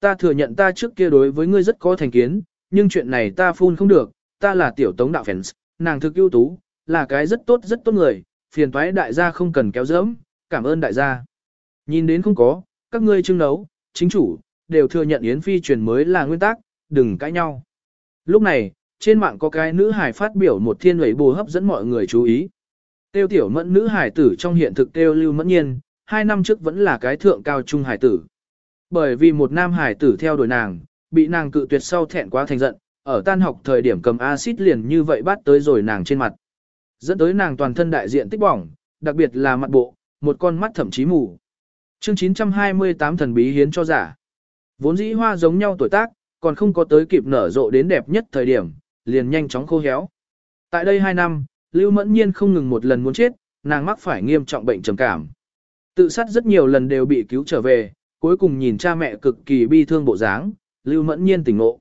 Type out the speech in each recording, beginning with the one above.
Ta thừa nhận ta trước kia đối với ngươi rất có thành kiến, nhưng chuyện này ta phun không được, ta là tiểu tống đạo fans, nàng thực ưu tú, là cái rất tốt rất tốt người, phiền toái đại gia không cần kéo dẫm, cảm ơn đại gia. Nhìn đến không có, các ngươi trưng nấu, chính chủ, đều thừa nhận Yến Phi truyền mới là nguyên tắc, đừng cãi nhau. Lúc này, trên mạng có cái nữ hải phát biểu một thiên lưỡi bù hấp dẫn mọi người chú ý. Tiêu tiểu mẫn nữ hải tử trong hiện thực tiêu lưu mẫn nhiên, hai năm trước vẫn là cái thượng cao trung hải tử. Bởi vì một nam hải tử theo đuổi nàng, bị nàng cự tuyệt sau thẹn quá thành giận, ở tan học thời điểm cầm axit liền như vậy bắt tới rồi nàng trên mặt. Dẫn tới nàng toàn thân đại diện tích bỏng, đặc biệt là mặt bộ, một con mắt thậm chí mù. Chương 928 thần bí hiến cho giả. Vốn dĩ hoa giống nhau tuổi tác, còn không có tới kịp nở rộ đến đẹp nhất thời điểm, liền nhanh chóng khô héo. Tại đây 2 năm, Lưu Mẫn Nhiên không ngừng một lần muốn chết, nàng mắc phải nghiêm trọng bệnh trầm cảm. Tự sát rất nhiều lần đều bị cứu trở về, cuối cùng nhìn cha mẹ cực kỳ bi thương bộ dáng, Lưu Mẫn Nhiên tỉnh ngộ.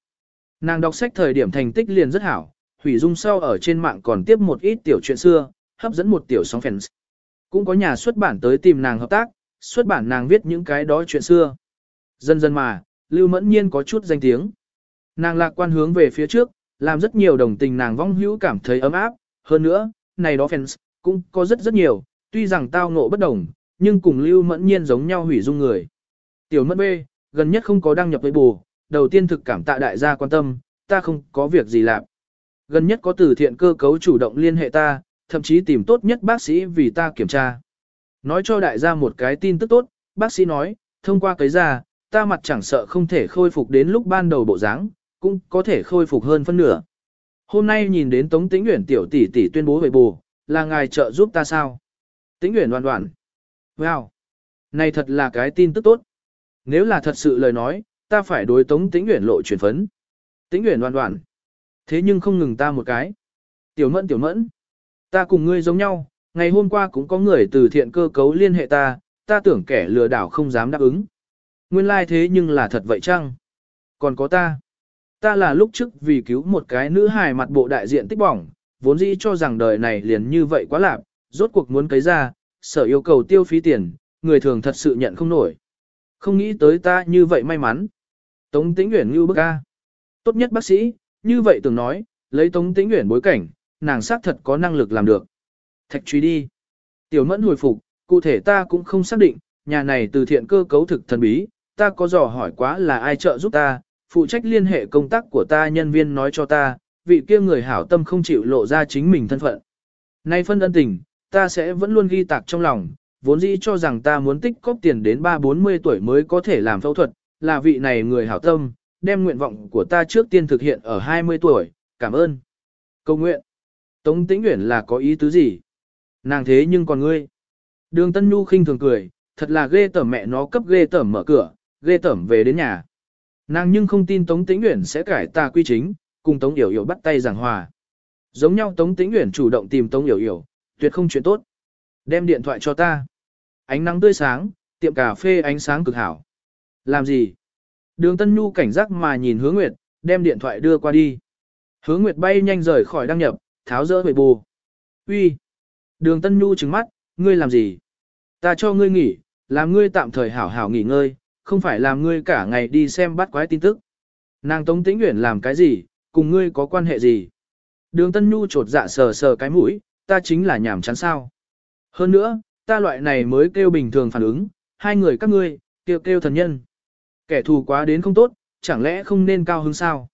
Nàng đọc sách thời điểm thành tích liền rất hảo, hủy dung sau ở trên mạng còn tiếp một ít tiểu chuyện xưa, hấp dẫn một tiểu sóng fans. Cũng có nhà xuất bản tới tìm nàng hợp tác, xuất bản nàng viết những cái đó chuyện xưa. Dần dần mà, Lưu Mẫn Nhiên có chút danh tiếng. Nàng lạc quan hướng về phía trước, làm rất nhiều đồng tình nàng vong hữu cảm thấy ấm áp, hơn nữa, này đó fans, cũng có rất rất nhiều, tuy rằng tao ngộ bất đồng, nhưng cùng Lưu Mẫn Nhiên giống nhau hủy dung người. Tiểu mất bê, gần nhất không có đăng nhập với bù, đầu tiên thực cảm tạ đại gia quan tâm, ta không có việc gì làm. Gần nhất có từ thiện cơ cấu chủ động liên hệ ta, thậm chí tìm tốt nhất bác sĩ vì ta kiểm tra. Nói cho đại gia một cái tin tức tốt, bác sĩ nói, thông qua cái ra, ta mặt chẳng sợ không thể khôi phục đến lúc ban đầu bộ dáng, cũng có thể khôi phục hơn phân nửa. Hôm nay nhìn đến Tống Tĩnh Uyển tiểu tỷ tỷ tuyên bố về bù, là ngài trợ giúp ta sao? Tĩnh Uyển đoan đoán. Wow! Này thật là cái tin tức tốt. Nếu là thật sự lời nói, ta phải đối Tống Tĩnh Uyển lộ truyền phấn. Tĩnh Uyển đoan đoan. Thế nhưng không ngừng ta một cái. Tiểu mẫn tiểu mẫn. Ta cùng ngươi giống nhau, ngày hôm qua cũng có người từ thiện cơ cấu liên hệ ta, ta tưởng kẻ lừa đảo không dám đáp ứng. Nguyên lai like thế nhưng là thật vậy chăng? Còn có ta. Ta là lúc trước vì cứu một cái nữ hài mặt bộ đại diện tích bỏng, vốn dĩ cho rằng đời này liền như vậy quá lạp, rốt cuộc muốn cấy ra, sở yêu cầu tiêu phí tiền, người thường thật sự nhận không nổi. Không nghĩ tới ta như vậy may mắn. Tống tĩnh Uyển như bức ca. Tốt nhất bác sĩ, như vậy tưởng nói, lấy tống tĩnh Uyển bối cảnh, nàng xác thật có năng lực làm được. Thạch truy đi. Tiểu mẫn hồi phục, cụ thể ta cũng không xác định, nhà này từ thiện cơ cấu thực thần bí, ta có dò hỏi quá là ai trợ giúp ta, phụ trách liên hệ công tác của ta nhân viên nói cho ta, vị kia người hảo tâm không chịu lộ ra chính mình thân phận. Nay phân ân tình, ta sẽ vẫn luôn ghi tạc trong lòng, vốn dĩ cho rằng ta muốn tích cóp tiền đến 3-40 tuổi mới có thể làm phẫu thuật, là vị này người hảo tâm, đem nguyện vọng của ta trước tiên thực hiện ở 20 tuổi, cảm ơn. Câu nguyện. Tống Tĩnh Uyển là có ý tứ gì? Nàng thế nhưng còn ngươi. Đường Tân Nhu khinh thường cười, thật là ghê tởm mẹ nó cấp ghê tởm mở cửa, ghê tởm về đến nhà. Nàng nhưng không tin Tống Tĩnh Uyển sẽ cải tà quy chính, cùng Tống Yểu Yểu bắt tay giảng hòa. Giống nhau Tống Tĩnh Uyển chủ động tìm Tống Yểu Yểu, tuyệt không chuyện tốt. Đem điện thoại cho ta. Ánh nắng tươi sáng, tiệm cà phê ánh sáng cực hảo. Làm gì? Đường Tân Nhu cảnh giác mà nhìn Hứa Nguyệt, đem điện thoại đưa qua đi. Hứa Nguyệt bay nhanh rời khỏi đăng nhập, tháo dỡ về bù. Uy. Đường Tân Nhu trừng mắt, ngươi làm gì? Ta cho ngươi nghỉ, làm ngươi tạm thời hảo hảo nghỉ ngơi, không phải làm ngươi cả ngày đi xem bắt quái tin tức. Nàng Tống Tĩnh Uyển làm cái gì, cùng ngươi có quan hệ gì? Đường Tân Nhu trột dạ sờ sờ cái mũi, ta chính là nhảm chán sao. Hơn nữa, ta loại này mới kêu bình thường phản ứng, hai người các ngươi, kêu kêu thần nhân. Kẻ thù quá đến không tốt, chẳng lẽ không nên cao hứng sao?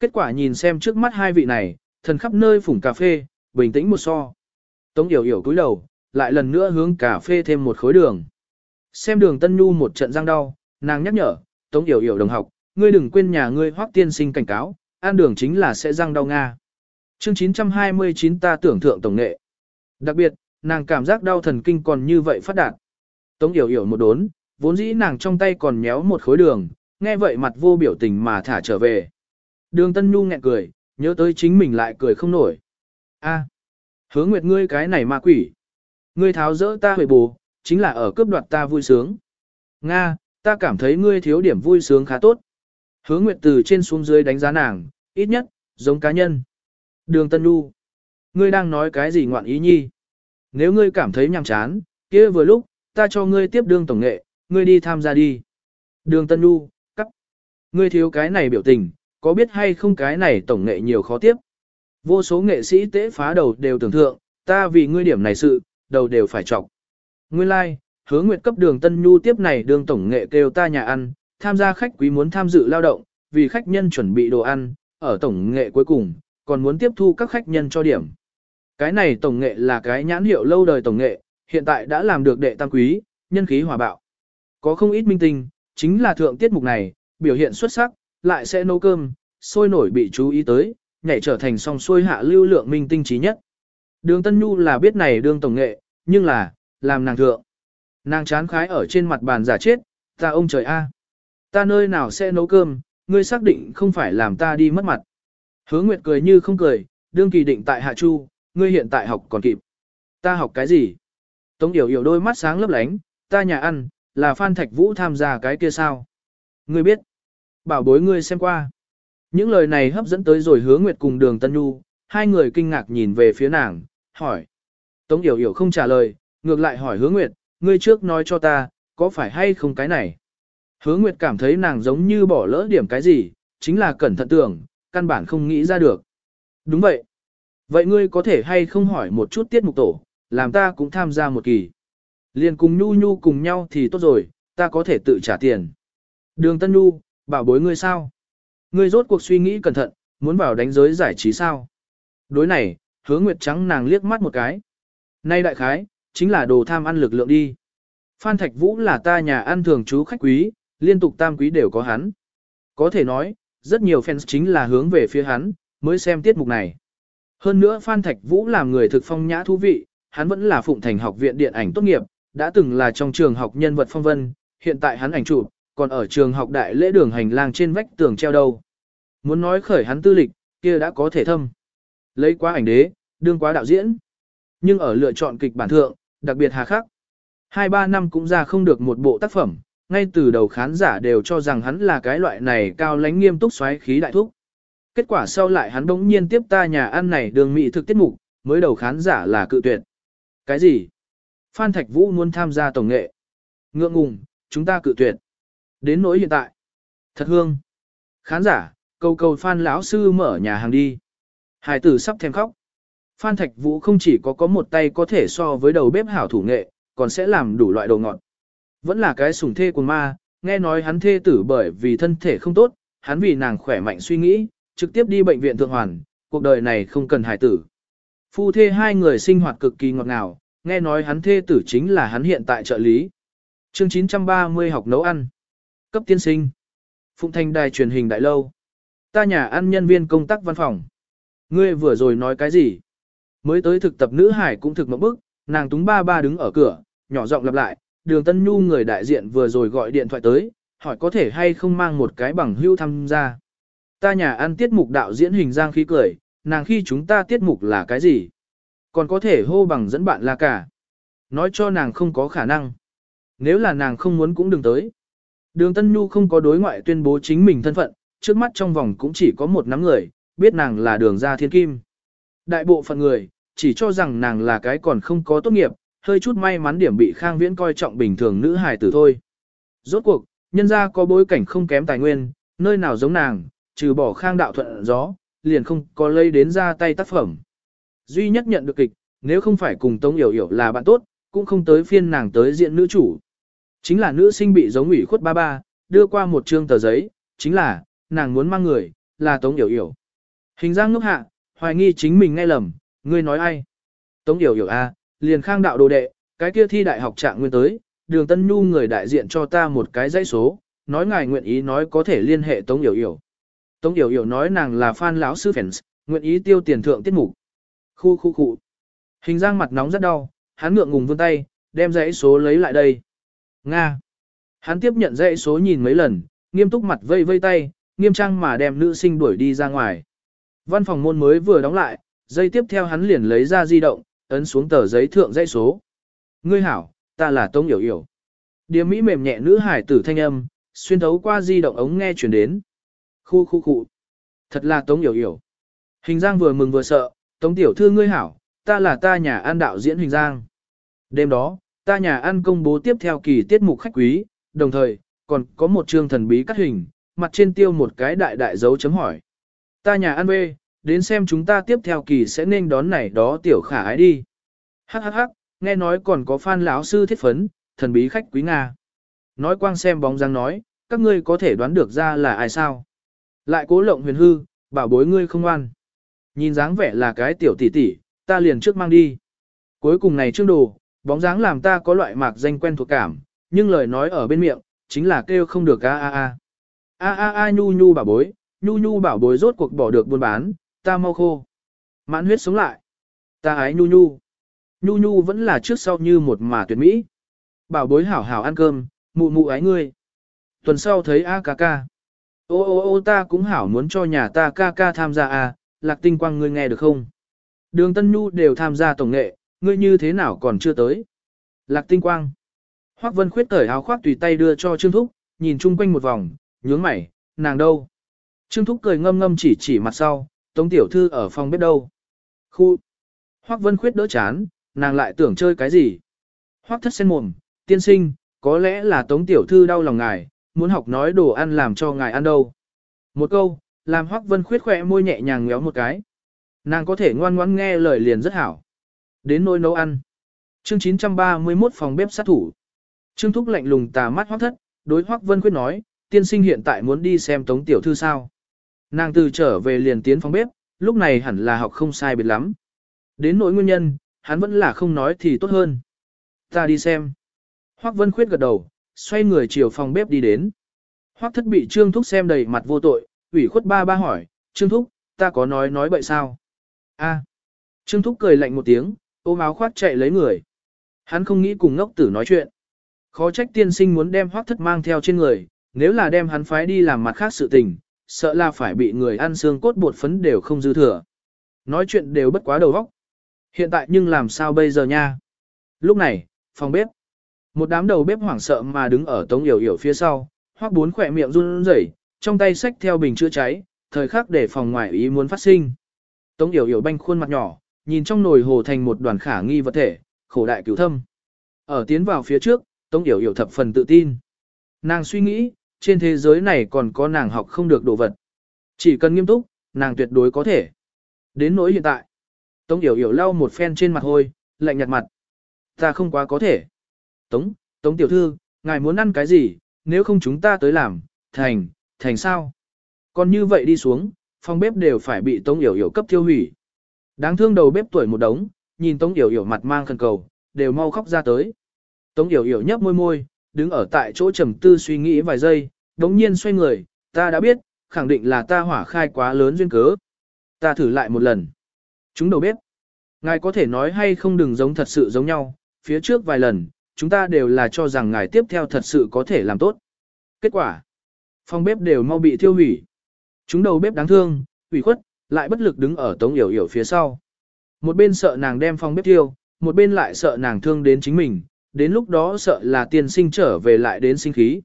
Kết quả nhìn xem trước mắt hai vị này, thần khắp nơi phủng cà phê, bình tĩnh một so. Tống Yểu Yểu cúi đầu, lại lần nữa hướng cà phê thêm một khối đường. Xem đường Tân Nhu một trận răng đau, nàng nhắc nhở, Tống Yểu Yểu đồng học, ngươi đừng quên nhà ngươi hoác tiên sinh cảnh cáo, ăn đường chính là sẽ răng đau Nga. Chương 929 ta tưởng thượng tổng nghệ. Đặc biệt, nàng cảm giác đau thần kinh còn như vậy phát đạt. Tống Yểu Yểu một đốn, vốn dĩ nàng trong tay còn nhéo một khối đường, nghe vậy mặt vô biểu tình mà thả trở về. Đường Tân Nhu nghẹn cười, nhớ tới chính mình lại cười không nổi. A, hứa nguyệt ngươi cái này ma quỷ. Ngươi tháo rỡ ta huệ bù, chính là ở cướp đoạt ta vui sướng. Nga, ta cảm thấy ngươi thiếu điểm vui sướng khá tốt. Hứa nguyệt từ trên xuống dưới đánh giá nàng, ít nhất, giống cá nhân. Đường Tân Nhu, ngươi đang nói cái gì ngoạn ý nhi? Nếu ngươi cảm thấy nhàm chán, kia vừa lúc, ta cho ngươi tiếp đương tổng nghệ, ngươi đi tham gia đi. Đường Tân Nhu, cắt. Ngươi thiếu cái này biểu tình, có biết hay không cái này tổng nghệ nhiều khó tiếp. Vô số nghệ sĩ tế phá đầu đều tưởng thượng, ta vì ngươi điểm này sự, đầu đều phải trọc. Nguyên lai, like, hứa nguyệt cấp đường Tân Nhu tiếp này đường tổng nghệ kêu ta nhà ăn, tham gia khách quý muốn tham dự lao động, vì khách nhân chuẩn bị đồ ăn, ở tổng nghệ cuối cùng, còn muốn tiếp thu các khách nhân cho điểm. Cái này tổng nghệ là cái nhãn hiệu lâu đời tổng nghệ, hiện tại đã làm được đệ tam quý, nhân khí hòa bạo. Có không ít minh tinh, chính là thượng tiết mục này, biểu hiện xuất sắc, lại sẽ nấu cơm, sôi nổi bị chú ý tới, nhảy trở thành song xuôi hạ lưu lượng minh tinh trí nhất. Đường Tân Nhu là biết này đương tổng nghệ, nhưng là, làm nàng thượng. Nàng chán khái ở trên mặt bàn giả chết, ta ông trời a, Ta nơi nào sẽ nấu cơm, ngươi xác định không phải làm ta đi mất mặt. Hứa Nguyệt cười như không cười, đương kỳ định tại Hạ Chu, ngươi hiện tại học còn kịp. Ta học cái gì? Tống Điểu Yểu đôi mắt sáng lấp lánh, ta nhà ăn, là Phan Thạch Vũ tham gia cái kia sao? Ngươi biết. Bảo bối ngươi xem qua. Những lời này hấp dẫn tới rồi hứa Nguyệt cùng đường Tân Nhu, hai người kinh ngạc nhìn về phía nàng, hỏi. Tống Điểu Yểu không trả lời, ngược lại hỏi hứa Nguyệt, ngươi trước nói cho ta, có phải hay không cái này? Hứa Nguyệt cảm thấy nàng giống như bỏ lỡ điểm cái gì, chính là cẩn thận tưởng, căn bản không nghĩ ra được. Đúng vậy. Vậy ngươi có thể hay không hỏi một chút tiết mục tổ, làm ta cũng tham gia một kỳ. Liền cùng Nhu Nhu cùng nhau thì tốt rồi, ta có thể tự trả tiền. Đường Tân Nhu, bảo bối ngươi sao? Ngươi rốt cuộc suy nghĩ cẩn thận, muốn vào đánh giới giải trí sao? Đối này, hứa Nguyệt trắng nàng liếc mắt một cái. Nay đại khái, chính là đồ tham ăn lực lượng đi. Phan Thạch Vũ là ta nhà ăn thường chú khách quý, liên tục tam quý đều có hắn. Có thể nói, rất nhiều fans chính là hướng về phía hắn, mới xem tiết mục này. Hơn nữa Phan Thạch Vũ làm người thực phong nhã thú vị, hắn vẫn là Phụng Thành học viện điện ảnh tốt nghiệp, đã từng là trong trường học nhân vật phong vân, hiện tại hắn ảnh chụp, còn ở trường học đại lễ đường hành lang trên vách tường treo đâu. Muốn nói khởi hắn tư lịch, kia đã có thể thâm. Lấy quá ảnh đế, đương quá đạo diễn. Nhưng ở lựa chọn kịch bản thượng, đặc biệt hà khắc. Hai ba năm cũng ra không được một bộ tác phẩm, ngay từ đầu khán giả đều cho rằng hắn là cái loại này cao lãnh nghiêm túc xoáy khí đại thúc. Kết quả sau lại hắn bỗng nhiên tiếp ta nhà ăn này đường mỹ thực tiết mục, mới đầu khán giả là cự tuyệt. Cái gì? Phan Thạch Vũ muốn tham gia tổng nghệ. Ngượng ngùng, chúng ta cự tuyệt. Đến nỗi hiện tại. Thật hương. Khán giả, cầu cầu Phan lão sư mở nhà hàng đi. Hải tử sắp thèm khóc. Phan Thạch Vũ không chỉ có có một tay có thể so với đầu bếp hảo thủ nghệ, còn sẽ làm đủ loại đồ ngọt. Vẫn là cái sủng thê của ma, nghe nói hắn thê tử bởi vì thân thể không tốt, hắn vì nàng khỏe mạnh suy nghĩ, trực tiếp đi bệnh viện thượng hoàn, cuộc đời này không cần hài tử. Phu thê hai người sinh hoạt cực kỳ ngọt ngào, nghe nói hắn thê tử chính là hắn hiện tại trợ lý. Chương 930 học nấu ăn. Cấp tiên sinh. Phụng Thanh đài truyền hình đại lâu. Ta nhà ăn nhân viên công tác văn phòng. Ngươi vừa rồi nói cái gì? Mới tới thực tập nữ hải cũng thực mộng bức, nàng túng ba ba đứng ở cửa, nhỏ giọng lặp lại, đường Tân Nhu người đại diện vừa rồi gọi điện thoại tới, hỏi có thể hay không mang một cái bằng hưu tham gia. Ta nhà ăn tiết mục đạo diễn hình giang khí cười, nàng khi chúng ta tiết mục là cái gì? Còn có thể hô bằng dẫn bạn là cả. Nói cho nàng không có khả năng. Nếu là nàng không muốn cũng đừng tới. Đường Tân Nhu không có đối ngoại tuyên bố chính mình thân phận, trước mắt trong vòng cũng chỉ có một nắm người, biết nàng là đường gia thiên kim. Đại bộ phận người, chỉ cho rằng nàng là cái còn không có tốt nghiệp, hơi chút may mắn điểm bị Khang Viễn coi trọng bình thường nữ hài tử thôi. Rốt cuộc, nhân gia có bối cảnh không kém tài nguyên, nơi nào giống nàng, trừ bỏ Khang đạo thuận gió, liền không có lây đến ra tay tác phẩm. Duy nhất nhận được kịch, nếu không phải cùng Tống Yểu Yểu là bạn tốt, cũng không tới phiên nàng tới diện nữ chủ. Chính là nữ sinh bị giống ủy khuất ba ba, đưa qua một trương tờ giấy, chính là, nàng muốn mang người, là Tống Yểu Yểu. Hình giang ngốc hạ, hoài nghi chính mình nghe lầm, ngươi nói ai? Tống Yểu Yểu a, à, liền khang đạo đồ đệ, cái kia thi đại học trạng nguyên tới, đường Tân Nhu người đại diện cho ta một cái dãy số, nói ngài nguyện ý nói có thể liên hệ Tống Yểu Yểu. Tống Yểu Yểu nói nàng là fan lão sư fans, nguyện ý tiêu tiền thượng tiết mục. Khu khu khu. Hình giang mặt nóng rất đau, hắn ngượng ngùng vươn tay, đem dãy số lấy lại đây. Nga. Hắn tiếp nhận dãy số nhìn mấy lần, nghiêm túc mặt vây vây tay, nghiêm trang mà đem nữ sinh đuổi đi ra ngoài. Văn phòng môn mới vừa đóng lại, dây tiếp theo hắn liền lấy ra di động, ấn xuống tờ giấy thượng dãy số. Ngươi hảo, ta là Tống Yểu Yểu. Điềm mỹ mềm nhẹ nữ hải tử thanh âm, xuyên thấu qua di động ống nghe truyền đến. Khu khu khu. Thật là Tống Yểu Yểu. Hình Giang vừa mừng vừa sợ, Tống Tiểu Thư ngươi hảo, ta là ta nhà ăn đạo diễn Hình Giang. Đêm đó, ta nhà ăn công bố tiếp theo kỳ tiết mục khách quý, đồng thời, còn có một chương thần bí cắt hình, mặt trên tiêu một cái đại đại dấu chấm hỏi. Ta nhà ăn bê, đến xem chúng ta tiếp theo kỳ sẽ nên đón này đó tiểu khả ái đi. Hắc hắc hắc, nghe nói còn có fan lão sư thiết phấn, thần bí khách quý Nga. Nói quang xem bóng dáng nói, các ngươi có thể đoán được ra là ai sao. Lại cố lộng huyền hư, bảo bối ngươi không ngoan. Nhìn dáng vẻ là cái tiểu tỷ tỷ, ta liền trước mang đi. Cuối cùng này trương đồ, bóng dáng làm ta có loại mạc danh quen thuộc cảm, nhưng lời nói ở bên miệng, chính là kêu không được a a a. A a a nhu nhu bảo bối, nhu nhu bảo bối rốt cuộc bỏ được buôn bán, ta mau khô. Mãn huyết sống lại. Ta ái nhu nhu. Nhu nhu vẫn là trước sau như một mà tuyệt mỹ. Bảo bối hảo hảo ăn cơm, mụ mụ ái ngươi. Tuần sau thấy a ca ca. Ô ô ô ta cũng hảo muốn cho nhà ta ca ca tham gia à, lạc tinh quang ngươi nghe được không? Đường Tân Nhu đều tham gia tổng nghệ, ngươi như thế nào còn chưa tới? Lạc tinh quang. Hoắc Vân khuyết cởi áo khoác tùy tay đưa cho Trương Thúc, nhìn chung quanh một vòng, nhướng mày, nàng đâu? Trương Thúc cười ngâm ngâm chỉ chỉ mặt sau, Tống Tiểu Thư ở phòng bếp đâu? Khu. Hoắc Vân khuyết đỡ chán, nàng lại tưởng chơi cái gì? Hoắc thất sen mồm, tiên sinh, có lẽ là Tống Tiểu Thư đau lòng ngài, muốn học nói đồ ăn làm cho ngài ăn đâu. Một câu, làm Hoắc Vân khuyết khỏe môi nhẹ nhàng ngéo một cái. Nàng có thể ngoan ngoãn nghe lời liền rất hảo. Đến nôi nấu ăn. Chương 931 phòng bếp sát thủ. Trương Thúc lạnh lùng tà mắt Hoắc thất, đối Hoắc Vân khuyết nói, tiên sinh hiện tại muốn đi xem Tống Tiểu Thư sao. Nàng từ trở về liền tiến phòng bếp, lúc này hẳn là học không sai biệt lắm. Đến nỗi nguyên nhân, hắn vẫn là không nói thì tốt hơn. Ta đi xem. Hoắc Vân Khuyết gật đầu, xoay người chiều phòng bếp đi đến. Hoắc Thất bị Trương Thúc xem đầy mặt vô tội, ủy khuất ba ba hỏi, Trương Thúc, ta có nói nói bậy sao? A. Trương Thúc cười lạnh một tiếng, ôm áo khoác chạy lấy người. Hắn không nghĩ cùng ngốc tử nói chuyện. Khó trách tiên sinh muốn đem Hoắc Thất mang theo trên người, nếu là đem hắn phái đi làm mặt khác sự tình, sợ là phải bị người ăn xương cốt bột phấn đều không dư thừa. Nói chuyện đều bất quá đầu óc. Hiện tại nhưng làm sao bây giờ nha? Lúc này, phòng bếp. Một đám đầu bếp hoảng sợ mà đứng ở tống yểu yểu phía sau, hoắc bốn khỏe miệng run rẩy, trong tay xách theo bình chữa cháy, thời khắc để phòng ngoại ý muốn phát sinh. Tống yểu yểu banh khuôn mặt nhỏ, nhìn trong nồi hồ thành một đoàn khả nghi vật thể, khổ đại cứu thâm. Ở tiến vào phía trước, Tống yểu yểu thập phần tự tin. Nàng suy nghĩ, trên thế giới này còn có nàng học không được đồ vật. Chỉ cần nghiêm túc, nàng tuyệt đối có thể. Đến nỗi hiện tại, Tống Yểu Yểu lau một phen trên mặt hôi, lạnh nhạt mặt. Ta không quá có thể. Tống, Tống tiểu thư, ngài muốn ăn cái gì, nếu không chúng ta tới làm, thành, thành sao? Còn như vậy đi xuống, phòng bếp đều phải bị Tống Yểu Yểu cấp tiêu hủy. Đáng thương đầu bếp tuổi một đống, nhìn Tống Yểu Yểu mặt mang khẩn cầu, đều mau khóc ra tới. Tống Yểu Yểu nhấp môi môi, đứng ở tại chỗ trầm tư suy nghĩ vài giây, đống nhiên xoay người, ta đã biết, khẳng định là ta hỏa khai quá lớn duyên cớ. Ta thử lại một lần. Chúng đầu bếp. Ngài có thể nói hay không đừng giống thật sự giống nhau, phía trước vài lần, chúng ta đều là cho rằng ngài tiếp theo thật sự có thể làm tốt. Kết quả, phòng bếp đều mau bị thiêu hủy. Chúng đầu bếp đáng thương, ủy khuất, lại bất lực đứng ở tống yểu yểu phía sau. Một bên sợ nàng đem phòng bếp thiêu, một bên lại sợ nàng thương đến chính mình, đến lúc đó sợ là tiên sinh trở về lại đến sinh khí.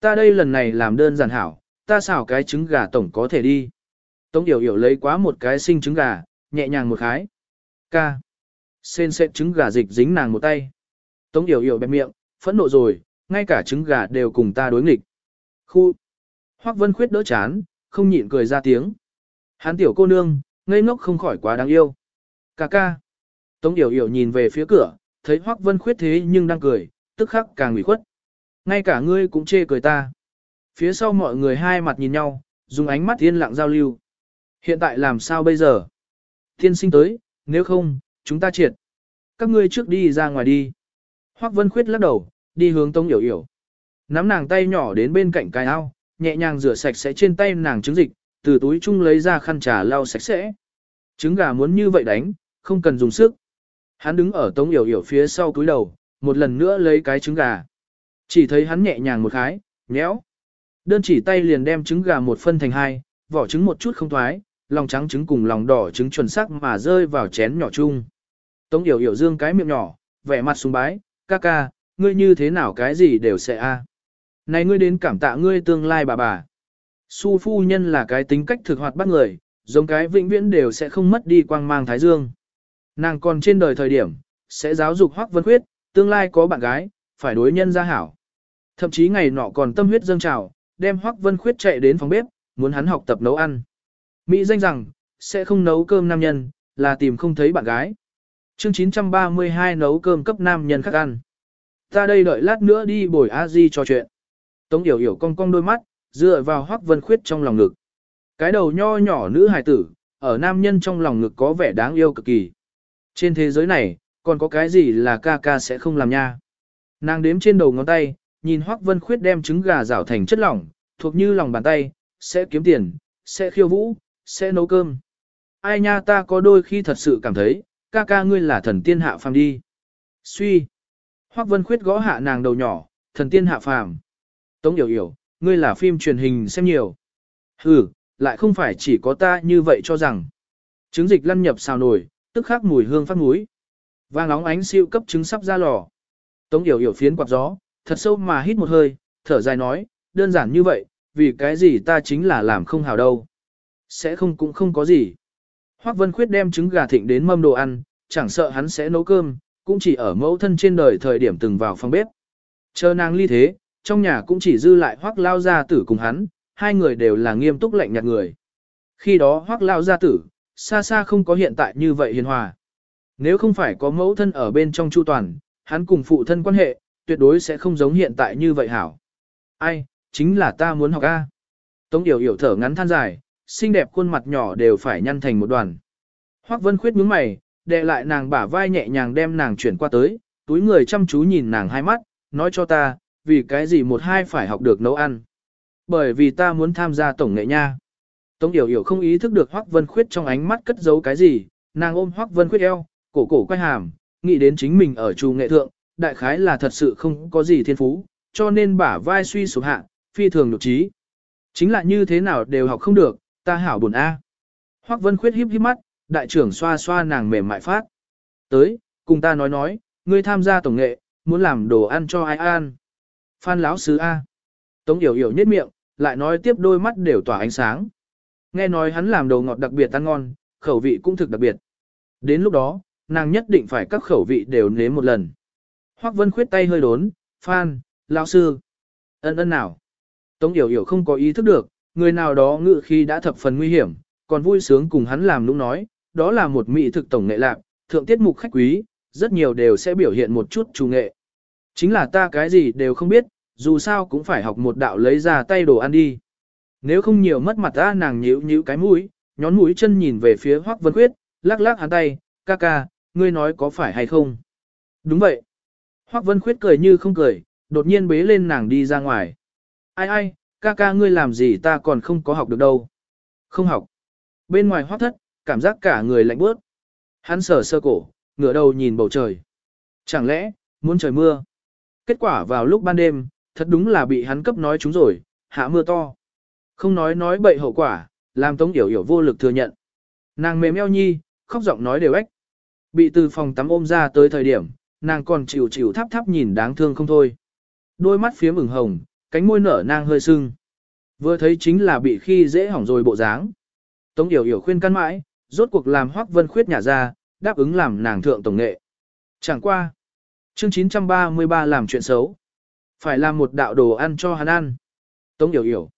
Ta đây lần này làm đơn giản hảo, ta xào cái trứng gà tổng có thể đi. Tống yểu yểu lấy quá một cái sinh trứng gà, nhẹ nhàng một khái. Ca. Xên xẹt trứng gà dịch dính nàng một tay. Tống yểu yểu bẹp miệng, phẫn nộ rồi, ngay cả trứng gà đều cùng ta đối nghịch. Khu. Hoắc Vân Khuyết đỡ chán, không nhịn cười ra tiếng. Hán tiểu cô nương, ngây ngốc không khỏi quá đáng yêu. Cà ca. Tống yểu yểu nhìn về phía cửa, thấy Hoắc Vân Khuyết thế nhưng đang cười, tức khắc càng ủy khuất. Ngay cả ngươi cũng chê cười ta. Phía sau mọi người hai mặt nhìn nhau, dùng ánh mắt yên lặng giao lưu. Hiện tại làm sao bây giờ? Thiên sinh tới, nếu không, chúng ta triệt. Các ngươi trước đi ra ngoài đi. Hoắc Vân Khuyết lắc đầu, đi hướng Tống Yểu Yểu. Nắm nàng tay nhỏ đến bên cạnh cái ao, nhẹ nhàng rửa sạch sẽ trên tay nàng trứng dịch, từ túi chung lấy ra khăn trà lau sạch sẽ. Trứng gà muốn như vậy đánh, không cần dùng sức. Hắn đứng ở Tống Yểu Yểu phía sau túi đầu, một lần nữa lấy cái trứng gà. Chỉ thấy hắn nhẹ nhàng một khái, nhéo. Đơn chỉ tay liền đem trứng gà một phân thành hai, vỏ trứng một chút không thoái, lòng trắng trứng cùng lòng đỏ trứng chuẩn xác mà rơi vào chén nhỏ chung. Tống Yểu Yểu dương cái miệng nhỏ, vẻ mặt sùng bái, ca ca, ngươi như thế nào cái gì đều sẽ a. Này ngươi đến cảm tạ ngươi tương lai bà bà. Su phu nhân là cái tính cách thực hoạt bắt người, giống cái vĩnh viễn đều sẽ không mất đi quang mang thái dương. Nàng còn trên đời thời điểm, sẽ giáo dục Hoắc Vân Khuyết, tương lai có bạn gái, phải đối nhân ra hảo. Thậm chí ngày nọ còn tâm huyết dâng trào, đem Hoắc Vân Khuyết chạy đến phòng bếp, muốn hắn học tập nấu ăn. Mỹ danh rằng, sẽ không nấu cơm nam nhân, là tìm không thấy bạn gái. Chương 932 nấu cơm cấp nam nhân khác ăn. Ta đây đợi lát nữa đi bồi a di trò chuyện. Tống Yểu Yểu cong cong đôi mắt, dựa vào Hoắc Vân Khuyết trong lòng ngực. Cái đầu nho nhỏ nữ hài tử, ở nam nhân trong lòng ngực có vẻ đáng yêu cực kỳ. Trên thế giới này, còn có cái gì là ca ca sẽ không làm nha. Nàng đếm trên đầu ngón tay, nhìn Hoắc Vân Khuyết đem trứng gà rảo thành chất lỏng, thuộc như lòng bàn tay, sẽ kiếm tiền, sẽ khiêu vũ, sẽ nấu cơm. Ai nha ta có đôi khi thật sự cảm thấy, ca ca ngươi là thần tiên hạ phàm đi. Suy. Hoắc Vân Khuyết gõ hạ nàng đầu nhỏ, thần tiên hạ phàm. Tống Yểu Yểu, ngươi là phim truyền hình xem nhiều. Hừ, lại không phải chỉ có ta như vậy cho rằng. Trứng dịch lăn nhập xào nổi, tức khắc mùi hương phát mũi. Vàng óng ánh siêu cấp trứng sắp ra lò. Tống Yểu Yểu phiến quạt gió, thật sâu mà hít một hơi, thở dài nói, đơn giản như vậy, vì cái gì ta chính là làm không hào đâu. Sẽ không cũng không có gì. Hoắc Vân Khuyết đem trứng gà thịnh đến mâm đồ ăn, chẳng sợ hắn sẽ nấu cơm, cũng chỉ ở mẫu thân trên đời thời điểm từng vào phòng bếp. Chờ nàng ly thế, trong nhà cũng chỉ dư lại Hoắc Lao Gia Tử cùng hắn, hai người đều là nghiêm túc lạnh nhạt người. Khi đó Hoắc Lao Gia Tử, xa xa không có hiện tại như vậy hiền hòa. Nếu không phải có mẫu thân ở bên trong chu toàn, hắn cùng phụ thân quan hệ, tuyệt đối sẽ không giống hiện tại như vậy hảo. Ai, chính là ta muốn học A. Tống Điều Hiểu thở ngắn than dài, xinh đẹp khuôn mặt nhỏ đều phải nhăn thành một đoàn. Hoắc Vân Khuyết nhướng mày, đè lại nàng bả vai nhẹ nhàng đem nàng chuyển qua tới, túi người chăm chú nhìn nàng hai mắt, nói cho ta, vì cái gì một hai phải học được nấu ăn. Bởi vì ta muốn tham gia tổng nghệ nha. Tống Yểu Yểu không ý thức được Hoắc Vân Khuyết trong ánh mắt cất giấu cái gì, nàng ôm Hoắc Vân Khuyết eo, cổ cổ quay hàm, nghĩ đến chính mình ở trù nghệ thượng, đại khái là thật sự không có gì thiên phú, cho nên bả vai suy sụp hạ, phi thường nhục trí. Chính là như thế nào đều học không được, ta hảo buồn a. Hoắc Vân Khuyết híp híp mắt, đại trưởng xoa xoa nàng mềm mại phát. Tới, cùng ta nói nói, ngươi tham gia tổng nghệ, muốn làm đồ ăn cho ai ăn. Phan lão sứ A. Tống Yểu Yểu nhếch miệng, lại nói tiếp đôi mắt đều tỏa ánh sáng. Nghe nói hắn làm đồ ngọt đặc biệt ăn ngon, khẩu vị cũng thực đặc biệt. Đến lúc đó, nàng nhất định phải các khẩu vị đều nếm một lần. Hoắc Vân khuyết tay hơi đốn, Phan, lão sư. Ân ân nào. Tống Yểu Yểu không có ý thức được, người nào đó ngự khi đã thập phần nguy hiểm, còn vui sướng cùng hắn làm nũng nói, đó là một mỹ thực tổng nghệ lạc, thượng tiết mục khách quý, rất nhiều đều sẽ biểu hiện một chút chủ nghệ. Chính là ta cái gì đều không biết, dù sao cũng phải học một đạo lấy ra tay đồ ăn đi. Nếu không nhiều mất mặt ta nàng nhíu nhíu cái mũi, nhón mũi chân nhìn về phía Hoắc Vân Khuyết, lắc lắc hắn tay, ca ca, ngươi nói có phải hay không? Đúng vậy. Hoắc Vân Khuyết cười như không cười, đột nhiên bế lên nàng đi ra ngoài. Ai ai, ca ca ngươi làm gì ta còn không có học được đâu. Không học. Bên ngoài hoác thất, cảm giác cả người lạnh bước. Hắn sờ sơ cổ, ngửa đầu nhìn bầu trời. Chẳng lẽ, muốn trời mưa? Kết quả vào lúc ban đêm, thật đúng là bị hắn cấp nói chúng rồi, hạ mưa to. Không nói nói bậy hậu quả, làm Tống Yểu Yểu vô lực thừa nhận. Nàng mềm eo nhi, khóc giọng nói đều ếch. Bị từ phòng tắm ôm ra tới thời điểm, nàng còn chịu chịu thắp thắp nhìn đáng thương không thôi. Đôi mắt phía ửng hồng, cánh môi nở nang hơi sưng. Vừa thấy chính là bị khi dễ hỏng rồi bộ dáng. Tống Yểu Yểu khuyên can mãi, rốt cuộc làm Hoắc Vân Khuyết nhả ra, đáp ứng làm nàng thượng tổng nghệ. Chẳng qua. Chương 933 làm chuyện xấu. Phải làm một đạo đồ ăn cho hắn ăn. Tống Yểu Yểu.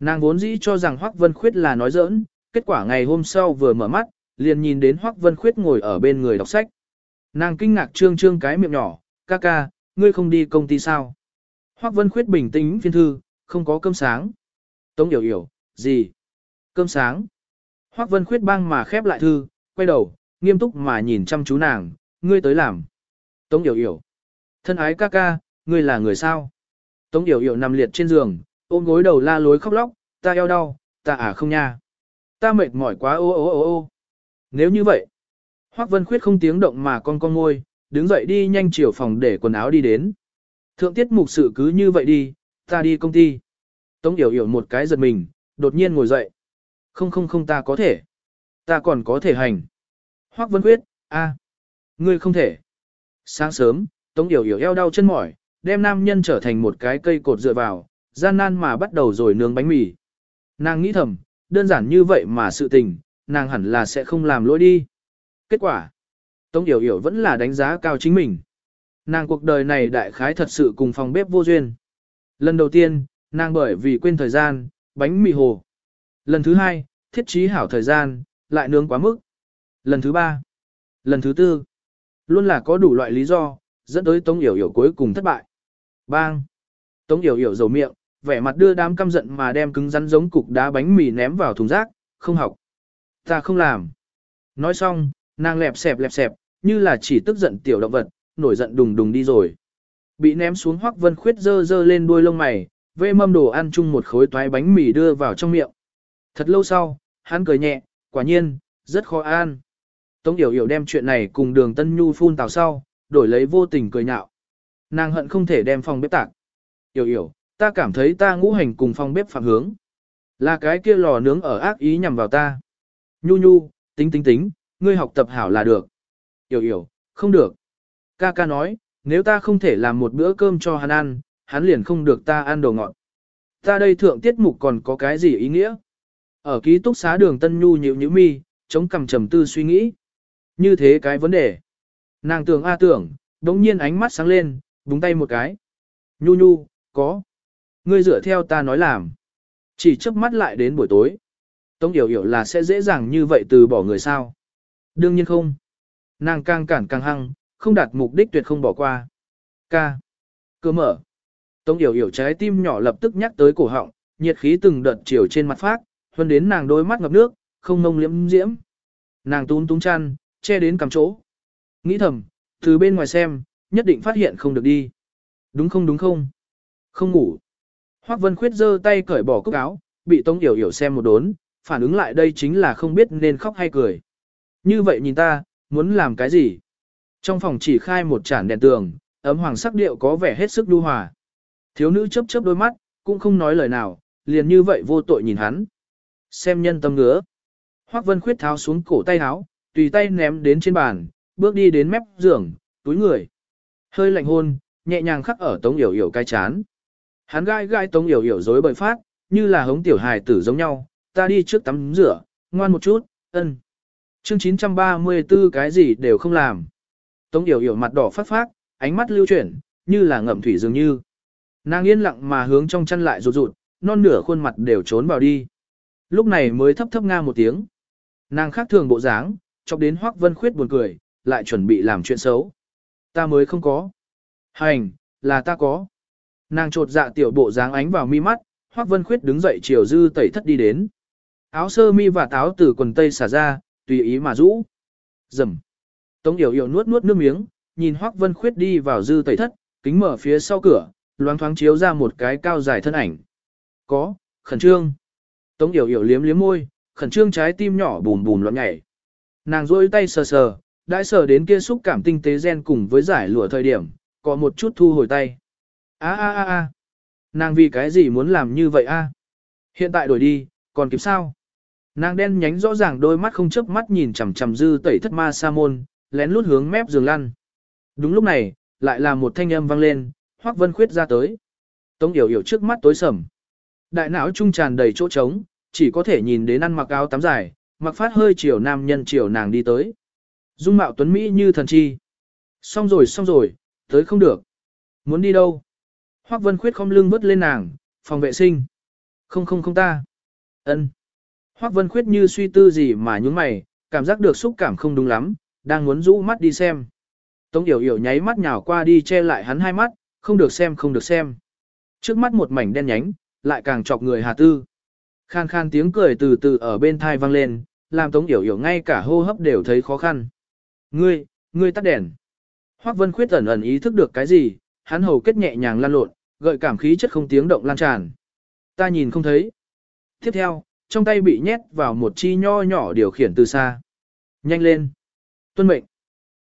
Nàng vốn dĩ cho rằng Hoắc Vân Khuyết là nói giỡn, kết quả ngày hôm sau vừa mở mắt, liền nhìn đến Hoắc Vân Khuyết ngồi ở bên người đọc sách. Nàng kinh ngạc trương trương cái miệng nhỏ, ca ca, ngươi không đi công ty sao? Hoắc Vân Khuyết bình tĩnh phiên thư, không có cơm sáng. Tống Yểu Yểu, gì? Cơm sáng. Hoắc Vân Khuyết băng mà khép lại thư, quay đầu, nghiêm túc mà nhìn chăm chú nàng, ngươi tới làm. Tống Yểu Yểu. Thân ái ca ca, ngươi là người sao? Tống Yểu Yểu nằm liệt trên giường, ôm gối đầu la lối khóc lóc, ta eo đau, ta à không nha. Ta mệt mỏi quá ô ô ô ô. Nếu như vậy, Hoắc Vân Khuyết không tiếng động mà con con ngôi, đứng dậy đi nhanh chiều phòng để quần áo đi đến. Thượng tiết mục sự cứ như vậy đi, ta đi công ty. Tống Yểu Yểu một cái giật mình, đột nhiên ngồi dậy. Không không không ta có thể. Ta còn có thể hành. Hoắc Vân quyết, a, ngươi không thể. Sáng sớm, Tống Yểu Yểu eo đau chân mỏi, đem nam nhân trở thành một cái cây cột dựa vào, gian nan mà bắt đầu rồi nướng bánh mì. Nàng nghĩ thầm, đơn giản như vậy mà sự tình, nàng hẳn là sẽ không làm lỗi đi. Kết quả, Tống Yểu Yểu vẫn là đánh giá cao chính mình. Nàng cuộc đời này đại khái thật sự cùng phòng bếp vô duyên. Lần đầu tiên, Nàng bởi vì quên thời gian, bánh mì hồ. Lần thứ hai, thiết trí hảo thời gian, lại nướng quá mức. Lần thứ ba, lần thứ tư, luôn là có đủ loại lý do, dẫn tới Tống Yểu Yểu cuối cùng thất bại. Bang! Tống Yểu Yểu dầu miệng, vẻ mặt đưa đám căm giận mà đem cứng rắn giống cục đá bánh mì ném vào thùng rác, không học. Ta không làm. Nói xong, nàng lẹp xẹp lẹp xẹp, như là chỉ tức giận tiểu động vật, nổi giận đùng đùng đi rồi. Bị ném xuống hoắc vân khuyết dơ dơ lên đuôi lông mày, vê mâm đồ ăn chung một khối toái bánh mì đưa vào trong miệng. Thật lâu sau, hắn cười nhẹ, quả nhiên, rất khó ăn. Tống Yểu Yểu đem chuyện này cùng đường Tân Nhu phun tào sau, đổi lấy vô tình cười nhạo. Nàng hận không thể đem phòng bếp tạc. Yểu Yểu, ta cảm thấy ta ngũ hành cùng phòng bếp phạm hướng. Là cái kia lò nướng ở ác ý nhằm vào ta. Nhu nhu, tính tính tính, ngươi học tập hảo là được. Yểu Yểu, không được. Ca ca nói, nếu ta không thể làm một bữa cơm cho hắn ăn, hắn liền không được ta ăn đồ ngọt. Ta đây thượng tiết mục còn có cái gì ý nghĩa? Ở ký túc xá đường Tân Nhu nhịu nhịu mi, chống cằm trầm tư suy nghĩ. Như thế cái vấn đề. Nàng tưởng a à tưởng, đống nhiên ánh mắt sáng lên, búng tay một cái. Nhu nhu, có. Ngươi dựa theo ta nói làm. Chỉ chớp mắt lại đến buổi tối. Tống Yểu Yểu là sẽ dễ dàng như vậy từ bỏ người sao? Đương nhiên không. Nàng càng cản càng hăng, không đạt mục đích tuyệt không bỏ qua. Ca. Cơ mở. Tống Yểu Yểu trái tim nhỏ lập tức nhắc tới cổ họng, nhiệt khí từng đợt chiều trên mặt phát, huân đến nàng đôi mắt ngập nước, không mông liễm diễm. Nàng tún túng chăn, che đến cằm chỗ. Nghĩ thầm, từ bên ngoài xem, nhất định phát hiện không được đi. Đúng không đúng không? Không ngủ. Hoắc Vân Khuyết giơ tay cởi bỏ cúc áo, bị Tống Yểu Yểu xem một đốn, phản ứng lại đây chính là không biết nên khóc hay cười. Như vậy nhìn ta, muốn làm cái gì? Trong phòng chỉ khai một chản đèn tường, ấm hoàng sắc điệu có vẻ hết sức đu hòa. Thiếu nữ chớp chớp đôi mắt, cũng không nói lời nào, liền như vậy vô tội nhìn hắn. Xem nhân tâm ngứa. Hoắc Vân Khuyết tháo xuống cổ tay áo, tùy tay ném đến trên bàn, bước đi đến mép giường, túi người. Hơi lạnh hôn, nhẹ nhàng khắc ở Tống Yểu Yểu cai chán. Hắn gai gai Tống Yểu Yểu dối bời phát, như là hống tiểu hài tử giống nhau, ta đi trước tắm rửa, ngoan một chút, ân. Chương 934 cái gì đều không làm. Tống Điều Yểu mặt đỏ phát phát, ánh mắt lưu chuyển, như là ngậm thủy dường như. Nàng yên lặng mà hướng trong chăn lại rụt rụt, non nửa khuôn mặt đều trốn vào đi. Lúc này mới thấp thấp nga một tiếng. Nàng khác thường bộ dáng, chọc đến Hoắc Vân Khuyết buồn cười, lại chuẩn bị làm chuyện xấu. Ta mới không có. Hành, là ta có. Nàng trột dạ tiểu bộ dáng ánh vào mi mắt, Hoắc Vân Khuyết đứng dậy chiều dư tẩy thất đi đến. Áo sơ mi và táo từ quần tây xả ra, tùy ý mà rũ. Dầm. Tống Yểu Yểu nuốt nuốt nước miếng, nhìn Hoắc Vân Khuyết đi vào dư tẩy thất, kính mở phía sau cửa, loáng thoáng chiếu ra một cái cao dài thân ảnh. Có, khẩn trương. Tống Yểu Yểu liếm liếm môi, khẩn trương trái tim nhỏ bùn bùn loạn nhảy. Nàng rôi tay sờ sờ, đã sờ đến kia xúc cảm tinh tế gen cùng với giải lụa thời điểm, có một chút thu hồi tay. A a a a, nàng vì cái gì muốn làm như vậy a? Hiện tại đổi đi, còn kịp sao? Nàng đen nhánh rõ ràng đôi mắt không chớp mắt nhìn chằm chằm dư tẩy thất ma sa môn, lén lút hướng mép giường lăn. Đúng lúc này, lại là một thanh âm vang lên, Hoắc Vân Khuyết ra tới. Tống Yểu Yểu trước mắt tối sầm. Đại não trung tràn đầy chỗ trống, chỉ có thể nhìn đến ăn mặc áo tắm dài, mặc phát hơi chiều nam nhân chiều nàng đi tới. Dung mạo tuấn Mỹ như thần chi. Xong rồi xong rồi, tới không được. Muốn đi đâu? Hoắc Vân Khuyết không lưng vứt lên nàng, phòng vệ sinh. Không không không ta. ân. Hoắc Vân Khuyết như suy tư gì mà nhúng mày, cảm giác được xúc cảm không đúng lắm, đang muốn rũ mắt đi xem. Tống Yểu Yểu nháy mắt nhào qua đi che lại hắn hai mắt, không được xem không được xem. Trước mắt một mảnh đen nhánh, lại càng chọc người hà tư. Khan khan tiếng cười từ từ ở bên thai vang lên, làm Tống Yểu Yểu ngay cả hô hấp đều thấy khó khăn. Ngươi, ngươi tắt đèn. Hoắc Vân Khuyết ẩn ẩn ý thức được cái gì, hắn hầu kết nhẹ nhàng lan lộn, gợi cảm khí chất không tiếng động lan tràn. Ta nhìn không thấy. Tiếp theo, trong tay bị nhét vào một chi nho nhỏ điều khiển từ xa. Nhanh lên. Tuân mệnh.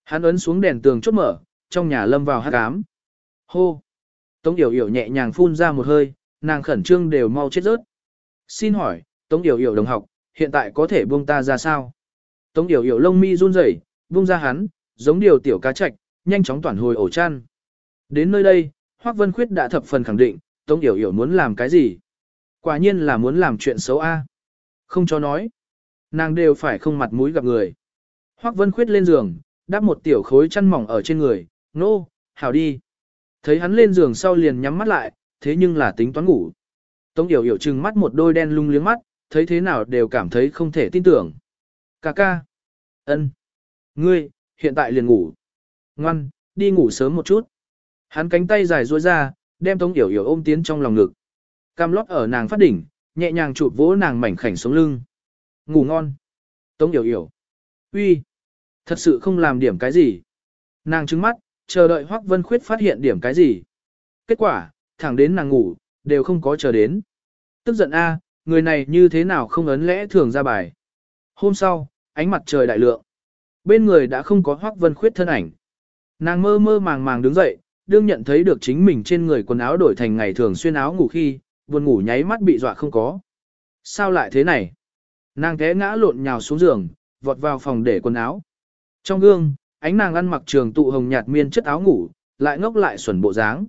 Hắn ấn xuống đèn tường chốt mở, trong nhà lâm vào hát cám. Hô. Tống Yểu Yểu nhẹ nhàng phun ra một hơi, nàng khẩn trương đều mau chết rớt. Xin hỏi, Tống Yểu Yểu đồng học, hiện tại có thể buông ta ra sao? Tống Yểu Yểu lông mi run rẩy, buông ra hắn, giống điều tiểu cá trạch, nhanh chóng toàn hồi ổ chăn. Đến nơi đây, Hoắc Vân Khuyết đã thập phần khẳng định, Tống Yểu Yểu muốn làm cái gì? Quả nhiên là muốn làm chuyện xấu a. Không cho nói. Nàng đều phải không mặt mũi gặp người. Hoắc Vân Khuyết lên giường, đắp một tiểu khối chăn mỏng ở trên người, nô, hảo đi. Thấy hắn lên giường sau liền nhắm mắt lại, thế nhưng là tính toán ngủ. Tống Yểu Yểu trừng mắt một đôi đen lung liếng mắt, thấy thế nào đều cảm thấy không thể tin tưởng. Cà ca. ân, Ngươi, hiện tại liền ngủ. Ngoan, đi ngủ sớm một chút. Hắn cánh tay dài duỗi ra, đem Tống Yểu Yểu ôm tiến trong lòng ngực. Cam lót ở nàng phát đỉnh, nhẹ nhàng chụp vỗ nàng mảnh khảnh xuống lưng. Ngủ ngon. Tống Yểu Yểu. Uy, Thật sự không làm điểm cái gì. Nàng trứng mắt, chờ đợi Hoắc Vân Khuyết phát hiện điểm cái gì. Kết quả, thẳng đến nàng ngủ, đều không có chờ đến. Tức giận a, người này như thế nào không ấn lẽ thường ra bài. Hôm sau, ánh mặt trời đại lượng. Bên người đã không có Hoắc Vân Khuyết thân ảnh. Nàng mơ mơ màng màng đứng dậy, đương nhận thấy được chính mình trên người quần áo đổi thành ngày thường xuyên áo ngủ khi, buồn ngủ nháy mắt bị dọa không có. Sao lại thế này? Nàng té ngã lộn nhào xuống giường, vọt vào phòng để quần áo. Trong gương, ánh nàng ăn mặc trường tụ hồng nhạt miên chất áo ngủ, lại ngốc lại xuẩn bộ dáng.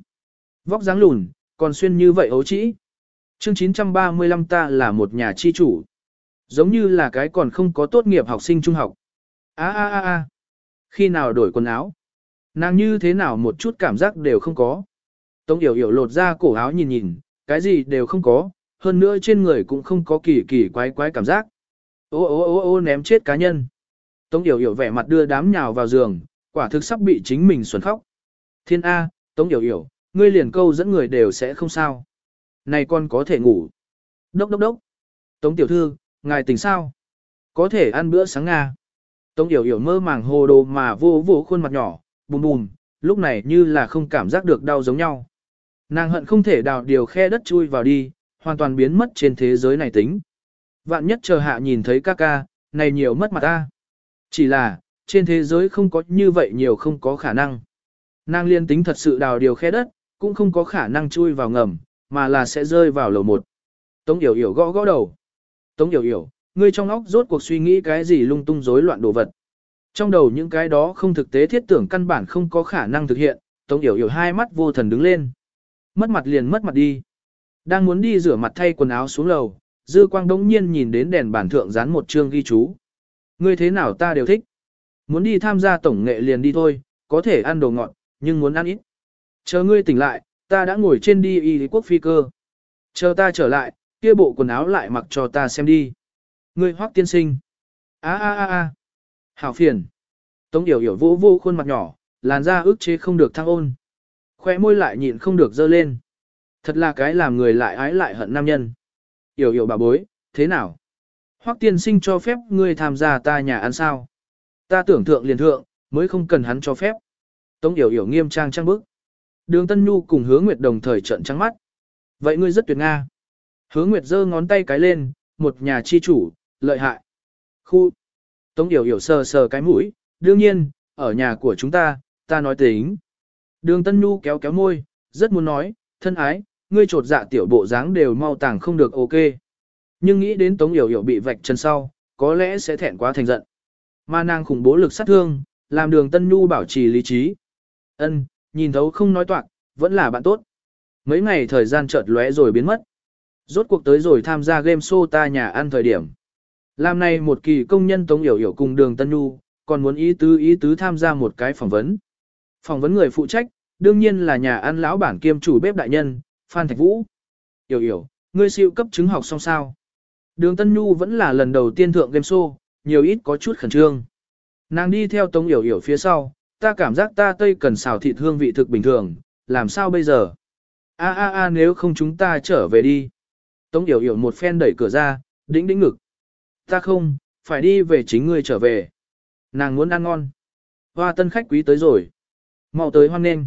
Vóc dáng lùn, còn xuyên như vậy ấu trĩ. Chương 935 ta là một nhà chi chủ. Giống như là cái còn không có tốt nghiệp học sinh trung học. a a a a Khi nào đổi quần áo? Nàng như thế nào một chút cảm giác đều không có. Tống yểu yểu lột ra cổ áo nhìn nhìn, cái gì đều không có, hơn nữa trên người cũng không có kỳ kỳ quái quái cảm giác. Ô ô ô ô ném chết cá nhân. Tống yểu yểu vẻ mặt đưa đám nhào vào giường, quả thực sắp bị chính mình xuẩn khóc. Thiên A, Tống yểu yểu, ngươi liền câu dẫn người đều sẽ không sao. Này con có thể ngủ. Đốc đốc đốc. Tống tiểu thư, ngài tỉnh sao? Có thể ăn bữa sáng Nga. Tống yểu yểu mơ màng hồ đồ mà vô vô khuôn mặt nhỏ, bùm bùm, lúc này như là không cảm giác được đau giống nhau. Nàng hận không thể đào điều khe đất chui vào đi, hoàn toàn biến mất trên thế giới này tính. Vạn nhất chờ hạ nhìn thấy ca ca, này nhiều mất mặt ta. Chỉ là, trên thế giới không có như vậy nhiều không có khả năng. Nàng liên tính thật sự đào điều khe đất, cũng không có khả năng chui vào ngầm, mà là sẽ rơi vào lầu một. Tống Yểu Yểu gõ gõ đầu. Tống Yểu Yểu, ngươi trong óc rốt cuộc suy nghĩ cái gì lung tung rối loạn đồ vật. Trong đầu những cái đó không thực tế thiết tưởng căn bản không có khả năng thực hiện, Tống Yểu Yểu hai mắt vô thần đứng lên. Mất mặt liền mất mặt đi. Đang muốn đi rửa mặt thay quần áo xuống lầu, Dư Quang đống nhiên nhìn đến đèn bản thượng dán một chương ghi chú. Ngươi thế nào ta đều thích. Muốn đi tham gia tổng nghệ liền đi thôi, có thể ăn đồ ngọt, nhưng muốn ăn ít. Chờ ngươi tỉnh lại, ta đã ngồi trên đi y Lý quốc phi cơ. Chờ ta trở lại, kia bộ quần áo lại mặc cho ta xem đi. Ngươi hoác tiên sinh. a a a a Hảo phiền. Tống yểu yểu vũ vô khuôn mặt nhỏ, làn da ức chế không được thăng ôn. Khoe môi lại nhịn không được dơ lên. Thật là cái làm người lại ái lại hận nam nhân. Yểu yểu bà bối, thế nào? Hoắc tiên sinh cho phép ngươi tham gia ta nhà ăn sao? Ta tưởng thượng liền thượng, mới không cần hắn cho phép. Tống yểu yểu nghiêm trang trang bức. Đường Tân Nhu cùng Hứa Nguyệt đồng thời trợn trắng mắt. Vậy ngươi rất tuyệt nga. Hứa Nguyệt giơ ngón tay cái lên, một nhà chi chủ, lợi hại. Khu. Tống Yểu Yểu sờ sờ cái mũi, đương nhiên, ở nhà của chúng ta, ta nói tính. Đường Tân Nhu kéo kéo môi, rất muốn nói, thân ái, ngươi trột dạ tiểu bộ dáng đều mau tàng không được ok. Nhưng nghĩ đến Tống Yểu Yểu bị vạch chân sau, có lẽ sẽ thẹn quá thành giận. Mà nàng khủng bố lực sát thương, làm đường Tân Nhu bảo trì lý trí. Ân, nhìn thấu không nói toạc, vẫn là bạn tốt. Mấy ngày thời gian chợt lóe rồi biến mất. Rốt cuộc tới rồi tham gia game show ta nhà ăn thời điểm. Làm này một kỳ công nhân Tống Yểu Yểu cùng đường Tân Nhu, còn muốn ý tứ ý tứ tham gia một cái phỏng vấn. Phỏng vấn người phụ trách, đương nhiên là nhà ăn lão bản kiêm chủ bếp đại nhân, Phan Thạch Vũ. Yểu Yểu, ngươi siêu cấp chứng học xong sao? Đường Tân Nhu vẫn là lần đầu tiên thượng game show, nhiều ít có chút khẩn trương. Nàng đi theo Tống Yểu Yểu phía sau, ta cảm giác ta tây cần xào thịt hương vị thực bình thường, làm sao bây giờ? A a a nếu không chúng ta trở về đi. Tống Yểu Yểu một phen đẩy cửa ra, đĩnh đĩnh ngực. Ta không, phải đi về chính ngươi trở về. Nàng muốn ăn ngon. Hoa tân khách quý tới rồi. mau tới hoan nghênh.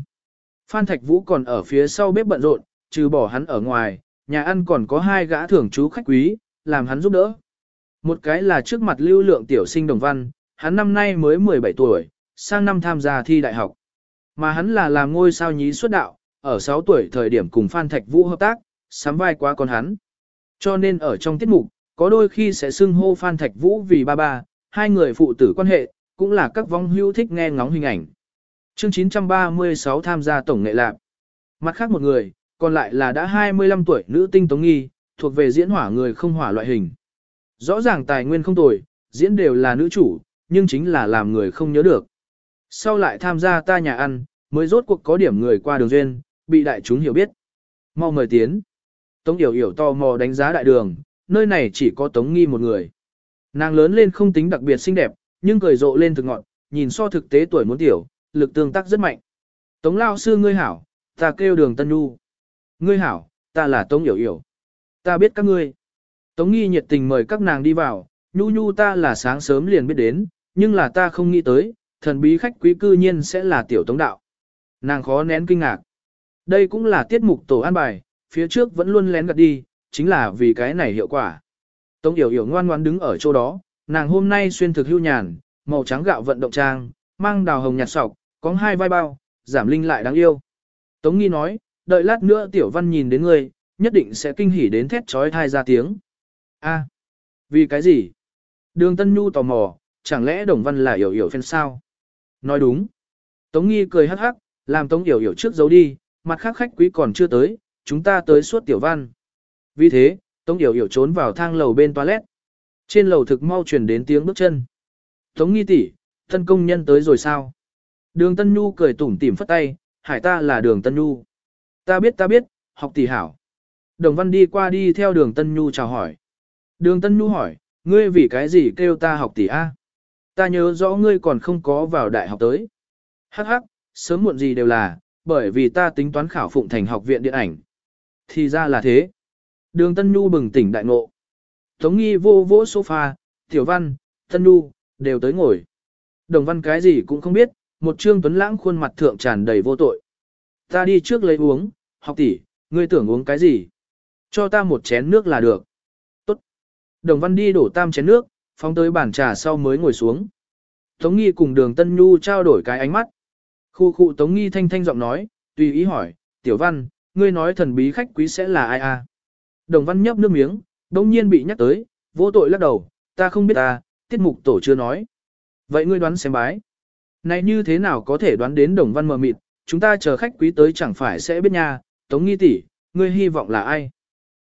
Phan Thạch Vũ còn ở phía sau bếp bận rộn, trừ bỏ hắn ở ngoài, nhà ăn còn có hai gã thưởng chú khách quý, làm hắn giúp đỡ. Một cái là trước mặt lưu lượng tiểu sinh đồng văn, hắn năm nay mới 17 tuổi, sang năm tham gia thi đại học. Mà hắn là làm ngôi sao nhí xuất đạo, ở 6 tuổi thời điểm cùng Phan Thạch Vũ hợp tác, sắm vai quá con hắn. Cho nên ở trong tiết mục, có đôi khi sẽ xưng hô Phan Thạch Vũ vì ba ba, hai người phụ tử quan hệ, cũng là các vong hữu thích nghe ngóng hình ảnh. Chương 936 tham gia tổng nghệ lạc. Mặt khác một người, còn lại là đã 25 tuổi nữ tinh Tống Nghi, thuộc về diễn hỏa người không hỏa loại hình. Rõ ràng tài nguyên không tồi, diễn đều là nữ chủ, nhưng chính là làm người không nhớ được. Sau lại tham gia ta nhà ăn, mới rốt cuộc có điểm người qua đường duyên, bị đại chúng hiểu biết. Mau mời tiến. Tống Yểu Yểu tò mò đánh giá đại đường, nơi này chỉ có Tống Nghi một người. Nàng lớn lên không tính đặc biệt xinh đẹp, nhưng cười rộ lên thực ngọn, nhìn so thực tế tuổi muốn tiểu, lực tương tác rất mạnh. Tống lao sư ngươi hảo, ta kêu đường Tân Nhu. Ngươi hảo, ta là Tống Yểu Yểu. Ta biết các ngươi. Tống Nghi nhiệt tình mời các nàng đi vào, Nhu Nhu ta là sáng sớm liền biết đến, nhưng là ta không nghĩ tới, thần bí khách quý cư nhiên sẽ là tiểu Tống Đạo. Nàng khó nén kinh ngạc. Đây cũng là tiết mục tổ an bài, phía trước vẫn luôn lén gạt đi, chính là vì cái này hiệu quả. Tống Yểu Yểu ngoan ngoan đứng ở chỗ đó, nàng hôm nay xuyên thực hưu nhàn, màu trắng gạo vận động trang, mang đào hồng nhạt sọc, có hai vai bao, giảm linh lại đáng yêu. Tống Nghi nói, đợi lát nữa Tiểu Văn nhìn đến ngươi, nhất định sẽ kinh hỉ đến thét trói thai ra tiếng. A, vì cái gì? Đường Tân Nhu tò mò, chẳng lẽ Đồng Văn là hiểu hiểu fan sao? Nói đúng. Tống Nghi cười hắc hắc, làm Tống hiểu hiểu trước giấu đi, mặt khác khách quý còn chưa tới, chúng ta tới suốt Tiểu Văn. Vì thế, Tống hiểu hiểu trốn vào thang lầu bên toilet. Trên lầu thực mau truyền đến tiếng bước chân. Tống Nghi tỷ, thân công nhân tới rồi sao? Đường Tân Nhu cười tủm tỉm phất tay, hải ta là đường Tân Nhu. Ta biết ta biết, học tỷ hảo. Đồng Văn đi qua đi theo đường Tân Nhu chào hỏi. Đường Tân Nhu hỏi, ngươi vì cái gì kêu ta học tỷ A? Ta nhớ rõ ngươi còn không có vào đại học tới. Hắc hắc, sớm muộn gì đều là, bởi vì ta tính toán khảo phụng thành học viện điện ảnh. Thì ra là thế. Đường Tân Nhu bừng tỉnh đại ngộ. Tống nghi vô vỗ sofa, Tiểu Văn, Tân Nhu, đều tới ngồi. Đồng Văn cái gì cũng không biết, một trương tuấn lãng khuôn mặt thượng tràn đầy vô tội. Ta đi trước lấy uống, học tỷ, ngươi tưởng uống cái gì? Cho ta một chén nước là được. Tốt. Đồng Văn đi đổ tam chén nước, phóng tới bàn trà sau mới ngồi xuống. Tống Nghi cùng đường Tân Nhu trao đổi cái ánh mắt. Khu khu Tống Nghi thanh thanh giọng nói, tùy ý hỏi, Tiểu Văn, ngươi nói thần bí khách quý sẽ là ai à? Đồng Văn nhấp nước miếng, đông nhiên bị nhắc tới, vô tội lắc đầu, ta không biết ta, tiết mục tổ chưa nói. Vậy ngươi đoán xem bái. Này như thế nào có thể đoán đến Đồng Văn mờ mịt, chúng ta chờ khách quý tới chẳng phải sẽ biết nha, Tống Nghi tỷ, ngươi hy vọng là ai?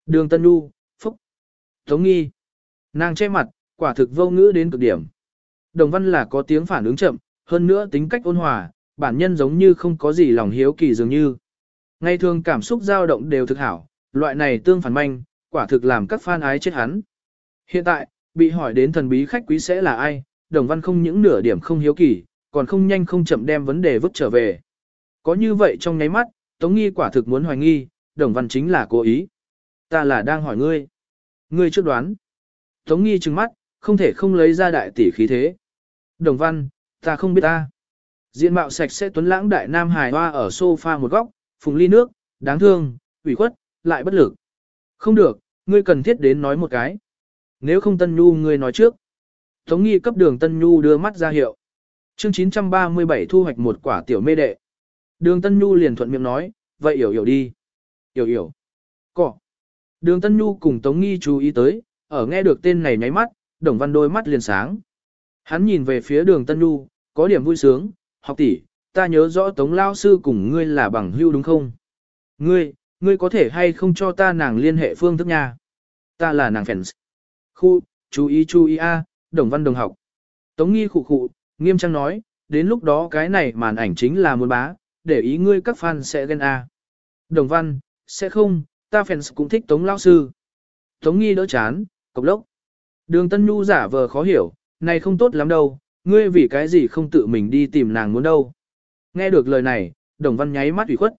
Đường Tân Nhu, Phúc, Tống Nghi. Nàng che mặt, quả thực vô ngữ đến cực điểm. Đồng Văn là có tiếng phản ứng chậm, hơn nữa tính cách ôn hòa, bản nhân giống như không có gì lòng hiếu kỳ dường như. Ngày thường cảm xúc dao động đều thực hảo, loại này tương phản manh, quả thực làm các fan ái chết hắn. Hiện tại, bị hỏi đến thần bí khách quý sẽ là ai, Đồng Văn không những nửa điểm không hiếu kỳ, còn không nhanh không chậm đem vấn đề vứt trở về. Có như vậy trong nháy mắt, Tống Nghi quả thực muốn hoài nghi, Đồng Văn chính là cố ý. Ta là đang hỏi ngươi. Ngươi trước đoán. Tống Nghi trừng mắt, không thể không lấy ra đại tỷ khí thế. Đồng Văn, ta không biết ta. Diện mạo sạch sẽ tuấn lãng đại nam hài hoa ở sofa một góc, phùng ly nước, đáng thương, ủy khuất, lại bất lực. Không được, ngươi cần thiết đến nói một cái. Nếu không Tân Nhu ngươi nói trước. Tống nghi cấp đường Tân Nhu đưa mắt ra hiệu. Chương 937 thu hoạch một quả tiểu mê đệ. Đường Tân Nhu liền thuận miệng nói, vậy hiểu hiểu đi. Hiểu hiểu. Đường Tân Nhu cùng Tống nghi chú ý tới, ở nghe được tên này nháy mắt, đồng văn đôi mắt liền sáng. Hắn nhìn về phía đường Tân Nhu, có điểm vui sướng, học tỷ, ta nhớ rõ Tống Lao Sư cùng ngươi là bằng hưu đúng không? Ngươi, ngươi có thể hay không cho ta nàng liên hệ phương thức nha? Ta là nàng fans. Khu, chú ý chú ý a, đồng văn đồng học. Tống nghi khụ khụ, nghiêm trang nói, đến lúc đó cái này màn ảnh chính là muốn bá, để ý ngươi các fan sẽ ghen a. Đồng văn, sẽ không, ta fans cũng thích Tống Lão Sư. Tống nghi đỡ chán, cộc lốc. Đường Tân Nhu giả vờ khó hiểu, này không tốt lắm đâu, ngươi vì cái gì không tự mình đi tìm nàng muốn đâu. Nghe được lời này, đồng văn nháy mắt ủy khuất.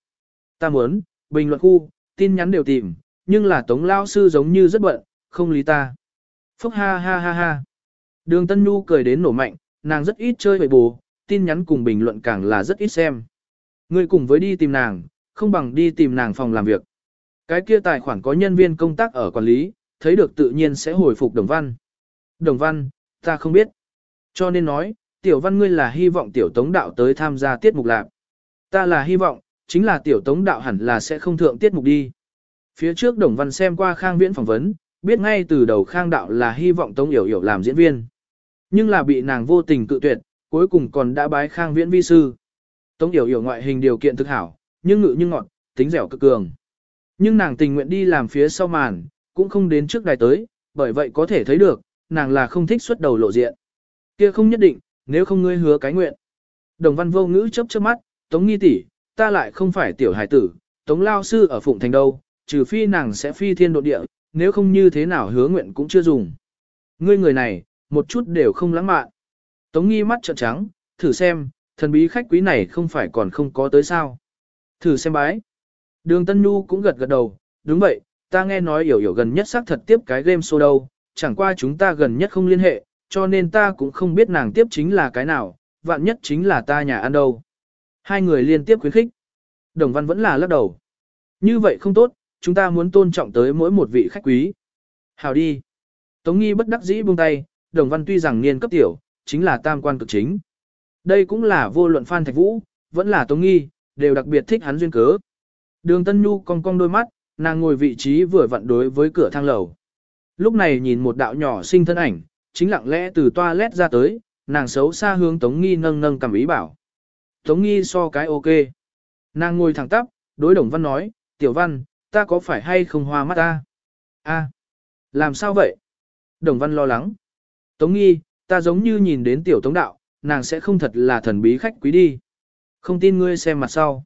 Ta muốn, bình luận khu, tin nhắn đều tìm, nhưng là Tống Lão Sư giống như rất bận, không lý ta. Phúc ha ha ha ha. Đường Tân Nhu cười đến nổ mạnh, nàng rất ít chơi bậy bù, tin nhắn cùng bình luận càng là rất ít xem. Ngươi cùng với đi tìm nàng, không bằng đi tìm nàng phòng làm việc. Cái kia tài khoản có nhân viên công tác ở quản lý, thấy được tự nhiên sẽ hồi phục đồng văn. Đồng văn, ta không biết. Cho nên nói, tiểu văn ngươi là hy vọng tiểu tống đạo tới tham gia tiết mục lạc. Ta là hy vọng, chính là tiểu tống đạo hẳn là sẽ không thượng tiết mục đi. Phía trước đồng văn xem qua khang viễn phỏng vấn, biết ngay từ đầu khang đạo là hy vọng tống yểu yểu làm diễn viên. Nhưng là bị nàng vô tình cự tuyệt, cuối cùng còn đã bái khang viễn vi sư. Tống yểu yểu ngoại hình điều kiện thực hảo, nhưng ngự như ngọn, tính dẻo cực cường. Nhưng nàng tình nguyện đi làm phía sau màn, cũng không đến trước đài tới, bởi vậy có thể thấy được, nàng là không thích xuất đầu lộ diện. Kia không nhất định, nếu không ngươi hứa cái nguyện. Đồng văn vô ngữ chớp chớp mắt, Tống nghi tỷ, ta lại không phải tiểu hải tử, Tống lao sư ở Phụng Thành đâu, trừ phi nàng sẽ phi thiên độ địa, nếu không như thế nào hứa nguyện cũng chưa dùng. Ngươi người này, một chút đều không lãng mạn. Tống nghi mắt trợn trắng, thử xem, thần bí khách quý này không phải còn không có tới sao. Thử xem bái. Đường Tân Nhu cũng gật gật đầu, đúng vậy, ta nghe nói hiểu hiểu gần nhất xác thật tiếp cái game show đâu, chẳng qua chúng ta gần nhất không liên hệ, cho nên ta cũng không biết nàng tiếp chính là cái nào, vạn nhất chính là ta nhà ăn đâu. Hai người liên tiếp khuyến khích. Đồng văn vẫn là lắc đầu. Như vậy không tốt, chúng ta muốn tôn trọng tới mỗi một vị khách quý. Hào đi. Tống nghi bất đắc dĩ buông tay, đồng văn tuy rằng niên cấp tiểu, chính là tam quan cực chính. Đây cũng là vô luận Phan Thạch Vũ, vẫn là Tống nghi, đều đặc biệt thích hắn duyên cớ. Đường Tân Nhu cong cong đôi mắt, nàng ngồi vị trí vừa vặn đối với cửa thang lầu. Lúc này nhìn một đạo nhỏ sinh thân ảnh, chính lặng lẽ từ toilet ra tới, nàng xấu xa hướng Tống Nghi nâng nâng cầm ý bảo. Tống Nghi so cái ok. Nàng ngồi thẳng tắp, đối Đồng Văn nói, Tiểu Văn, ta có phải hay không hoa mắt ta? A, làm sao vậy? Đồng Văn lo lắng. Tống Nghi, ta giống như nhìn đến Tiểu Tống Đạo, nàng sẽ không thật là thần bí khách quý đi. Không tin ngươi xem mặt sau.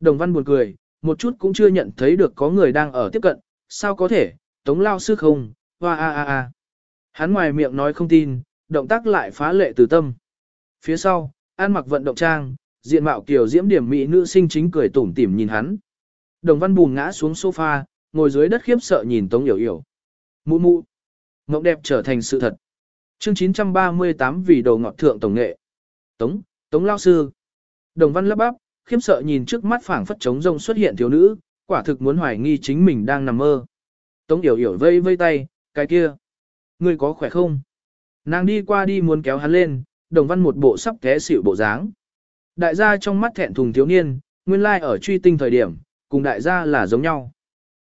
Đồng Văn buồn cười, một chút cũng chưa nhận thấy được có người đang ở tiếp cận, sao có thể, Tống Lao sư không, hoa a a a. Hắn ngoài miệng nói không tin, động tác lại phá lệ từ tâm. Phía sau, ăn mặc vận động trang, diện mạo kiểu diễm điểm mỹ nữ sinh chính cười tủm tỉm nhìn hắn. Đồng văn bùn ngã xuống sofa, ngồi dưới đất khiếp sợ nhìn Tống Yểu Yểu. Mụ mụ. Ngọc đẹp trở thành sự thật. Chương 938 vì đồ ngọt thượng tổng nghệ. Tống, Tống Lao Sư. Đồng văn lắp bắp, khiếp sợ nhìn trước mắt phảng phất trống rông xuất hiện thiếu nữ, quả thực muốn hoài nghi chính mình đang nằm mơ. Tống Yểu Yểu vây vây tay, cái kia. Ngươi có khỏe không? Nàng đi qua đi muốn kéo hắn lên, đồng văn một bộ sắp té xỉu bộ dáng. Đại gia trong mắt thẹn thùng thiếu niên, nguyên lai like ở truy tinh thời điểm, cùng đại gia là giống nhau.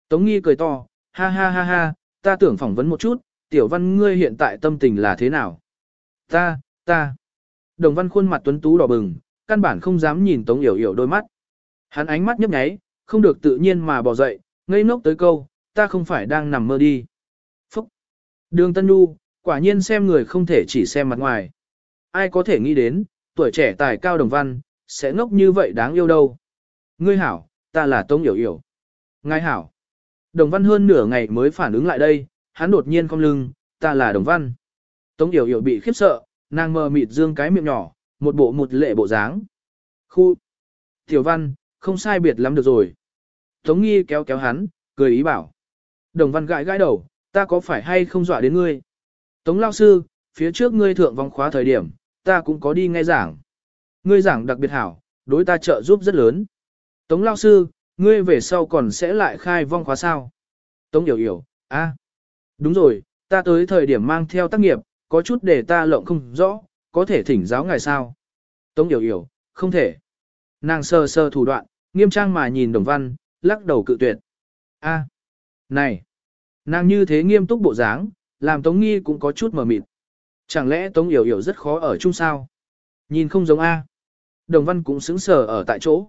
Tống nghi cười to, ha ha ha ha, ta tưởng phỏng vấn một chút, tiểu văn ngươi hiện tại tâm tình là thế nào? Ta, ta. Đồng văn khuôn mặt tuấn tú đỏ bừng, căn bản không dám nhìn Tống Yểu Yểu đôi mắt. Hắn ánh mắt nhấp nháy, không được tự nhiên mà bỏ dậy, ngây ngốc tới câu, ta không phải đang nằm mơ đi. Phúc! Đường Tân Nhu, quả nhiên xem người không thể chỉ xem mặt ngoài. Ai có thể nghĩ đến, tuổi trẻ tài cao đồng văn, sẽ ngốc như vậy đáng yêu đâu. Ngươi hảo, ta là Tống Yểu Yểu. Ngài hảo. Đồng văn hơn nửa ngày mới phản ứng lại đây, hắn đột nhiên cong lưng, ta là đồng văn. Tống Yểu Yểu bị khiếp sợ, nàng mờ mịt dương cái miệng nhỏ, một bộ một lệ bộ dáng. Khu. Tiểu văn, không sai biệt lắm được rồi. Tống nghi kéo kéo hắn, cười ý bảo. Đồng văn gãi gãi đầu, ta có phải hay không dọa đến ngươi? Tống lao sư, phía trước ngươi thượng vòng khóa thời điểm, ta cũng có đi nghe giảng. Ngươi giảng đặc biệt hảo, đối ta trợ giúp rất lớn. Tống lao sư, ngươi về sau còn sẽ lại khai vong khóa sao? Tống hiểu hiểu, a, đúng rồi, ta tới thời điểm mang theo tác nghiệp, có chút để ta lộng không rõ, có thể thỉnh giáo ngài sao? Tống hiểu hiểu, không thể. Nàng sơ sơ thủ đoạn, nghiêm trang mà nhìn đồng văn, lắc đầu cự tuyệt. A, này, nàng như thế nghiêm túc bộ dáng, làm Tống Nghi cũng có chút mờ mịt. Chẳng lẽ Tống Yểu Yểu rất khó ở chung sao? Nhìn không giống A. Đồng Văn cũng sững sờ ở tại chỗ.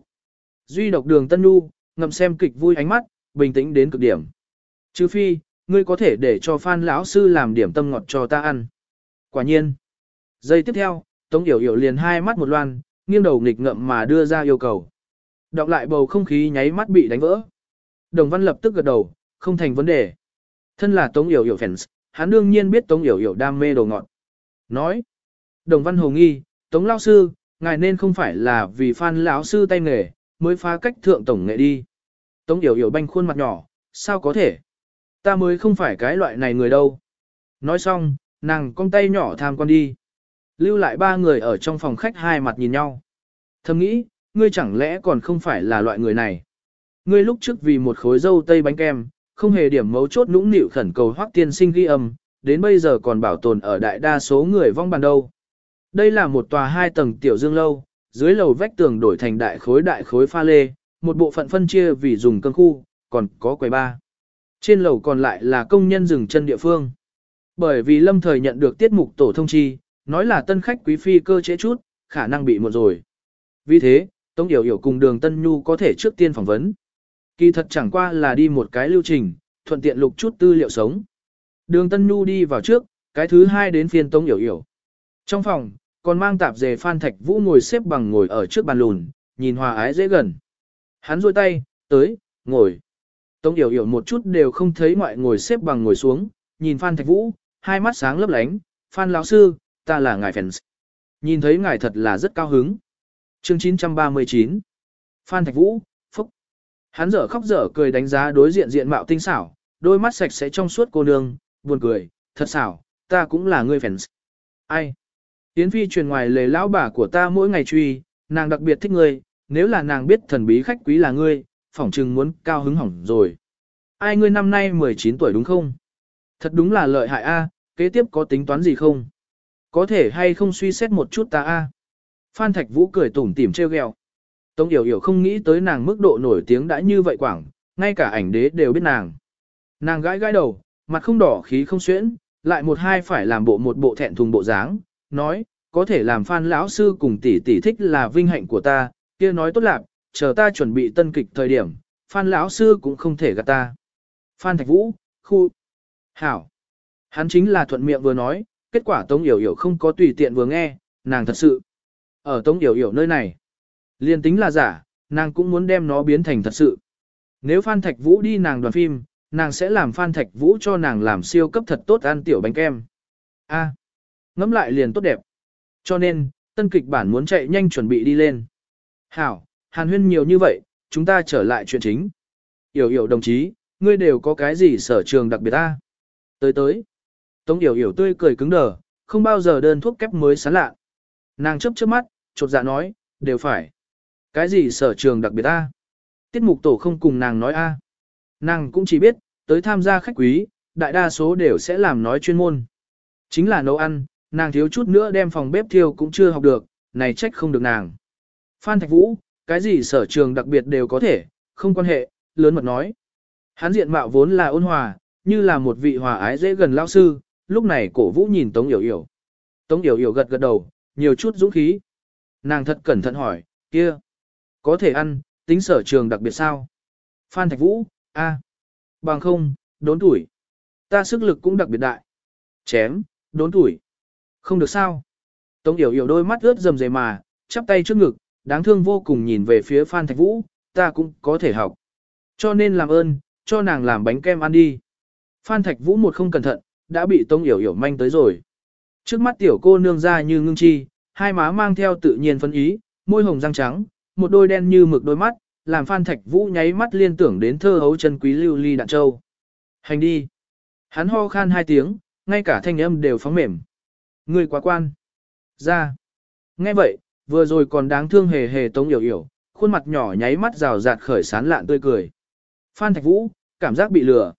Duy độc đường Tân Nhu, ngậm xem kịch vui ánh mắt, bình tĩnh đến cực điểm. Chứ phi, ngươi có thể để cho Phan lão sư làm điểm tâm ngọt cho ta ăn. Quả nhiên. Giây tiếp theo, Tống Yểu Yểu liền hai mắt một loan, nghiêng đầu nghịch ngậm mà đưa ra yêu cầu. Đọc lại bầu không khí nháy mắt bị đánh vỡ. Đồng Văn lập tức gật đầu, không thành vấn đề. Thân là Tống Yểu Yểu fans, hắn đương nhiên biết Tống Yểu Yểu đam mê đồ ngọt. Nói, Đồng Văn Hồ nghi, Tống Lão Sư, ngài nên không phải là vì Phan lão Sư tay nghề, mới phá cách thượng tổng nghệ đi. Tống Yểu Yểu banh khuôn mặt nhỏ, sao có thể? Ta mới không phải cái loại này người đâu. Nói xong, nàng cong tay nhỏ tham quan đi. Lưu lại ba người ở trong phòng khách hai mặt nhìn nhau. Thầm nghĩ, ngươi chẳng lẽ còn không phải là loại người này. Ngươi lúc trước vì một khối dâu tây bánh kem, không hề điểm mấu chốt nũng nịu khẩn cầu hoác tiên sinh ghi âm, đến bây giờ còn bảo tồn ở đại đa số người vong bàn đâu. Đây là một tòa hai tầng tiểu dương lâu, dưới lầu vách tường đổi thành đại khối đại khối pha lê, một bộ phận phân chia vì dùng cân khu, còn có quầy ba. Trên lầu còn lại là công nhân dừng chân địa phương. Bởi vì lâm thời nhận được tiết mục tổ thông chi, nói là tân khách quý phi cơ chế chút, khả năng bị một rồi. Vì thế, Tống Yểu Yểu cùng đường Tân Nhu có thể trước tiên phỏng vấn. Kỳ thật chẳng qua là đi một cái lưu trình, thuận tiện lục chút tư liệu sống. Đường Tân Nhu đi vào trước, cái thứ hai đến phiên Tống Yểu Yểu. Trong phòng, còn mang tạp dề Phan Thạch Vũ ngồi xếp bằng ngồi ở trước bàn lùn, nhìn hòa ái dễ gần. Hắn rôi tay, tới, ngồi. Tống Yểu Yểu một chút đều không thấy ngoại ngồi xếp bằng ngồi xuống, nhìn Phan Thạch Vũ, hai mắt sáng lấp lánh, Phan lão sư, ta là ngài fans. Nhìn thấy ngài thật là rất cao hứng. Chương 939 Phan Thạch Vũ, Phúc. Hắn dở khóc dở cười đánh giá đối diện diện mạo tinh xảo, đôi mắt sạch sẽ trong suốt cô nương, buồn cười, thật xảo, ta cũng là người fans. Ai? Yến Phi truyền ngoài lời lão bà của ta mỗi ngày truy, nàng đặc biệt thích ngươi, nếu là nàng biết thần bí khách quý là ngươi, phỏng chừng muốn cao hứng hỏng rồi. Ai ngươi năm nay 19 tuổi đúng không? Thật đúng là lợi hại a, kế tiếp có tính toán gì không? Có thể hay không suy xét một chút ta a? Phan Thạch Vũ cười tủm tỉm trêu ghẹo. Tống Yểu Yểu không nghĩ tới nàng mức độ nổi tiếng đã như vậy quảng, ngay cả ảnh đế đều biết nàng. Nàng gãi gãi đầu, mặt không đỏ khí không xuyễn, lại một hai phải làm bộ một bộ thẹn thùng bộ dáng, nói, có thể làm Phan lão sư cùng tỷ tỷ thích là vinh hạnh của ta, kia nói tốt lạc, chờ ta chuẩn bị tân kịch thời điểm, Phan lão sư cũng không thể gạt ta. Phan Thạch Vũ, khu, hảo. Hắn chính là thuận miệng vừa nói, kết quả Tống Yểu Yểu không có tùy tiện vừa nghe, nàng thật sự. Ở Tống Yểu Yểu nơi này, liền tính là giả, nàng cũng muốn đem nó biến thành thật sự. Nếu Phan Thạch Vũ đi nàng đoàn phim, nàng sẽ làm Phan Thạch Vũ cho nàng làm siêu cấp thật tốt ăn tiểu bánh kem. A, à, ngẫm lại liền tốt đẹp. Cho nên, tân kịch bản muốn chạy nhanh chuẩn bị đi lên. Hảo, hàn huyên nhiều như vậy, chúng ta trở lại chuyện chính. Yểu yểu đồng chí, ngươi đều có cái gì sở trường đặc biệt ta? Tới tới. Tống yểu yểu tươi cười cứng đờ, không bao giờ đơn thuốc kép mới sán lạ. Nàng chấp chớp mắt, chột dạ nói, đều phải. Cái gì sở trường đặc biệt ta? Tiết mục tổ không cùng nàng nói a. Nàng cũng chỉ biết, tới tham gia khách quý, đại đa số đều sẽ làm nói chuyên môn. Chính là nấu ăn, nàng thiếu chút nữa đem phòng bếp thiêu cũng chưa học được, này trách không được nàng. Phan Thạch Vũ, cái gì sở trường đặc biệt đều có thể, không quan hệ, lớn mật nói. Hắn diện mạo vốn là ôn hòa, như là một vị hòa ái dễ gần lao sư, lúc này cổ vũ nhìn Tống Yểu Yểu. Tống Yểu Yểu gật gật đầu, nhiều chút dũng khí. Nàng thật cẩn thận hỏi, kia, có thể ăn, tính sở trường đặc biệt sao? Phan Thạch Vũ, a, bằng không, đốn tuổi. Ta sức lực cũng đặc biệt đại. Chém, đốn tuổi. Không được sao? Tống Yểu Yểu đôi mắt ướt rầm rề mà, chắp tay trước ngực, đáng thương vô cùng nhìn về phía Phan Thạch Vũ, ta cũng có thể học. Cho nên làm ơn, cho nàng làm bánh kem ăn đi. Phan Thạch Vũ một không cẩn thận, đã bị Tống Yểu Yểu manh tới rồi. Trước mắt tiểu cô nương ra như ngưng chi, hai má mang theo tự nhiên phân ý, môi hồng răng trắng, một đôi đen như mực đôi mắt, làm Phan Thạch Vũ nháy mắt liên tưởng đến thơ hấu chân quý lưu ly đạn châu. Hành đi. Hắn ho khan hai tiếng, ngay cả thanh âm đều phóng mềm. Người quá quan. Ra. Nghe vậy, vừa rồi còn đáng thương hề hề tống yểu yểu, khuôn mặt nhỏ nháy mắt rào rạt khởi sán lạn tươi cười. Phan Thạch Vũ, cảm giác bị lừa.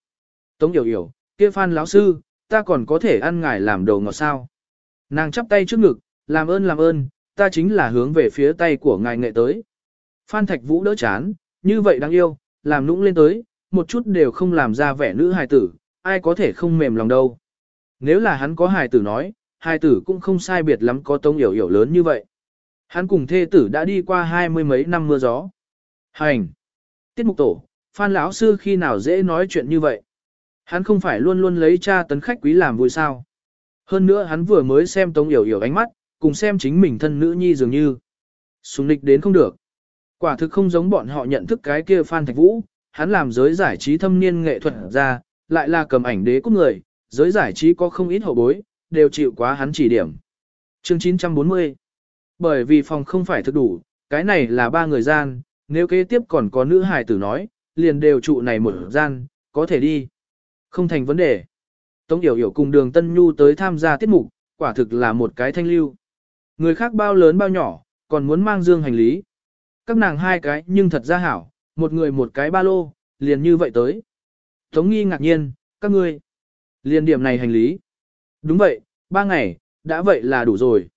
Tống yểu yểu, kia Phan lão sư, ta còn có thể ăn ngài làm đồ ngọt sao. Nàng chắp tay trước ngực, làm ơn làm ơn, ta chính là hướng về phía tay của ngài nghệ tới. Phan Thạch Vũ đỡ chán, như vậy đáng yêu, làm nũng lên tới, một chút đều không làm ra vẻ nữ hài tử, ai có thể không mềm lòng đâu. Nếu là hắn có hài tử nói, hài tử cũng không sai biệt lắm có tông hiểu hiểu lớn như vậy. Hắn cùng thê tử đã đi qua hai mươi mấy năm mưa gió. Hành! Tiết mục tổ, Phan lão sư khi nào dễ nói chuyện như vậy? Hắn không phải luôn luôn lấy cha tấn khách quý làm vui sao? Hơn nữa hắn vừa mới xem Tống Yểu Yểu ánh mắt, cùng xem chính mình thân nữ nhi dường như. Sùng nịch đến không được. Quả thực không giống bọn họ nhận thức cái kia Phan Thạch Vũ, hắn làm giới giải trí thâm niên nghệ thuật ra, lại là cầm ảnh đế của người, giới giải trí có không ít hậu bối, đều chịu quá hắn chỉ điểm. Chương 940 Bởi vì phòng không phải thực đủ, cái này là ba người gian, nếu kế tiếp còn có nữ hài tử nói, liền đều trụ này một gian, có thể đi. Không thành vấn đề. Tống Yểu Yểu cùng đường Tân Nhu tới tham gia tiết mục, quả thực là một cái thanh lưu. Người khác bao lớn bao nhỏ, còn muốn mang dương hành lý. Các nàng hai cái nhưng thật ra hảo, một người một cái ba lô, liền như vậy tới. Tống nghi ngạc nhiên, các ngươi, liền điểm này hành lý. Đúng vậy, ba ngày, đã vậy là đủ rồi.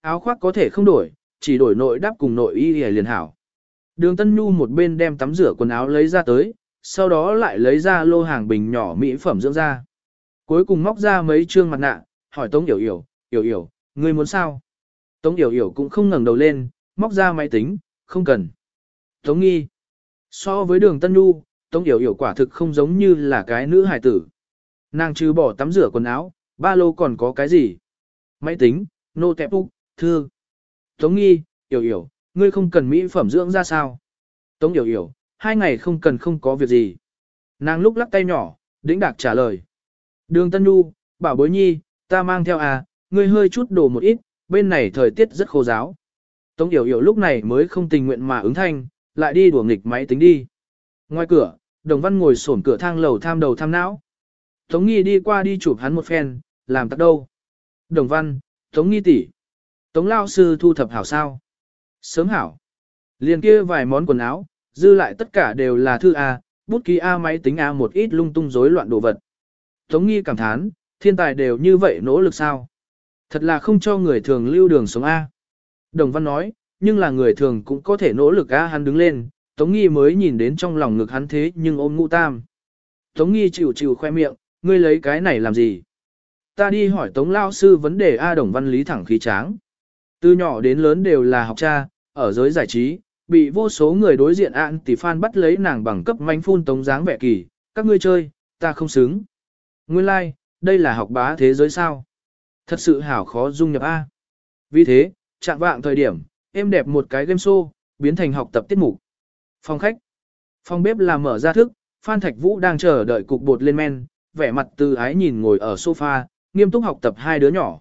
Áo khoác có thể không đổi, chỉ đổi nội đắp cùng nội y liền hảo. Đường Tân Nhu một bên đem tắm rửa quần áo lấy ra tới, sau đó lại lấy ra lô hàng bình nhỏ mỹ phẩm dưỡng da. Cuối cùng móc ra mấy trương mặt nạ, hỏi Tống Yểu Yểu, Yểu Yểu, ngươi muốn sao? Tống Yểu Yểu cũng không ngẩng đầu lên, móc ra máy tính, không cần. Tống Nghi. So với đường Tân Nhu, Tống Yểu Yểu quả thực không giống như là cái nữ hài tử. Nàng trừ bỏ tắm rửa quần áo, ba lô còn có cái gì? Máy tính, nô tẹp úc, thư. Tống Nghi, Yểu Yểu, ngươi không cần mỹ phẩm dưỡng ra sao? Tống Yểu Yểu, hai ngày không cần không có việc gì. Nàng lúc lắc tay nhỏ, đĩnh đạc trả lời. Đường Tân Nhu, bảo bối nhi, ta mang theo à, ngươi hơi chút đổ một ít, bên này thời tiết rất khô giáo. Tống Yểu Yểu lúc này mới không tình nguyện mà ứng thanh, lại đi đùa nghịch máy tính đi. Ngoài cửa, Đồng Văn ngồi sổn cửa thang lầu tham đầu tham não. Tống Nghi đi qua đi chụp hắn một phen, làm tắc đâu. Đồng Văn, Tống Nghi tỷ, Tống Lao Sư thu thập hảo sao. Sớm hảo. Liền kia vài món quần áo, dư lại tất cả đều là thư A, bút ký A máy tính A một ít lung tung rối loạn đồ vật. Tống Nghi cảm thán, thiên tài đều như vậy nỗ lực sao. Thật là không cho người thường lưu đường sống A. Đồng Văn nói, nhưng là người thường cũng có thể nỗ lực A hắn đứng lên, Tống Nghi mới nhìn đến trong lòng ngực hắn thế nhưng ôm ngũ tam. Tống Nghi chịu chịu khoe miệng, ngươi lấy cái này làm gì? Ta đi hỏi Tống Lao Sư vấn đề A Đồng Văn Lý thẳng khí tráng. Từ nhỏ đến lớn đều là học cha, ở giới giải trí, bị vô số người đối diện ạn tỷ fan bắt lấy nàng bằng cấp manh phun Tống dáng vẻ kỳ, các ngươi chơi, ta không xứng. Nguyên lai, like, đây là học bá thế giới sao? Thật sự hảo khó dung nhập A. Vì thế, chạm vạng thời điểm, em đẹp một cái game show, biến thành học tập tiết mục. Phòng khách. Phòng bếp là mở ra thức, Phan Thạch Vũ đang chờ đợi cục bột lên men, vẻ mặt từ ái nhìn ngồi ở sofa, nghiêm túc học tập hai đứa nhỏ.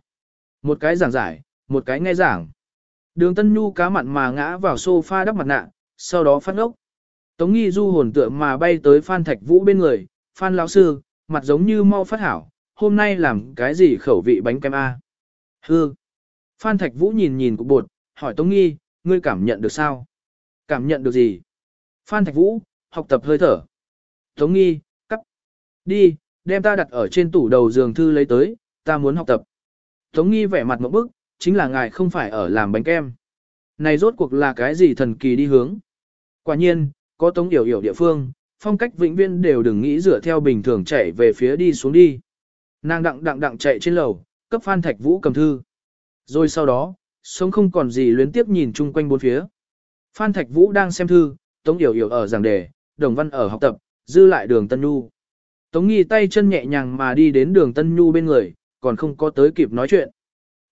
Một cái giảng giải, một cái nghe giảng. Đường Tân Nhu cá mặn mà ngã vào sofa đắp mặt nạ, sau đó phát ốc. Tống Nghi Du hồn tựa mà bay tới Phan Thạch Vũ bên người, Phan lão sư, mặt giống như mau phát hảo, hôm nay làm cái gì khẩu vị bánh kem A. Hư. Phan Thạch Vũ nhìn nhìn cục bột, hỏi Tống Nghi, ngươi cảm nhận được sao? Cảm nhận được gì? Phan Thạch Vũ, học tập hơi thở. Tống Nghi, cắt. Đi, đem ta đặt ở trên tủ đầu giường thư lấy tới, ta muốn học tập. Tống Nghi vẻ mặt một bức, chính là ngài không phải ở làm bánh kem. Này rốt cuộc là cái gì thần kỳ đi hướng? Quả nhiên, có Tống Yểu Yểu địa phương, phong cách vĩnh viên đều đừng nghĩ dựa theo bình thường chạy về phía đi xuống đi. Nàng đặng đặng đặng chạy trên lầu, cấp Phan Thạch Vũ cầm thư. Rồi sau đó, sống không còn gì luyến tiếp nhìn chung quanh bốn phía. Phan Thạch Vũ đang xem thư, Tống Yểu Yểu ở giảng đề, Đồng Văn ở học tập, dư lại đường Tân Nhu. Tống Nghi tay chân nhẹ nhàng mà đi đến đường Tân Nhu bên người, còn không có tới kịp nói chuyện.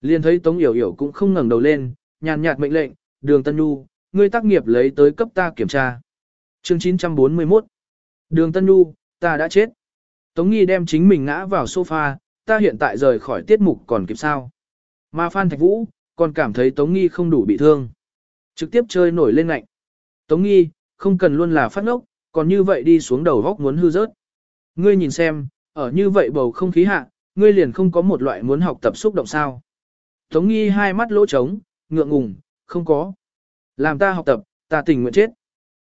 Liền thấy Tống Yểu Yểu cũng không ngẩng đầu lên, nhàn nhạt mệnh lệnh, đường Tân Nhu, ngươi tác nghiệp lấy tới cấp ta kiểm tra. Chương 941 Đường Tân Nhu, ta đã chết. Tống Nghi đem chính mình ngã vào sofa, ta hiện tại rời khỏi tiết mục còn kịp sao. Mà Phan Thạch Vũ, còn cảm thấy Tống Nghi không đủ bị thương. Trực tiếp chơi nổi lên lạnh Tống Nghi, không cần luôn là phát ngốc, còn như vậy đi xuống đầu góc muốn hư rớt. Ngươi nhìn xem, ở như vậy bầu không khí hạ, ngươi liền không có một loại muốn học tập xúc động sao. Tống Nghi hai mắt lỗ trống, ngượng ngùng, không có. Làm ta học tập, ta tình nguyện chết.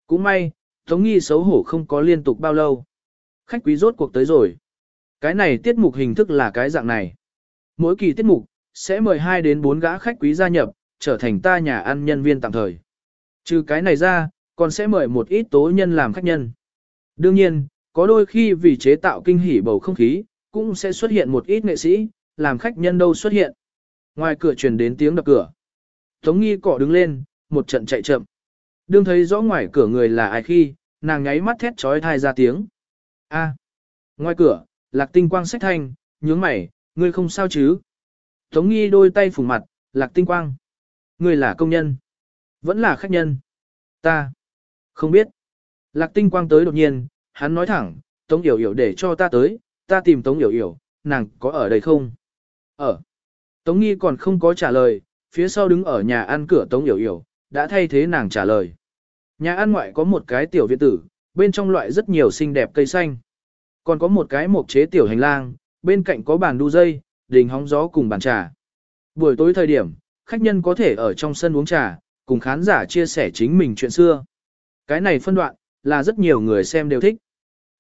Cũng may, Tống Nghi xấu hổ không có liên tục bao lâu. Khách quý rốt cuộc tới rồi. Cái này tiết mục hình thức là cái dạng này. Mỗi kỳ tiết mục, sẽ mời 2 đến 4 gã khách quý gia nhập, trở thành ta nhà ăn nhân viên tạm thời. Trừ cái này ra, còn sẽ mời một ít tố nhân làm khách nhân. Đương nhiên, có đôi khi vì chế tạo kinh hỉ bầu không khí, cũng sẽ xuất hiện một ít nghệ sĩ, làm khách nhân đâu xuất hiện. Ngoài cửa truyền đến tiếng đập cửa. Tống nghi cọ đứng lên, một trận chạy chậm. Đương thấy rõ ngoài cửa người là ai khi, nàng nháy mắt thét trói thai ra tiếng. A. Ngoài cửa, lạc tinh quang sách thanh, nhướng mày, ngươi không sao chứ? Tống nghi đôi tay phủ mặt, lạc tinh quang. Ngươi là công nhân. Vẫn là khách nhân. Ta. Không biết. Lạc tinh quang tới đột nhiên, hắn nói thẳng, Tống Yểu Yểu để cho ta tới, ta tìm Tống Yểu Yểu, nàng có ở đây không? Ở. Tống Nghi còn không có trả lời, phía sau đứng ở nhà ăn cửa Tống Yểu Yểu, đã thay thế nàng trả lời. Nhà ăn ngoại có một cái tiểu viện tử, bên trong loại rất nhiều xinh đẹp cây xanh. Còn có một cái mộc chế tiểu hành lang, bên cạnh có bàn đu dây, đình hóng gió cùng bàn trà. Buổi tối thời điểm, khách nhân có thể ở trong sân uống trà, cùng khán giả chia sẻ chính mình chuyện xưa. Cái này phân đoạn, là rất nhiều người xem đều thích.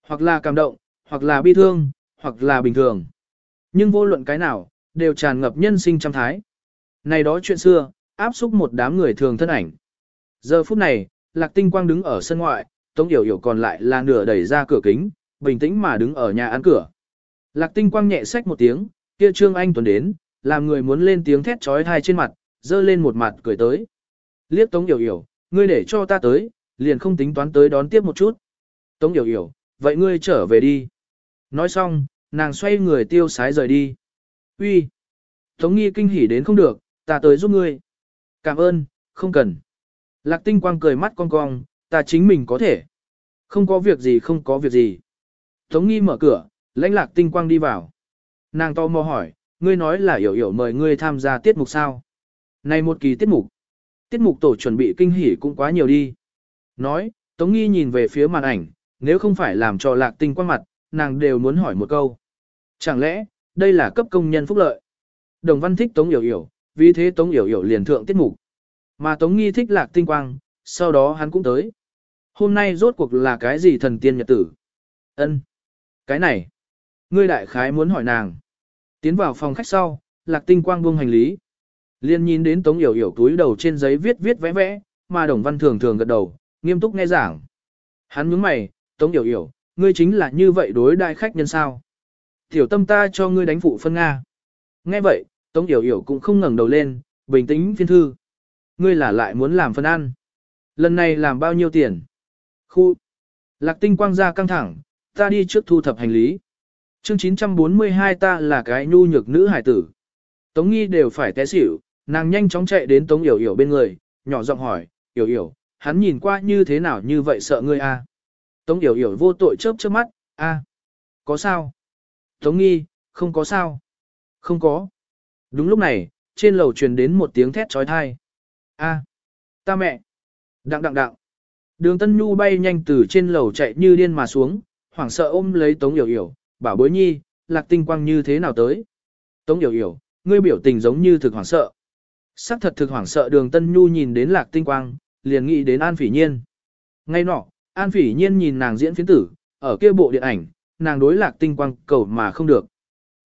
Hoặc là cảm động, hoặc là bi thương, hoặc là bình thường. Nhưng vô luận cái nào, đều tràn ngập nhân sinh trăm thái. Này đó chuyện xưa, áp xúc một đám người thường thân ảnh. Giờ phút này, Lạc Tinh Quang đứng ở sân ngoại, Tống Yểu Yểu còn lại là nửa đẩy ra cửa kính, bình tĩnh mà đứng ở nhà ăn cửa. Lạc Tinh Quang nhẹ xách một tiếng, kia Trương Anh Tuấn đến, làm người muốn lên tiếng thét trói thai trên mặt, dơ lên một mặt cười tới. Liếc Tống Yểu Yểu, ngươi để cho ta tới, liền không tính toán tới đón tiếp một chút. Tống Yểu Yểu, vậy ngươi trở về đi. Nói xong, nàng xoay người tiêu sái rời đi. Uy, Tống Nghi kinh hỉ đến không được, ta tới giúp ngươi. Cảm ơn, không cần. Lạc Tinh Quang cười mắt cong cong, ta chính mình có thể. Không có việc gì không có việc gì. Tống nghi mở cửa, lãnh lạc tinh quang đi vào. Nàng to mò hỏi, ngươi nói là hiểu hiểu mời ngươi tham gia tiết mục sao? Này một kỳ tiết mục. Tiết mục tổ chuẩn bị kinh hỉ cũng quá nhiều đi. Nói, Tống nghi nhìn về phía màn ảnh, nếu không phải làm cho lạc tinh quang mặt, nàng đều muốn hỏi một câu. Chẳng lẽ, đây là cấp công nhân phúc lợi? Đồng văn thích Tống Yểu Yểu, vì thế Tống Yểu Yểu liền thượng tiết mục. Mà Tống Nghi thích lạc tinh quang, sau đó hắn cũng tới. Hôm nay rốt cuộc là cái gì thần tiên nhật tử? Ân, Cái này. Ngươi đại khái muốn hỏi nàng. Tiến vào phòng khách sau, lạc tinh quang buông hành lý. Liên nhìn đến Tống Yểu Yểu túi đầu trên giấy viết viết vẽ vẽ, mà Đồng Văn thường thường gật đầu, nghiêm túc nghe giảng. Hắn nhướng mày, Tống Yểu Yểu, ngươi chính là như vậy đối đại khách nhân sao? Tiểu tâm ta cho ngươi đánh phụ phân Nga. Nghe vậy, Tống Yểu Yểu cũng không ngẩng đầu lên, bình tĩnh phiên thư. Ngươi là lại muốn làm phân ăn. Lần này làm bao nhiêu tiền? Khu. Lạc tinh quang ra căng thẳng, ta đi trước thu thập hành lý. Chương 942 ta là cái nhu nhược nữ hải tử. Tống nghi đều phải té xỉu, nàng nhanh chóng chạy đến Tống Yểu Yểu bên người, nhỏ giọng hỏi, Yểu Yểu, hắn nhìn qua như thế nào như vậy sợ ngươi a? À? Tống Yểu Yểu vô tội chớp chớp mắt, a, có sao? Tống nghi, không có sao. Không có. Đúng lúc này, trên lầu truyền đến một tiếng thét trói thai. A, ta mẹ. Đặng đặng đặng. Đường Tân Nhu bay nhanh từ trên lầu chạy như điên mà xuống, hoảng sợ ôm lấy Tống Yểu Yểu, bảo bối nhi, lạc tinh quang như thế nào tới. Tống Yểu Yểu, ngươi biểu tình giống như thực hoảng sợ. Sắc thật thực hoảng sợ đường Tân Nhu nhìn đến lạc tinh quang, liền nghĩ đến An Phỉ Nhiên. Ngay nọ, An Phỉ Nhiên nhìn nàng diễn phiến tử, ở kia bộ điện ảnh, nàng đối lạc tinh quang cầu mà không được.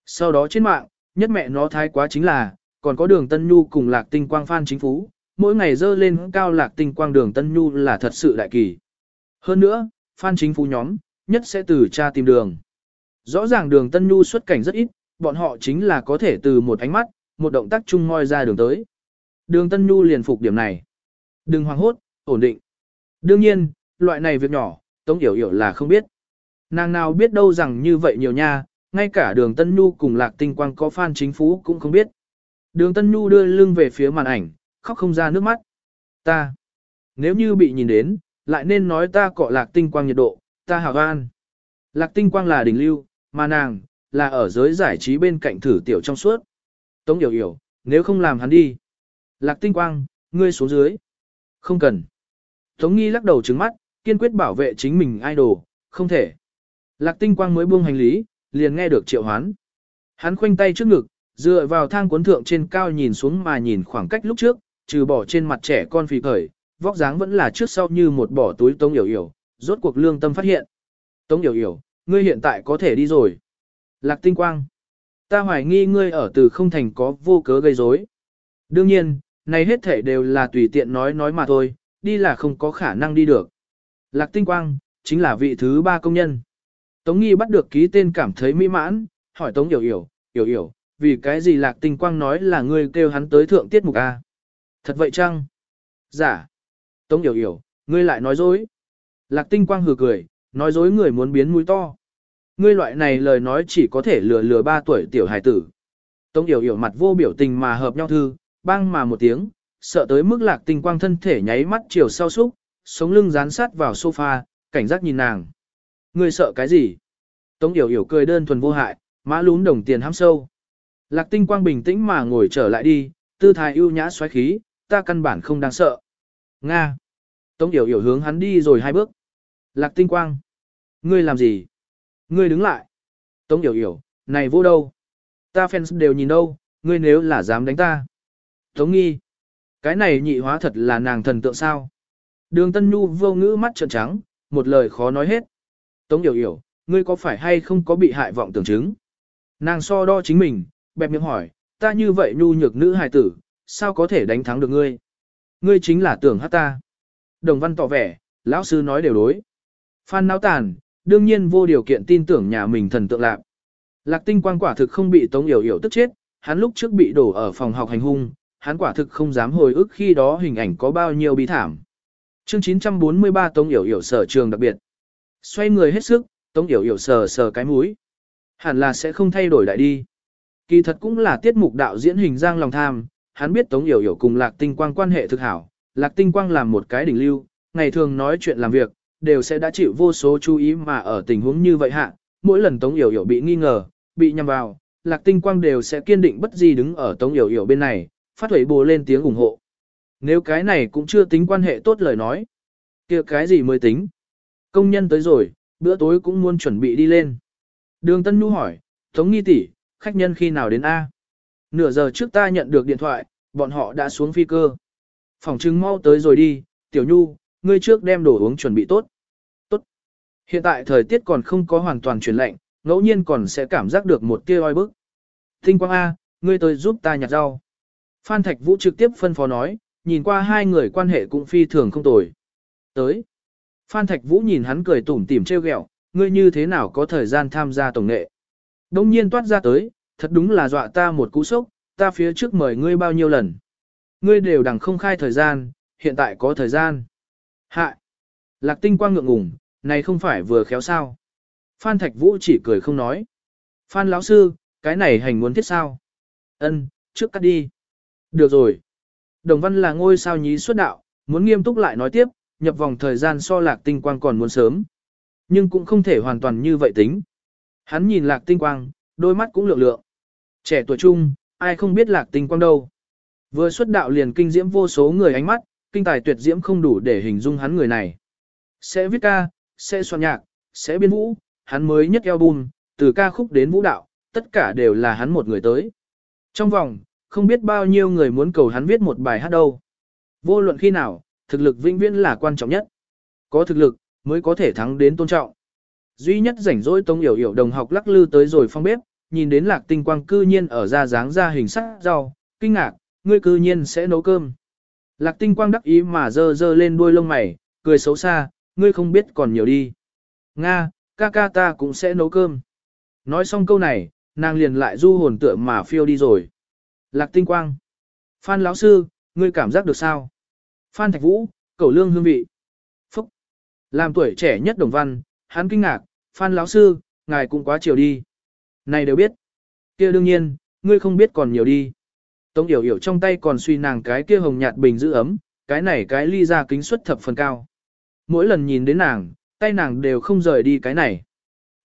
Sau đó trên mạng, nhất mẹ nó thái quá chính là, còn có đường Tân Nhu cùng lạc tinh quang phan chính phú, mỗi ngày dơ lên cao lạc tinh quang đường Tân Nhu là thật sự đại kỳ. Hơn nữa, phan chính phú nhóm, nhất sẽ từ cha tìm đường. Rõ ràng đường Tân Nhu xuất cảnh rất ít, bọn họ chính là có thể từ một ánh mắt, một động tác chung ngoi ra đường tới. Đường Tân Nhu liền phục điểm này. Đừng hoang hốt, ổn định. Đương nhiên, loại này việc nhỏ, Tống Yểu Yểu là không biết. Nàng nào biết đâu rằng như vậy nhiều nha, ngay cả đường Tân Nhu cùng Lạc Tinh Quang có fan chính phú cũng không biết. Đường Tân Nhu đưa lưng về phía màn ảnh, khóc không ra nước mắt. Ta, nếu như bị nhìn đến, lại nên nói ta cọ Lạc Tinh Quang nhiệt độ, ta hào an. Lạc Tinh Quang là đỉnh lưu, mà nàng, là ở giới giải trí bên cạnh thử tiểu trong suốt. Tống Yểu Yểu, nếu không làm hắn đi. Lạc Tinh Quang, ngươi xuống dưới. Không cần. Tống Nghi lắc đầu trứng mắt, kiên quyết bảo vệ chính mình idol, không thể. Lạc Tinh Quang mới buông hành lý, liền nghe được triệu hoán. Hắn khoanh tay trước ngực, dựa vào thang cuốn thượng trên cao nhìn xuống mà nhìn khoảng cách lúc trước, trừ bỏ trên mặt trẻ con phì khởi, vóc dáng vẫn là trước sau như một bỏ túi Tống Yểu Yểu, rốt cuộc lương tâm phát hiện. Tống Yểu Yểu, ngươi hiện tại có thể đi rồi. Lạc Tinh Quang, ta hoài nghi ngươi ở từ không thành có vô cớ gây rối. Đương nhiên, này hết thể đều là tùy tiện nói nói mà thôi, đi là không có khả năng đi được. Lạc Tinh Quang, chính là vị thứ ba công nhân. Tống Nghi bắt được ký tên cảm thấy mỹ mãn, hỏi Tống Yểu Yểu, Yểu Yểu, vì cái gì Lạc Tinh Quang nói là ngươi kêu hắn tới thượng tiết mục A. Thật vậy chăng? Giả. Dạ. Tống Yểu Yểu, ngươi lại nói dối. Lạc Tinh Quang hừ cười, nói dối người muốn biến mũi to. Ngươi loại này lời nói chỉ có thể lừa lừa ba tuổi tiểu hài tử. Tống Yểu Yểu mặt vô biểu tình mà hợp nhau thư, băng mà một tiếng, sợ tới mức Lạc Tinh Quang thân thể nháy mắt chiều sau súc, sống lưng dán sát vào sofa, cảnh giác nhìn nàng. Ngươi sợ cái gì? Tống Yểu Yểu cười đơn thuần vô hại, mã lún đồng tiền hám sâu. Lạc Tinh Quang bình tĩnh mà ngồi trở lại đi, tư thái ưu nhã xoáy khí, ta căn bản không đáng sợ. Nga. Tống Yểu Yểu hướng hắn đi rồi hai bước. Lạc Tinh Quang. Ngươi làm gì? Ngươi đứng lại. Tống Yểu Yểu, này vô đâu? Ta fans đều nhìn đâu, ngươi nếu là dám đánh ta. Tống Nghi. Cái này nhị hóa thật là nàng thần tượng sao? Đường Tân Nhu vô ngữ mắt trợn trắng, một lời khó nói hết. Tống Yểu Yểu, ngươi có phải hay không có bị hại vọng tưởng chứng? Nàng so đo chính mình, bẹp miệng hỏi, ta như vậy nhu nhược nữ hài tử, sao có thể đánh thắng được ngươi? Ngươi chính là tưởng hát ta. Đồng văn tỏ vẻ, lão sư nói đều đối. Phan náo tàn, đương nhiên vô điều kiện tin tưởng nhà mình thần tượng lạc. Lạc tinh quang quả thực không bị Tống Yểu Yểu tức chết, hắn lúc trước bị đổ ở phòng học hành hung, hắn quả thực không dám hồi ức khi đó hình ảnh có bao nhiêu bi thảm. Chương 943 Tống Yểu Yểu sở trường đặc biệt. Xoay người hết sức, Tống Yểu Yểu sờ sờ cái mũi. Hẳn là sẽ không thay đổi đại đi. Kỳ thật cũng là tiết mục đạo diễn hình giang lòng tham, hắn biết Tống Yểu Yểu cùng Lạc Tinh Quang quan hệ thực hảo. Lạc Tinh Quang làm một cái đỉnh lưu, ngày thường nói chuyện làm việc, đều sẽ đã chịu vô số chú ý mà ở tình huống như vậy hạ, mỗi lần Tống Yểu Yểu bị nghi ngờ, bị nhầm vào, Lạc Tinh Quang đều sẽ kiên định bất di đứng ở Tống Yểu Yểu bên này, phát huẩy bồ lên tiếng ủng hộ. Nếu cái này cũng chưa tính quan hệ tốt lời nói, kia cái gì mới tính? Công nhân tới rồi, bữa tối cũng muốn chuẩn bị đi lên. Đường Tân Nhu hỏi, Tống Nghi tỷ, khách nhân khi nào đến A? Nửa giờ trước ta nhận được điện thoại, bọn họ đã xuống phi cơ. Phòng trưng mau tới rồi đi, Tiểu Nhu, ngươi trước đem đồ uống chuẩn bị tốt. Tốt. Hiện tại thời tiết còn không có hoàn toàn chuyển lạnh, ngẫu nhiên còn sẽ cảm giác được một tia oi bức. Tinh Quang A, ngươi tới giúp ta nhặt rau. Phan Thạch Vũ trực tiếp phân phó nói, nhìn qua hai người quan hệ cũng phi thường không tồi. Tới. Phan Thạch Vũ nhìn hắn cười tủm tỉm trêu ghẹo, ngươi như thế nào có thời gian tham gia tổng nghệ. Đông nhiên toát ra tới, thật đúng là dọa ta một cú sốc, ta phía trước mời ngươi bao nhiêu lần. Ngươi đều đằng không khai thời gian, hiện tại có thời gian. Hạ. Lạc tinh quang ngượng ngùng, này không phải vừa khéo sao. Phan Thạch Vũ chỉ cười không nói. Phan lão sư, cái này hành muốn thiết sao? Ân, trước cắt đi. Được rồi. Đồng văn là ngôi sao nhí xuất đạo, muốn nghiêm túc lại nói tiếp, nhập vòng thời gian so lạc tinh quang còn muốn sớm. Nhưng cũng không thể hoàn toàn như vậy tính. Hắn nhìn lạc tinh quang, đôi mắt cũng lượng lượng. Trẻ tuổi trung, ai không biết lạc tinh quang đâu. Vừa xuất đạo liền kinh diễm vô số người ánh mắt, kinh tài tuyệt diễm không đủ để hình dung hắn người này. Sẽ viết ca, sẽ soạn nhạc, sẽ biên vũ, hắn mới nhất album, từ ca khúc đến vũ đạo, tất cả đều là hắn một người tới. Trong vòng, không biết bao nhiêu người muốn cầu hắn viết một bài hát đâu. Vô luận khi nào, thực lực vĩnh viễn là quan trọng nhất. Có thực lực, mới có thể thắng đến tôn trọng. Duy nhất rảnh rỗi Tông Yểu Yểu đồng học lắc lư tới rồi phong bếp, nhìn đến lạc tinh quang cư nhiên ở ra dáng ra hình sắc rau, kinh ngạc, ngươi cư nhiên sẽ nấu cơm. Lạc tinh quang đắc ý mà dơ dơ lên đuôi lông mày, cười xấu xa, ngươi không biết còn nhiều đi. Nga, ca ca ta cũng sẽ nấu cơm. Nói xong câu này, nàng liền lại du hồn tựa mà phiêu đi rồi. Lạc tinh quang. Phan lão sư, ngươi cảm giác được sao? Phan Thạch Vũ, cầu lương hương vị. Phúc. Làm tuổi trẻ nhất đồng văn, hắn kinh ngạc, Phan lão sư, ngài cũng quá chiều đi. Này đều biết. kia đương nhiên, ngươi không biết còn nhiều đi. Tống Yểu Yểu trong tay còn suy nàng cái kia hồng nhạt bình giữ ấm, cái này cái ly ra kính suất thập phần cao. Mỗi lần nhìn đến nàng, tay nàng đều không rời đi cái này.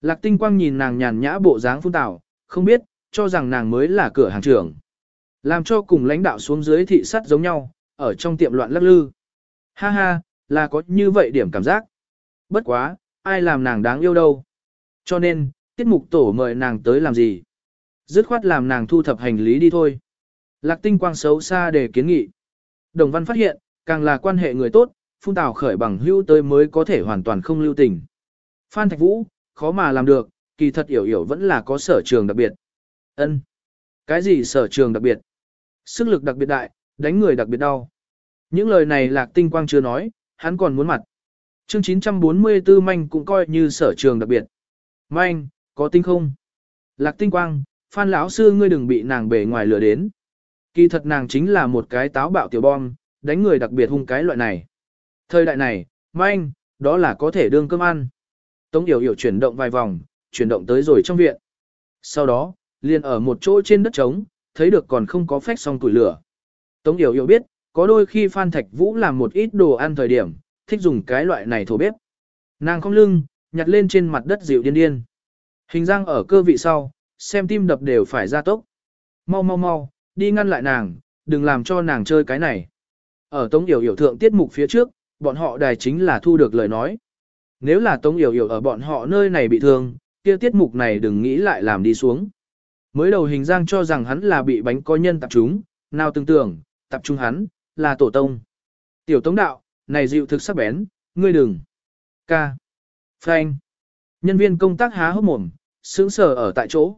Lạc tinh quang nhìn nàng nhàn nhã bộ dáng phun tảo, không biết, cho rằng nàng mới là cửa hàng trưởng. Làm cho cùng lãnh đạo xuống dưới thị sắt giống nhau, ở trong tiệm loạn lắc lư. Ha ha, là có như vậy điểm cảm giác. Bất quá, ai làm nàng đáng yêu đâu. Cho nên, tiết mục tổ mời nàng tới làm gì? Dứt khoát làm nàng thu thập hành lý đi thôi. Lạc tinh quang xấu xa để kiến nghị. Đồng văn phát hiện, càng là quan hệ người tốt, phun tào khởi bằng hưu tới mới có thể hoàn toàn không lưu tình. Phan Thạch Vũ, khó mà làm được, kỳ thật hiểu hiểu vẫn là có sở trường đặc biệt. Ân, Cái gì sở trường đặc biệt? Sức lực đặc biệt đại, đánh người đặc biệt đau. Những lời này lạc tinh quang chưa nói, hắn còn muốn mặt. Chương 944 manh cũng coi như sở trường đặc biệt. Manh, có tinh không? Lạc tinh quang, phan lão sư ngươi đừng bị nàng bề ngoài lừa đến. Kỳ thật nàng chính là một cái táo bạo tiểu bom, đánh người đặc biệt hung cái loại này. Thời đại này, manh, đó là có thể đương cơm ăn. Tống Yểu Yểu chuyển động vài vòng, chuyển động tới rồi trong viện. Sau đó, liền ở một chỗ trên đất trống, thấy được còn không có phách xong tuổi lửa. Tống Yểu Yểu biết, có đôi khi Phan Thạch Vũ làm một ít đồ ăn thời điểm, thích dùng cái loại này thổ bếp. Nàng không lưng, nhặt lên trên mặt đất dịu điên điên. Hình Giang ở cơ vị sau, xem tim đập đều phải ra tốc. Mau mau mau, đi ngăn lại nàng, đừng làm cho nàng chơi cái này. Ở Tống Yểu Yểu thượng tiết mục phía trước, bọn họ đài chính là thu được lời nói. Nếu là Tống Yểu Yểu ở bọn họ nơi này bị thương, kia tiết mục này đừng nghĩ lại làm đi xuống. Mới đầu hình giang cho rằng hắn là bị bánh có nhân tập chúng, nào tưởng tưởng, tập trung hắn, là tổ tông. Tiểu tống đạo, này dịu thực sắc bén, ngươi đừng. Ca. Phanh. Nhân viên công tác há hốc mồm, sững sờ ở tại chỗ.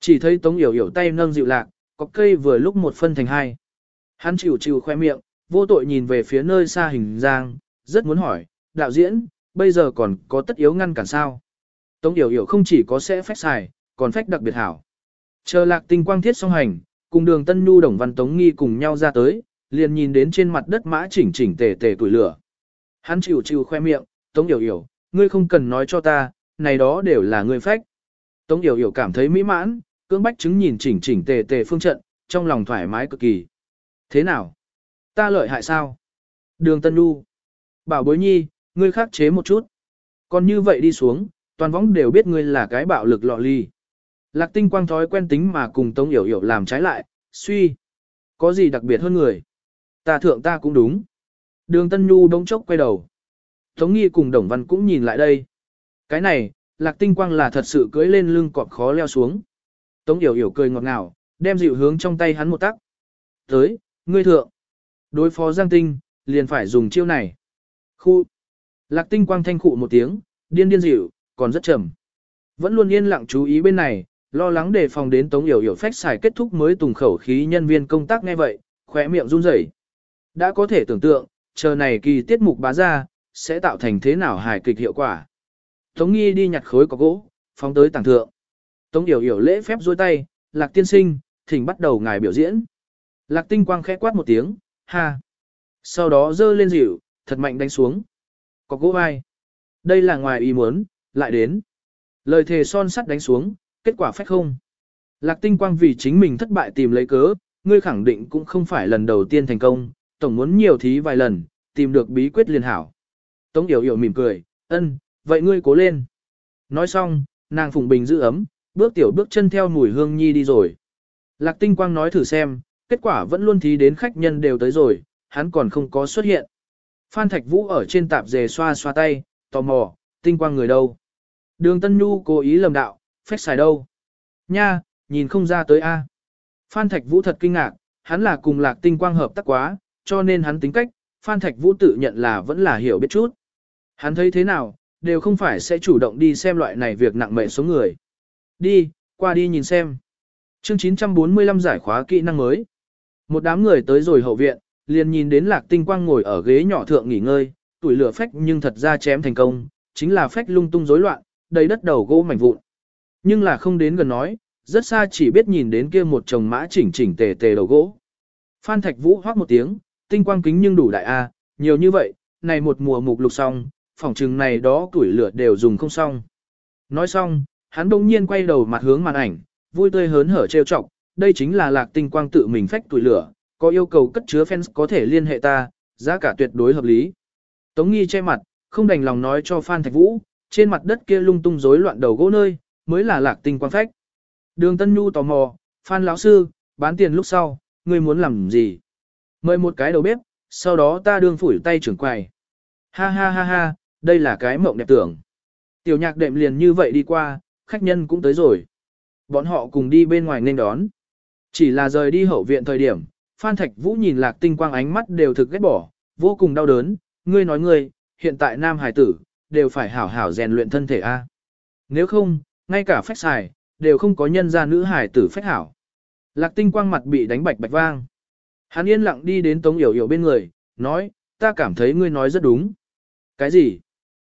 Chỉ thấy tống yểu yểu tay nâng dịu lạc, có cây vừa lúc một phân thành hai. Hắn chịu chịu khoe miệng, vô tội nhìn về phía nơi xa hình giang, rất muốn hỏi, đạo diễn, bây giờ còn có tất yếu ngăn cản sao? Tống Yểu Yểu không chỉ có sẽ phách xài, còn phách đặc biệt hảo. Chờ lạc tinh quang thiết song hành, cùng đường Tân Nhu Đồng Văn Tống Nghi cùng nhau ra tới, liền nhìn đến trên mặt đất mã chỉnh chỉnh tề tề tuổi lửa. Hắn chịu chịu khoe miệng, Tống Yểu Yểu, ngươi không cần nói cho ta, này đó đều là ngươi phách. Tống Yểu Yểu cảm thấy mỹ mãn, cưỡng bách chứng nhìn chỉnh chỉnh tề tề phương trận, trong lòng thoải mái cực kỳ. Thế nào? Ta lợi hại sao? Đường Tân Nhu. Bảo bối nhi, ngươi khắc chế một chút. Còn như vậy đi xuống, toàn võng đều biết ngươi là cái bạo lực lọ ly. Lạc tinh quang thói quen tính mà cùng Tống Yểu Yểu làm trái lại, suy. Có gì đặc biệt hơn người? Ta thượng ta cũng đúng. Đường Tân Nhu đống chốc quay đầu. Tống Nghi cùng Đồng Văn cũng nhìn lại đây. Cái này, Lạc tinh quang là thật sự cưỡi lên lưng cọp khó leo xuống. Tống Yểu Yểu cười ngọt ngào, đem dịu hướng trong tay hắn một tắc. Tới, ngươi thượng. Đối phó Giang Tinh, liền phải dùng chiêu này. Khu. Lạc tinh quang thanh khụ một tiếng, điên điên dịu, còn rất chậm. Vẫn luôn yên lặng chú ý bên này, lo lắng đề phòng đến Tống Yểu Yểu phách xài kết thúc mới tùng khẩu khí nhân viên công tác nghe vậy, khỏe miệng run rẩy. Đã có thể tưởng tượng, chờ này kỳ tiết mục bá ra, sẽ tạo thành thế nào hài kịch hiệu quả. Tống Nghi đi nhặt khối có gỗ, phóng tới tảng thượng. Tống Yểu Yểu lễ phép dôi tay, Lạc tiên sinh, thỉnh bắt đầu ngài biểu diễn. Lạc tinh quang khẽ quát một tiếng, ha. Sau đó dơ lên dịu, thật mạnh đánh xuống. Có gỗ vai. Đây là ngoài ý muốn, lại đến. Lời thề son sắt đánh xuống, kết quả phách không. Lạc tinh quang vì chính mình thất bại tìm lấy cớ, ngươi khẳng định cũng không phải lần đầu tiên thành công, tổng muốn nhiều thí vài lần, tìm được bí quyết liền hảo. Tống Yểu Yểu mỉm cười, ân, vậy ngươi cố lên. Nói xong, nàng phùng bình giữ ấm, bước tiểu bước chân theo mùi hương nhi đi rồi. Lạc tinh quang nói thử xem, kết quả vẫn luôn thí đến khách nhân đều tới rồi, hắn còn không có xuất hiện. Phan Thạch Vũ ở trên tạp dề xoa xoa tay, tò mò, tinh quang người đâu. Đường Tân Nhu cố ý lầm đạo, phách xài đâu. Nha, nhìn không ra tới a. Phan Thạch Vũ thật kinh ngạc, hắn là cùng lạc tinh quang hợp tác quá, cho nên hắn tính cách, Phan Thạch Vũ tự nhận là vẫn là hiểu biết chút. Hắn thấy thế nào, đều không phải sẽ chủ động đi xem loại này việc nặng mệnh số người. Đi, qua đi nhìn xem. Chương 945 giải khóa kỹ năng mới. Một đám người tới rồi hậu viện, liền nhìn đến lạc tinh quang ngồi ở ghế nhỏ thượng nghỉ ngơi, tuổi lửa phách nhưng thật ra chém thành công, chính là phách lung tung rối loạn, đầy đất đầu gỗ mảnh vụn. Nhưng là không đến gần nói, rất xa chỉ biết nhìn đến kia một chồng mã chỉnh chỉnh tề tề đầu gỗ. Phan Thạch Vũ hoác một tiếng, tinh quang kính nhưng đủ đại a, nhiều như vậy, này một mùa mục lục xong, phòng trừng này đó tuổi lửa đều dùng không xong. Nói xong, hắn đông nhiên quay đầu mặt hướng màn ảnh, vui tươi hớn hở trêu chọc, đây chính là lạc tinh quang tự mình phách tuổi lửa, có yêu cầu cất chứa fans có thể liên hệ ta, giá cả tuyệt đối hợp lý. Tống nghi che mặt, không đành lòng nói cho Phan Thạch Vũ, trên mặt đất kia lung tung rối loạn đầu gỗ nơi, mới là lạc tinh quang phách. Đường Tân Nhu tò mò, Phan lão sư, bán tiền lúc sau, ngươi muốn làm gì? Mời một cái đầu bếp, sau đó ta đương phủi tay trưởng quầy. Ha ha ha ha, đây là cái mộng đẹp tưởng. Tiểu nhạc đệm liền như vậy đi qua, khách nhân cũng tới rồi. Bọn họ cùng đi bên ngoài nên đón. Chỉ là rời đi hậu viện thời điểm, Phan Thạch Vũ nhìn lạc tinh quang ánh mắt đều thực ghét bỏ, vô cùng đau đớn. Ngươi nói ngươi, hiện tại nam hải tử, đều phải hảo hảo rèn luyện thân thể a. Nếu không, ngay cả phách xài, đều không có nhân ra nữ hải tử phách hảo. Lạc tinh quang mặt bị đánh bạch bạch vang. Hắn yên lặng đi đến Tống Yểu Yểu bên người, nói, ta cảm thấy ngươi nói rất đúng. Cái gì?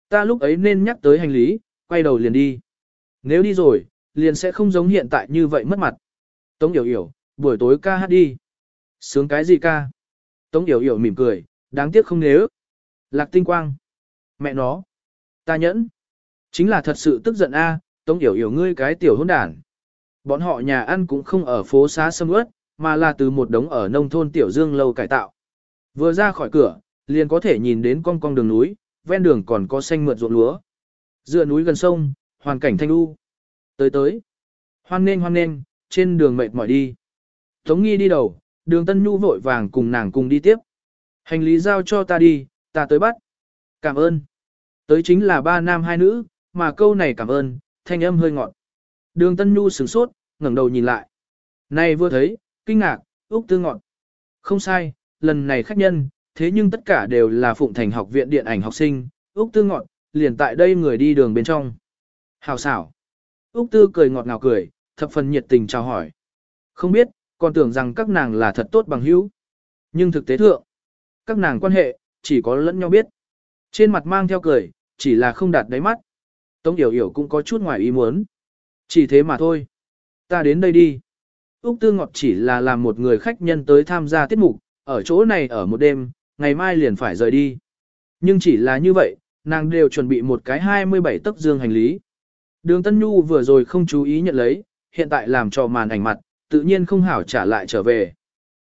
Ta lúc ấy nên nhắc tới hành lý, quay đầu liền đi. Nếu đi rồi, liền sẽ không giống hiện tại như vậy mất mặt. Tống Yểu Yểu, buổi tối ca hát đi. Sướng cái gì ca? Tống Yểu Yểu mỉm cười, đáng tiếc không nếu. Lạc tinh quang. Mẹ nó. Ta nhẫn. Chính là thật sự tức giận a, Tống Yểu Yểu ngươi cái tiểu hôn đản. Bọn họ nhà ăn cũng không ở phố xá sâm ướt, mà là từ một đống ở nông thôn tiểu dương lâu cải tạo. Vừa ra khỏi cửa, liền có thể nhìn đến cong cong đường núi, ven đường còn có xanh mượt ruộng lúa. Dựa núi gần sông, hoàn cảnh thanh u. Tới tới. Hoan nên hoan nên, trên đường mệt mỏi đi. Tống nghi đi đầu, đường tân nhu vội vàng cùng nàng cùng đi tiếp. Hành lý giao cho ta đi, ta tới bắt. Cảm ơn. Tới chính là ba nam hai nữ, mà câu này cảm ơn, thanh âm hơi ngọt. Đường tân nhu sửng sốt, ngẩng đầu nhìn lại. Này vừa thấy, kinh ngạc, Úc Tư ngọt, Không sai, lần này khách nhân, thế nhưng tất cả đều là Phụng Thành học viện điện ảnh học sinh, Úc Tư ngọt, liền tại đây người đi đường bên trong. Hào xảo. Úc Tư cười ngọt ngào cười, thập phần nhiệt tình chào hỏi. Không biết, còn tưởng rằng các nàng là thật tốt bằng hữu. Nhưng thực tế thượng, các nàng quan hệ, chỉ có lẫn nhau biết. Trên mặt mang theo cười, chỉ là không đạt đáy mắt. Tống Yểu Yểu cũng có chút ngoài ý muốn. Chỉ thế mà thôi. Ta đến đây đi. Úc Tư Ngọt chỉ là làm một người khách nhân tới tham gia tiết mục, ở chỗ này ở một đêm, ngày mai liền phải rời đi. Nhưng chỉ là như vậy, nàng đều chuẩn bị một cái 27 tấc dương hành lý. Đường Tân Nhu vừa rồi không chú ý nhận lấy, hiện tại làm cho màn ảnh mặt, tự nhiên không hảo trả lại trở về.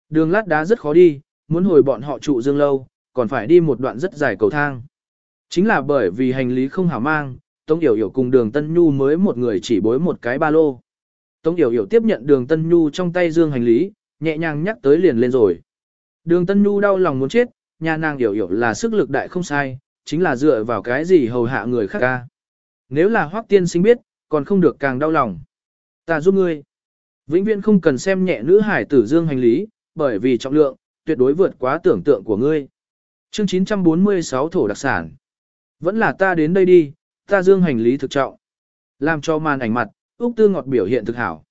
Đường lát đá rất khó đi, muốn hồi bọn họ trụ dương lâu, còn phải đi một đoạn rất dài cầu thang. Chính là bởi vì hành lý không hảo mang, Tống Yểu Yểu cùng đường Tân Nhu mới một người chỉ bối một cái ba lô. Tống Yểu Yểu tiếp nhận đường Tân Nhu trong tay dương hành lý, nhẹ nhàng nhắc tới liền lên rồi. Đường Tân Nhu đau lòng muốn chết, nhà nàng Yểu Yểu là sức lực đại không sai, chính là dựa vào cái gì hầu hạ người khác ca. Nếu là hoác tiên sinh biết, còn không được càng đau lòng. Ta giúp ngươi. Vĩnh viễn không cần xem nhẹ nữ hải tử dương hành lý, bởi vì trọng lượng, tuyệt đối vượt quá tưởng tượng của ngươi. Chương 946 thổ đặc sản. Vẫn là ta đến đây đi, ta dương hành lý thực trọng. Làm cho màn ảnh mặt, Úc Tư Ngọt biểu hiện thực hảo.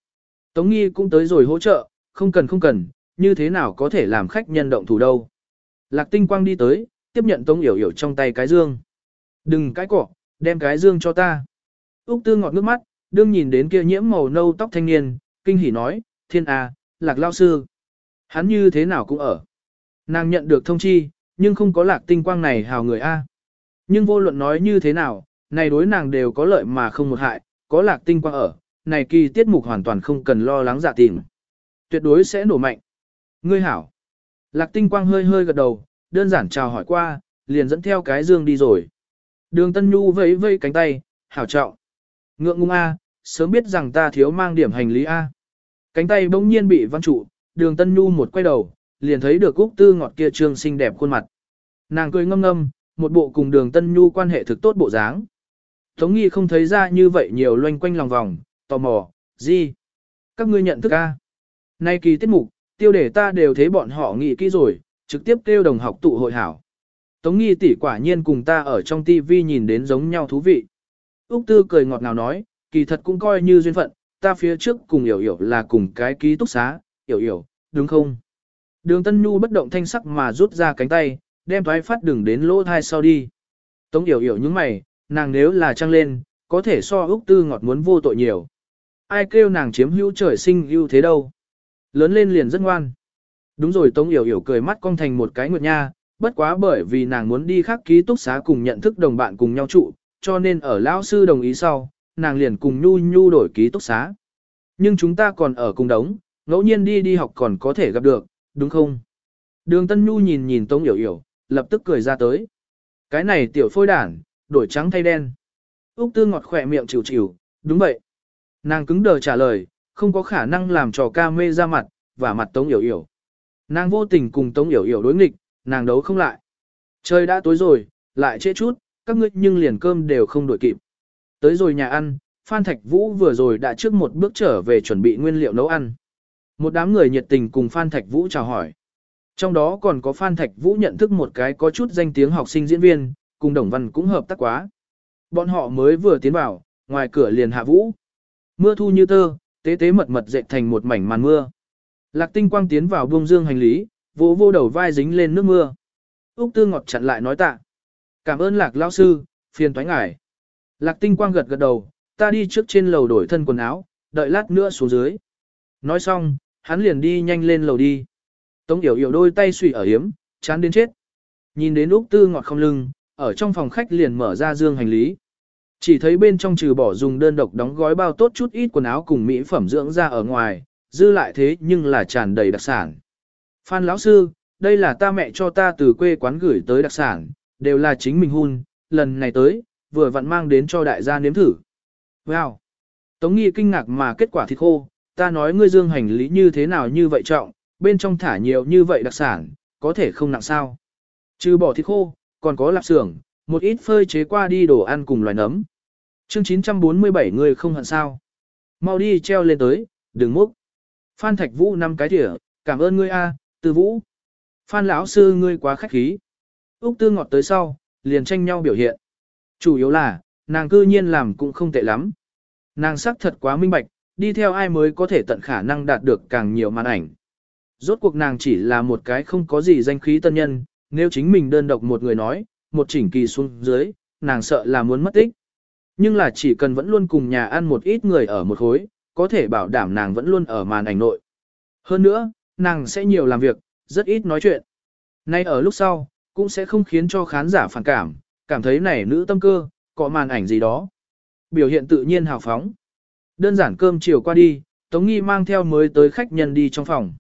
Tống Nghi cũng tới rồi hỗ trợ, không cần không cần, như thế nào có thể làm khách nhân động thủ đâu. Lạc Tinh Quang đi tới, tiếp nhận Tống Yểu Yểu trong tay cái dương. Đừng cái cỏ đem cái dương cho ta. Úc Tư Ngọt nước mắt, đương nhìn đến kia nhiễm màu nâu tóc thanh niên, kinh hỉ nói, thiên a, lạc lao sư. Hắn như thế nào cũng ở. Nàng nhận được thông chi, nhưng không có lạc tinh quang này hào người A. Nhưng vô luận nói như thế nào, này đối nàng đều có lợi mà không một hại, có lạc tinh quang ở, này kỳ tiết mục hoàn toàn không cần lo lắng dạ giả tình. Tuyệt đối sẽ nổ mạnh. Ngươi hảo. Lạc tinh quang hơi hơi gật đầu, đơn giản chào hỏi qua, liền dẫn theo cái dương đi rồi. Đường Tân Nhu vẫy vẫy cánh tay, hảo trọng. Ngượng ngung A, sớm biết rằng ta thiếu mang điểm hành lý A. Cánh tay bỗng nhiên bị văn trụ, đường Tân Nhu một quay đầu, liền thấy được Cúc Tư ngọt kia trương xinh đẹp khuôn mặt. Nàng cười ngâm ngâm, một bộ cùng đường Tân Nhu quan hệ thực tốt bộ dáng. Tống nghi không thấy ra như vậy nhiều loanh quanh lòng vòng, tò mò, gì? Các ngươi nhận thức A. Nay kỳ tiết mục, tiêu đề ta đều thấy bọn họ nghĩ kỹ rồi, trực tiếp kêu đồng học tụ hội hảo. Tống nghi tỷ quả nhiên cùng ta ở trong TV nhìn đến giống nhau thú vị. Úc Tư cười ngọt ngào nói, kỳ thật cũng coi như duyên phận, ta phía trước cùng hiểu hiểu là cùng cái ký túc xá, hiểu hiểu, đúng không? Đường Tân Nhu bất động thanh sắc mà rút ra cánh tay, đem thoái phát đường đến lỗ thai sau đi. Tống hiểu hiểu những mày, nàng nếu là trăng lên, có thể so Úc Tư ngọt muốn vô tội nhiều. Ai kêu nàng chiếm hữu trời sinh ưu thế đâu. Lớn lên liền rất ngoan. Đúng rồi Tống hiểu hiểu cười mắt cong thành một cái nguyệt nha, bất quá bởi vì nàng muốn đi khắc ký túc xá cùng nhận thức đồng bạn cùng nhau trụ, cho nên ở lão sư đồng ý sau, nàng liền cùng Nhu Nhu đổi ký túc xá. Nhưng chúng ta còn ở cùng đống, ngẫu nhiên đi đi học còn có thể gặp được, đúng không? Đường Tân Nhu nhìn nhìn Tống Yểu Yểu, lập tức cười ra tới. Cái này tiểu phôi đản, đổi trắng thay đen. Úc Tư ngọt khỏe miệng chịu chịu, đúng vậy. Nàng cứng đờ trả lời, không có khả năng làm trò ca mê ra mặt, và mặt Tống Yểu Yểu. Nàng vô tình cùng Tống Yểu Yểu đối nghịch, nàng đấu không lại. Trời đã tối rồi, lại trễ chút, các ngươi nhưng liền cơm đều không đổi kịp. Tới rồi nhà ăn, Phan Thạch Vũ vừa rồi đã trước một bước trở về chuẩn bị nguyên liệu nấu ăn. Một đám người nhiệt tình cùng Phan Thạch Vũ chào hỏi. Trong đó còn có Phan Thạch Vũ nhận thức một cái có chút danh tiếng học sinh diễn viên, cùng Đồng Văn cũng hợp tác quá. Bọn họ mới vừa tiến vào, ngoài cửa liền hạ vũ. Mưa thu như tơ, tế tế mật mật dệt thành một mảnh màn mưa. Lạc tinh quang tiến vào buông dương hành lý, vỗ vô đầu vai dính lên nước mưa. Úc tư ngọt chặn lại nói tạ. Cảm ơn lạc lao sư, phiền thoái ngải. Lạc tinh quang gật gật đầu, ta đi trước trên lầu đổi thân quần áo, đợi lát nữa xuống dưới. Nói xong, hắn liền đi nhanh lên lầu đi. Tống yểu yểu đôi tay suy ở hiếm, chán đến chết. Nhìn đến Úc Tư ngọt không lưng, ở trong phòng khách liền mở ra dương hành lý. Chỉ thấy bên trong trừ bỏ dùng đơn độc đóng gói bao tốt chút ít quần áo cùng mỹ phẩm dưỡng ra ở ngoài, dư lại thế nhưng là tràn đầy đặc sản. Phan lão sư, đây là ta mẹ cho ta từ quê quán gửi tới đặc sản, đều là chính mình hun, lần này tới, vừa vặn mang đến cho đại gia nếm thử. Wow! Tống nghi kinh ngạc mà kết quả thịt khô, ta nói ngươi dương hành lý như thế nào như vậy trọng, bên trong thả nhiều như vậy đặc sản, có thể không nặng sao. Trừ bỏ thịt khô, còn có lạp xưởng, một ít phơi chế qua đi đồ ăn cùng loài nấm. Chương 947 người không hận sao. Mau đi treo lên tới, đừng múc. Phan Thạch Vũ năm cái thỉa, cảm ơn ngươi a, từ Vũ. Phan lão sư ngươi quá khách khí. Úc Tư ngọt tới sau, liền tranh nhau biểu hiện. Chủ yếu là, nàng cư nhiên làm cũng không tệ lắm. Nàng sắc thật quá minh bạch, đi theo ai mới có thể tận khả năng đạt được càng nhiều màn ảnh. Rốt cuộc nàng chỉ là một cái không có gì danh khí tân nhân, nếu chính mình đơn độc một người nói, một chỉnh kỳ xuống dưới, nàng sợ là muốn mất tích. Nhưng là chỉ cần vẫn luôn cùng nhà ăn một ít người ở một khối, có thể bảo đảm nàng vẫn luôn ở màn ảnh nội. Hơn nữa, nàng sẽ nhiều làm việc, rất ít nói chuyện. Nay ở lúc sau, cũng sẽ không khiến cho khán giả phản cảm, cảm thấy này nữ tâm cơ, có màn ảnh gì đó. Biểu hiện tự nhiên hào phóng. Đơn giản cơm chiều qua đi, Tống Nghi mang theo mới tới khách nhân đi trong phòng.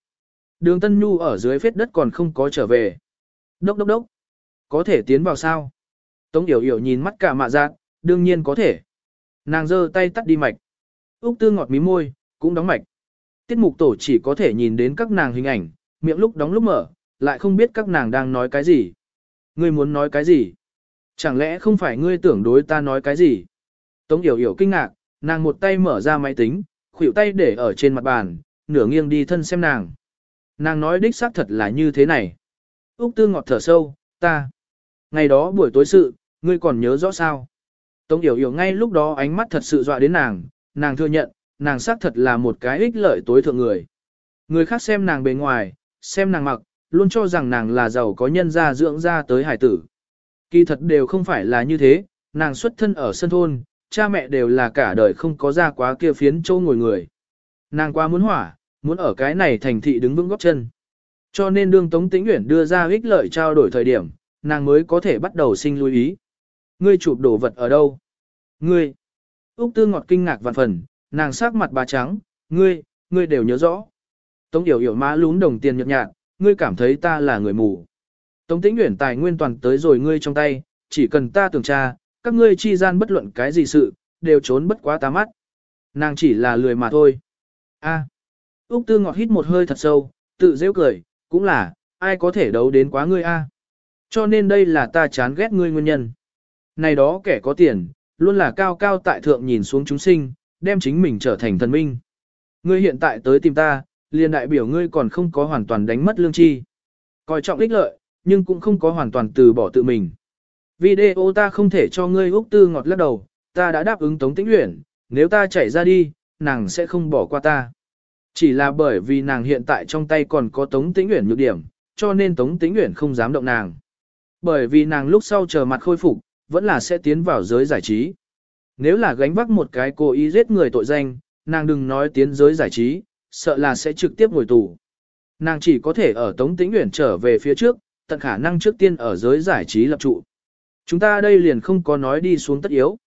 Đường Tân Nhu ở dưới phết đất còn không có trở về. Đốc đốc đốc. Có thể tiến vào sao? Tống Yểu Yểu nhìn mắt cả mạ giác, Đương nhiên có thể. Nàng giơ tay tắt đi mạch. Úc Tư ngọt mí môi, cũng đóng mạch. Tiết mục tổ chỉ có thể nhìn đến các nàng hình ảnh, miệng lúc đóng lúc mở, lại không biết các nàng đang nói cái gì. Ngươi muốn nói cái gì? Chẳng lẽ không phải ngươi tưởng đối ta nói cái gì? Tống Yểu Yểu kinh ngạc, nàng một tay mở ra máy tính, khuỷu tay để ở trên mặt bàn, nửa nghiêng đi thân xem nàng. Nàng nói đích xác thật là như thế này. Úc Tư ngọt thở sâu, ta. Ngày đó buổi tối sự, ngươi còn nhớ rõ sao? Tống Yểu Yểu ngay lúc đó ánh mắt thật sự dọa đến nàng, nàng thừa nhận, nàng xác thật là một cái ích lợi tối thượng người. Người khác xem nàng bề ngoài, xem nàng mặc, luôn cho rằng nàng là giàu có nhân gia dưỡng ra tới hải tử. Kỳ thật đều không phải là như thế, nàng xuất thân ở sân thôn, cha mẹ đều là cả đời không có ra quá kia phiến châu ngồi người. Nàng quá muốn hỏa, muốn ở cái này thành thị đứng vững góc chân. Cho nên đương Tống Tĩnh Uyển đưa ra ích lợi trao đổi thời điểm, nàng mới có thể bắt đầu sinh lưu ý. Ngươi chụp đồ vật ở đâu? Ngươi! Úc Tư ngọt kinh ngạc vạn phần, nàng sắc mặt bà trắng, ngươi, ngươi đều nhớ rõ. Tống Yểu Yểu má lún đồng tiền nhợt nhạt, ngươi cảm thấy ta là người mù. Tống Tĩnh Uyển tài nguyên toàn tới rồi ngươi trong tay, chỉ cần ta tưởng tra, các ngươi chi gian bất luận cái gì sự, đều trốn bất quá ta mắt. Nàng chỉ là lười mà thôi. A. Úc Tư ngọt hít một hơi thật sâu, tự dễ cười, cũng là, ai có thể đấu đến quá ngươi a? Cho nên đây là ta chán ghét ngươi nguyên nhân. Này đó kẻ có tiền, luôn là cao cao tại thượng nhìn xuống chúng sinh, đem chính mình trở thành thần minh. Ngươi hiện tại tới tìm ta, liền đại biểu ngươi còn không có hoàn toàn đánh mất lương chi. Coi trọng ích lợi, nhưng cũng không có hoàn toàn từ bỏ tự mình. Video ta không thể cho ngươi Úc Tư ngọt lắc đầu, ta đã đáp ứng Tống Tĩnh Uyển, nếu ta chạy ra đi, nàng sẽ không bỏ qua ta. Chỉ là bởi vì nàng hiện tại trong tay còn có Tống Tĩnh Uyển nhược điểm, cho nên Tống Tĩnh Uyển không dám động nàng. Bởi vì nàng lúc sau chờ mặt khôi phục, vẫn là sẽ tiến vào giới giải trí. Nếu là gánh vác một cái cố ý giết người tội danh, nàng đừng nói tiến giới giải trí, sợ là sẽ trực tiếp ngồi tù. Nàng chỉ có thể ở Tống Tĩnh Uyển trở về phía trước, tận khả năng trước tiên ở giới giải trí lập trụ. Chúng ta đây liền không có nói đi xuống tất yếu.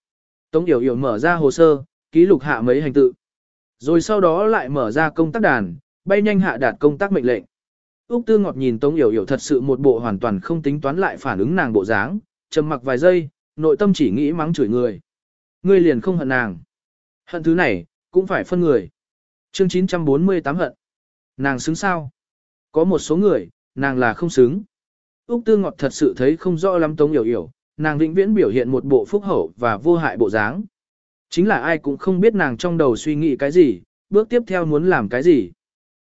Tống Yểu Yểu mở ra hồ sơ, ký lục hạ mấy hành tự. Rồi sau đó lại mở ra công tác đàn, bay nhanh hạ đạt công tác mệnh lệnh. Úc Tư Ngọt nhìn Tống Yểu Yểu thật sự một bộ hoàn toàn không tính toán lại phản ứng nàng bộ dáng, trầm mặc vài giây, nội tâm chỉ nghĩ mắng chửi người. Ngươi liền không hận nàng. Hận thứ này, cũng phải phân người. Chương 948 hận. Nàng xứng sao? Có một số người, nàng là không xứng. Úc Tư Ngọt thật sự thấy không rõ lắm Tống Yểu Yểu, nàng vĩnh viễn biểu hiện một bộ phúc hậu và vô hại bộ dáng. Chính là ai cũng không biết nàng trong đầu suy nghĩ cái gì, bước tiếp theo muốn làm cái gì.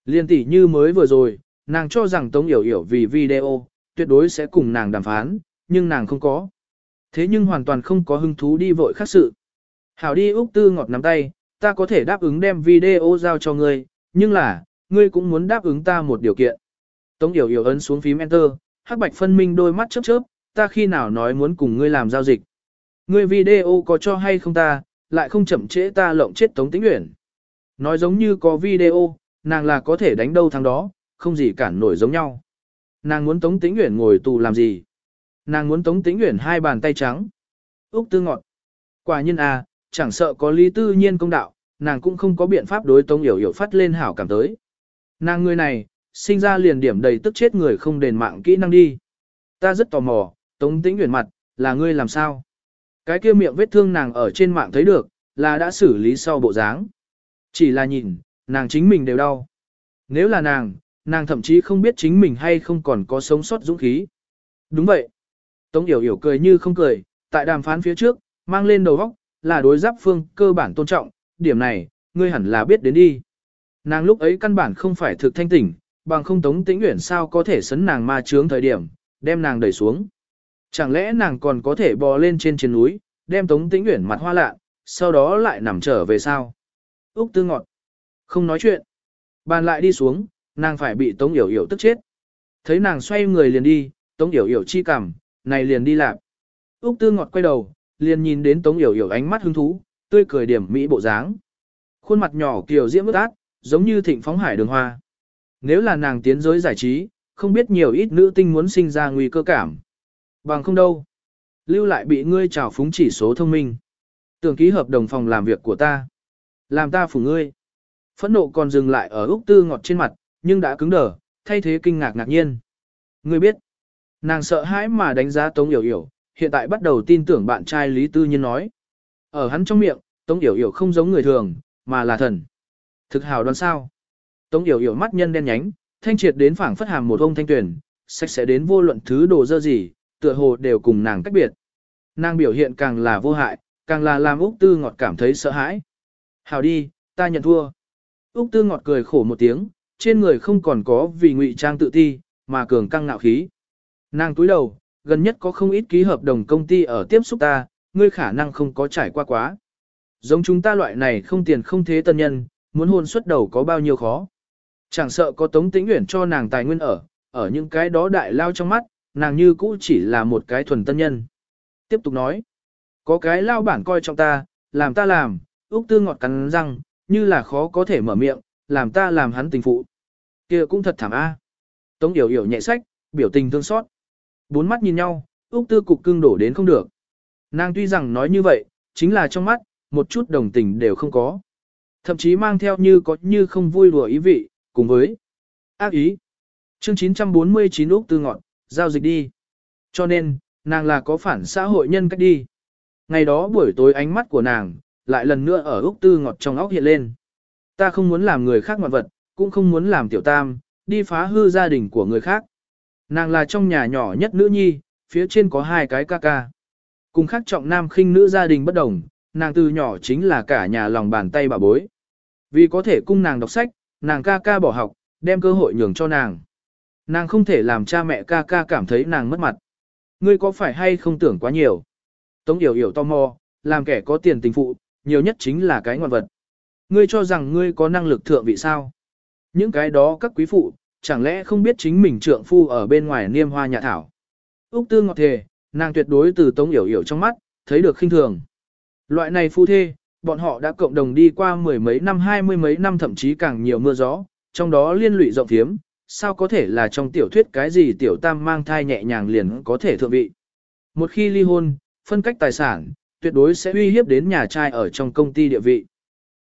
Liên tỷ như mới vừa rồi, nàng cho rằng Tống Yểu Yểu vì video, tuyệt đối sẽ cùng nàng đàm phán, nhưng nàng không có. Thế nhưng hoàn toàn không có hứng thú đi vội khác sự. Hảo đi Úc Tư ngọt nắm tay, ta có thể đáp ứng đem video giao cho ngươi, nhưng là, ngươi cũng muốn đáp ứng ta một điều kiện. Tống Yểu Yểu ấn xuống phím Enter, hắc bạch phân minh đôi mắt chớp chớp, ta khi nào nói muốn cùng ngươi làm giao dịch. Ngươi video có cho hay không ta, lại không chậm trễ ta lộng chết Tống Tĩnh Uyển. Nói giống như có video, nàng là có thể đánh đâu thằng đó, không gì cản nổi giống nhau. Nàng muốn Tống Tĩnh Uyển ngồi tù làm gì? Nàng muốn Tống Tĩnh Uyển hai bàn tay trắng. Úc Tư ngọt. Quả nhiên à, chẳng sợ có lý tư nhiên công đạo, nàng cũng không có biện pháp đối Tống Yểu Yểu phát lên hảo cảm tới. Nàng người này, sinh ra liền điểm đầy tức chết người không đền mạng kỹ năng đi. Ta rất tò mò, Tống Tĩnh Uyển mặt, là ngươi làm sao? Cái kia miệng vết thương nàng ở trên mạng thấy được, là đã xử lý sau bộ dáng. Chỉ là nhìn, nàng chính mình đều đau. Nếu là nàng, nàng thậm chí không biết chính mình hay không còn có sống sót dũng khí. Đúng vậy. Tống Yểu Yểu cười như không cười, tại đàm phán phía trước, mang lên đầu góc, là đối giáp phương cơ bản tôn trọng, điểm này, ngươi hẳn là biết đến đi. Nàng lúc ấy căn bản không phải thực thanh tỉnh, bằng không Tống Tĩnh Uyển sao có thể sấn nàng ma trướng thời điểm, đem nàng đẩy xuống. Chẳng lẽ nàng còn có thể bò lên trên trên núi, đem Tống Tĩnh Uyển mặt hoa lạ, sau đó lại nằm trở về sao? Úc Tư ngọt. Không nói chuyện. Bàn lại đi xuống, nàng phải bị Tống Yểu Yểu tức chết. Thấy nàng xoay người liền đi, Tống Yểu Yểu chi cảm này liền đi lạc. Úc Tư ngọt quay đầu, liền nhìn đến Tống Yểu Yểu ánh mắt hứng thú, tươi cười điểm mỹ bộ dáng. Khuôn mặt nhỏ kiều diễm ướt át, giống như thịnh phóng hải đường hoa. Nếu là nàng tiến giới giải trí, không biết nhiều ít nữ tinh muốn sinh ra nguy cơ cảm. Bằng không đâu. Lưu lại bị ngươi trào phúng chỉ số thông minh. Tưởng ký hợp đồng phòng làm việc của ta. Làm ta phủ ngươi. Phẫn nộ còn dừng lại ở Úc Tư ngọt trên mặt, nhưng đã cứng đờ, thay thế kinh ngạc ngạc nhiên. Ngươi biết, nàng sợ hãi mà đánh giá Tống Yểu Yểu, hiện tại bắt đầu tin tưởng bạn trai Lý Tư Nhiên nói. Ở hắn trong miệng, Tống Yểu Yểu không giống người thường, mà là thần. Thực hào đoán sao. Tống Yểu Yểu mắt nhân đen nhánh, thanh triệt đến phảng phất hàm một ông thanh tuyển, sạch sẽ đến vô luận thứ đồ dơ gì, tựa hồ đều cùng nàng cách biệt. Nàng biểu hiện càng là vô hại, càng là làm Úc Tư Ngọt cảm thấy sợ hãi. Hào đi, ta nhận thua. Úc Tư Ngọt cười khổ một tiếng, trên người không còn có vì ngụy trang tự ti, mà cường căng ngạo khí. Nàng túi đầu, gần nhất có không ít ký hợp đồng công ty ở tiếp xúc ta, ngươi khả năng không có trải qua quá. Giống chúng ta loại này không tiền không thế tân nhân, muốn hôn xuất đầu có bao nhiêu khó. Chẳng sợ có tống tĩnh nguyện cho nàng tài nguyên ở, ở những cái đó đại lao trong mắt, nàng như cũ chỉ là một cái thuần tân nhân. Tiếp tục nói, có cái lao bản coi trọng ta, làm ta làm, Úc Tư ngọt cắn răng, như là khó có thể mở miệng, làm ta làm hắn tình phụ. kia cũng thật thảm a. Tống Yểu Yểu nhẹ sách, biểu tình thương xót. Bốn mắt nhìn nhau, Úc Tư cục cưng đổ đến không được. Nàng tuy rằng nói như vậy, chính là trong mắt, một chút đồng tình đều không có. Thậm chí mang theo như có như không vui đùa ý vị, cùng với ác ý. Chương 949 Úc Tư ngọt giao dịch đi. Cho nên, nàng là có phản xã hội nhân cách đi. Ngày đó buổi tối ánh mắt của nàng, lại lần nữa ở Úc Tư ngọt trong óc hiện lên. Ta không muốn làm người khác ngoạn vật, cũng không muốn làm tiểu tam, đi phá hư gia đình của người khác. Nàng là trong nhà nhỏ nhất nữ nhi, phía trên có hai cái ca ca. Cùng khác trọng nam khinh nữ gia đình bất đồng, nàng từ nhỏ chính là cả nhà lòng bàn tay bà bối. Vì có thể cung nàng đọc sách, nàng ca ca bỏ học, đem cơ hội nhường cho nàng. Nàng không thể làm cha mẹ ca ca cảm thấy nàng mất mặt. Ngươi có phải hay không tưởng quá nhiều? Tống Yểu Yểu tò mò, làm kẻ có tiền tình phụ, nhiều nhất chính là cái ngoạn vật. Ngươi cho rằng ngươi có năng lực thượng vị sao? Những cái đó các quý phụ, chẳng lẽ không biết chính mình trượng phu ở bên ngoài niêm hoa nhà thảo? Úc Tư ngọt thề, nàng tuyệt đối từ Tống Yểu Yểu trong mắt, thấy được khinh thường. Loại này phu thê, bọn họ đã cộng đồng đi qua mười mấy năm hai mươi mấy năm thậm chí càng nhiều mưa gió, trong đó liên lụy rộng thiếm, sao có thể là trong tiểu thuyết cái gì tiểu tam mang thai nhẹ nhàng liền có thể thượng vị. Một khi ly hôn, phân cách tài sản, tuyệt đối sẽ uy hiếp đến nhà trai ở trong công ty địa vị.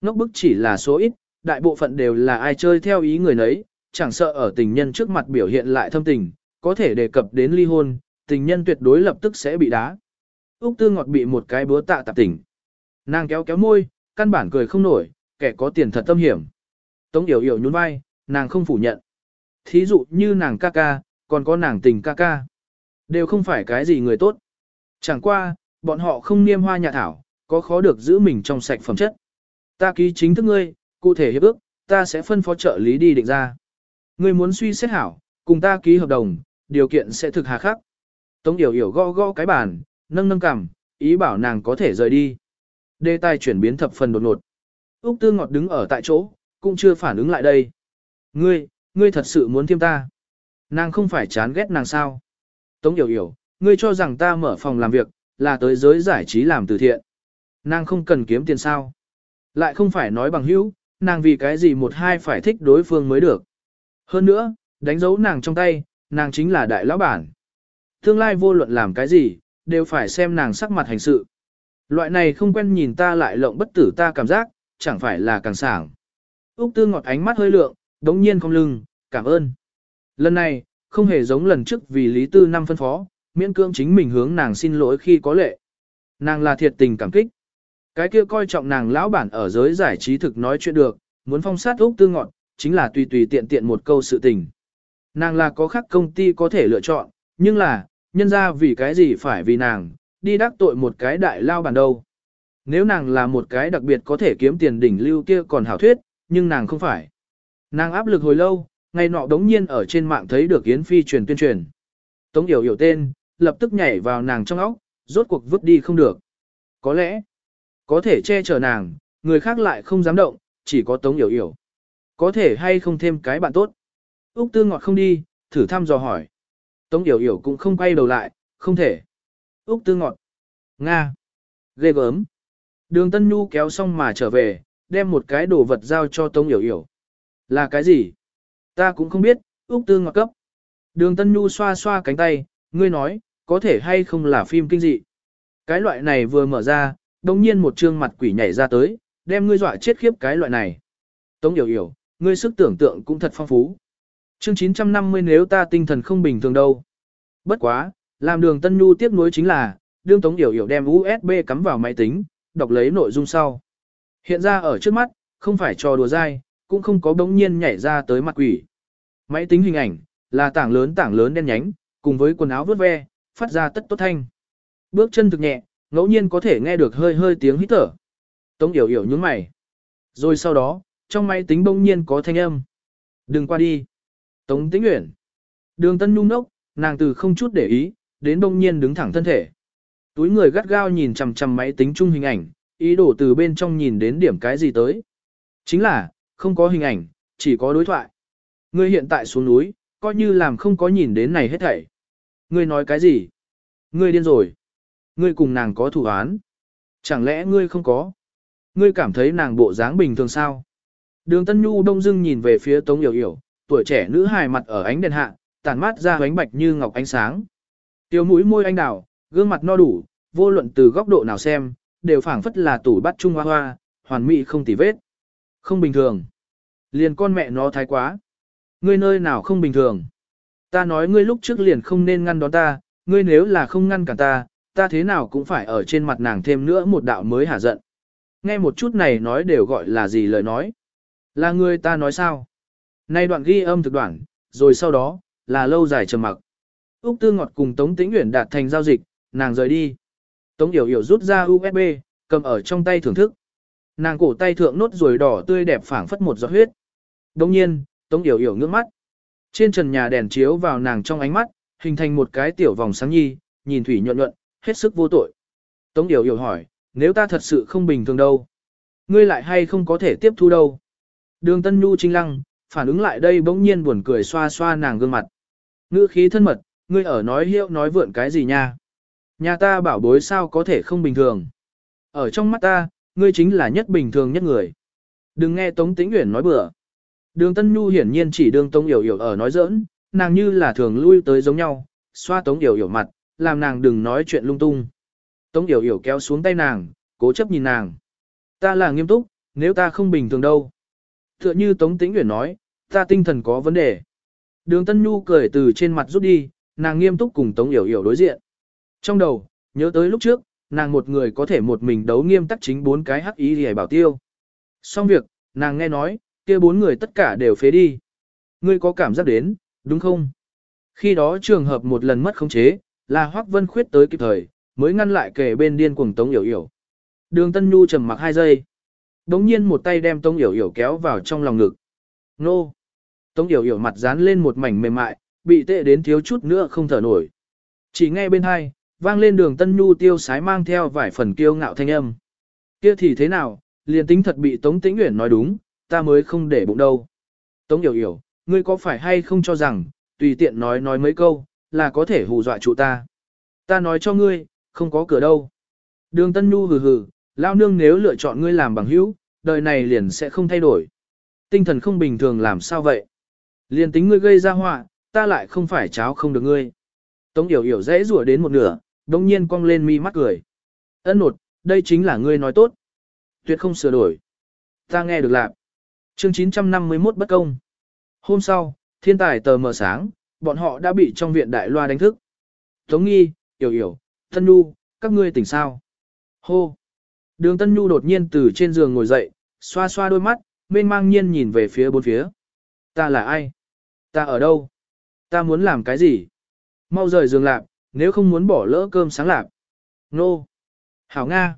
Ngốc bức chỉ là số ít, đại bộ phận đều là ai chơi theo ý người nấy, chẳng sợ ở tình nhân trước mặt biểu hiện lại thâm tình, có thể đề cập đến ly hôn, tình nhân tuyệt đối lập tức sẽ bị đá. Úc Tư Ngọt bị một cái búa tạ tạp tỉnh. Nàng kéo kéo môi, căn bản cười không nổi, kẻ có tiền thật tâm hiểm. Tống Yểu Yểu nhún vai, nàng không phủ nhận. Thí dụ như nàng ca ca, còn có nàng tình ca ca. Đều không phải cái gì người tốt. Chẳng qua, bọn họ không niêm hoa nhà thảo, có khó được giữ mình trong sạch phẩm chất. Ta ký chính thức ngươi, cụ thể hiệp ước, ta sẽ phân phó trợ lý đi định ra. Ngươi muốn suy xét hảo, cùng ta ký hợp đồng, điều kiện sẽ thực hà khắc. Tống Yểu Yểu gõ gõ cái bàn, nâng nâng cằm, ý bảo nàng có thể rời đi. Đề tài chuyển biến thập phần đột ngột. Úc Tư Ngọt đứng ở tại chỗ, cũng chưa phản ứng lại đây. Ngươi, ngươi thật sự muốn thiêm ta. Nàng không phải chán ghét nàng sao. Tống Yểu Yểu, ngươi cho rằng ta mở phòng làm việc, là tới giới giải trí làm từ thiện. Nàng không cần kiếm tiền sao. Lại không phải nói bằng hữu, nàng vì cái gì một hai phải thích đối phương mới được. Hơn nữa, đánh dấu nàng trong tay, nàng chính là đại lão bản. Tương lai vô luận làm cái gì, đều phải xem nàng sắc mặt hành sự. Loại này không quen nhìn ta lại lộng bất tử ta cảm giác, chẳng phải là càng sảng. Úc tư ngọt ánh mắt hơi lượng, đống nhiên không lưng, cảm ơn. Lần này, không hề giống lần trước vì Lý Tư năm phân phó, miễn cưỡng chính mình hướng nàng xin lỗi khi có lệ. Nàng là thiệt tình cảm kích. Cái kia coi trọng nàng lão bản ở giới giải trí thực nói chuyện được, muốn phong sát Úc tư ngọn, chính là tùy tùy tiện tiện một câu sự tình. Nàng là có khác công ty có thể lựa chọn, nhưng là, nhân ra vì cái gì phải vì nàng, đi đắc tội một cái đại lao bản đâu. Nếu nàng là một cái đặc biệt có thể kiếm tiền đỉnh lưu kia còn hảo thuyết, nhưng nàng không phải. Nàng áp lực hồi lâu, ngày nọ đống nhiên ở trên mạng thấy được Yến Phi truyền tuyên truyền. Tống Yểu Yểu tên, lập tức nhảy vào nàng trong óc, rốt cuộc vứt đi không được. Có lẽ, có thể che chở nàng, người khác lại không dám động, chỉ có Tống Yểu Yểu. Có thể hay không thêm cái bạn tốt. Úc Tư Ngọt không đi, thử thăm dò hỏi. Tống Yểu Yểu cũng không quay đầu lại, không thể. Úc Tư Ngọt. Nga. Ghê gớm. Đường Tân Nhu kéo xong mà trở về, đem một cái đồ vật giao cho Tống Yểu Yểu. Là cái gì? Ta cũng không biết, Úc Tư Ngọt cấp. Đường Tân Nhu xoa xoa cánh tay, ngươi nói, có thể hay không là phim kinh dị. Cái loại này vừa mở ra, đồng nhiên một trương mặt quỷ nhảy ra tới, đem ngươi dọa chết khiếp cái loại này. Tống Yểu Yểu, ngươi sức tưởng tượng cũng thật phong phú. Chương 950 nếu ta tinh thần không bình thường đâu. Bất quá, làm đường Tân Nhu tiếp nối chính là, đương Tống Yểu Yểu đem USB cắm vào máy tính, đọc lấy nội dung sau. Hiện ra ở trước mắt, không phải trò đùa dai, cũng không có bỗng nhiên nhảy ra tới mặt quỷ. Máy tính hình ảnh, là tảng lớn tảng lớn đen nhánh, cùng với quần áo vớt ve, phát ra tất tốt thanh. Bước chân thực nhẹ, ngẫu nhiên có thể nghe được hơi hơi tiếng hít thở. Tống yểu yểu nhướng mày. Rồi sau đó, trong máy tính bỗng nhiên có thanh âm. Đừng qua đi. Tống tĩnh uyển. Đường tân nhung nốc, nàng từ không chút để ý, đến bỗng nhiên đứng thẳng thân thể. Túi người gắt gao nhìn chằm chằm máy tính chung hình ảnh, ý đồ từ bên trong nhìn đến điểm cái gì tới. Chính là, không có hình ảnh, chỉ có đối thoại. Ngươi hiện tại xuống núi, coi như làm không có nhìn đến này hết thảy. Ngươi nói cái gì? Ngươi điên rồi. Ngươi cùng nàng có thủ án. Chẳng lẽ ngươi không có? Ngươi cảm thấy nàng bộ dáng bình thường sao? Đường Tân Nhu đông dưng nhìn về phía Tống Yểu Yểu, tuổi trẻ nữ hài mặt ở ánh đèn hạ, tản mát ra ánh bạch như ngọc ánh sáng. tiểu mũi môi anh đào, gương mặt no đủ, vô luận từ góc độ nào xem, đều phảng phất là tủ bắt trung hoa hoa, hoàn mỹ không tì vết. Không bình thường. Liền con mẹ nó thái quá. Ngươi nơi nào không bình thường. Ta nói ngươi lúc trước liền không nên ngăn đón ta, ngươi nếu là không ngăn cản ta, ta thế nào cũng phải ở trên mặt nàng thêm nữa một đạo mới hả giận. Nghe một chút này nói đều gọi là gì lời nói. Là ngươi ta nói sao? Nay đoạn ghi âm thực đoạn, rồi sau đó, là lâu dài trầm mặc. Úc Tư Ngọt cùng Tống Tĩnh Uyển đạt thành giao dịch, nàng rời đi. Tống Yểu Yểu rút ra USB, cầm ở trong tay thưởng thức. Nàng cổ tay thượng nốt ruồi đỏ tươi đẹp phảng phất một giọt huyết. Đồng nhiên, Tống Yểu Yểu ngước mắt. Trên trần nhà đèn chiếu vào nàng trong ánh mắt, hình thành một cái tiểu vòng sáng nhi, nhìn thủy nhuận nhuận, hết sức vô tội. Tống Yểu Yểu hỏi, nếu ta thật sự không bình thường đâu, ngươi lại hay không có thể tiếp thu đâu. Đường Tân Nhu trinh lăng, phản ứng lại đây bỗng nhiên buồn cười xoa xoa nàng gương mặt. Ngữ khí thân mật, ngươi ở nói hiệu nói vượn cái gì nha. Nhà ta bảo bối sao có thể không bình thường. Ở trong mắt ta, ngươi chính là nhất bình thường nhất người. Đừng nghe Tống Tĩnh Uyển nói bừa. Đường Tân Nhu hiển nhiên chỉ đường Tống Yểu Yểu ở nói giỡn, nàng như là thường lui tới giống nhau, xoa Tống Yểu Yểu mặt, làm nàng đừng nói chuyện lung tung. Tống Yểu Yểu kéo xuống tay nàng, cố chấp nhìn nàng. Ta là nghiêm túc, nếu ta không bình thường đâu. Tựa như Tống Tĩnh Uyển nói, ta tinh thần có vấn đề. Đường Tân Nhu cười từ trên mặt rút đi, nàng nghiêm túc cùng Tống Yểu Yểu đối diện. Trong đầu, nhớ tới lúc trước, nàng một người có thể một mình đấu nghiêm tắc chính bốn cái hắc ý thì bảo tiêu. Xong việc, nàng nghe nói, kia bốn người tất cả đều phế đi. Ngươi có cảm giác đến, đúng không? Khi đó trường hợp một lần mất khống chế, là Hoắc Vân Khuyết tới kịp thời, mới ngăn lại kề bên điên cuồng Tống Yểu Yểu. Đường Tân Nhu trầm mặc hai giây. Đống nhiên một tay đem Tống Yểu Yểu kéo vào trong lòng ngực. Nô! Tống Yểu Yểu mặt dán lên một mảnh mềm mại, bị tệ đến thiếu chút nữa không thở nổi. Chỉ nghe bên hai, vang lên đường Tân Nhu tiêu sái mang theo vài phần kiêu ngạo thanh âm. Kia thì thế nào, liền tính thật bị Tống Tĩnh Uyển nói đúng, ta mới không để bụng đâu. Tống Yểu Yểu, ngươi có phải hay không cho rằng, tùy tiện nói nói mấy câu, là có thể hù dọa trụ ta. Ta nói cho ngươi, không có cửa đâu. Đường Tân Nhu hừ hừ, lao nương nếu lựa chọn ngươi làm bằng hữu, đời này liền sẽ không thay đổi. Tinh thần không bình thường làm sao vậy? Liền tính ngươi gây ra họa, ta lại không phải cháo không được ngươi. Tống Yểu Yểu dễ rủa đến một nửa, đồng nhiên cong lên mi mắt cười. ấn nột, đây chính là ngươi nói tốt. Tuyệt không sửa đổi. Ta nghe được lạc. Chương 951 bất công. Hôm sau, thiên tài tờ mờ sáng, bọn họ đã bị trong viện đại loa đánh thức. Tống nghi, yểu yểu, Tân Nhu, các ngươi tỉnh sao? Hô! Đường Tân Nhu đột nhiên từ trên giường ngồi dậy, xoa xoa đôi mắt, mênh mang nhiên nhìn về phía bốn phía. Ta là ai? Ta ở đâu? Ta muốn làm cái gì? Mau rời giường lạp, nếu không muốn bỏ lỡ cơm sáng lạp. Nô! Hảo Nga!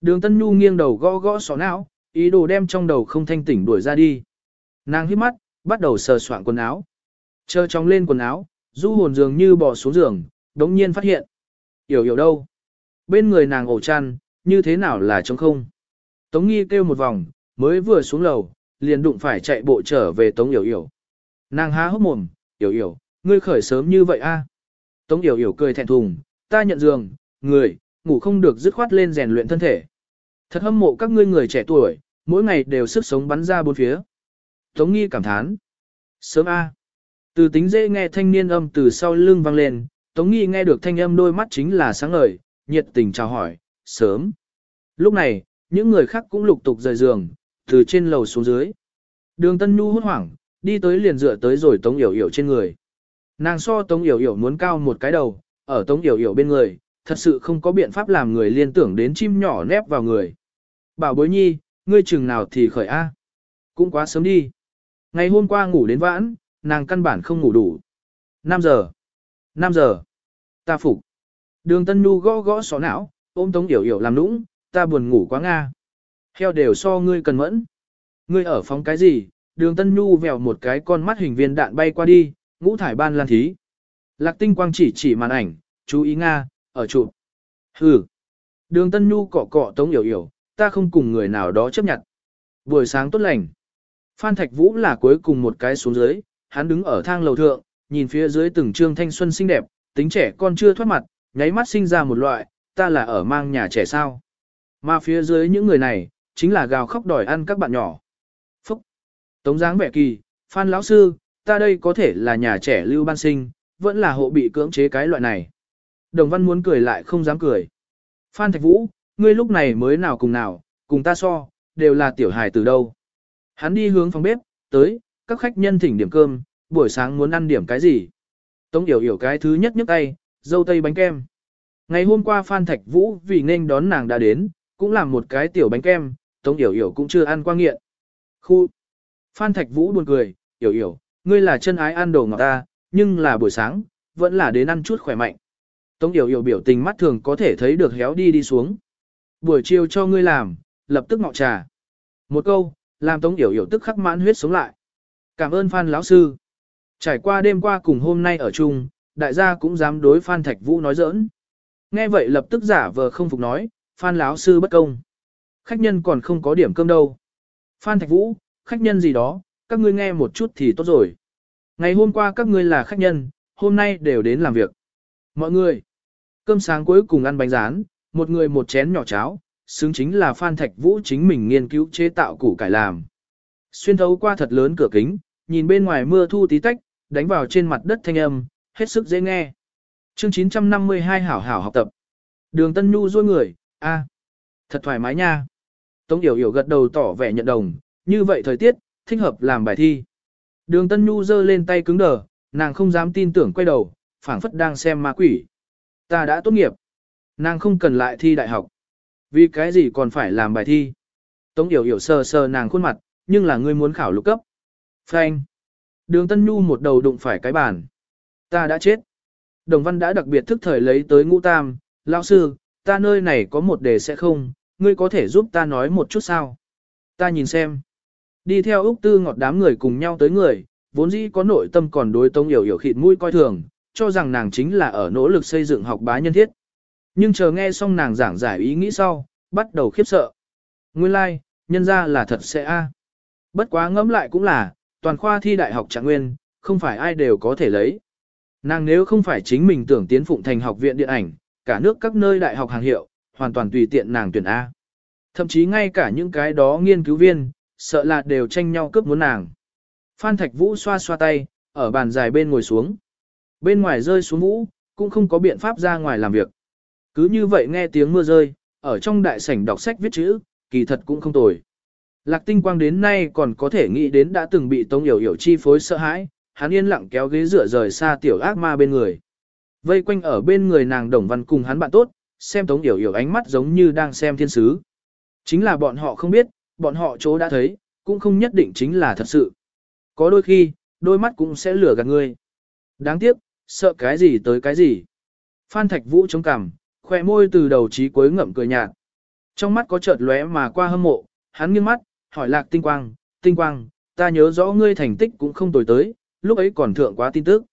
Đường Tân Nhu nghiêng đầu gõ gõ xó não, ý đồ đem trong đầu không thanh tỉnh đuổi ra đi. Nàng hít mắt, bắt đầu sờ soạn quần áo. Chờ trong lên quần áo, du hồn dường như bỏ xuống giường, đống nhiên phát hiện. Yểu yểu đâu? Bên người nàng ổ chăn, như thế nào là trống không? Tống nghi kêu một vòng, mới vừa xuống lầu, liền đụng phải chạy bộ trở về Tống yểu yểu. Nàng há hốc mồm, yểu yểu, ngươi khởi sớm như vậy a? Tống yểu yểu cười thẹn thùng, ta nhận giường, người, ngủ không được dứt khoát lên rèn luyện thân thể. Thật hâm mộ các ngươi người trẻ tuổi, mỗi ngày đều sức sống bắn ra bốn phía. Tống nghi cảm thán. Sớm A. Từ tính dễ nghe thanh niên âm từ sau lưng vang lên, Tống nghi nghe được thanh âm đôi mắt chính là sáng ngời, nhiệt tình chào hỏi, sớm. Lúc này, những người khác cũng lục tục rời giường, từ trên lầu xuống dưới. Đường Tân Nhu hốt hoảng, đi tới liền dựa tới rồi Tống Yểu Yểu trên người. Nàng so Tống Yểu Yểu muốn cao một cái đầu, ở Tống Yểu Yểu bên người, thật sự không có biện pháp làm người liên tưởng đến chim nhỏ nép vào người. Bảo bối nhi, ngươi chừng nào thì khởi A. Cũng quá sớm đi. Ngày hôm qua ngủ đến vãn, nàng căn bản không ngủ đủ. 5 giờ. 5 giờ. Ta phục. Đường Tân Nhu gõ gõ xó não, ôm Tống Yểu Yểu làm nũng, ta buồn ngủ quá Nga. Heo đều so ngươi cần mẫn. Ngươi ở phóng cái gì? Đường Tân Nhu vèo một cái con mắt hình viên đạn bay qua đi, ngũ thải ban lan thí. Lạc tinh quang chỉ chỉ màn ảnh, chú ý Nga, ở chụp. Hừ. Đường Tân Nhu cọ cọ Tống Yểu Yểu, ta không cùng người nào đó chấp nhận. Buổi sáng tốt lành. Phan Thạch Vũ là cuối cùng một cái xuống dưới, hắn đứng ở thang lầu thượng, nhìn phía dưới từng trương thanh xuân xinh đẹp, tính trẻ con chưa thoát mặt, nháy mắt sinh ra một loại, ta là ở mang nhà trẻ sao. Mà phía dưới những người này, chính là gào khóc đòi ăn các bạn nhỏ. Phúc! Tống dáng vẻ kỳ, Phan lão sư, ta đây có thể là nhà trẻ lưu ban sinh, vẫn là hộ bị cưỡng chế cái loại này. Đồng văn muốn cười lại không dám cười. Phan Thạch Vũ, ngươi lúc này mới nào cùng nào, cùng ta so, đều là tiểu hài từ đâu. Hắn đi hướng phòng bếp, tới, các khách nhân thỉnh điểm cơm, buổi sáng muốn ăn điểm cái gì. Tống Yểu Yểu cái thứ nhất nhấc tay, dâu tây bánh kem. Ngày hôm qua Phan Thạch Vũ vì nên đón nàng đã đến, cũng làm một cái tiểu bánh kem, Tống Yểu Yểu cũng chưa ăn qua nghiện. Khu! Phan Thạch Vũ buồn cười, Yểu Yểu, ngươi là chân ái ăn đồ ngọt ta, nhưng là buổi sáng, vẫn là đến ăn chút khỏe mạnh. Tống Yểu Yểu biểu tình mắt thường có thể thấy được héo đi đi xuống. Buổi chiều cho ngươi làm, lập tức ngọ trà. Một câu, làm Tống Yểu Yểu tức khắc mãn huyết sống lại. Cảm ơn Phan lão sư. Trải qua đêm qua cùng hôm nay ở chung, đại gia cũng dám đối Phan Thạch Vũ nói giỡn. Nghe vậy lập tức giả vờ không phục nói, Phan lão sư bất công. Khách nhân còn không có điểm cơm đâu. Phan Thạch Vũ, khách nhân gì đó, các ngươi nghe một chút thì tốt rồi. Ngày hôm qua các ngươi là khách nhân, hôm nay đều đến làm việc. Mọi người, cơm sáng cuối cùng ăn bánh rán, một người một chén nhỏ cháo, xứng chính là Phan Thạch Vũ chính mình nghiên cứu chế tạo củ cải làm. Xuyên thấu qua thật lớn cửa kính, nhìn bên ngoài mưa thu tí tách, đánh vào trên mặt đất thanh âm, hết sức dễ nghe. Chương 952 hảo hảo học tập. Đường Tân Nhu rôi người, a, thật thoải mái nha. Tống Yểu Yểu gật đầu tỏ vẻ nhận đồng, như vậy thời tiết, thích hợp làm bài thi. Đường Tân Nhu giơ lên tay cứng đờ, nàng không dám tin tưởng quay đầu, phảng phất đang xem ma quỷ. Ta đã tốt nghiệp. Nàng không cần lại thi đại học. Vì cái gì còn phải làm bài thi? Tống Yểu Yểu sờ sờ nàng khuôn mặt, nhưng là ngươi muốn khảo lục cấp. Phanh. Đường Tân Nhu một đầu đụng phải cái bàn. Ta đã chết. Đồng văn đã đặc biệt thức thời lấy tới ngũ tam, lão sư, ta nơi này có một đề sẽ không, ngươi có thể giúp ta nói một chút sao? Ta nhìn xem. Đi theo Úc Tư ngọt đám người cùng nhau tới người, vốn dĩ có nội tâm còn đối tông Yểu hiểu khịt mũi coi thường, cho rằng nàng chính là ở nỗ lực xây dựng học bá nhân thiết. Nhưng chờ nghe xong nàng giảng giải ý nghĩ sau, bắt đầu khiếp sợ. Nguyên lai, like, nhân ra là thật sẽ a. Bất quá ngẫm lại cũng là, toàn khoa thi đại học trạng nguyên, không phải ai đều có thể lấy. Nàng nếu không phải chính mình tưởng tiến phụng thành học viện điện ảnh, cả nước các nơi đại học hàng hiệu, hoàn toàn tùy tiện nàng tuyển A. Thậm chí ngay cả những cái đó nghiên cứu viên, sợ là đều tranh nhau cướp muốn nàng. Phan Thạch Vũ xoa xoa tay, ở bàn dài bên ngồi xuống. Bên ngoài rơi xuống vũ, cũng không có biện pháp ra ngoài làm việc. Cứ như vậy nghe tiếng mưa rơi, ở trong đại sảnh đọc sách viết chữ, kỳ thật cũng không tồi. Lạc tinh quang đến nay còn có thể nghĩ đến đã từng bị Tống Yểu Yểu chi phối sợ hãi, hắn yên lặng kéo ghế dựa rời xa tiểu ác ma bên người. Vây quanh ở bên người nàng đồng văn cùng hắn bạn tốt, xem Tống Yểu Yểu ánh mắt giống như đang xem thiên sứ. Chính là bọn họ không biết, bọn họ chỗ đã thấy, cũng không nhất định chính là thật sự. Có đôi khi, đôi mắt cũng sẽ lừa gạt ngươi. Đáng tiếc, sợ cái gì tới cái gì. Phan Thạch Vũ chống cằm, khỏe môi từ đầu chí cuối ngậm cười nhạt. Trong mắt có chợt lóe mà qua hâm mộ, hắn nghiêng mắt, hỏi lạc tinh quang, tinh quang, ta nhớ rõ ngươi thành tích cũng không tồi tới, lúc ấy còn thượng quá tin tức.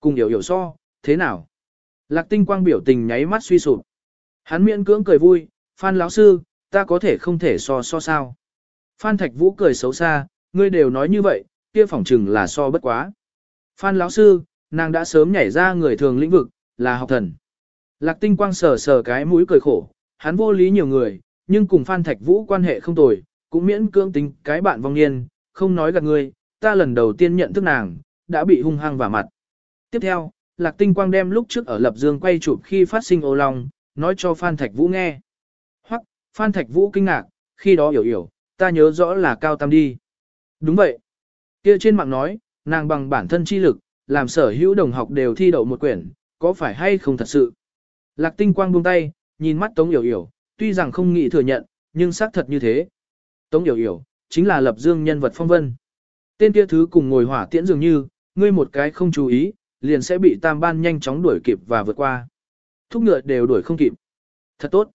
Cùng hiểu hiểu so, thế nào? Lạc tinh quang biểu tình nháy mắt suy sụp. Hắn miễn cưỡng cười vui, Phan lão sư, ta có thể không thể so so sao. Phan Thạch Vũ cười xấu xa, ngươi đều nói như vậy, kia phỏng chừng là so bất quá. Phan lão sư, nàng đã sớm nhảy ra người thường lĩnh vực, là học thần. Lạc tinh quang sờ sờ cái mũi cười khổ, hắn vô lý nhiều người, nhưng cùng Phan Thạch Vũ quan hệ không tồi, cũng miễn cưỡng tính cái bạn vong niên, không nói gạt ngươi, ta lần đầu tiên nhận thức nàng, đã bị hung hăng vào mặt. Tiếp theo, Lạc Tinh Quang đem lúc trước ở Lập Dương quay chụp khi phát sinh ô long, nói cho Phan Thạch Vũ nghe. Hoặc, Phan Thạch Vũ kinh ngạc, khi đó hiểu hiểu, ta nhớ rõ là Cao Tam đi. Đúng vậy. kia trên mạng nói, nàng bằng bản thân chi lực, làm sở hữu đồng học đều thi đậu một quyển, có phải hay không thật sự? Lạc tinh quang buông tay, nhìn mắt Tống Yểu Yểu, tuy rằng không nghĩ thừa nhận, nhưng xác thật như thế. Tống Yểu Yểu, chính là lập dương nhân vật phong vân. Tên kia thứ cùng ngồi hỏa tiễn dường như, ngươi một cái không chú ý, liền sẽ bị tam ban nhanh chóng đuổi kịp và vượt qua. Thúc ngựa đều đuổi không kịp. Thật tốt.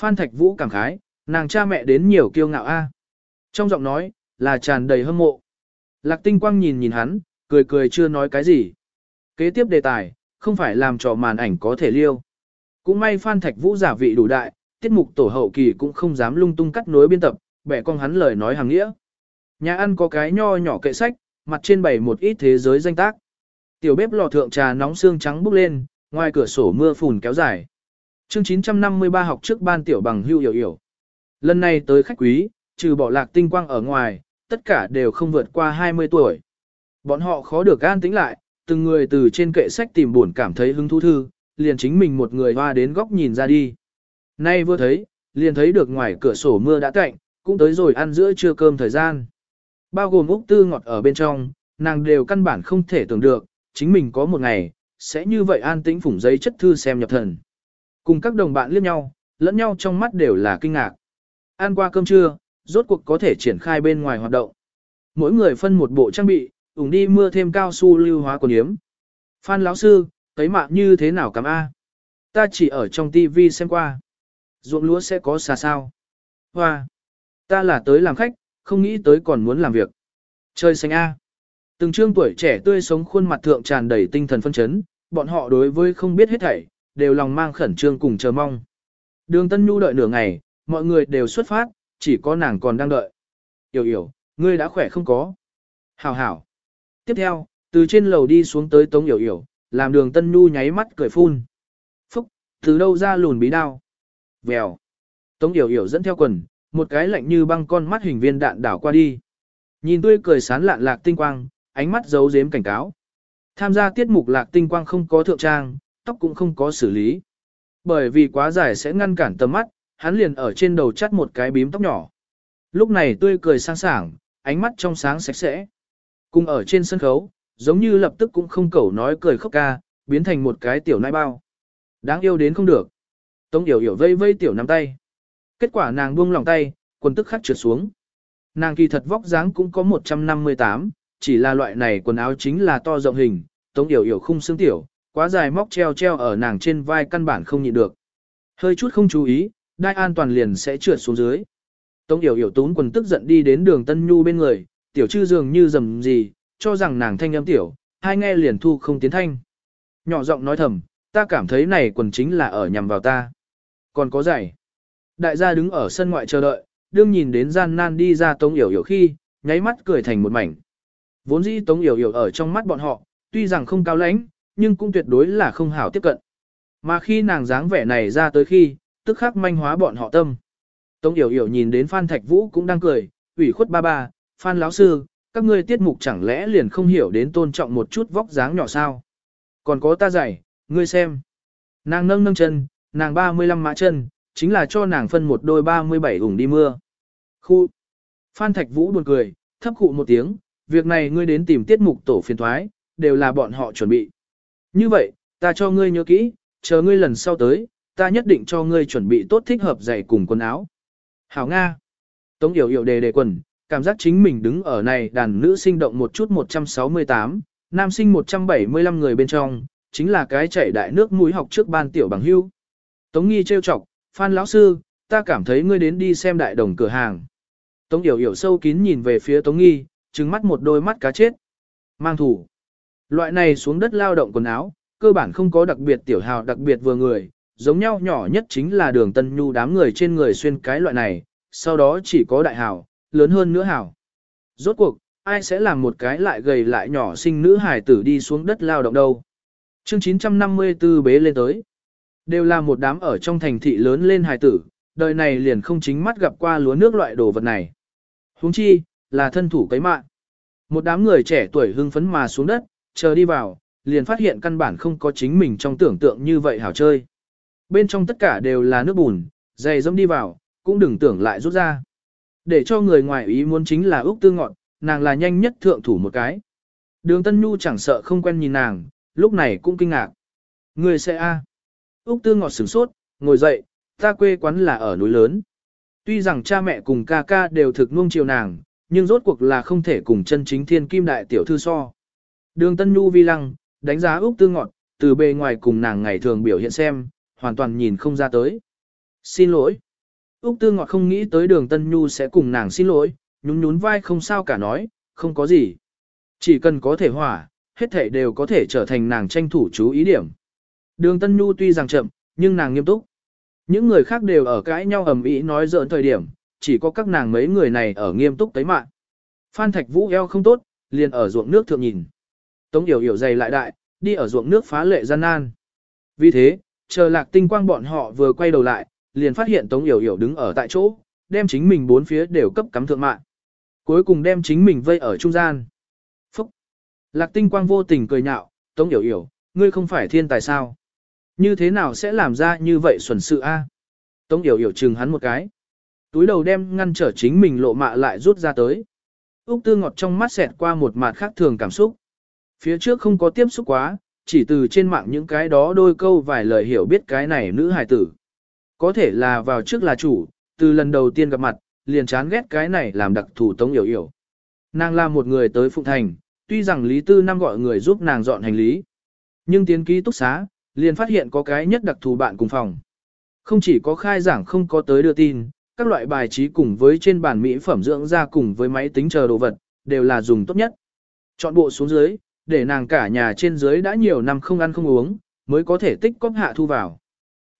Phan Thạch Vũ cảm khái, nàng cha mẹ đến nhiều kiêu ngạo a. À. Trong giọng nói, là tràn đầy hâm mộ. Lạc tinh quang nhìn nhìn hắn, cười cười chưa nói cái gì. Kế tiếp đề tài, không phải làm trò màn ảnh có thể liêu. Cũng may Phan Thạch Vũ giả vị đủ đại, tiết mục tổ hậu kỳ cũng không dám lung tung cắt nối biên tập, bẻ con hắn lời nói hàng nghĩa. Nhà ăn có cái nho nhỏ kệ sách, mặt trên bày một ít thế giới danh tác. Tiểu bếp lò thượng trà nóng xương trắng bốc lên, ngoài cửa sổ mưa phùn kéo dài. Chương 953 học trước ban tiểu bằng hưu hiểu hiểu. Lần này tới khách quý, trừ bỏ lạc tinh quang ở ngoài, tất cả đều không vượt qua 20 tuổi. Bọn họ khó được an tĩnh lại, từng người từ trên kệ sách tìm buồn cảm thấy hứng thú thư, liền chính mình một người hoa đến góc nhìn ra đi. Nay vừa thấy, liền thấy được ngoài cửa sổ mưa đã cạnh, cũng tới rồi ăn giữa trưa cơm thời gian. Bao gồm Úc Tư ngọt ở bên trong, nàng đều căn bản không thể tưởng được, chính mình có một ngày, sẽ như vậy an tĩnh phủng giấy chất thư xem nhập thần. Cùng các đồng bạn liếc nhau, lẫn nhau trong mắt đều là kinh ngạc. Ăn qua cơm trưa, rốt cuộc có thể triển khai bên ngoài hoạt động. Mỗi người phân một bộ trang bị, ủng đi mưa thêm cao su lưu hóa quần yếm. Phan lão sư, thấy mạng như thế nào cắm A? Ta chỉ ở trong TV xem qua. Ruộng lúa sẽ có xà sao? Hoa! Ta là tới làm khách, không nghĩ tới còn muốn làm việc. Chơi xanh A. Từng trương tuổi trẻ tươi sống khuôn mặt thượng tràn đầy tinh thần phân chấn, bọn họ đối với không biết hết thảy, đều lòng mang khẩn trương cùng chờ mong. Đường Tân Nhu đợi nửa ngày, mọi người đều xuất phát, chỉ có nàng còn đang đợi. Yểu yểu, ngươi đã khỏe không có? Hảo hảo. Tiếp theo, từ trên lầu đi xuống tới Tống Yểu Yểu, làm đường Tân Nhu nháy mắt cười phun. Phúc, từ đâu ra lùn bí đao? Vèo. Tống Yểu Yểu dẫn theo quần, một cái lạnh như băng con mắt hình viên đạn đảo qua đi. Nhìn tươi cười sán lạn lạc tinh quang, ánh mắt giấu giếm cảnh cáo. Tham gia tiết mục lạc tinh quang không có thượng trang, tóc cũng không có xử lý. Bởi vì quá dài sẽ ngăn cản tầm mắt, hắn liền ở trên đầu chắt một cái bím tóc nhỏ. Lúc này tươi cười sang sảng, ánh mắt trong sáng sạch sẽ. Cùng ở trên sân khấu, giống như lập tức cũng không cẩu nói cười khóc ca, biến thành một cái tiểu nai bao. Đáng yêu đến không được. Tống yểu yểu vây vây tiểu nắm tay. Kết quả nàng buông lòng tay, quần tức khắc trượt xuống. Nàng kỳ thật vóc dáng cũng có 158, chỉ là loại này quần áo chính là to rộng hình, tống yểu yểu khung xương tiểu, quá dài móc treo treo ở nàng trên vai căn bản không nhịn được. Hơi chút không chú ý, đai an toàn liền sẽ trượt xuống dưới. Tống yểu yểu tún quần tức giận đi đến đường Tân Nhu bên người, tiểu chư dường như dầm gì, cho rằng nàng thanh âm tiểu, hai nghe liền thu không tiến thanh. Nhỏ giọng nói thầm, ta cảm thấy này quần chính là ở nhằm vào ta. Còn có giày. Đại gia đứng ở sân ngoại chờ đợi, đương nhìn đến gian nan đi ra Tống Yểu Yểu khi, nháy mắt cười thành một mảnh. Vốn dĩ Tống Yểu Yểu ở trong mắt bọn họ, tuy rằng không cao lãnh, nhưng cũng tuyệt đối là không hảo tiếp cận. Mà khi nàng dáng vẻ này ra tới khi, tức khắc manh hóa bọn họ tâm. Tống Yểu Yểu nhìn đến Phan Thạch Vũ cũng đang cười, ủy khuất ba ba, Phan lão sư, các ngươi tiết mục chẳng lẽ liền không hiểu đến tôn trọng một chút vóc dáng nhỏ sao? Còn có ta dạy, ngươi xem. Nàng nâng nâng chân, nàng 35 mã chân, chính là cho nàng phân một đôi 37 ủng đi mưa. Khu. Phan Thạch Vũ buồn cười, thấp khụ một tiếng, việc này ngươi đến tìm tiết mục tổ phiền thoái, đều là bọn họ chuẩn bị. Như vậy, ta cho ngươi nhớ kỹ, chờ ngươi lần sau tới, ta nhất định cho ngươi chuẩn bị tốt thích hợp giày cùng quần áo. Hảo Nga. Tống Yểu Yểu đề đề quần, cảm giác chính mình đứng ở này đàn nữ sinh động một chút 168, nam sinh 175 người bên trong, chính là cái chảy đại nước mũi học trước ban tiểu bằng hưu. Tống Nghi trêu chọc, Phan lão sư, ta cảm thấy ngươi đến đi xem đại đồng cửa hàng. Tống Yểu Yểu sâu kín nhìn về phía Tống Nghi, trừng mắt một đôi mắt cá chết. Mang thủ. Loại này xuống đất lao động quần áo, cơ bản không có đặc biệt tiểu hào đặc biệt vừa người, giống nhau nhỏ nhất chính là đường tân nhu đám người trên người xuyên cái loại này, sau đó chỉ có đại hào, lớn hơn nữa hảo. Rốt cuộc, ai sẽ làm một cái lại gầy lại nhỏ sinh nữ hài tử đi xuống đất lao động đâu. Chương 954 bế lên tới. Đều là một đám ở trong thành thị lớn lên hài tử, đời này liền không chính mắt gặp qua lúa nước loại đồ vật này. Huống chi, là thân thủ cấy mạng. Một đám người trẻ tuổi hưng phấn mà xuống đất, chờ đi vào, liền phát hiện căn bản không có chính mình trong tưởng tượng như vậy hảo chơi. Bên trong tất cả đều là nước bùn, dày dẫm đi vào, cũng đừng tưởng lại rút ra. Để cho người ngoài ý muốn chính là Úc Tư Ngọn, nàng là nhanh nhất thượng thủ một cái. Đường Tân Nhu chẳng sợ không quen nhìn nàng, lúc này cũng kinh ngạc. Người sẽ a Úc Tư ngọt sửng sốt, ngồi dậy, ta quê quán là ở núi lớn. Tuy rằng cha mẹ cùng ca ca đều thực nuông chiều nàng, nhưng rốt cuộc là không thể cùng chân chính thiên kim đại tiểu thư so. Đường Tân Nhu vi lăng, đánh giá Úc Tư ngọt, từ bề ngoài cùng nàng ngày thường biểu hiện xem, hoàn toàn nhìn không ra tới. Xin lỗi. Úc Tư ngọt không nghĩ tới đường Tân Nhu sẽ cùng nàng xin lỗi, nhún nhún vai không sao cả nói, không có gì. Chỉ cần có thể hỏa, hết thể đều có thể trở thành nàng tranh thủ chú ý điểm. Đường Tân Nhu tuy rằng chậm, nhưng nàng nghiêm túc. Những người khác đều ở cãi nhau ầm ĩ nói giỡn thời điểm, chỉ có các nàng mấy người này ở nghiêm túc tới mạng. Phan Thạch Vũ eo không tốt, liền ở ruộng nước thượng nhìn. Tống Yểu Yểu dày lại đại, đi ở ruộng nước phá lệ gian nan. Vì thế, chờ lạc tinh quang bọn họ vừa quay đầu lại, liền phát hiện Tống Yểu Yểu đứng ở tại chỗ, đem chính mình bốn phía đều cấp cắm thượng mạng. Cuối cùng đem chính mình vây ở trung gian. Phúc! Lạc tinh quang vô tình cười nhạo, Tống Yểu Yểu, ngươi không phải thiên tài sao? Như thế nào sẽ làm ra như vậy xuẩn sự a? Tống Yểu Yểu chừng hắn một cái. Túi đầu đem ngăn trở chính mình lộ mạ lại rút ra tới. Úc Tư Ngọt trong mắt xẹt qua một mặt khác thường cảm xúc. Phía trước không có tiếp xúc quá, chỉ từ trên mạng những cái đó đôi câu vài lời hiểu biết cái này nữ hài tử. Có thể là vào trước là chủ, từ lần đầu tiên gặp mặt, liền chán ghét cái này làm đặc thủ Tống Yểu Yểu. Nàng là một người tới Phụng Thành, tuy rằng Lý Tư Năm gọi người giúp nàng dọn hành lý. Nhưng tiến ký túc xá, liền phát hiện có cái nhất đặc thù bạn cùng phòng. Không chỉ có khai giảng không có tới đưa tin, các loại bài trí cùng với trên bàn mỹ phẩm dưỡng da cùng với máy tính chờ đồ vật, đều là dùng tốt nhất. Chọn bộ xuống dưới, để nàng cả nhà trên dưới đã nhiều năm không ăn không uống, mới có thể tích cóp hạ thu vào.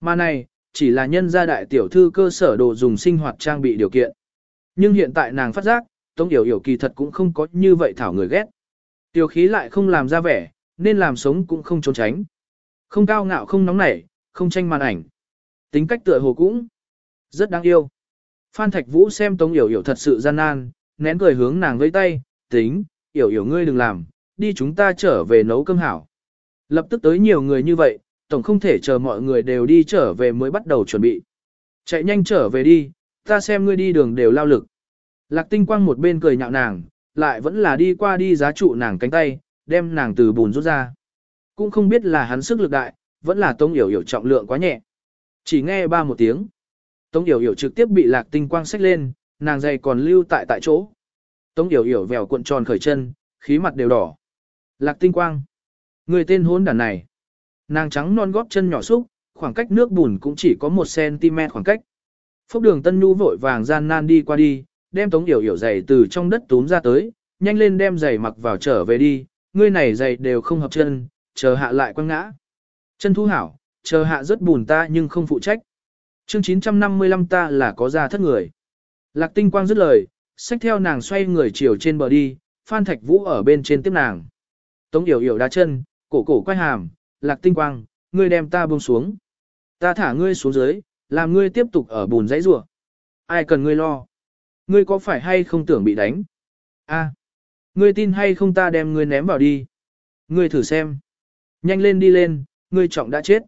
Mà này, chỉ là nhân gia đại tiểu thư cơ sở đồ dùng sinh hoạt trang bị điều kiện. Nhưng hiện tại nàng phát giác, Tống Yểu Yểu kỳ thật cũng không có như vậy thảo người ghét. Tiểu khí lại không làm ra vẻ, nên làm sống cũng không trốn tránh. Không cao ngạo không nóng nảy, không tranh màn ảnh. Tính cách tựa hồ cũng rất đáng yêu. Phan Thạch Vũ xem Tống Yểu Yểu thật sự gian nan, nén cười hướng nàng vẫy tay, tính, Yểu Yểu ngươi đừng làm, đi chúng ta trở về nấu cơm hảo. Lập tức tới nhiều người như vậy, tổng không thể chờ mọi người đều đi trở về mới bắt đầu chuẩn bị. Chạy nhanh trở về đi, ta xem ngươi đi đường đều lao lực. Lạc tinh quang một bên cười nhạo nàng, lại vẫn là đi qua đi giá trụ nàng cánh tay, đem nàng từ bùn rút ra. Cũng không biết là hắn sức lực đại, vẫn là tông yểu yểu trọng lượng quá nhẹ. Chỉ nghe ba một tiếng. Tống Yểu Yểu trực tiếp bị lạc tinh quang xách lên, nàng dày còn lưu tại tại chỗ. Tống Yểu Yểu vèo cuộn tròn khởi chân, khí mặt đều đỏ. Lạc tinh quang. Người tên hôn đàn này. Nàng trắng non góp chân nhỏ xúc, khoảng cách nước bùn cũng chỉ có 1cm khoảng cách. Phúc đường tân nhu vội vàng gian nan đi qua đi, đem tống yểu yểu giày từ trong đất túm ra tới, nhanh lên đem giày mặc vào trở về đi, ngươi này giày đều không hợp chân, chờ hạ lại quăng ngã. Chân thu hảo, chờ hạ rất bùn ta nhưng không phụ trách. Chương 955 ta là có ra thất người. Lạc tinh quang dứt lời, xách theo nàng xoay người chiều trên bờ đi, Phan Thạch Vũ ở bên trên tiếp nàng. Tống yểu yểu đá chân, cổ cổ quay hàm, lạc tinh quang, ngươi đem ta buông xuống. Ta thả ngươi xuống dưới, làm ngươi tiếp tục ở bùn dãy rủa. Ai cần ngươi lo? Ngươi có phải hay không tưởng bị đánh? A, ngươi tin hay không ta đem ngươi ném vào đi? Ngươi thử xem. Nhanh lên đi lên, ngươi trọng đã chết.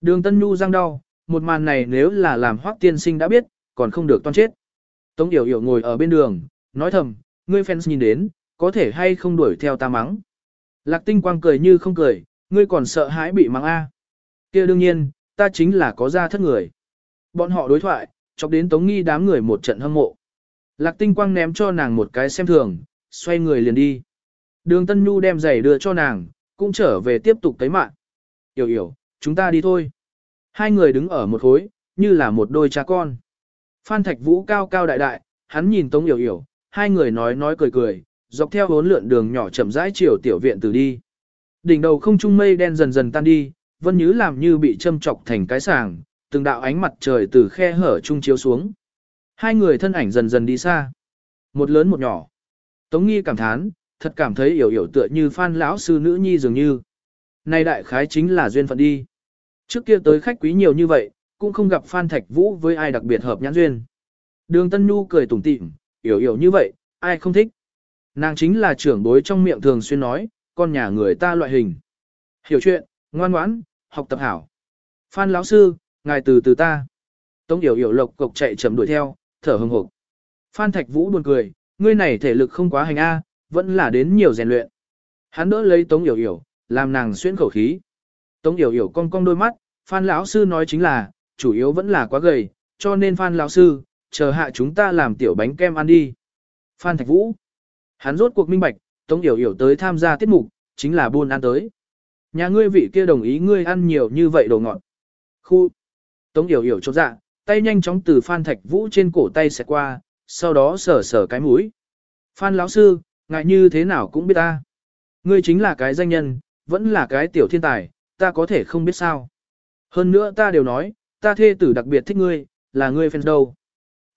Đường Tân Nhu răng đau, một màn này nếu là làm hoác tiên sinh đã biết, còn không được toan chết. Tống Yểu Yểu ngồi ở bên đường, nói thầm, ngươi fans nhìn đến, có thể hay không đuổi theo ta mắng. Lạc tinh quang cười như không cười, ngươi còn sợ hãi bị mắng a? kia đương nhiên, ta chính là có ra thất người. Bọn họ đối thoại, chọc đến tống nghi đám người một trận hâm mộ. Lạc tinh quang ném cho nàng một cái xem thường, xoay người liền đi. Đường Tân Nhu đem giày đưa cho nàng, cũng trở về tiếp tục tới mạng. Yểu yểu, chúng ta đi thôi. Hai người đứng ở một khối, như là một đôi cha con. Phan Thạch Vũ cao cao đại đại, hắn nhìn Tống Yểu Yểu, hai người nói nói cười cười, dọc theo bốn lượn đường nhỏ chậm rãi chiều tiểu viện từ đi. Đỉnh đầu không trung mây đen dần dần tan đi, Vân Như làm như bị châm chọc thành cái sàng, từng đạo ánh mặt trời từ khe hở trung chiếu xuống. Hai người thân ảnh dần dần đi xa. Một lớn một nhỏ. Tống Nghi cảm thán, thật cảm thấy yểu yểu tựa như Phan lão sư nữ nhi dường như. Này đại khái chính là duyên phận đi. Trước kia tới khách quý nhiều như vậy, cũng không gặp Phan Thạch Vũ với ai đặc biệt hợp nhãn duyên. Đường Tân Nhu cười tủm tỉm, yểu yểu như vậy, ai không thích. Nàng chính là trưởng bối trong miệng thường xuyên nói, con nhà người ta loại hình. Hiểu chuyện, ngoan ngoãn, học tập hảo. Phan lão sư, ngài từ từ ta. Tống yểu yểu lộc cộc chạy chậm đuổi theo, thở hừng hực. Phan Thạch Vũ buồn cười, ngươi này thể lực không quá hành A, vẫn là đến nhiều rèn luyện. Hắn đỡ lấy Tống yểu yểu, làm nàng xuyên khẩu khí. Tống yểu yểu cong cong đôi mắt, Phan lão sư nói chính là, chủ yếu vẫn là quá gầy, cho nên Phan lão sư, chờ hạ chúng ta làm tiểu bánh kem ăn đi. Phan Thạch Vũ. Hắn rốt cuộc minh bạch, Tống Yểu Yểu tới tham gia tiết mục, chính là buôn ăn tới. Nhà ngươi vị kia đồng ý ngươi ăn nhiều như vậy đồ ngọt. Khu. Tống Yểu Yểu chốt dạ, tay nhanh chóng từ Phan Thạch Vũ trên cổ tay xẹt qua, sau đó sờ sờ cái mũi. Phan lão sư, ngại như thế nào cũng biết ta. Ngươi chính là cái danh nhân, vẫn là cái tiểu thiên tài, ta có thể không biết sao. Hơn nữa ta đều nói, ta thê tử đặc biệt thích ngươi, là ngươi fan đâu.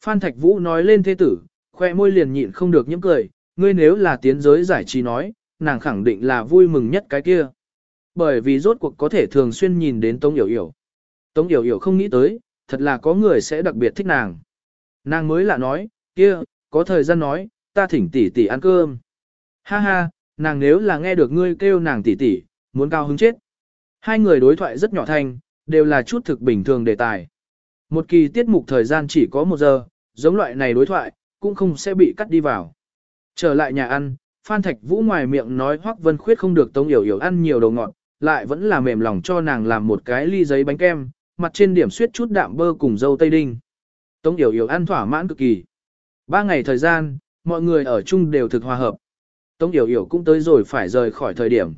Phan Thạch Vũ nói lên thê tử, khoe môi liền nhịn không được những cười, ngươi nếu là tiến giới giải trí nói, nàng khẳng định là vui mừng nhất cái kia. Bởi vì rốt cuộc có thể thường xuyên nhìn đến Tống Yểu Yểu. Tống Yểu Yểu không nghĩ tới, thật là có người sẽ đặc biệt thích nàng. Nàng mới lạ nói, kia, có thời gian nói, ta thỉnh tỷ tỷ ăn cơm. Ha ha, nàng nếu là nghe được ngươi kêu nàng tỷ tỷ, muốn cao hứng chết. Hai người đối thoại rất nhỏ thanh, đều là chút thực bình thường đề tài. Một kỳ tiết mục thời gian chỉ có một giờ, giống loại này đối thoại, cũng không sẽ bị cắt đi vào. Trở lại nhà ăn, Phan Thạch Vũ ngoài miệng nói Hoắc Vân Khuyết không được Tống Yểu Yểu ăn nhiều đồ ngọt, lại vẫn là mềm lòng cho nàng làm một cái ly giấy bánh kem, mặt trên điểm suýt chút đạm bơ cùng dâu tây đinh. Tống Yểu Yểu ăn thỏa mãn cực kỳ. Ba ngày thời gian, mọi người ở chung đều thực hòa hợp. Tống Yểu Yểu cũng tới rồi phải rời khỏi thời điểm.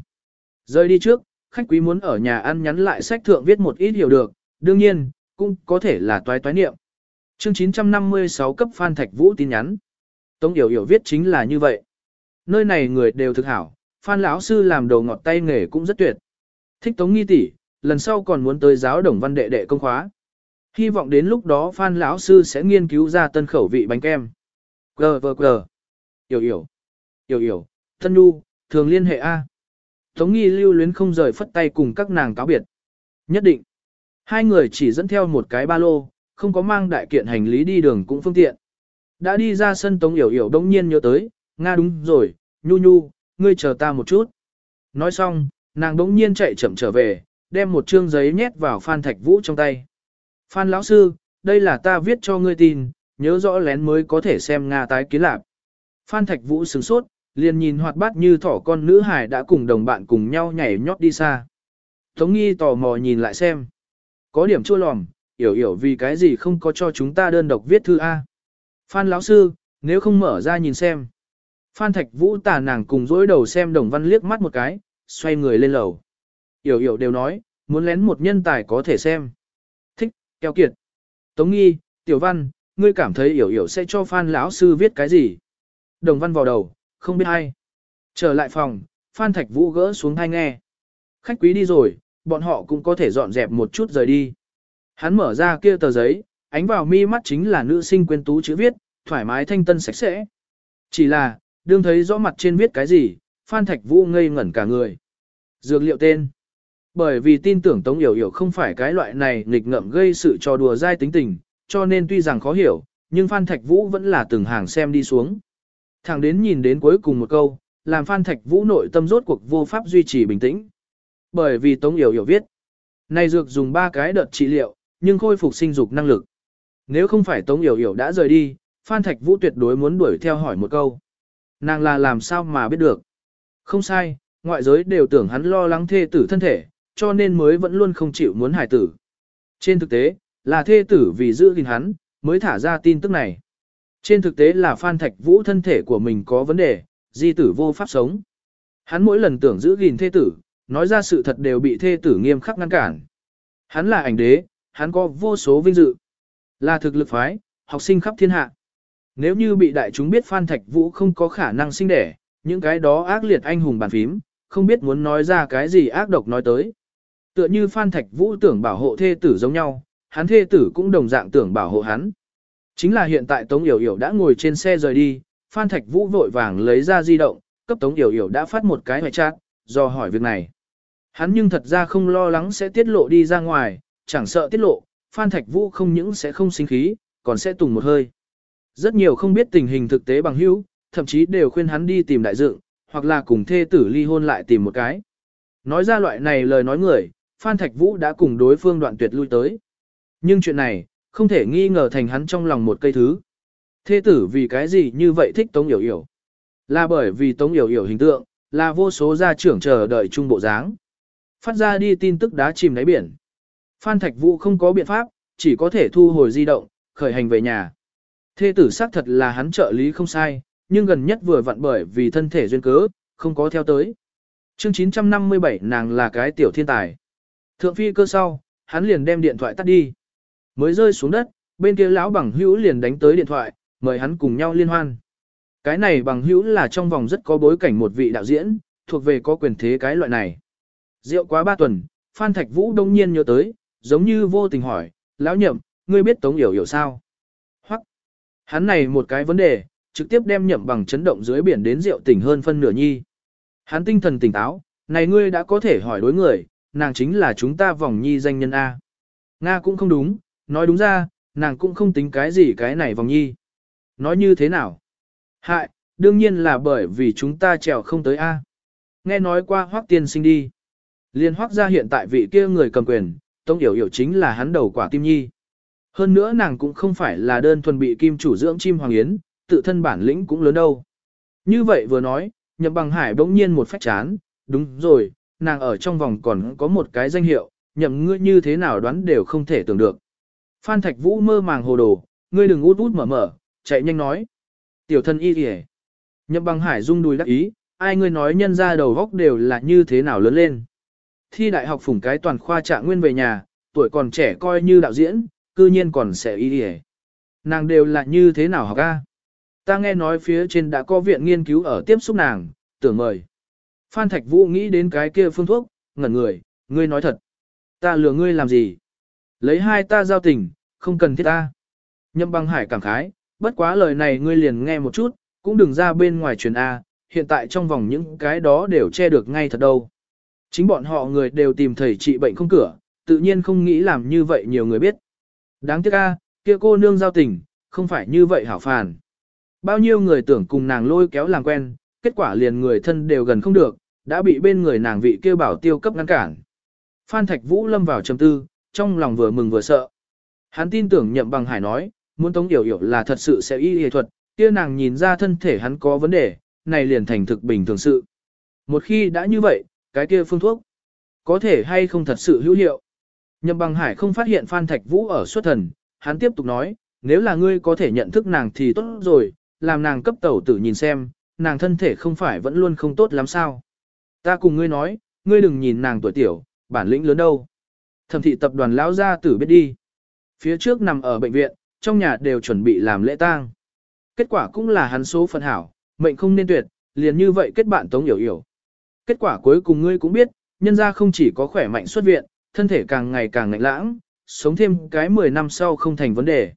Rời đi trước, khách quý muốn ở nhà ăn nhắn lại sách thượng viết một ít hiểu được, đương nhiên, cũng có thể là toái toái niệm. Chương 956 cấp Phan Thạch Vũ tin nhắn. Tống Yểu Yểu viết chính là như vậy. Nơi này người đều thực hảo, Phan lão sư làm đồ ngọt tay nghề cũng rất tuyệt. Thích Tống Nghi tỷ, lần sau còn muốn tới giáo đồng văn đệ đệ công khóa. Hy vọng đến lúc đó Phan lão sư sẽ nghiên cứu ra tân khẩu vị bánh kem. Gờ vờ gờ. Yểu Yểu. Yểu Yểu, Thân Nhu, thường liên hệ A. Tống Nghi lưu luyến không rời phất tay cùng các nàng cáo biệt. Nhất định. Hai người chỉ dẫn theo một cái ba lô, không có mang đại kiện hành lý đi đường cũng phương tiện. Đã đi ra sân Tống Yểu Yểu đông nhiên nhớ tới, Nga đúng rồi, Nhu Nhu, ngươi chờ ta một chút. Nói xong, nàng đống nhiên chạy chậm trở về, đem một chương giấy nhét vào Phan Thạch Vũ trong tay. Phan lão sư, đây là ta viết cho ngươi tin, nhớ rõ lén mới có thể xem Nga tái kiến lạc. Phan Thạch Vũ sửng sốt, liền nhìn hoạt bát như thỏ con nữ hải đã cùng đồng bạn cùng nhau nhảy nhót đi xa. Tống nghi tò mò nhìn lại xem. Có điểm chua lòm, hiểu hiểu vì cái gì không có cho chúng ta đơn độc viết thư A. Phan lão sư, nếu không mở ra nhìn xem. Phan Thạch Vũ tà nàng cùng dối đầu xem đồng văn liếc mắt một cái, xoay người lên lầu. Yểu yểu đều nói, muốn lén một nhân tài có thể xem. Thích, keo kiệt. Tống nghi, tiểu văn, ngươi cảm thấy yểu yểu sẽ cho Phan lão sư viết cái gì? Đồng văn vào đầu, không biết ai. Trở lại phòng, Phan Thạch Vũ gỡ xuống thai nghe. Khách quý đi rồi, bọn họ cũng có thể dọn dẹp một chút rời đi. Hắn mở ra kia tờ giấy, ánh vào mi mắt chính là nữ sinh quyến tú chữ viết, thoải mái thanh tân sạch sẽ. Chỉ là, đương thấy rõ mặt trên viết cái gì, Phan Thạch Vũ ngây ngẩn cả người. Dược liệu tên. Bởi vì tin tưởng Tống Yểu Yểu không phải cái loại này nghịch ngợm gây sự trò đùa dai tính tình, cho nên tuy rằng khó hiểu, nhưng Phan Thạch Vũ vẫn là từng hàng xem đi xuống. Thẳng đến nhìn đến cuối cùng một câu, làm Phan Thạch Vũ nội tâm rốt cuộc vô pháp duy trì bình tĩnh. Bởi vì Tống Yểu Yểu viết, này dược dùng 3 cái đợt trị liệu, nhưng khôi phục sinh dục năng lực. Nếu không phải Tống Yểu Yểu đã rời đi, Phan Thạch Vũ tuyệt đối muốn đuổi theo hỏi một câu. Nàng là làm sao mà biết được? Không sai, ngoại giới đều tưởng hắn lo lắng thê tử thân thể, cho nên mới vẫn luôn không chịu muốn hải tử. Trên thực tế, là thê tử vì giữ gìn hắn, mới thả ra tin tức này. Trên thực tế là Phan Thạch Vũ thân thể của mình có vấn đề, di tử vô pháp sống. Hắn mỗi lần tưởng giữ gìn thê tử, nói ra sự thật đều bị thê tử nghiêm khắc ngăn cản. Hắn là ảnh đế, hắn có vô số vinh dự. Là thực lực phái, học sinh khắp thiên hạ. Nếu như bị đại chúng biết Phan Thạch Vũ không có khả năng sinh đẻ, những cái đó ác liệt anh hùng bàn phím, không biết muốn nói ra cái gì ác độc nói tới. Tựa như Phan Thạch Vũ tưởng bảo hộ thê tử giống nhau, hắn thê tử cũng đồng dạng tưởng bảo hộ hắn. Chính là hiện tại Tống Yểu Yểu đã ngồi trên xe rời đi, Phan Thạch Vũ vội vàng lấy ra di động, cấp Tống Yểu Yểu đã phát một cái hoài chat, do hỏi việc này. Hắn nhưng thật ra không lo lắng sẽ tiết lộ đi ra ngoài, chẳng sợ tiết lộ, Phan Thạch Vũ không những sẽ không sinh khí, còn sẽ tùng một hơi. Rất nhiều không biết tình hình thực tế bằng hữu, thậm chí đều khuyên hắn đi tìm đại dựng, hoặc là cùng thê tử ly hôn lại tìm một cái. Nói ra loại này lời nói người, Phan Thạch Vũ đã cùng đối phương đoạn tuyệt lui tới. Nhưng chuyện này, không thể nghi ngờ thành hắn trong lòng một cây thứ. Thê tử vì cái gì như vậy thích Tống Yểu Yểu? Là bởi vì Tống Yểu Yểu hình tượng, là vô số gia trưởng chờ đợi trung bộ dáng. Phát ra đi tin tức đá chìm đáy biển. Phan Thạch Vũ không có biện pháp, chỉ có thể thu hồi di động, khởi hành về nhà. Thê tử xác thật là hắn trợ lý không sai, nhưng gần nhất vừa vặn bởi vì thân thể duyên cớ, không có theo tới. Chương 957 nàng là cái tiểu thiên tài. Thượng phi cơ sau, hắn liền đem điện thoại tắt đi. Mới rơi xuống đất, bên kia lão bằng hữu liền đánh tới điện thoại, mời hắn cùng nhau liên hoan. Cái này bằng hữu là trong vòng rất có bối cảnh một vị đạo diễn, thuộc về có quyền thế cái loại này. Rượu quá ba tuần, Phan Thạch Vũ đông nhiên nhớ tới, giống như vô tình hỏi, lão nhậm, ngươi biết Tống Yểu Yểu sao? Hoặc, hắn này một cái vấn đề, trực tiếp đem nhậm bằng chấn động dưới biển đến rượu tỉnh hơn phân nửa nhi. Hắn tinh thần tỉnh táo, này ngươi đã có thể hỏi đối người, nàng chính là chúng ta vòng nhi danh nhân A. Nga cũng không đúng, nói đúng ra, nàng cũng không tính cái gì cái này vòng nhi. Nói như thế nào? Hại, đương nhiên là bởi vì chúng ta trèo không tới A. Nghe nói qua hoác tiên sinh đi. Liên hoác ra hiện tại vị kia người cầm quyền, Tống Yểu Yểu chính là hắn đầu quả tim nhi. Hơn nữa nàng cũng không phải là đơn thuần bị kim chủ dưỡng chim hoàng yến, tự thân bản lĩnh cũng lớn đâu. Như vậy vừa nói, nhậm bằng hải bỗng nhiên một phách chán, đúng rồi, nàng ở trong vòng còn có một cái danh hiệu, nhậm ngươi như thế nào đoán đều không thể tưởng được. Phan Thạch Vũ mơ màng hồ đồ, ngươi đừng út út mở mở, chạy nhanh nói. Tiểu thân y kìa. Nhậm bằng hải rung đùi đắc ý, ai ngươi nói nhân ra đầu góc đều là như thế nào lớn lên. Thi đại học phủng cái toàn khoa trạng nguyên về nhà, tuổi còn trẻ coi như đạo diễn, cư nhiên còn sẽ y kìa. Nàng đều là như thế nào học a? Ta nghe nói phía trên đã có viện nghiên cứu ở tiếp xúc nàng, tưởng mời. Phan Thạch Vũ nghĩ đến cái kia phương thuốc, ngẩn người, ngươi nói thật. Ta lừa ngươi làm gì? Lấy hai ta giao tình, không cần thiết ta. Nhâm băng hải cảm khái, bất quá lời này ngươi liền nghe một chút, cũng đừng ra bên ngoài truyền A, hiện tại trong vòng những cái đó đều che được ngay thật đâu. Chính bọn họ người đều tìm thầy trị bệnh không cửa, tự nhiên không nghĩ làm như vậy nhiều người biết. Đáng tiếc A, kia cô nương giao tình, không phải như vậy hảo phàn. Bao nhiêu người tưởng cùng nàng lôi kéo làm quen, kết quả liền người thân đều gần không được, đã bị bên người nàng vị kêu bảo tiêu cấp ngăn cản. Phan Thạch Vũ lâm vào trầm tư, trong lòng vừa mừng vừa sợ. Hắn tin tưởng nhậm bằng hải nói, muốn tống hiểu hiểu là thật sự sẽ y y thuật, kia nàng nhìn ra thân thể hắn có vấn đề, này liền thành thực bình thường sự. Một khi đã như vậy, cái kia phương thuốc, có thể hay không thật sự hữu hiệu. Nhậm bằng hải không phát hiện Phan Thạch Vũ ở xuất thần, hắn tiếp tục nói, nếu là ngươi có thể nhận thức nàng thì tốt rồi, làm nàng cấp tẩu tử nhìn xem, nàng thân thể không phải vẫn luôn không tốt lắm sao. Ta cùng ngươi nói, ngươi đừng nhìn nàng tuổi tiểu, bản lĩnh lớn đâu. Thẩm thị tập đoàn lão gia tử biết đi. Phía trước nằm ở bệnh viện, trong nhà đều chuẩn bị làm lễ tang. Kết quả cũng là hắn số phận hảo, mệnh không nên tuyệt, liền như vậy kết bạn tống hiểu hiểu. Kết quả cuối cùng ngươi cũng biết, nhân gia không chỉ có khỏe mạnh xuất viện, thân thể càng ngày càng ngạnh lãng, sống thêm cái 10 năm sau không thành vấn đề.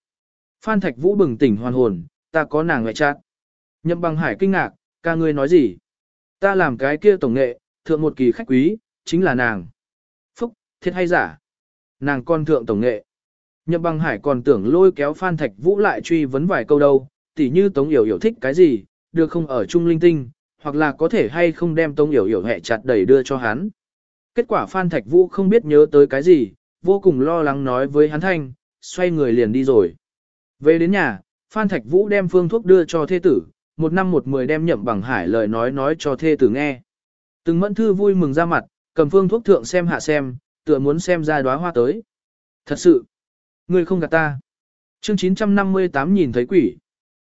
Phan Thạch Vũ bừng tỉnh hoàn hồn, ta có nàng ngoại chát. Nhậm bằng hải kinh ngạc, ca ngươi nói gì? Ta làm cái kia tổng nghệ, thượng một kỳ khách quý, chính là nàng. Phúc, thiệt hay giả? Nàng con thượng tổng nghệ. Nhậm bằng hải còn tưởng lôi kéo Phan Thạch Vũ lại truy vấn vài câu đâu, tỉ như Tống Yểu Yểu thích cái gì, được không ở chung linh tinh, hoặc là có thể hay không đem Tống Yểu Yểu hẹ chặt đẩy đưa cho hắn. Kết quả Phan Thạch Vũ không biết nhớ tới cái gì, vô cùng lo lắng nói với hắn thanh, xoay người liền đi rồi. Về đến nhà, Phan Thạch Vũ đem phương thuốc đưa cho thê tử, một năm một mười đem nhậm bằng hải lời nói nói cho thê tử nghe. Từng mẫn thư vui mừng ra mặt, cầm phương thuốc thượng xem hạ xem, tựa muốn xem ra đóa hoa tới. Thật sự, ngươi không gạt ta. Chương 958 nhìn thấy quỷ.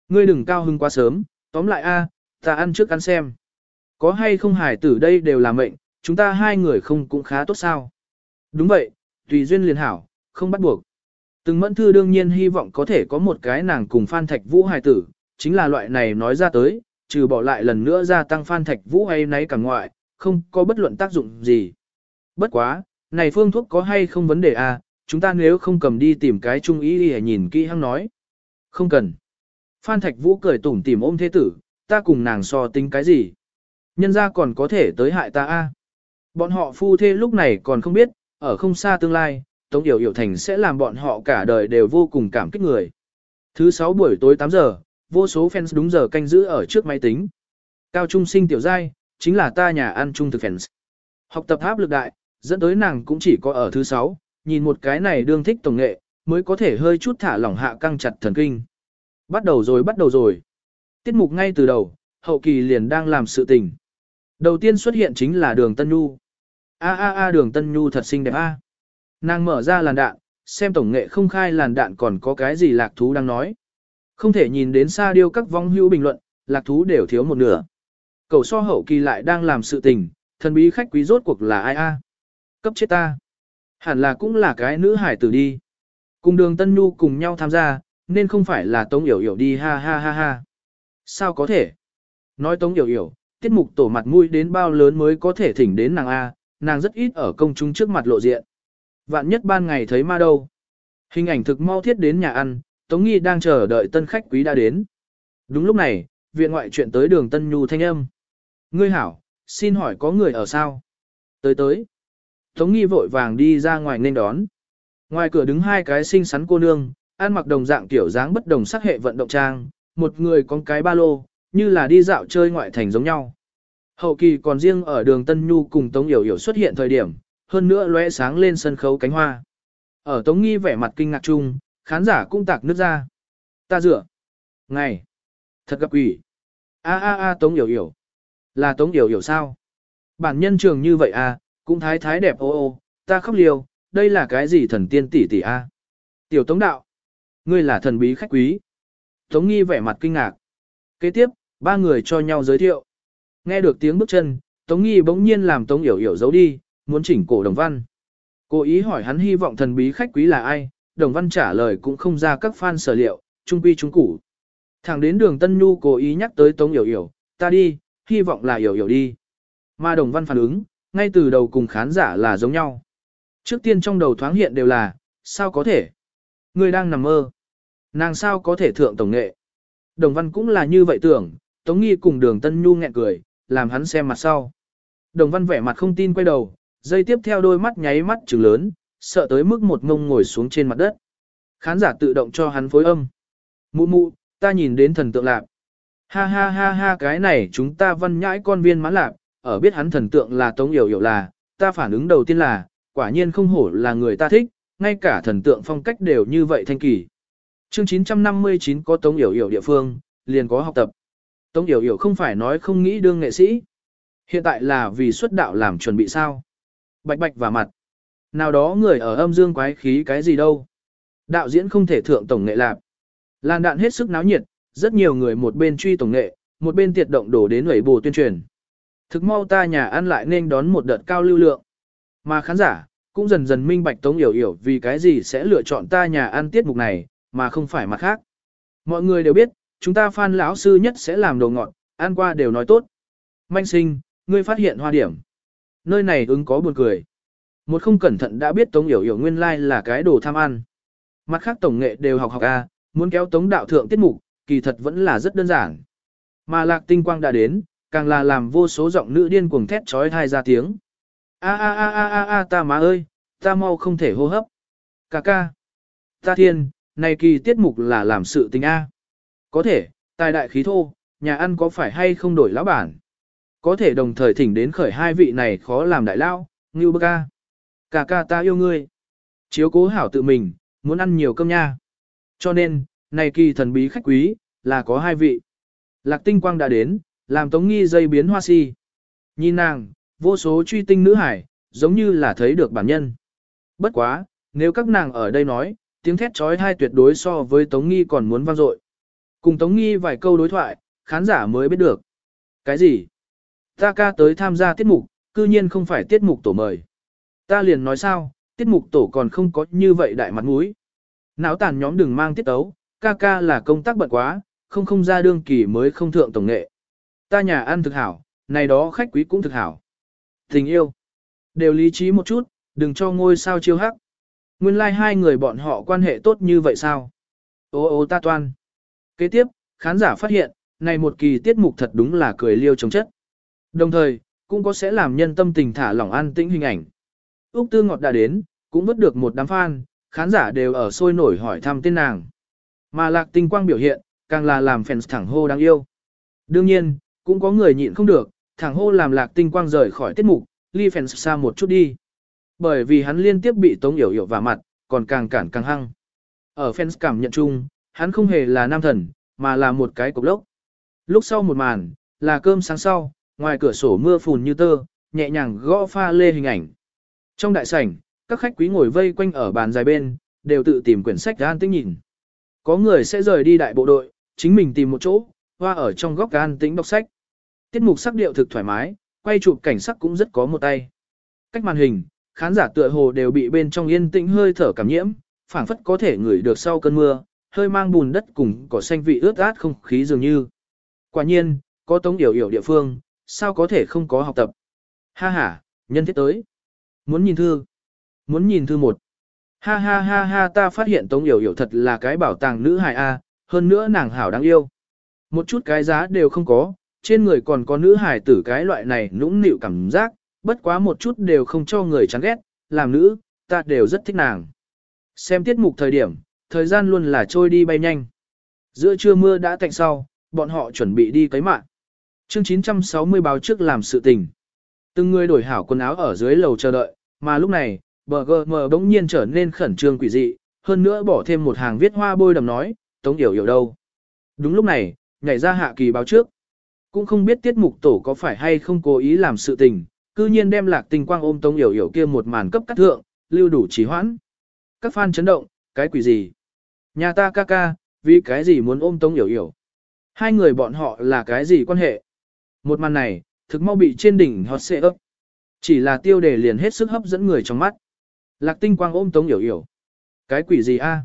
Ngươi đừng cao hưng quá sớm, tóm lại a, ta ăn trước ăn xem. Có hay không hải tử đây đều là mệnh, chúng ta hai người không cũng khá tốt sao. Đúng vậy, tùy duyên liền hảo, không bắt buộc. Từng mẫn thư đương nhiên hy vọng có thể có một cái nàng cùng Phan Thạch Vũ hài tử, chính là loại này nói ra tới, trừ bỏ lại lần nữa gia tăng Phan Thạch Vũ hay nấy cả ngoại, không có bất luận tác dụng gì. Bất quá, này phương thuốc có hay không vấn đề à, chúng ta nếu không cầm đi tìm cái trung ý đi nhìn kỹ hăng nói. Không cần. Phan Thạch Vũ cười tủm tỉm ôm thế tử, ta cùng nàng so tính cái gì. Nhân ra còn có thể tới hại ta a. À. Bọn họ phu thê lúc này còn không biết, ở không xa tương lai, Tống Yểu Yểu Thành sẽ làm bọn họ cả đời đều vô cùng cảm kích người. Thứ 6 buổi tối 8 giờ, vô số fans đúng giờ canh giữ ở trước máy tính. Cao trung sinh tiểu giai, chính là ta nhà ăn trung thực fans. Học tập áp lực đại, dẫn tới nàng cũng chỉ có ở thứ 6, nhìn một cái này đương thích tổng nghệ, mới có thể hơi chút thả lỏng hạ căng chặt thần kinh. Bắt đầu rồi bắt đầu rồi. Tiết mục ngay từ đầu, hậu kỳ liền đang làm sự tình. Đầu tiên xuất hiện chính là đường Tân Nhu. A a a đường Tân Nhu thật xinh đẹp a. Nàng mở ra làn đạn, xem tổng nghệ không khai làn đạn còn có cái gì lạc thú đang nói. Không thể nhìn đến xa điêu các vong hữu bình luận, lạc thú đều thiếu một nửa. Cầu so hậu kỳ lại đang làm sự tình, thần bí khách quý rốt cuộc là ai a? Cấp chết ta. Hẳn là cũng là cái nữ hải tử đi. Cùng đường Tân Nhu cùng nhau tham gia, nên không phải là Tống Yểu Yểu đi ha ha ha ha. Sao có thể? Nói Tống Yểu Yểu, tiết mục tổ mặt mũi đến bao lớn mới có thể thỉnh đến nàng A, nàng rất ít ở công chúng trước mặt lộ diện. Vạn nhất ban ngày thấy ma đâu. Hình ảnh thực mau thiết đến nhà ăn, Tống Nghi đang chờ đợi tân khách quý đã đến. Đúng lúc này, viện ngoại chuyện tới đường Tân Nhu thanh âm. Ngươi hảo, xin hỏi có người ở sao? Tới tới. Tống Nghi vội vàng đi ra ngoài nên đón. Ngoài cửa đứng hai cái xinh xắn cô nương, ăn mặc đồng dạng kiểu dáng bất đồng sắc hệ vận động trang, một người con cái ba lô, như là đi dạo chơi ngoại thành giống nhau. Hậu kỳ còn riêng ở đường Tân Nhu cùng Tống Yểu Yểu xuất hiện thời điểm, hơn nữa lóe sáng lên sân khấu cánh hoa. Ở Tống Nghi vẻ mặt kinh ngạc chung, khán giả cũng tạc nước ra. Ta dựa. Ngày. Thật gặp quỷ. A a a Tống Yểu Yểu. Là Tống Yểu Yểu sao? Bản nhân trường như vậy à, cũng thái thái đẹp ô ô, ta khóc liều, đây là cái gì thần tiên tỷ tỷ a? Tiểu Tống Đạo. Ngươi là thần bí khách quý. Tống Nghi vẻ mặt kinh ngạc. Kế tiếp, ba người cho nhau giới thiệu. Nghe được tiếng bước chân, Tống Nghi bỗng nhiên làm Tống Yểu Yểu giấu đi, muốn chỉnh cổ Đồng Văn. Cố ý hỏi hắn hy vọng thần bí khách quý là ai, Đồng Văn trả lời cũng không ra các fan sở liệu, trung quy trung củ. Thẳng đến đường Tân Nhu cố ý nhắc tới Tống Yểu Yểu, ta đi, hy vọng là Yểu Yểu đi. Mà Đồng Văn phản ứng, ngay từ đầu cùng khán giả là giống nhau. Trước tiên trong đầu thoáng hiện đều là, sao có thể? Người đang nằm mơ. Nàng sao có thể thượng tổng nghệ? Đồng Văn cũng là như vậy tưởng, Tống Nghi cùng đường Tân Nhu nghẹn cười, làm hắn xem mặt sau. Đồng Văn vẻ mặt không tin quay đầu, dây tiếp theo đôi mắt nháy mắt trừng lớn, sợ tới mức một ngông ngồi xuống trên mặt đất. Khán giả tự động cho hắn phối âm. Mụ mụ, ta nhìn đến thần tượng lạp. Ha ha ha ha cái này chúng ta văn nhãi con viên mãn lạp, ở biết hắn thần tượng là Tống Yểu Yểu là, ta phản ứng đầu tiên là, quả nhiên không hổ là người ta thích, ngay cả thần tượng phong cách đều như vậy thanh kỳ. Chương 959 có Tống Yểu Yểu địa phương, liền có học tập. Tống Yểu Yểu không phải nói không nghĩ đương nghệ sĩ. Hiện tại là vì xuất đạo làm chuẩn bị sao. Bạch bạch và mặt. Nào đó người ở âm dương quái khí cái gì đâu. Đạo diễn không thể thượng tổng nghệ lạc. Làn đạn hết sức náo nhiệt, rất nhiều người một bên truy tổng nghệ, một bên tiệt động đổ đến lẩy bồ tuyên truyền. Thực mau ta nhà ăn lại nên đón một đợt cao lưu lượng. Mà khán giả, cũng dần dần minh bạch Tống Yểu Yểu vì cái gì sẽ lựa chọn ta nhà ăn tiết mục này, mà không phải mặt khác. Mọi người đều biết, chúng ta phan lão sư nhất sẽ làm đồ ngọt, ăn qua đều nói tốt. Manh sinh, ngươi phát hiện hoa điểm. Nơi này ứng có buồn cười. Một không cẩn thận đã biết Tống Yểu Yểu nguyên lai like là cái đồ tham ăn. Mặt khác tổng nghệ đều học học A, muốn kéo Tống đạo thượng tiết mục, kỳ thật vẫn là rất đơn giản. Mà lạc tinh quang đã đến, càng là làm vô số giọng nữ điên cuồng thét trói thai ra tiếng. A a a a a a ta má ơi, ta mau không thể hô hấp. Cà ca. Ta thiên, này kỳ tiết mục là làm sự tình A. Có thể, tài đại khí thô, nhà ăn có phải hay không đổi lão bản. Có thể đồng thời thỉnh đến khởi hai vị này khó làm đại lao, Ngưu bơ ca. Cà ca ta yêu ngươi. Chiếu cố hảo tự mình, muốn ăn nhiều cơm nha. Cho nên, này kỳ thần bí khách quý, là có hai vị. Lạc tinh quang đã đến, làm tống nghi dây biến hoa si. Nhìn nàng, vô số truy tinh nữ hải, giống như là thấy được bản nhân. Bất quá, nếu các nàng ở đây nói, tiếng thét trói thai tuyệt đối so với Tống Nghi còn muốn vang dội. Cùng Tống Nghi vài câu đối thoại, khán giả mới biết được. Cái gì? Ta ca tới tham gia tiết mục, cư nhiên không phải tiết mục tổ mời. Ta liền nói sao, tiết mục tổ còn không có như vậy đại mặt mũi. Náo tàn nhóm đừng mang tiết tấu, ca ca là công tác bận quá, không không ra đương kỳ mới không thượng tổng nghệ. Ta nhà ăn thực hảo, này đó khách quý cũng thực hảo. Tình yêu. Đều lý trí một chút, đừng cho ngôi sao chiêu hắc. Nguyên lai like hai người bọn họ quan hệ tốt như vậy sao? Ô ô ta toan. Kế tiếp, khán giả phát hiện, này một kỳ tiết mục thật đúng là cười liêu chống chất. Đồng thời, cũng có sẽ làm nhân tâm tình thả lỏng an tĩnh hình ảnh. Úc Tư Ngọt đã đến, cũng vứt được một đám fan, khán giả đều ở sôi nổi hỏi thăm tên nàng. Mà lạc tinh quang biểu hiện, càng là làm fans thẳng hô đáng yêu. Đương nhiên, cũng có người nhịn không được, thẳng hô làm lạc tinh quang rời khỏi tiết mục, ly fans xa một chút đi. Bởi vì hắn liên tiếp bị Tống Yểu Yểu vả mặt, còn càng cản càng hăng. Ở fans cảm nhận chung, hắn không hề là nam thần, mà là một cái cục lốc. Lúc sau một màn, là cơm sáng sau, ngoài cửa sổ mưa phùn như tơ, nhẹ nhàng gõ pha lê hình ảnh. Trong đại sảnh, các khách quý ngồi vây quanh ở bàn dài bên, đều tự tìm quyển sách an tĩnh nhìn. Có người sẽ rời đi đại bộ đội, chính mình tìm một chỗ, hoa ở trong góc an tĩnh đọc sách. Tiết mục sắc điệu thực thoải mái, quay chụp cảnh sắc cũng rất có một tay. Cách màn hình, khán giả tựa hồ đều bị bên trong yên tĩnh hơi thở cảm nhiễm, phảng phất có thể ngửi được sau cơn mưa, hơi mang bùn đất cùng cỏ xanh vị ướt át không khí dường như. Quả nhiên, có tống điều hiểu địa phương, sao có thể không có học tập. Ha ha, nhân thiết tới. Muốn nhìn thư. Muốn nhìn thư một. Ha ha ha ha ta phát hiện tống hiểu hiểu thật là cái bảo tàng nữ hài A, hơn nữa nàng hảo đáng yêu. Một chút cái giá đều không có, trên người còn có nữ hài tử cái loại này nũng nịu cảm giác, bất quá một chút đều không cho người chán ghét, làm nữ, ta đều rất thích nàng. Xem tiết mục thời điểm, thời gian luôn là trôi đi bay nhanh. Giữa trưa mưa đã tạnh sau, bọn họ chuẩn bị đi cấy mạng. Chương 960 báo trước làm sự tình. Từng người đổi hảo quần áo ở dưới lầu chờ đợi, mà lúc này, bờ gờ bỗng nhiên trở nên khẩn trương quỷ dị, hơn nữa bỏ thêm một hàng viết hoa bôi đầm nói, tống hiểu hiểu đâu. Đúng lúc này, nhảy ra hạ kỳ báo trước. Cũng không biết tiết mục tổ có phải hay không cố ý làm sự tình, cư nhiên đem lạc tình quang ôm tống yểu yểu kia một màn cấp cắt thượng, lưu đủ trì hoãn. Các fan chấn động, cái quỷ gì? Nhà ta ca ca, vì cái gì muốn ôm tống yểu yểu? Hai người bọn họ là cái gì quan hệ? Một màn này, thực mau bị trên đỉnh hot xệ ấp. Chỉ là tiêu đề liền hết sức hấp dẫn người trong mắt. Lạc tinh quang ôm tống yểu yểu. Cái quỷ gì a?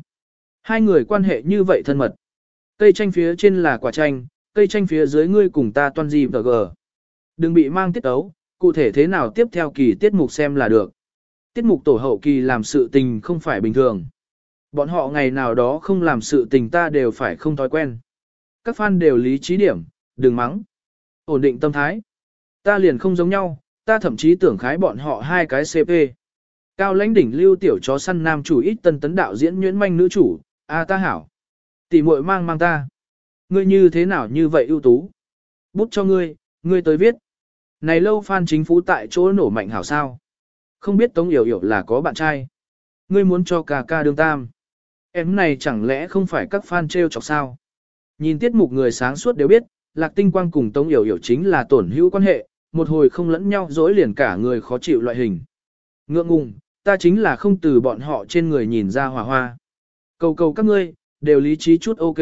Hai người quan hệ như vậy thân mật. Cây tranh phía trên là quả tranh, cây tranh phía dưới ngươi cùng ta toan gì tờ gờ. Đừng bị mang tiết ấu, cụ thể thế nào tiếp theo kỳ tiết mục xem là được. Tiết mục tổ hậu kỳ làm sự tình không phải bình thường. Bọn họ ngày nào đó không làm sự tình ta đều phải không thói quen. Các fan đều lý trí điểm, đừng mắng. Ổn định tâm thái. Ta liền không giống nhau, ta thậm chí tưởng khái bọn họ hai cái CP. Cao lãnh đỉnh lưu tiểu chó săn nam chủ ít tân tấn đạo diễn nhuyễn manh nữ chủ, a ta hảo. Tỷ muội mang mang ta. Ngươi như thế nào như vậy ưu tú? Bút cho ngươi, ngươi tới viết. Này lâu fan chính phủ tại chỗ nổ mạnh hảo sao? Không biết Tống Yểu Yểu là có bạn trai. Ngươi muốn cho ca ca đương tam. Em này chẳng lẽ không phải các fan treo chọc sao? Nhìn tiết mục người sáng suốt đều biết, Lạc Tinh Quang cùng Tống Yểu Yểu chính là tổn hữu quan hệ, một hồi không lẫn nhau dối liền cả người khó chịu loại hình. Ngượng ngùng, ta chính là không từ bọn họ trên người nhìn ra hòa hoa. Cầu cầu các ngươi, đều lý trí chút ok.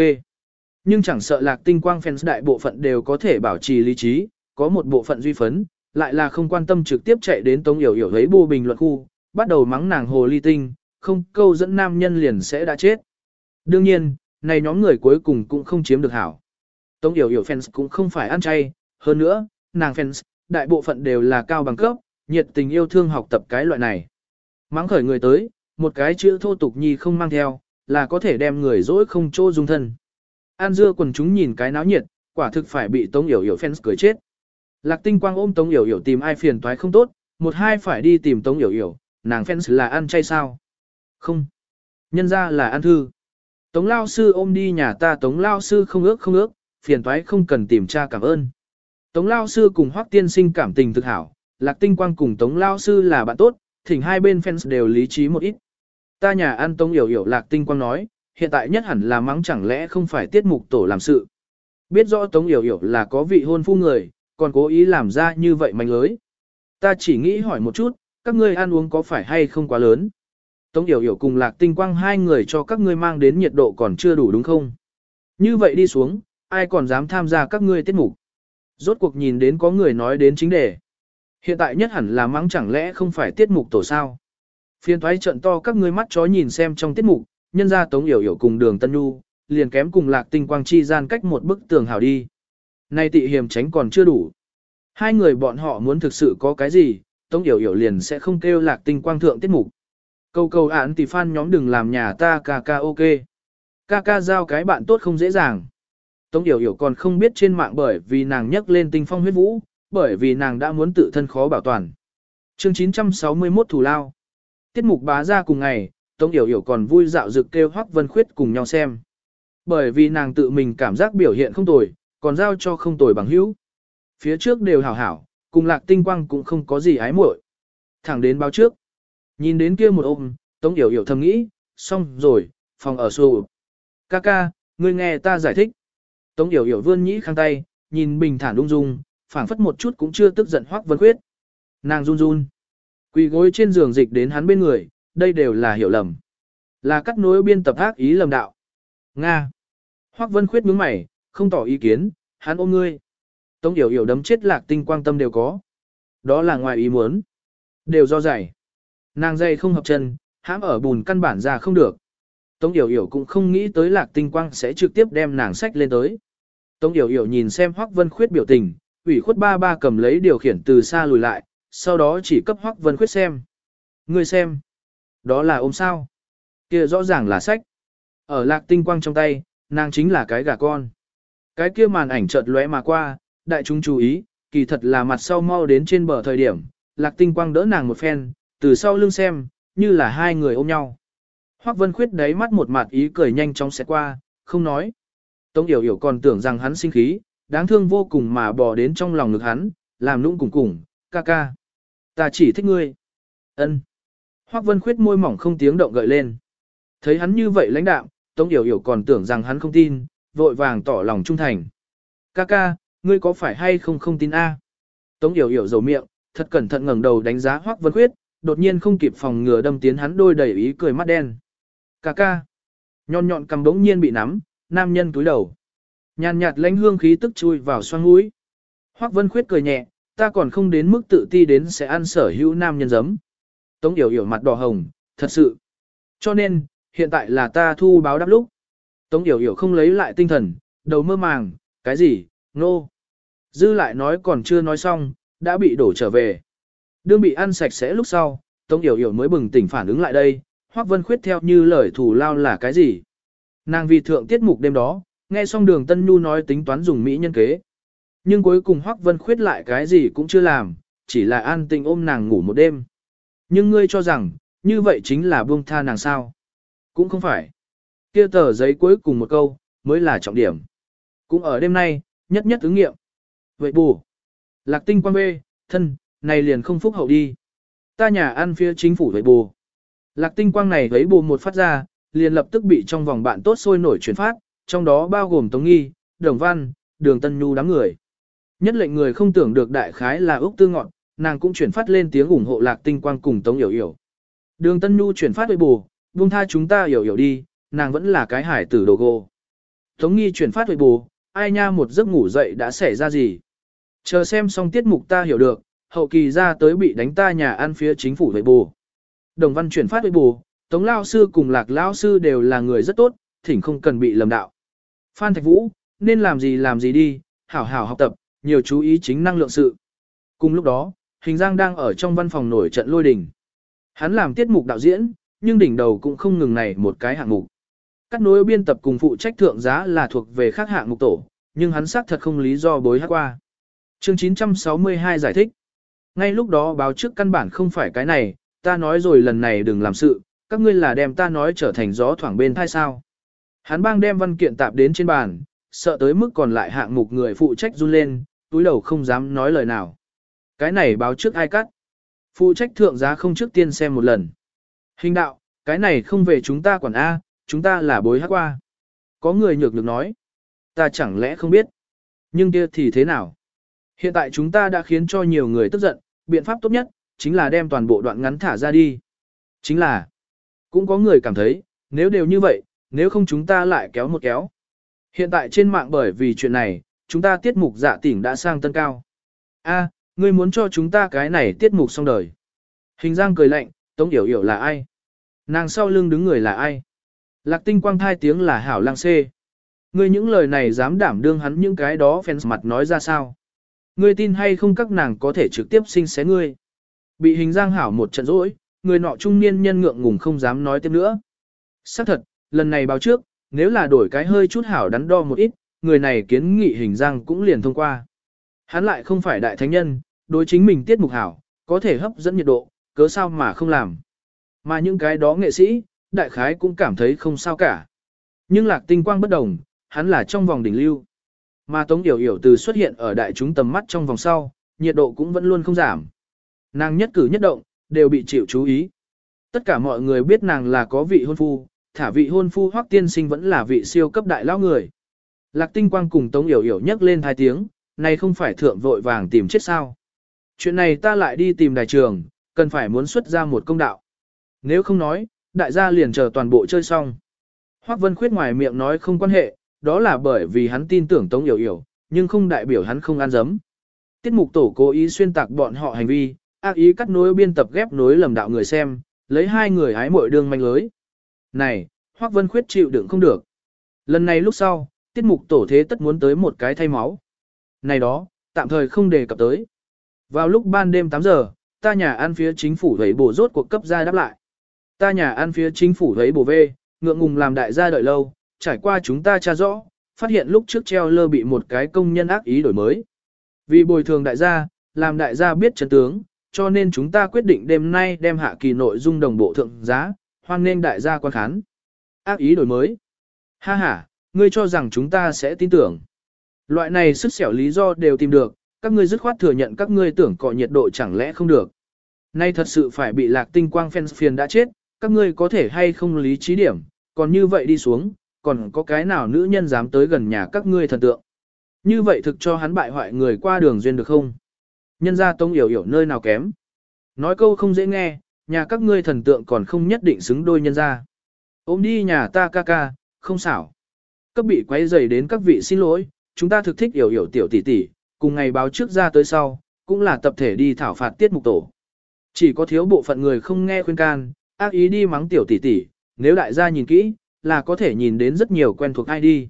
Nhưng chẳng sợ Lạc Tinh Quang fans đại bộ phận đều có thể bảo trì lý trí, có một bộ phận duy phấn, lại là không quan tâm trực tiếp chạy đến Tống Yểu Yểu thấy bô bình luận khu, bắt đầu mắng nàng hồ ly tinh, không câu dẫn nam nhân liền sẽ đã chết. Đương nhiên, này nhóm người cuối cùng cũng không chiếm được hảo. Tống Yểu Yểu fans cũng không phải ăn chay, hơn nữa, nàng fans, đại bộ phận đều là cao bằng cấp, nhiệt tình yêu thương học tập cái loại này. Mắng khởi người tới, một cái chữ thô tục nhi không mang theo, là có thể đem người dỗi không chỗ dung thân. An dưa quần chúng nhìn cái náo nhiệt, quả thực phải bị Tống Yểu Yểu fans cười chết. Lạc tinh quang ôm Tống Yểu Yểu tìm ai phiền toái không tốt, một hai phải đi tìm Tống Yểu Yểu, nàng fans là ăn chay sao? Không. Nhân ra là ăn thư. Tống lao sư ôm đi nhà ta tống lao sư không ước không ước, phiền toái không cần tìm cha cảm ơn. Tống lao sư cùng hoác tiên sinh cảm tình thực hảo, lạc tinh quang cùng tống lao sư là bạn tốt, thỉnh hai bên fans đều lý trí một ít. Ta nhà ăn tống Yểu Yểu lạc tinh quang nói, hiện tại nhất hẳn là mắng chẳng lẽ không phải tiết mục tổ làm sự. Biết rõ tống Yểu Yểu là có vị hôn phu người, còn cố ý làm ra như vậy manh lưới. Ta chỉ nghĩ hỏi một chút, các ngươi ăn uống có phải hay không quá lớn? Tống Yểu Yểu cùng Lạc Tinh Quang hai người cho các ngươi mang đến nhiệt độ còn chưa đủ đúng không? Như vậy đi xuống, ai còn dám tham gia các ngươi tiết mục? Rốt cuộc nhìn đến có người nói đến chính đề. Hiện tại nhất hẳn là mắng chẳng lẽ không phải tiết mục tổ sao? Phiên thoái trận to các ngươi mắt chó nhìn xem trong tiết mục, nhân ra Tống Yểu Yểu cùng đường Tân Nhu, liền kém cùng Lạc Tinh Quang chi gian cách một bức tường hảo đi. Nay tị hiểm tránh còn chưa đủ. Hai người bọn họ muốn thực sự có cái gì, Tống Yểu Yểu liền sẽ không kêu Lạc Tinh Quang thượng tiết mục. Câu câu án tỷ fan nhóm đừng làm nhà ta ca ca ok. Ca ca giao cái bạn tốt không dễ dàng. Tống Yểu Yểu còn không biết trên mạng bởi vì nàng nhắc lên tinh phong huyết vũ, bởi vì nàng đã muốn tự thân khó bảo toàn. Chương 961 Thủ Lao Tiết mục bá ra cùng ngày, Tống Yểu Yểu còn vui dạo dực kêu Hoắc Vân Khuyết cùng nhau xem. Bởi vì nàng tự mình cảm giác biểu hiện không tồi, còn giao cho không tồi bằng hữu. Phía trước đều hảo hảo, cùng lạc tinh quang cũng không có gì ái muội. Thẳng đến báo trước. Nhìn đến kia một ôm, Tống Yểu Yểu thầm nghĩ, xong rồi, phòng ở xô. Ca ca, ngươi nghe ta giải thích. Tống Yểu Yểu vươn nhĩ khang tay, nhìn bình thản ung dung, phảng phất một chút cũng chưa tức giận Hoắc Vân Khuyết. Nàng run run. Quỳ gối trên giường dịch đến hắn bên người, đây đều là hiểu lầm. Là cắt nối biên tập ác ý lầm đạo. Nga. Hoắc Vân Khuyết nhướng mày, không tỏ ý kiến, hắn ôm ngươi. Tống Yểu Yểu đấm chết lạc tinh quang tâm đều có. Đó là ngoài ý muốn. Đều do giày. Nàng dây không hợp chân, hãm ở bùn căn bản ra không được. Tống Yểu Yểu cũng không nghĩ tới lạc tinh quang sẽ trực tiếp đem nàng sách lên tới. Tống Yểu Yểu nhìn xem Hoắc Vân Khuyết biểu tình, ủy khuất ba ba cầm lấy điều khiển từ xa lùi lại, sau đó chỉ cấp Hoắc Vân Khuyết xem. Ngươi xem. Đó là ôm sao. kia rõ ràng là sách. Ở lạc tinh quang trong tay, nàng chính là cái gà con. Cái kia màn ảnh chợt lóe mà qua, đại chúng chú ý, kỳ thật là mặt sau mau đến trên bờ thời điểm, lạc tinh quang đỡ nàng một phen, từ sau lưng xem, như là hai người ôm nhau. Hoắc Vân Khuyết đáy mắt một mặt ý cười nhanh chóng sẽ qua, không nói. Tống Yểu Yểu còn tưởng rằng hắn sinh khí, đáng thương vô cùng mà bò đến trong lòng ngực hắn, làm nũng cùng cùng, ca ca. Ta chỉ thích ngươi. ân Hoắc Vân Khuyết môi mỏng không tiếng động gợi lên. Thấy hắn như vậy lãnh đạm, Tống Yểu Yểu còn tưởng rằng hắn không tin, vội vàng tỏ lòng trung thành. Ca ca, ngươi có phải hay không không tin a? Tống Yểu Yểu dầu miệng, thật cẩn thận ngẩng đầu đánh giá Hoắc Vân Khuyết, đột nhiên không kịp phòng ngừa đâm tiến hắn đôi đầy ý cười mắt đen. Ca ca. Nhọn nhọn cầm đống nhiên bị nắm, nam nhân túi đầu. Nhàn nhạt lãnh hương khí tức chui vào xoang mũi. Hoắc Vân Khuyết cười nhẹ, ta còn không đến mức tự ti đến sẽ ăn sở hữu nam nhân giấm. Tống Yểu Yểu mặt đỏ hồng, thật sự. Cho nên, hiện tại là ta thu báo đáp lúc. Tống Yểu Yểu không lấy lại tinh thần, đầu mơ màng, cái gì, nô. No. Dư lại nói còn chưa nói xong, đã bị đổ trở về. Đương bị ăn sạch sẽ lúc sau, Tống Yểu Yểu mới bừng tỉnh phản ứng lại đây, Hoắc Vân Khuyết theo như lời thủ lao là cái gì. Nàng vì thượng tiết mục đêm đó, nghe xong đường Tân Nhu nói tính toán dùng Mỹ nhân kế. Nhưng cuối cùng Hoắc Vân Khuyết lại cái gì cũng chưa làm, chỉ là an tình ôm nàng ngủ một đêm. Nhưng ngươi cho rằng, như vậy chính là buông tha nàng sao? Cũng không phải. Kia tờ giấy cuối cùng một câu, mới là trọng điểm. Cũng ở đêm nay, nhất nhất ứng nghiệm. Vậy bù. Lạc tinh quan bê, thân, này liền không phúc hậu đi. Ta nhà ăn phía chính phủ vậy bù. Lạc tinh quang này lấy bù một phát ra, liền lập tức bị trong vòng bạn tốt sôi nổi chuyển phát, trong đó bao gồm Tống Nghi, Đồng Văn, Đường Tân Nhu đám người. Nhất lệnh người không tưởng được đại khái là Úc Tư Ngọn, nàng cũng chuyển phát lên tiếng ủng hộ Lạc Tinh Quang cùng Tống Yểu Yểu. Đường Tân Nhu chuyển phát với bù, buông tha chúng ta Yểu Yểu đi, nàng vẫn là cái hải tử đồ gô. Tống Nghi chuyển phát với bù, ai nha một giấc ngủ dậy đã xảy ra gì. Chờ xem xong tiết mục ta hiểu được, hậu kỳ ra tới bị đánh ta nhà ăn phía chính phủ với bù. Đồng văn chuyển phát với bù, Tống Lao Sư cùng Lạc Lao Sư đều là người rất tốt, thỉnh không cần bị lầm đạo. Phan Thạch Vũ, nên làm gì làm gì đi, hảo hảo học tập, nhiều chú ý chính năng lượng sự. Cùng lúc đó, Hình Giang đang ở trong văn phòng nổi trận lôi đình. Hắn làm tiết mục đạo diễn, nhưng đỉnh đầu cũng không ngừng này một cái hạng mục. Cắt nối biên tập cùng phụ trách thượng giá là thuộc về khác hạng mục tổ, nhưng hắn xác thật không lý do bối hát qua. Chương 962 giải thích. Ngay lúc đó báo trước căn bản không phải cái này, ta nói rồi lần này đừng làm sự, các ngươi là đem ta nói trở thành gió thoảng bên thai sao. Hắn bang đem văn kiện tạp đến trên bàn, sợ tới mức còn lại hạng mục người phụ trách run lên, túi đầu không dám nói lời nào. Cái này báo trước ai cắt. Phụ trách thượng giá không trước tiên xem một lần. Hình đạo, cái này không về chúng ta quản A, chúng ta là bối hắc qua. Có người nhược được nói. Ta chẳng lẽ không biết. Nhưng kia thì thế nào? Hiện tại chúng ta đã khiến cho nhiều người tức giận, biện pháp tốt nhất, chính là đem toàn bộ đoạn ngắn thả ra đi. Chính là, cũng có người cảm thấy, nếu đều như vậy, nếu không chúng ta lại kéo một kéo. Hiện tại trên mạng bởi vì chuyện này, chúng ta tiết mục dạ tỉnh đã sang tân cao. A, ngươi muốn cho chúng ta cái này tiết mục xong đời. Hình giang cười lạnh, Tống Yểu Yểu là ai? Nàng sau lưng đứng người là ai? Lạc tinh quang thai tiếng là hảo lang xê. Ngươi những lời này dám đảm đương hắn những cái đó fans mặt nói ra sao? Ngươi tin hay không các nàng có thể trực tiếp sinh xé ngươi? Bị hình giang hảo một trận rỗi, người nọ trung niên nhân ngượng ngùng không dám nói tiếp nữa. Xác thật, lần này báo trước, nếu là đổi cái hơi chút hảo đắn đo một ít, người này kiến nghị hình giang cũng liền thông qua. Hắn lại không phải đại thánh nhân, đối chính mình tiết mục hảo, có thể hấp dẫn nhiệt độ, cớ sao mà không làm. Mà những cái đó nghệ sĩ, đại khái cũng cảm thấy không sao cả. Nhưng lạc tinh quang bất đồng, hắn là trong vòng đỉnh lưu. Mà Tống Yểu Yểu từ xuất hiện ở đại chúng tầm mắt trong vòng sau, nhiệt độ cũng vẫn luôn không giảm. Nàng nhất cử nhất động, đều bị chịu chú ý. Tất cả mọi người biết nàng là có vị hôn phu, thả vị hôn phu hoắc tiên sinh vẫn là vị siêu cấp đại lao người. Lạc tinh quang cùng Tống Yểu Yểu nhắc lên hai tiếng, này không phải thượng vội vàng tìm chết sao. Chuyện này ta lại đi tìm đại trường, cần phải muốn xuất ra một công đạo. Nếu không nói, đại gia liền chờ toàn bộ chơi xong. Hoắc Vân Khuyết ngoài miệng nói không quan hệ, đó là bởi vì hắn tin tưởng Tống Yểu Yểu, nhưng không đại biểu hắn không ăn dấm. Tiết mục tổ cố ý xuyên tạc bọn họ hành vi, ác ý cắt nối biên tập ghép nối lầm đạo người xem, lấy hai người hái mội đường manh lưới. Này, Hoắc Vân Khuyết chịu đựng không được. Lần này lúc sau, tiết mục tổ thế tất muốn tới một cái thay máu. Này đó, tạm thời không đề cập tới. Vào lúc ban đêm 8 giờ, ta nhà ăn phía chính phủ thấy bổ rốt cuộc cấp ra đáp lại. Ta nhà ăn phía chính phủ thấy bổ vê, ngượng ngùng làm đại gia đợi lâu, trải qua chúng ta tra rõ, phát hiện lúc trước treo lơ bị một cái công nhân ác ý đổi mới. Vì bồi thường đại gia, làm đại gia biết chân tướng, cho nên chúng ta quyết định đêm nay đem hạ kỳ nội dung đồng bộ thượng giá, hoan nên đại gia quan khán. Ác ý đổi mới. Ha ha, ngươi cho rằng chúng ta sẽ tin tưởng. Loại này sức xẻo lý do đều tìm được, các ngươi dứt khoát thừa nhận các ngươi tưởng cọ nhiệt độ chẳng lẽ không được. Nay thật sự phải bị lạc tinh quang fans phiền đã chết, các ngươi có thể hay không lý trí điểm, còn như vậy đi xuống, còn có cái nào nữ nhân dám tới gần nhà các ngươi thần tượng. Như vậy thực cho hắn bại hoại người qua đường duyên được không? Nhân ra tông hiểu hiểu nơi nào kém. Nói câu không dễ nghe, nhà các ngươi thần tượng còn không nhất định xứng đôi nhân ra. Ôm đi nhà ta ca ca, không xảo. Cấp bị quay dày đến các vị xin lỗi, chúng ta thực thích hiểu hiểu tiểu tỷ tỷ, cùng ngày báo trước ra tới sau, cũng là tập thể đi thảo phạt tiết mục tổ. Chỉ có thiếu bộ phận người không nghe khuyên can, ác ý đi mắng tiểu tỷ tỷ, nếu đại gia nhìn kỹ, là có thể nhìn đến rất nhiều quen thuộc ID.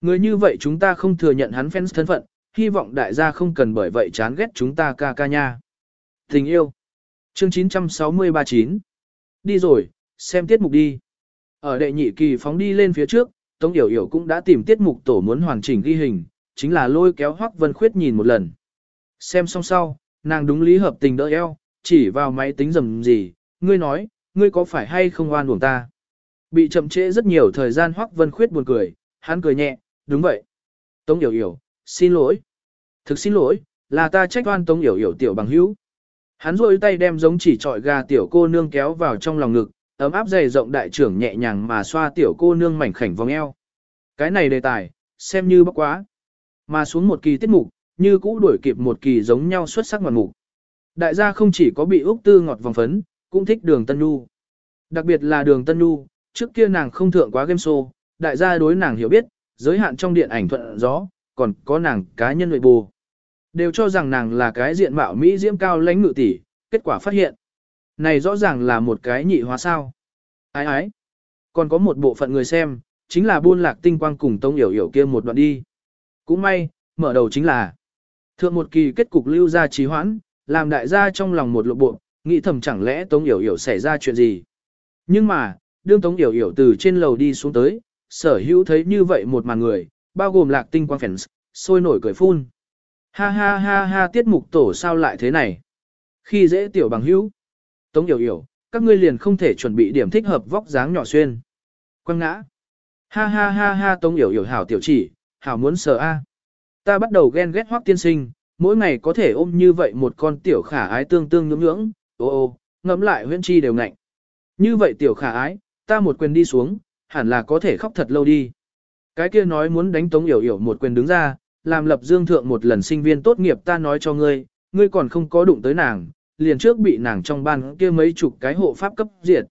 Người như vậy chúng ta không thừa nhận hắn fans thân phận, hy vọng đại gia không cần bởi vậy chán ghét chúng ta ca ca nha. Tình yêu. Chương 9639. Đi rồi, xem tiết mục đi. Ở đệ nhị kỳ phóng đi lên phía trước, Tống Yểu Yểu cũng đã tìm tiết mục tổ muốn hoàn chỉnh ghi hình, chính là lôi kéo Hoắc Vân Khuyết nhìn một lần. Xem xong sau, nàng đúng lý hợp tình đỡ eo, chỉ vào máy tính rầm gì, ngươi nói, ngươi có phải hay không oan uổng ta. Bị chậm trễ rất nhiều thời gian Hoắc Vân Khuyết buồn cười, hắn cười nhẹ, đúng vậy. Tống Yểu Yểu, xin lỗi. Thực xin lỗi, là ta trách oan Tống Yểu Yểu tiểu bằng hữu. Hắn rôi tay đem giống chỉ trọi gà tiểu cô nương kéo vào trong lòng ngực, ấm áp dày rộng đại trưởng nhẹ nhàng mà xoa tiểu cô nương mảnh khảnh vòng eo. Cái này đề tài, xem như bốc quá. Mà xuống một kỳ tiết mục, như cũ đuổi kịp một kỳ giống nhau xuất sắc ngoạn mục. Đại gia không chỉ có bị Úc Tư ngọt vòng phấn, cũng thích đường Tân Nhu. Đặc biệt là đường Tân Nhu, trước kia nàng không thượng quá game show, đại gia đối nàng hiểu biết, giới hạn trong điện ảnh thuận gió, còn có nàng cá nhân nội bù. Đều cho rằng nàng là cái diện mạo Mỹ diễm cao lãnh ngự tỷ, kết quả phát hiện. Này rõ ràng là một cái nhị hóa sao. Ái ái. Còn có một bộ phận người xem, chính là buôn lạc tinh quang cùng tông hiểu hiểu kia một đoạn đi. Cũng may, mở đầu chính là thượng một kỳ kết cục lưu ra trì hoãn, làm đại gia trong lòng một lộ bộ, nghĩ thầm chẳng lẽ tông Yểu Yểu xảy ra chuyện gì. Nhưng mà, đương tống Yểu Yểu từ trên lầu đi xuống tới, sở hữu thấy như vậy một màn người, bao gồm lạc tinh quang fans, sôi nổi cười phun. Ha ha ha ha tiết mục tổ sao lại thế này? Khi dễ tiểu bằng hữu, tống Yểu Yểu, các ngươi liền không thể chuẩn bị điểm thích hợp vóc dáng nhỏ xuyên. Quang ngã. Ha ha ha ha tống Yểu Yểu hảo tiểu chỉ, hảo muốn sờ a. Ta bắt đầu ghen ghét hoắc tiên sinh, mỗi ngày có thể ôm như vậy một con tiểu khả ái tương tương nhưỡng nhưỡng, ô ô, ngẫm lại huyễn chi đều ngạnh. Như vậy tiểu khả ái, ta một quyền đi xuống, hẳn là có thể khóc thật lâu đi. Cái kia nói muốn đánh tống yểu yểu một quyền đứng ra, làm lập dương thượng một lần sinh viên tốt nghiệp ta nói cho ngươi, ngươi còn không có đụng tới nàng, liền trước bị nàng trong ban kia mấy chục cái hộ pháp cấp diệt.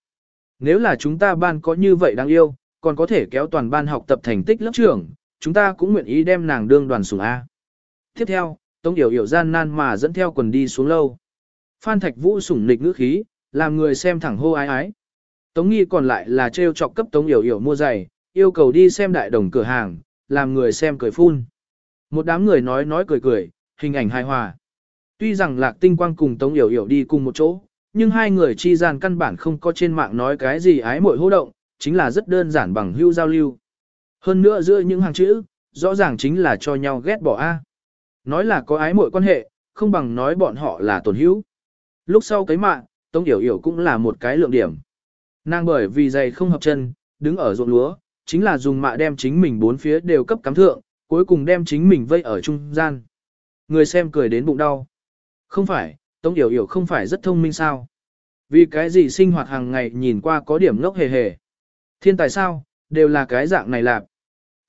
Nếu là chúng ta ban có như vậy đáng yêu, còn có thể kéo toàn ban học tập thành tích lớp trưởng, chúng ta cũng nguyện ý đem nàng đương đoàn sủng A. Tiếp theo, Tống Yểu Yểu gian nan mà dẫn theo quần đi xuống lâu. Phan Thạch Vũ sủng nịch ngữ khí, làm người xem thẳng hô ái ái. Tống Nghi còn lại là treo chọc cấp Tống Yểu Yểu mua giày, yêu cầu đi xem đại đồng cửa hàng, làm người xem cười phun. Một đám người nói nói cười cười, hình ảnh hài hòa. Tuy rằng Lạc Tinh Quang cùng Tống Yểu Yểu đi cùng một chỗ, nhưng hai người chi gian căn bản không có trên mạng nói cái gì ái muội hô động, chính là rất đơn giản bằng hưu giao lưu. Hơn nữa giữa những hàng chữ, rõ ràng chính là cho nhau ghét bỏ a. Nói là có ái muội quan hệ, không bằng nói bọn họ là tổn hữu. Lúc sau cấy mạng, Tống Yểu Yểu cũng là một cái lượng điểm. Nàng bởi vì giày không hợp chân, đứng ở ruộng lúa, chính là dùng mạ đem chính mình bốn phía đều cấp cắm thượng, cuối cùng đem chính mình vây ở trung gian. Người xem cười đến bụng đau. Không phải, Tống Yểu Yểu không phải rất thông minh sao? Vì cái gì sinh hoạt hàng ngày nhìn qua có điểm ngốc hề hề. Thiên tài sao, đều là cái dạng này lạp.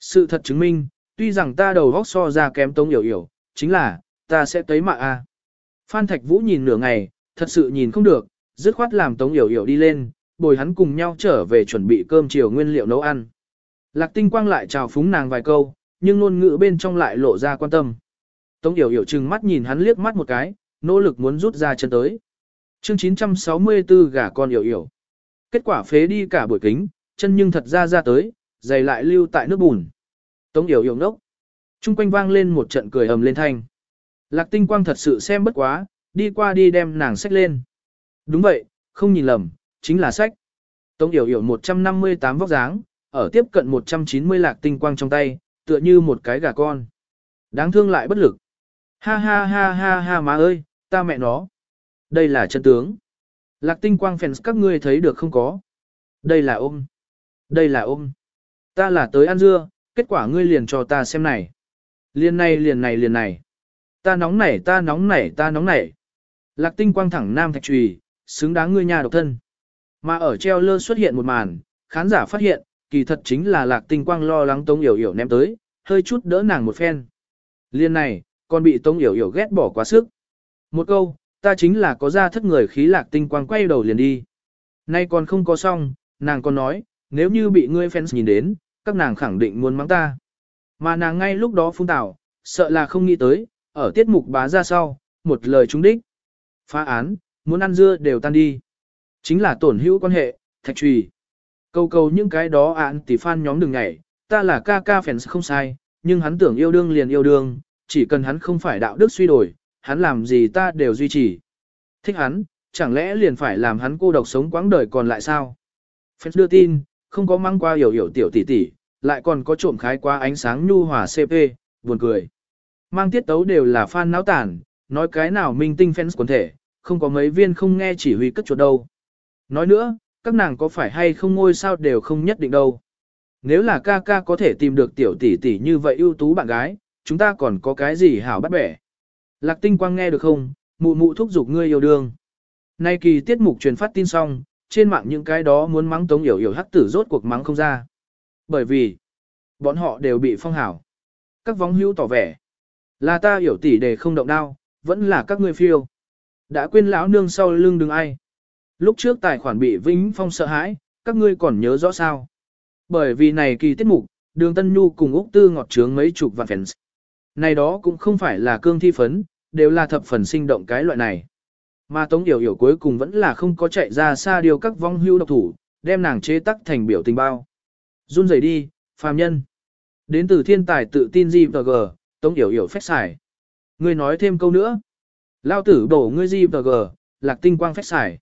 Sự thật chứng minh, tuy rằng ta đầu vóc so ra kém Tống Yểu Yểu, chính là, ta sẽ tới mạ a. Phan Thạch Vũ nhìn nửa ngày, thật sự nhìn không được, dứt khoát làm Tống Yểu Yểu đi lên, bồi hắn cùng nhau trở về chuẩn bị cơm chiều nguyên liệu nấu ăn. Lạc Tinh Quang lại chào phúng nàng vài câu, nhưng ngôn ngữ bên trong lại lộ ra quan tâm. Tống Yểu Yểu trừng mắt nhìn hắn liếc mắt một cái, nỗ lực muốn rút ra chân tới. Chương 964 gả con Yểu Yểu. Kết quả phế đi cả buổi kính, chân nhưng thật ra ra tới, giày lại lưu tại nước bùn. Tống Yểu Yểu ngốc. Trung quanh vang lên một trận cười ầm lên thanh. Lạc Tinh Quang thật sự xem bất quá, đi qua đi đem nàng sách lên. Đúng vậy, không nhìn lầm, chính là sách. Tống Yểu Yểu 158 vóc dáng, ở tiếp cận 190 lạc tinh quang trong tay, tựa như một cái gà con. Đáng thương lại bất lực. Ha ha ha ha ha má ơi, ta mẹ nó. Đây là chân tướng. Lạc tinh quang fans các ngươi thấy được không có. Đây là ôm. Đây là ôm. Ta là tới ăn dưa, kết quả ngươi liền cho ta xem này. Liền này liền này liền này. Ta nóng nảy ta nóng nảy ta nóng nảy. Lạc tinh quang thẳng nam thạch trùy, xứng đáng ngươi nhà độc thân. Mà ở treo lơ xuất hiện một màn, khán giả phát hiện, kỳ thật chính là lạc tinh quang lo lắng Tống Yểu Yểu ném tới, hơi chút đỡ nàng một phen. Liên này, còn bị Tống Yểu Yểu ghét bỏ quá sức. Một câu, ta chính là có ra thất người khí lạc tinh quang quay đầu liền đi. Nay còn không có xong, nàng còn nói, nếu như bị ngươi fans nhìn đến, các nàng khẳng định muốn mắng ta. Mà nàng ngay lúc đó phun tảo, sợ là không nghĩ tới, ở tiết mục bá ra sau, một lời trúng đích. Phá án, muốn ăn dưa đều tan đi. Chính là tổn hữu quan hệ, thạch trùy. Câu câu những cái đó án tỷ fan nhóm đừng nhảy, ta là ca ca fans không sai, nhưng hắn tưởng yêu đương liền yêu đương, chỉ cần hắn không phải đạo đức suy đổi, hắn làm gì ta đều duy trì. Thích hắn, chẳng lẽ liền phải làm hắn cô độc sống quãng đời còn lại sao? Fans đưa tin, không có mang qua hiểu hiểu tiểu tỷ tỷ, lại còn có trộm khái qua ánh sáng nhu hòa CP, buồn cười. Mang tiết tấu đều là fan náo tản, nói cái nào minh tinh fans quần thể, không có mấy viên không nghe chỉ huy cất chuột đâu. Nói nữa, các nàng có phải hay không ngôi sao đều không nhất định đâu. Nếu là ca ca có thể tìm được tiểu tỷ tỷ như vậy ưu tú bạn gái, chúng ta còn có cái gì hảo bắt bẻ. Lạc tinh quang nghe được không, mụ mụ thúc giục ngươi yêu đương. Nay kỳ tiết mục truyền phát tin xong, trên mạng những cái đó muốn mắng tống yểu yểu hắc tử rốt cuộc mắng không ra. Bởi vì, bọn họ đều bị phong hảo. Các vong hữu tỏ vẻ, là ta hiểu tỷ để không động đao, vẫn là các ngươi phiêu. Đã quên lão nương sau lưng đừng ai. Lúc trước tài khoản bị Vĩnh Phong sợ hãi, các ngươi còn nhớ rõ sao. Bởi vì này kỳ tiết mục, đường Tân Nhu cùng Úc Tư ngọt trướng mấy chục vạn fans. Này đó cũng không phải là cương thi phấn, đều là thập phần sinh động cái loại này. Mà Tống Yểu Yểu cuối cùng vẫn là không có chạy ra xa điều các vong hưu độc thủ, đem nàng chế tắc thành biểu tình bao. Run rẩy đi, phàm nhân. Đến từ thiên tài tự tin gì và gờ, Tống Yểu Yểu phách xài. Ngươi nói thêm câu nữa. Lao tử đổ ngươi gì và gờ, lạc tinh quang phách xài.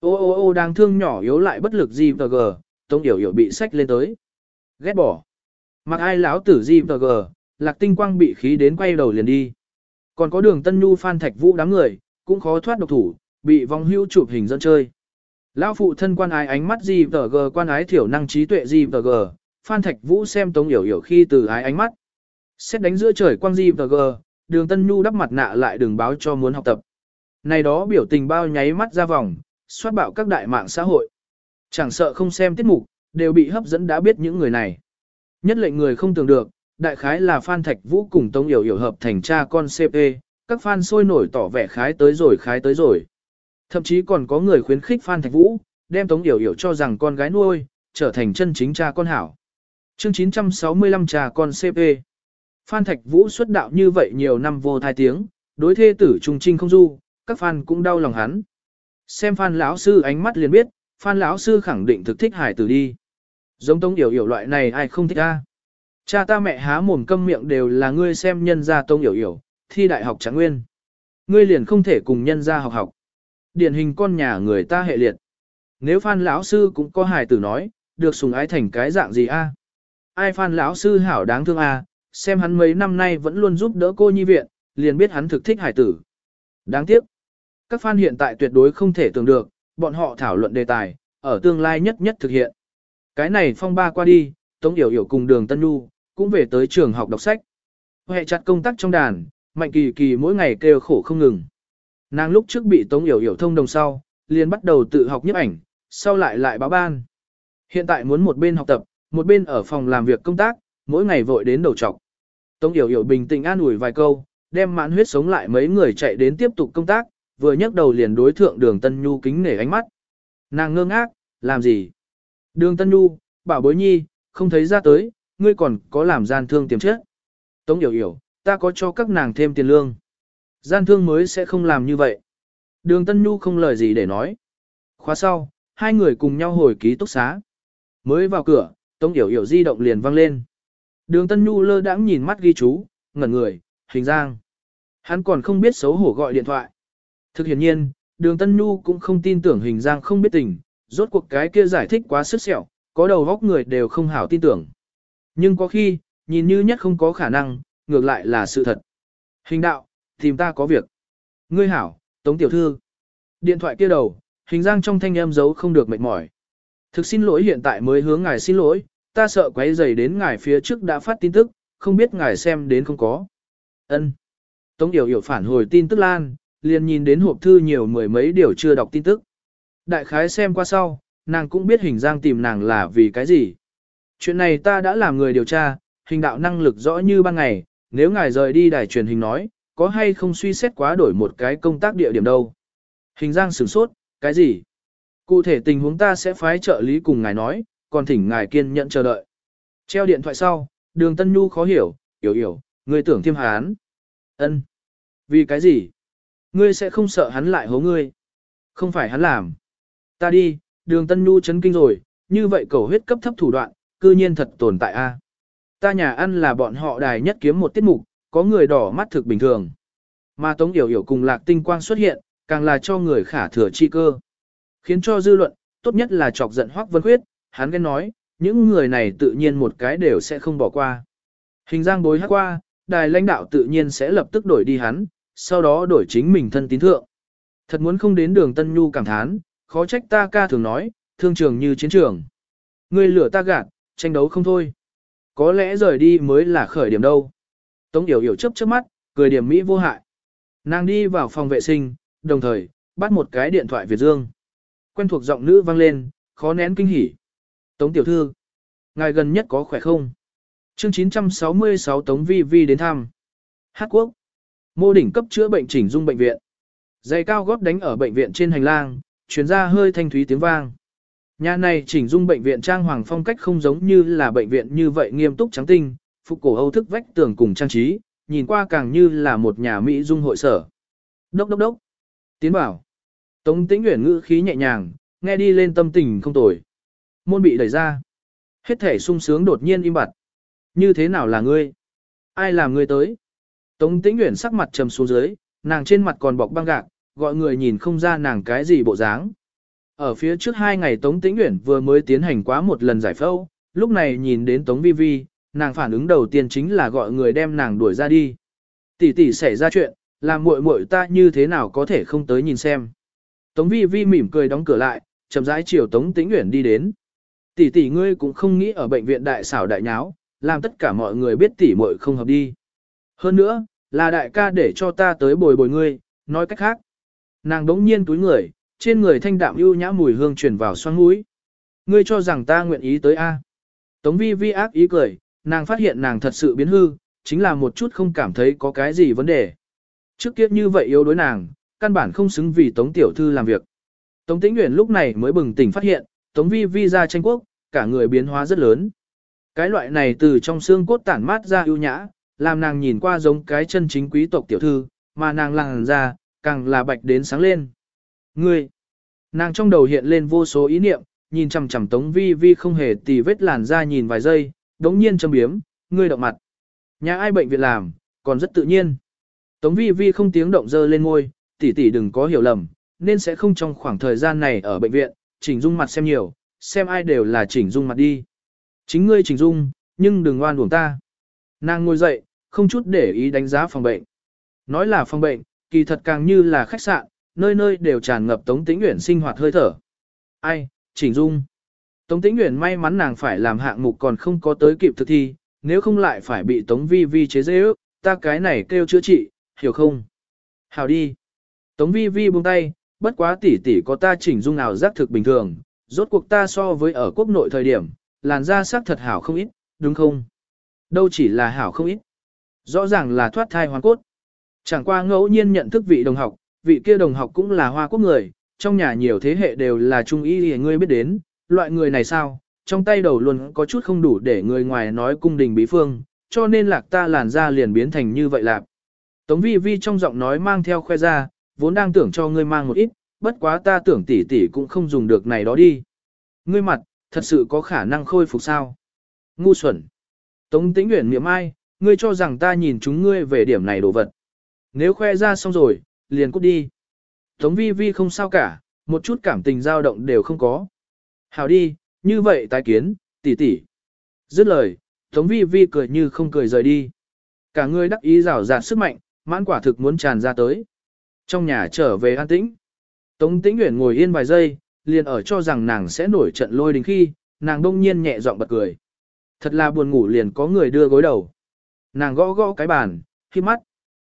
Ô ô ô đang thương nhỏ yếu lại bất lực gì và gờ, tông Yểu Yểu bị sách lên tới. Ghét bỏ. Mặc ai lão tử gì và gờ, lạc tinh quang bị khí đến quay đầu liền đi. Còn có đường Tân Nhu Phan Thạch Vũ đám người, cũng khó thoát độc thủ, bị vong hưu chụp hình dẫn chơi. Lão phụ thân quan ái ánh mắt gì và gờ quan ái thiểu năng trí tuệ gì và gờ, Phan Thạch Vũ xem Tống Yểu Yểu khi từ ái ánh mắt. Xét đánh giữa trời quang gì và gờ, đường Tân Nhu đắp mặt nạ lại đường báo cho muốn học tập. Này đó biểu tình bao nháy mắt ra vòng, soát bạo các đại mạng xã hội. Chẳng sợ không xem tiết mục, đều bị hấp dẫn đã biết những người này. Nhất lệnh người không tưởng được, đại khái là Phan Thạch Vũ cùng Tống Yểu Yểu hợp thành cha con CP, các fan sôi nổi tỏ vẻ khái tới rồi khái tới rồi. Thậm chí còn có người khuyến khích Phan Thạch Vũ, đem Tống Yểu Yểu cho rằng con gái nuôi, trở thành chân chính cha con hảo. Chương 965 cha con CP Phan Thạch Vũ xuất đạo như vậy nhiều năm vô thai tiếng, đối thê tử trung trinh không du, các fan cũng đau lòng hắn. Xem Phan lão sư ánh mắt liền biết, Phan lão sư khẳng định thực thích hải tử đi. Giống Tống Yểu Yểu loại này ai không thích a? Cha ta mẹ há mồm câm miệng đều là ngươi xem nhân gia Tống Yểu Yểu, thi đại học trạng nguyên. Ngươi liền không thể cùng nhân gia học học. Điển hình con nhà người ta hệ liệt. Nếu Phan lão sư cũng có hài tử nói, được sùng ái thành cái dạng gì a? Ai Phan lão sư hảo đáng thương a, xem hắn mấy năm nay vẫn luôn giúp đỡ cô nhi viện, liền biết hắn thực thích hải tử. Đáng tiếc các fan hiện tại tuyệt đối không thể tưởng được, bọn họ thảo luận đề tài, ở tương lai nhất nhất thực hiện. Cái này phong ba qua đi, Tống Yểu Yểu cùng đường Tân Nhu, cũng về tới trường học đọc sách. Hệ chặt công tác trong đàn, Mạnh Kỳ Kỳ mỗi ngày kêu khổ không ngừng. Nàng lúc trước bị Tống Yểu Yểu thông đồng sau, liền bắt đầu tự học nhiếp ảnh, sau lại lại báo ban. Hiện tại muốn một bên học tập, một bên ở phòng làm việc công tác, mỗi ngày vội đến đầu trọc. Tống Yểu Yểu bình tĩnh an ủi vài câu, đem mãn huyết sống lại mấy người chạy đến tiếp tục công tác, vừa nhấc đầu liền đối thượng đường Tân Nhu kính nể ánh mắt. Nàng ngơ ngác, làm gì? Đường Tân Nhu, bảo bối nhi, không thấy ra tới, ngươi còn có làm gian thương tiềm chết. Tống Yểu Yểu, ta có cho các nàng thêm tiền lương. Gian thương mới sẽ không làm như vậy. Đường Tân Nhu không lời gì để nói. Khóa sau, hai người cùng nhau hồi ký túc xá. Mới vào cửa, Tống Yểu Yểu di động liền vang lên. Đường Tân Nhu lơ đãng nhìn mắt ghi chú, ngẩn người, hình giang. Hắn còn không biết xấu hổ gọi điện thoại. Thực hiện nhiên, đường Tân Nhu cũng không tin tưởng hình giang không biết tình, rốt cuộc cái kia giải thích quá sức sẹo, có đầu góc người đều không hảo tin tưởng. Nhưng có khi, nhìn như nhất không có khả năng, ngược lại là sự thật. Hình đạo, tìm ta có việc. Ngươi hảo, Tống Tiểu Thư. Điện thoại kia đầu, hình giang trong thanh âm giấu không được mệt mỏi. Thực xin lỗi hiện tại mới hướng ngài xin lỗi, ta sợ quấy rầy đến ngài phía trước đã phát tin tức, không biết ngài xem đến không có. Ân. Tống Điều Hiểu phản hồi tin tức lan, liền nhìn đến hộp thư nhiều mười mấy điều chưa đọc tin tức. Đại khái xem qua sau, nàng cũng biết hình giang tìm nàng là vì cái gì. Chuyện này ta đã làm người điều tra, hình đạo năng lực rõ như ban ngày, nếu ngài rời đi đài truyền hình nói, có hay không suy xét quá đổi một cái công tác địa điểm đâu. Hình giang sửng sốt, cái gì? Cụ thể tình huống ta sẽ phái trợ lý cùng ngài nói, còn thỉnh ngài kiên nhẫn chờ đợi. Treo điện thoại sau, đường Tân Nhu khó hiểu, hiểu hiểu, ngươi tưởng thiêm hán. ân Vì cái gì? Ngươi sẽ không sợ hắn lại hố ngươi. Không phải hắn làm. Ta đi, đường Tân Nhu chấn kinh rồi, như vậy cầu huyết cấp thấp thủ đoạn, cư nhiên thật tồn tại a. Ta nhà ăn là bọn họ đài nhất kiếm một tiết mục, có người đỏ mắt thực bình thường. Mà Tống Yểu Yểu cùng Lạc Tinh Quang xuất hiện, càng là cho người khả thừa chi cơ. Khiến cho dư luận, tốt nhất là chọc giận Hoắc Vân Khuyết, hắn ghen nói, những người này tự nhiên một cái đều sẽ không bỏ qua. Hình giang bối hát qua, đài lãnh đạo tự nhiên sẽ lập tức đổi đi hắn, sau đó đổi chính mình thân tín thượng. Thật muốn không đến đường Tân Nhu cảm thán, khó trách ta ca thường nói, thương trường như chiến trường. Người lửa ta gạt, tranh đấu không thôi. Có lẽ rời đi mới là khởi điểm đâu. Tống Yểu Yểu chấp chớp mắt, cười điểm mỹ vô hại. Nàng đi vào phòng vệ sinh, đồng thời, bắt một cái điện thoại Việt Dương. Quen thuộc giọng nữ vang lên, khó nén kinh hỉ. Tống tiểu thư, ngài gần nhất có khỏe không? Chương 966 Tống Vi Vi đến thăm. Hát quốc. Mô đỉnh cấp chữa bệnh chỉnh dung bệnh viện. Giày cao gót đánh ở bệnh viện trên hành lang, chuyến ra hơi thanh thúy tiếng vang. Nhà này chỉnh dung bệnh viện trang hoàng phong cách không giống như là bệnh viện như vậy nghiêm túc trắng tinh, phục cổ Âu thức vách tường cùng trang trí, nhìn qua càng như là một nhà Mỹ dung hội sở. Đốc đốc đốc. Tiến bảo. Tống tĩnh nguyện ngữ khí nhẹ nhàng, nghe đi lên tâm tình không tồi. Môn bị đẩy ra. Hết thể sung sướng đột nhiên im bặt. Như thế nào là ngươi? Ai làm ngươi tới? Tống tĩnh nguyện sắc mặt trầm xuống dưới, nàng trên mặt còn bọc băng gạc, gọi người nhìn không ra nàng cái gì bộ dáng. Ở phía trước hai ngày Tống Tĩnh Uyển vừa mới tiến hành quá một lần giải phẫu, lúc này nhìn đến Tống Vi Vi, nàng phản ứng đầu tiên chính là gọi người đem nàng đuổi ra đi. Tỷ tỷ xảy ra chuyện, làm muội muội ta như thế nào có thể không tới nhìn xem. Tống Vi Vi mỉm cười đóng cửa lại, chậm rãi chiều Tống Tĩnh Uyển đi đến. Tỷ tỷ ngươi cũng không nghĩ ở bệnh viện đại xảo đại nháo, làm tất cả mọi người biết tỷ muội không hợp đi. Hơn nữa, là đại ca để cho ta tới bồi bồi ngươi, nói cách khác. Nàng đống nhiên túi người, trên người thanh đạm ưu nhã mùi hương truyền vào xoang mũi. Ngươi cho rằng ta nguyện ý tới A. Tống vi vi ác ý cười, nàng phát hiện nàng thật sự biến hư, chính là một chút không cảm thấy có cái gì vấn đề. Trước kia như vậy yếu đối nàng, căn bản không xứng vì Tống Tiểu Thư làm việc. Tống Tĩnh Nguyễn lúc này mới bừng tỉnh phát hiện, Tống Vi Vi ra tranh quốc, cả người biến hóa rất lớn. Cái loại này từ trong xương cốt tản mát ra ưu nhã, làm nàng nhìn qua giống cái chân chính quý tộc tiểu thư, mà nàng làng ra, càng là bạch đến sáng lên. Ngươi! Nàng trong đầu hiện lên vô số ý niệm, nhìn chằm chằm Tống Vi Vi không hề tì vết làn da nhìn vài giây, đống nhiên châm biếm, ngươi động mặt. Nhà ai bệnh viện làm, còn rất tự nhiên. Tống Vi Vi không tiếng động dơ lên ngôi, tỷ tỷ đừng có hiểu lầm, nên sẽ không trong khoảng thời gian này ở bệnh viện, chỉnh dung mặt xem nhiều, xem ai đều là chỉnh dung mặt đi. Chính ngươi chỉnh dung, nhưng đừng oan uổng ta. Nàng ngồi dậy, không chút để ý đánh giá phòng bệnh. Nói là phòng bệnh, kỳ thật càng như là khách sạn, nơi nơi đều tràn ngập Tống Tĩnh Uyển sinh hoạt hơi thở. Ai, chỉnh dung. Tống Tĩnh Uyển may mắn nàng phải làm hạng mục còn không có tới kịp thực thi, nếu không lại phải bị Tống Vi Vi chế dễ ước, ta cái này kêu chữa trị, hiểu không? Hào đi. Tống Vi Vi buông tay, bất quá tỷ tỷ có ta chỉnh dung nào giác thực bình thường, rốt cuộc ta so với ở quốc nội thời điểm, làn da sắc thật hảo không ít, đúng không? Đâu chỉ là hảo không ít. Rõ ràng là thoát thai hoàn cốt. Chẳng qua ngẫu nhiên nhận thức vị đồng học, vị kia đồng học cũng là hoa quốc người, trong nhà nhiều thế hệ đều là trung y thì ngươi biết đến, loại người này sao, trong tay đầu luôn có chút không đủ để người ngoài nói cung đình bí phương, cho nên lạc ta làn ra liền biến thành như vậy lạc. Tống vi vi trong giọng nói mang theo khoe ra, vốn đang tưởng cho ngươi mang một ít, bất quá ta tưởng tỷ tỷ cũng không dùng được này đó đi. Ngươi mặt, thật sự có khả năng khôi phục sao? Ngu xuẩn. Tống tĩnh nguyện miệng ai, ngươi cho rằng ta nhìn chúng ngươi về điểm này đồ vật. Nếu khoe ra xong rồi, liền cút đi. Tống vi vi không sao cả, một chút cảm tình dao động đều không có. Hảo đi, như vậy tái kiến, tỷ tỷ. Dứt lời, Tống vi vi cười như không cười rời đi. Cả người đắc ý rào rạt sức mạnh, mãn quả thực muốn tràn ra tới. Trong nhà trở về an tĩnh. Tống tĩnh Uyển ngồi yên vài giây, liền ở cho rằng nàng sẽ nổi trận lôi đình khi, nàng đông nhiên nhẹ giọng bật cười. Thật là buồn ngủ liền có người đưa gối đầu. Nàng gõ gõ cái bàn, khi mắt.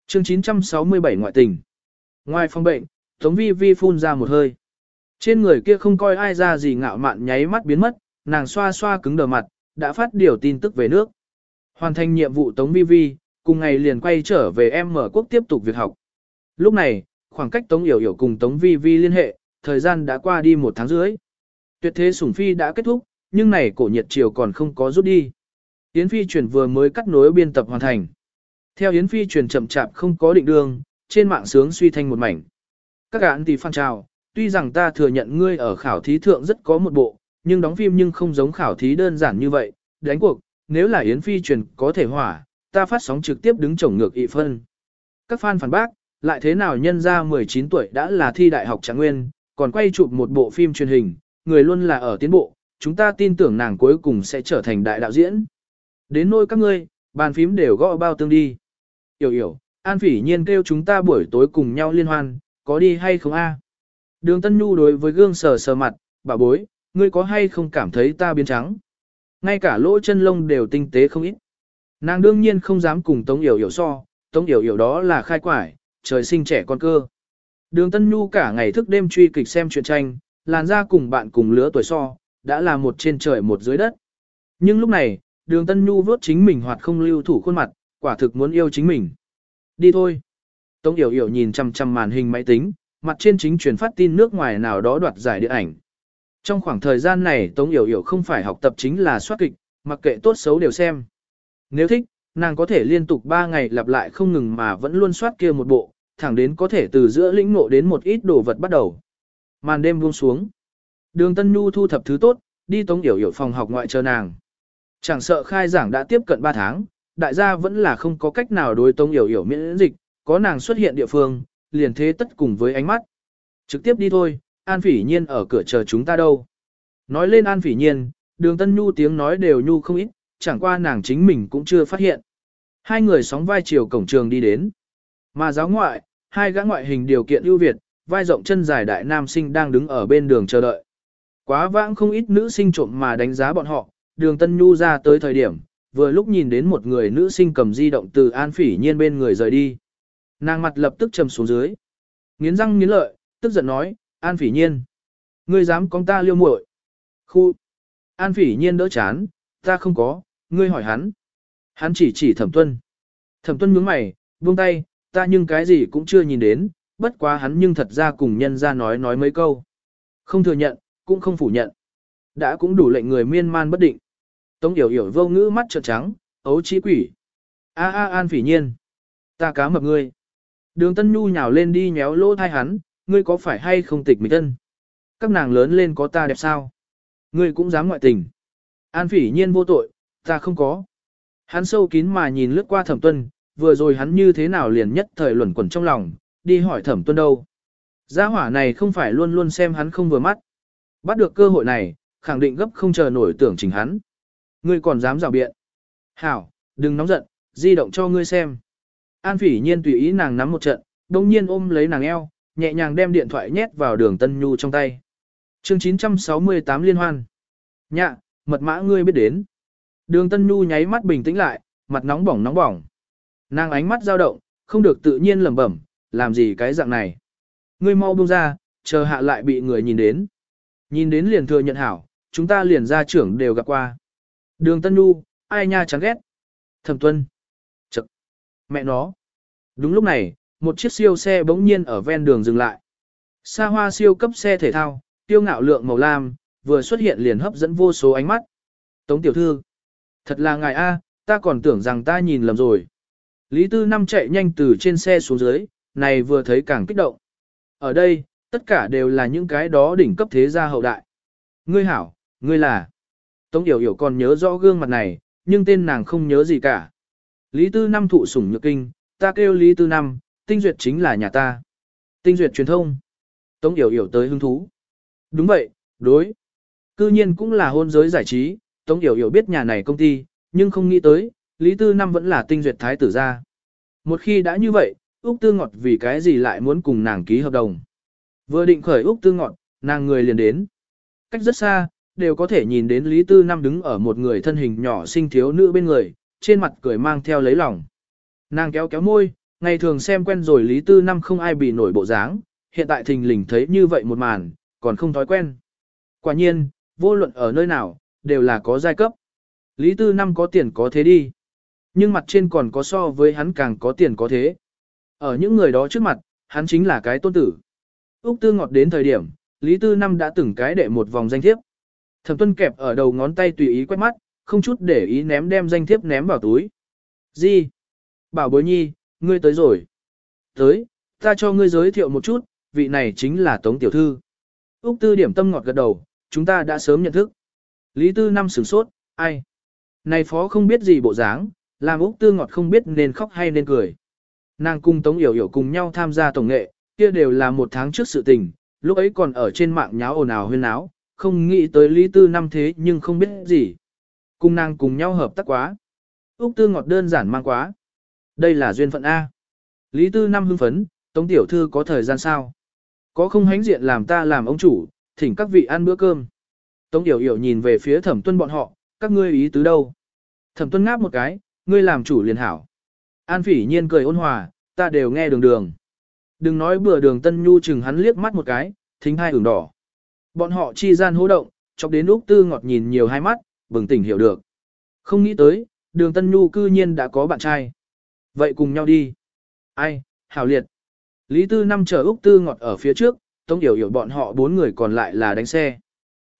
Chương 967 ngoại tình. Ngoài phòng bệnh, Tống Vi Vi phun ra một hơi. Trên người kia không coi ai ra gì ngạo mạn nháy mắt biến mất, nàng xoa xoa cứng đờ mặt, đã phát điều tin tức về nước. Hoàn thành nhiệm vụ Tống Vi Vi, cùng ngày liền quay trở về em mở quốc tiếp tục việc học. Lúc này, khoảng cách Tống Yểu Yểu cùng Tống Vi Vi liên hệ, thời gian đã qua đi một tháng rưỡi. Tuyệt thế sủng phi đã kết thúc, nhưng này cổ nhiệt triều còn không có rút đi. Yến Phi truyền vừa mới cắt nối biên tập hoàn thành. Theo Yến Phi truyền chậm chạp không có định đường, trên mạng sướng suy thanh một mảnh. Các gạn thì phan trào, tuy rằng ta thừa nhận ngươi ở khảo thí thượng rất có một bộ, nhưng đóng phim nhưng không giống khảo thí đơn giản như vậy, đánh cuộc, nếu là Yến Phi truyền có thể hỏa, ta phát sóng trực tiếp đứng chổng ngược ị phân. Các fan phản bác, lại thế nào nhân ra 19 tuổi đã là thi đại học trạng nguyên, còn quay chụp một bộ phim truyền hình, người luôn là ở tiến bộ, chúng ta tin tưởng nàng cuối cùng sẽ trở thành đại đạo diễn. Đến nôi các ngươi, bàn phím đều gõ bao tương đi. Yểu yểu, An Phỉ Nhiên kêu chúng ta buổi tối cùng nhau liên hoan, có đi hay không a? Đường Tân Nhu đối với gương sờ sờ mặt, bà bối, ngươi có hay không cảm thấy ta biến trắng? Ngay cả lỗ chân lông đều tinh tế không ít. Nàng đương nhiên không dám cùng Tống Yểu Yểu so, Tống Yểu Yểu đó là khai quải, trời sinh trẻ con cơ. Đường Tân Nhu cả ngày thức đêm truy kịch xem truyện tranh, làn ra cùng bạn cùng lứa tuổi so, đã là một trên trời một dưới đất. Nhưng lúc này, đường Tân Nhu vớt chính mình hoặc không lưu thủ khuôn mặt, quả thực muốn yêu chính mình. Đi thôi. Tống Yểu Yểu nhìn chăm chăm màn hình máy tính, mặt trên chính truyền phát tin nước ngoài nào đó đoạt giải điện ảnh. Trong khoảng thời gian này Tống Yểu Yểu không phải học tập chính là soát kịch, mặc kệ tốt xấu đều xem. Nếu thích, nàng có thể liên tục 3 ngày lặp lại không ngừng mà vẫn luôn soát kia một bộ, thẳng đến có thể từ giữa lĩnh ngộ đến một ít đồ vật bắt đầu. Màn đêm buông xuống. Đường Tân Nhu thu thập thứ tốt, đi Tống Yểu Yểu phòng học ngoại chờ nàng. Chẳng sợ khai giảng đã tiếp cận 3 tháng, đại gia vẫn là không có cách nào đối Tống Yểu Yểu miễn dịch, có nàng xuất hiện địa phương, liền thế tất cùng với ánh mắt. Trực tiếp đi thôi, An Phỉ Nhiên ở cửa chờ chúng ta đâu. Nói lên An Phỉ Nhiên, đường Tân Nhu tiếng nói đều nhu không ít, chẳng qua nàng chính mình cũng chưa phát hiện. Hai người sóng vai chiều cổng trường đi đến. Mà giáo ngoại, hai gã ngoại hình điều kiện ưu việt, vai rộng chân dài đại nam sinh đang đứng ở bên đường chờ đợi. Quá vãng không ít nữ sinh trộm mà đánh giá bọn họ, đường Tân Nhu ra tới thời điểm, vừa lúc nhìn đến một người nữ sinh cầm di động từ An Phỉ Nhiên bên người rời đi. Nàng mặt lập tức trầm xuống dưới. Nghiến răng nghiến lợi, tức giận nói, An Phỉ Nhiên. Ngươi dám con ta liêu muội? Khu. An Phỉ Nhiên đỡ chán, ta không có, ngươi hỏi hắn. Hắn chỉ chỉ thẩm tuân. Thẩm tuân nhướng mày, buông tay, ta nhưng cái gì cũng chưa nhìn đến, bất quá hắn nhưng thật ra cùng nhân ra nói nói mấy câu. Không thừa nhận, cũng không phủ nhận. Đã cũng đủ lệnh người miên man bất định. Tống yểu yểu vô ngữ mắt trợn trắng, ấu trí quỷ. A a an phỉ nhiên. Ta cá mập ngươi. Đường Tân Nhu nhào lên đi nhéo lỗ thai hắn, ngươi có phải hay không tịch mình tân? Các nàng lớn lên có ta đẹp sao? Ngươi cũng dám ngoại tình. An phỉ nhiên vô tội, ta không có. Hắn sâu kín mà nhìn lướt qua thẩm tuân, vừa rồi hắn như thế nào liền nhất thời luẩn quẩn trong lòng, đi hỏi thẩm tuân đâu. Gia hỏa này không phải luôn luôn xem hắn không vừa mắt. Bắt được cơ hội này, khẳng định gấp không chờ nổi tưởng chỉnh hắn. Ngươi còn dám rào biện. Hảo, đừng nóng giận, di động cho ngươi xem. An phỉ nhiên tùy ý nàng nắm một trận, đồng nhiên ôm lấy nàng eo, nhẹ nhàng đem điện thoại nhét vào đường Tân Nhu trong tay. chương 968 liên hoan. Nhạ, mật mã ngươi biết đến. Đường Tân Nhu nháy mắt bình tĩnh lại, mặt nóng bỏng nóng bỏng. Nàng ánh mắt dao động, không được tự nhiên lẩm bẩm, làm gì cái dạng này. Ngươi mau buông ra, chờ hạ lại bị người nhìn đến. Nhìn đến liền thừa nhận hảo, chúng ta liền ra trưởng đều gặp qua. Đường Tân Nhu, ai nha chán ghét. Thẩm Tuân. Chậc. Mẹ nó. Đúng lúc này, một chiếc siêu xe bỗng nhiên ở ven đường dừng lại. Xa hoa siêu cấp xe thể thao, tiêu ngạo lượng màu lam, vừa xuất hiện liền hấp dẫn vô số ánh mắt. Tống tiểu thư, thật là ngài A, ta còn tưởng rằng ta nhìn lầm rồi. Lý Tư Năm chạy nhanh từ trên xe xuống dưới, này vừa thấy càng kích động. Ở đây, tất cả đều là những cái đó đỉnh cấp thế gia hậu đại. Ngươi hảo, ngươi là. Tống Yểu Yểu còn nhớ rõ gương mặt này, nhưng tên nàng không nhớ gì cả. Lý Tư Năm thụ sủng nhược kinh, ta kêu Lý Tư Năm, tinh duyệt chính là nhà ta. Tinh duyệt truyền thông. Tống Yểu Yểu tới hứng thú. Đúng vậy, đối. Cư nhiên cũng là hôn giới giải trí, Tống Yểu Yểu biết nhà này công ty, nhưng không nghĩ tới, Lý Tư Năm vẫn là tinh duyệt thái tử gia. Một khi đã như vậy, Úc Tư Ngọt vì cái gì lại muốn cùng nàng ký hợp đồng. Vừa định khởi Úc Tư Ngọt, nàng người liền đến. Cách rất xa, đều có thể nhìn đến Lý Tư Năm đứng ở một người thân hình nhỏ xinh thiếu nữ bên người, trên mặt cười mang theo lấy lòng. Nàng kéo kéo môi, ngày thường xem quen rồi Lý Tư Năm không ai bị nổi bộ dáng, hiện tại thình lình thấy như vậy một màn, còn không thói quen. Quả nhiên, vô luận ở nơi nào, đều là có giai cấp. Lý Tư Năm có tiền có thế đi. Nhưng mặt trên còn có so với hắn càng có tiền có thế. Ở những người đó trước mặt, hắn chính là cái tôn tử. Úc Tư ngọt đến thời điểm, Lý Tư Năm đã từng cái đệ một vòng danh thiếp. Thẩm tuân kẹp ở đầu ngón tay tùy ý quét mắt, không chút để ý ném đem danh thiếp ném vào túi. Gì? Bảo bối nhi, ngươi tới rồi. Tới, ta cho ngươi giới thiệu một chút, vị này chính là Tống Tiểu Thư. Úc Tư điểm tâm ngọt gật đầu, chúng ta đã sớm nhận thức. Lý Tư Năm sửng sốt, ai? Này phó không biết gì bộ dáng, làm Úc Tư ngọt không biết nên khóc hay nên cười. Nàng cùng Tống Yểu Yểu cùng nhau tham gia tổng nghệ, kia đều là một tháng trước sự tình, lúc ấy còn ở trên mạng nháo ồn ào huyên náo, không nghĩ tới Lý Tư năm thế nhưng không biết gì. Cùng nàng cùng nhau hợp tác quá. Úc Tư ngọt đơn giản mang quá. Đây là duyên phận A. Lý Tư năm hưng phấn, Tống Tiểu Thư có thời gian sao? Có không hánh diện làm ta làm ông chủ, thỉnh các vị ăn bữa cơm. Tống Yểu Yểu nhìn về phía thẩm tuân bọn họ, các ngươi ý tứ đâu? Thẩm tuân ngáp một cái, ngươi làm chủ liền hảo. An phỉ nhiên cười ôn hòa, ta đều nghe đường đường. Đừng nói bừa đường tân nhu chừng hắn liếc mắt một cái, thính hai ửng đỏ. Bọn họ chi gian hô động, chọc đến Úc Tư ngọt nhìn nhiều hai mắt, bừng tỉnh hiểu được. Không nghĩ tới, đường tân nhu cư nhiên đã có bạn trai. Vậy cùng nhau đi. Ai, hảo liệt. Lý Tư năm chờ Úc Tư ngọt ở phía trước, Tống Yểu Yểu bọn họ bốn người còn lại là đánh xe.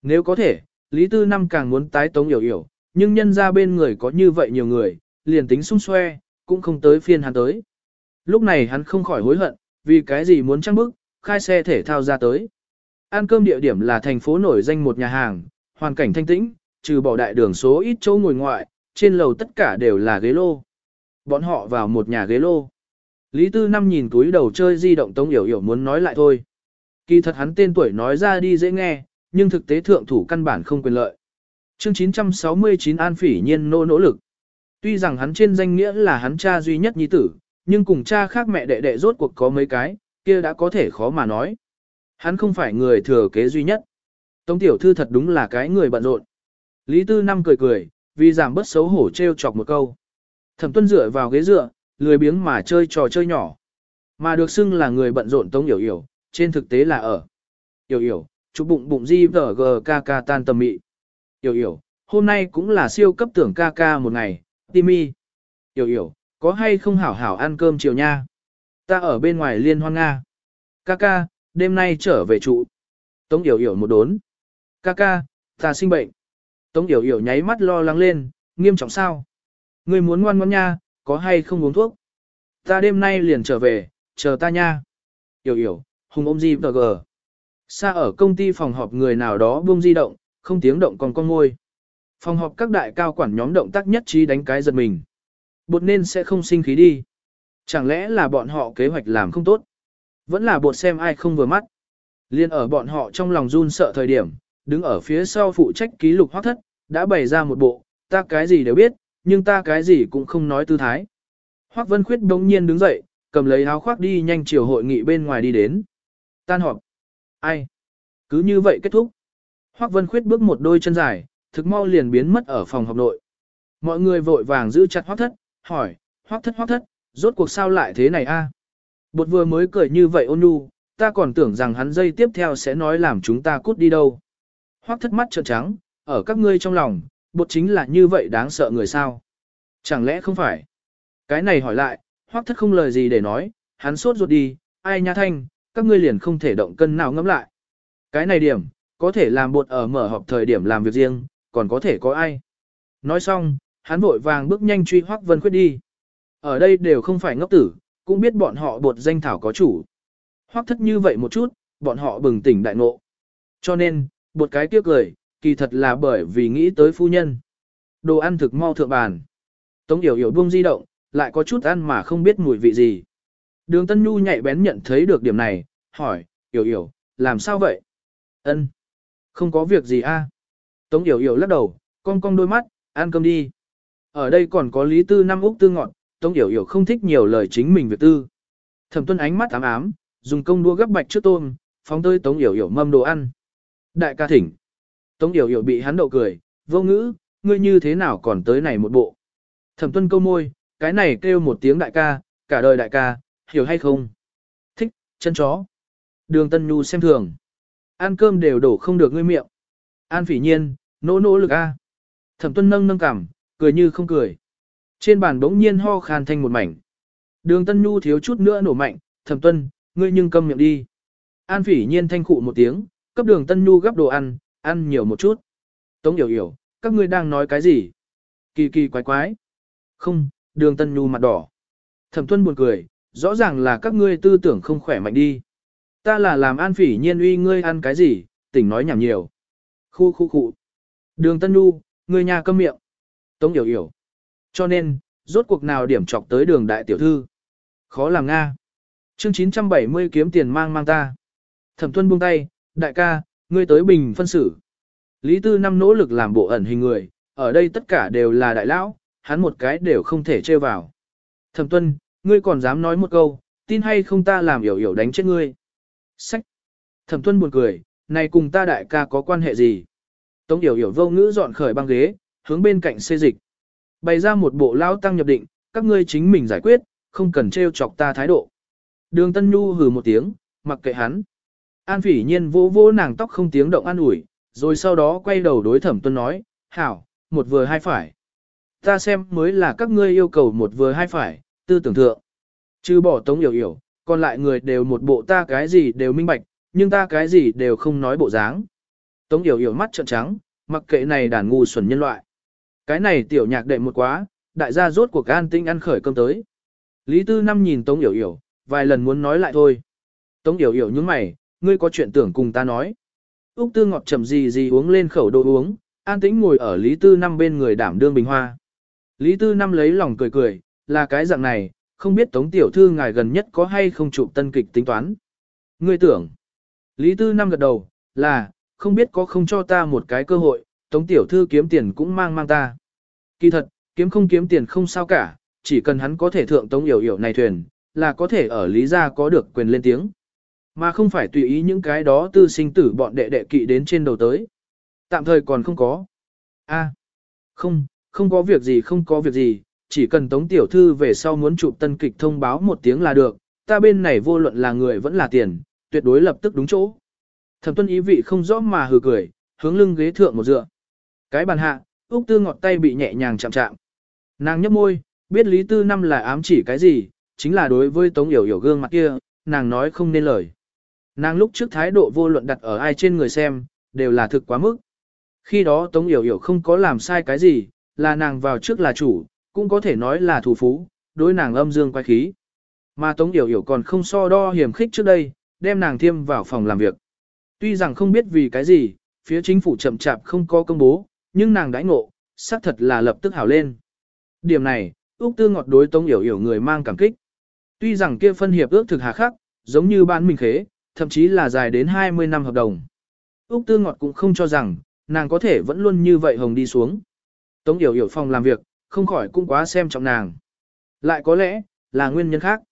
Nếu có thể, Lý Tư năm càng muốn tái Tống hiểu hiểu, nhưng nhân ra bên người có như vậy nhiều người, liền tính xung xoe, cũng không tới phiên hắn tới. Lúc này hắn không khỏi hối hận, vì cái gì muốn trăng bức, khai xe thể thao ra tới. Ăn cơm địa điểm là thành phố nổi danh một nhà hàng, hoàn cảnh thanh tĩnh, trừ bỏ đại đường số ít chỗ ngồi ngoại, trên lầu tất cả đều là ghế lô. Bọn họ vào một nhà ghế lô. Lý Tư Năm nhìn túi đầu chơi di động Tống Yểu Yểu muốn nói lại thôi. Kỳ thật hắn tên tuổi nói ra đi dễ nghe, nhưng thực tế thượng thủ căn bản không quyền lợi. Chương 969 An Phỉ Nhiên nô nỗ lực. Tuy rằng hắn trên danh nghĩa là hắn cha duy nhất nhi tử, nhưng cùng cha khác mẹ đệ đệ rốt cuộc có mấy cái, kia đã có thể khó mà nói. Hắn không phải người thừa kế duy nhất. Tống tiểu thư thật đúng là cái người bận rộn. Lý Tư Năm cười cười, vì giảm bớt xấu hổ trêu chọc một câu. Thẩm tuân dựa vào ghế dựa, lười biếng mà chơi trò chơi nhỏ. Mà được xưng là người bận rộn Tống Yểu Yểu, trên thực tế là ở. Yểu Yểu, chụp bụng bụng di vở gờ ca ca tan tầm mị. Yểu Yểu, hôm nay cũng là siêu cấp tưởng ca ca một ngày, Timmy. Yểu Yểu, có hay không hảo hảo ăn cơm chiều nha? Ta ở bên ngoài liên hoan Nga. ca ca đêm nay trở về trụ. Tống Yểu Yểu một đốn. ca ca ta sinh bệnh. Tống Yểu Yểu nháy mắt lo lắng lên, nghiêm trọng sao? Người muốn ngoan ngoan nha, có hay không uống thuốc? Ta đêm nay liền trở về, chờ ta nha. Yểu Yểu, hùng ôm gì tờ gờ. Xa ở công ty phòng họp người nào đó buông di động, không tiếng động còn con ngôi. Phòng họp các đại cao quản nhóm động tác nhất trí đánh cái giật mình. Bột nên sẽ không sinh khí đi. Chẳng lẽ là bọn họ kế hoạch làm không tốt? Vẫn là bột xem ai không vừa mắt. Liên ở bọn họ trong lòng run sợ thời điểm, đứng ở phía sau phụ trách ký lục hoác thất, đã bày ra một bộ, ta cái gì đều biết, nhưng ta cái gì cũng không nói tư thái. Hoác Vân Khuyết đống nhiên đứng dậy, cầm lấy áo khoác đi nhanh chiều hội nghị bên ngoài đi đến. Tan họp. Ai? Cứ như vậy kết thúc. Hoác Vân Khuyết bước một đôi chân dài, thực mau liền biến mất ở phòng họp nội. Mọi người vội vàng giữ chặt hoác thất, hỏi, hoác thất hoác thất, rốt cuộc sao lại thế này a? Bột vừa mới cười như vậy ôn nhu, ta còn tưởng rằng hắn dây tiếp theo sẽ nói làm chúng ta cút đi đâu. Hoác thất mắt trợn trắng, ở các ngươi trong lòng, bột chính là như vậy đáng sợ người sao. Chẳng lẽ không phải? Cái này hỏi lại, hoác thất không lời gì để nói, hắn sốt ruột đi, ai nha thanh, các ngươi liền không thể động cân nào ngẫm lại. Cái này điểm, có thể làm bột ở mở họp thời điểm làm việc riêng, còn có thể có ai. Nói xong, hắn vội vàng bước nhanh truy Hoắc Vân Khuyết đi. Ở đây đều không phải ngốc tử, cũng biết bọn họ bột danh thảo có chủ. Hoắc thất như vậy một chút, bọn họ bừng tỉnh đại ngộ. Cho nên, bột cái tiếc cười, kỳ thật là bởi vì nghĩ tới phu nhân. Đồ ăn thực mau thượng bàn. Tống Yểu Yểu buông di động, lại có chút ăn mà không biết mùi vị gì. Đường Tân Nhu nhạy bén nhận thấy được điểm này, hỏi, Yểu Yểu, làm sao vậy? Ân, Không có việc gì a. Tống Yểu Yểu lắc đầu, cong cong đôi mắt, ăn cơm đi. Ở đây còn có Lý Tư năm Úc Tư ngọn, Tống Yểu Yểu không thích nhiều lời chính mình việc tư. Thẩm tuân ánh mắt ám ám, dùng công đua gấp bạch trước tôm, phóng tơi Tống Yểu Yểu mâm đồ ăn. Đại ca thỉnh. Tống Yểu Yểu bị hắn đậu cười, vô ngữ, ngươi như thế nào còn tới này một bộ. Thẩm tuân câu môi, cái này kêu một tiếng đại ca, cả đời đại ca, hiểu hay không? Thích, chân chó. Đường Tân Nhu xem thường. Ăn cơm đều đổ không được ngươi miệng. An phỉ nhiên, nỗ nỗ lực a. Thẩm tuân nâng nâng cảm, cười như không cười. Trên bàn bỗng nhiên ho khan thanh một mảnh. Đường Tân Nhu thiếu chút nữa nổ mạnh, thẩm tuân, ngươi nhưng câm miệng đi. An phỉ nhiên thanh khụ một tiếng, cấp đường Tân Nhu gấp đồ ăn, ăn nhiều một chút. Tống hiểu hiểu, các ngươi đang nói cái gì? Kỳ kỳ quái quái. Không, đường Tân Nhu mặt đỏ. Thẩm tuân buồn cười, rõ ràng là các ngươi tư tưởng không khỏe mạnh đi. Ta là làm an phỉ nhiên uy ngươi ăn cái gì, tỉnh nói nhảm nhiều. Khu khu khu. Đường Tân Nhu, ngươi nhà câm miệng. Tống hiểu hiểu. Cho nên, rốt cuộc nào điểm chọc tới đường đại tiểu thư. Khó làm Nga. Chương 970 kiếm tiền mang mang ta. Thẩm tuân buông tay, đại ca, ngươi tới bình phân xử. Lý Tư năm nỗ lực làm bộ ẩn hình người, ở đây tất cả đều là đại lão, hắn một cái đều không thể trêu vào. Thẩm tuân, ngươi còn dám nói một câu, tin hay không ta làm hiểu hiểu đánh chết ngươi. Sách. Thẩm tuân buồn cười, này cùng ta đại ca có quan hệ gì? Tống hiểu hiểu vô ngữ dọn khởi băng ghế, hướng bên cạnh xê dịch. Bày ra một bộ lao tăng nhập định, các ngươi chính mình giải quyết, không cần trêu chọc ta thái độ. Đường Tân Nhu hừ một tiếng, mặc kệ hắn. An phỉ nhiên vỗ vỗ nàng tóc không tiếng động an ủi, rồi sau đó quay đầu đối thẩm tuân nói, hảo, một vừa hai phải. Ta xem mới là các ngươi yêu cầu một vừa hai phải, tư tưởng thượng. Chứ bỏ tống hiểu hiểu, còn lại người đều một bộ ta cái gì đều minh bạch, nhưng ta cái gì đều không nói bộ dáng. Tống hiểu hiểu mắt trợn trắng, mặc kệ này đàn ngu xuẩn nhân loại. Cái này tiểu nhạc đệ một quá, đại gia rốt cuộc an tinh ăn khởi cơm tới. Lý Tư Năm nhìn Tống Yểu Yểu, vài lần muốn nói lại thôi. Tống Yểu Yểu nhướng mày, ngươi có chuyện tưởng cùng ta nói. Úc Tư ngọt chậm gì gì uống lên khẩu đồ uống, an tĩnh ngồi ở Lý Tư Năm bên người đảm đương bình hoa. Lý Tư Năm lấy lòng cười cười, là cái dạng này, không biết Tống Tiểu Thư ngài gần nhất có hay không chụp tân kịch tính toán. Ngươi tưởng. Lý Tư Năm gật đầu, là, không biết có không cho ta một cái cơ hội, Tống Tiểu Thư kiếm tiền cũng mang mang ta. Kỳ thật, kiếm không kiếm tiền không sao cả, chỉ cần hắn có thể thượng Tống Yểu Yểu này thuyền, là có thể ở Lý Gia có được quyền lên tiếng. Mà không phải tùy ý những cái đó tư sinh tử bọn đệ đệ kỵ đến trên đầu tới. Tạm thời còn không có. a không, không có việc gì không có việc gì, chỉ cần Tống Tiểu Thư về sau muốn chụp tân kịch thông báo một tiếng là được, ta bên này vô luận là người vẫn là tiền, tuyệt đối lập tức đúng chỗ. Thẩm tuân ý vị không rõ mà hừ cười, hướng lưng ghế thượng một dựa. Cái bàn hạ, Úc Tư ngọt tay bị nhẹ nhàng chạm chạm. Nàng nhấp môi, biết Lý Tư Năm là ám chỉ cái gì, chính là đối với Tống Yểu Yểu gương mặt kia, nàng nói không nên lời. Nàng lúc trước thái độ vô luận đặt ở ai trên người xem, đều là thực quá mức. Khi đó Tống Yểu Yểu không có làm sai cái gì, là nàng vào trước là chủ, cũng có thể nói là thủ phú, đối nàng âm dương quay khí. Mà Tống Yểu Yểu còn không so đo hiểm khích trước đây, đem nàng thiêm vào phòng làm việc. Tuy rằng không biết vì cái gì, phía chính phủ chậm chạp không có công bố, nhưng nàng đãi ngộ, xác thật là lập tức hảo lên. Điểm này, Úc Tư Ngọt đối Tống Yểu Yểu người mang cảm kích. Tuy rằng kia phân hiệp ước thực hà khắc, giống như bán mình khế, thậm chí là dài đến 20 năm hợp đồng. Úc Tư Ngọt cũng không cho rằng, nàng có thể vẫn luôn như vậy hồng đi xuống. Tống Yểu Yểu phòng làm việc, không khỏi cũng quá xem trọng nàng. Lại có lẽ, là nguyên nhân khác.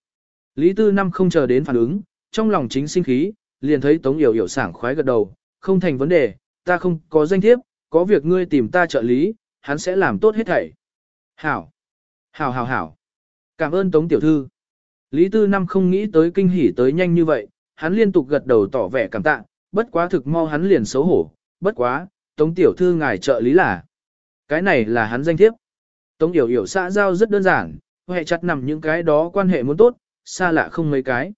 Lý Tư Năm không chờ đến phản ứng, trong lòng chính sinh khí, liền thấy Tống Yểu Yểu sảng khoái gật đầu, không thành vấn đề, ta không có danh thiếp, có việc ngươi tìm ta trợ lý, hắn sẽ làm tốt hết thảy. Hảo, hảo hảo hảo. Cảm ơn Tống Tiểu Thư. Lý Tư Năm không nghĩ tới kinh hỉ tới nhanh như vậy, hắn liên tục gật đầu tỏ vẻ cảm tạ, bất quá thực mau hắn liền xấu hổ, bất quá, Tống Tiểu Thư ngài trợ lý là. Cái này là hắn danh thiếp. Tống Yểu Yểu xã giao rất đơn giản, hệ chặt nằm những cái đó quan hệ muốn tốt, xa lạ không mấy cái.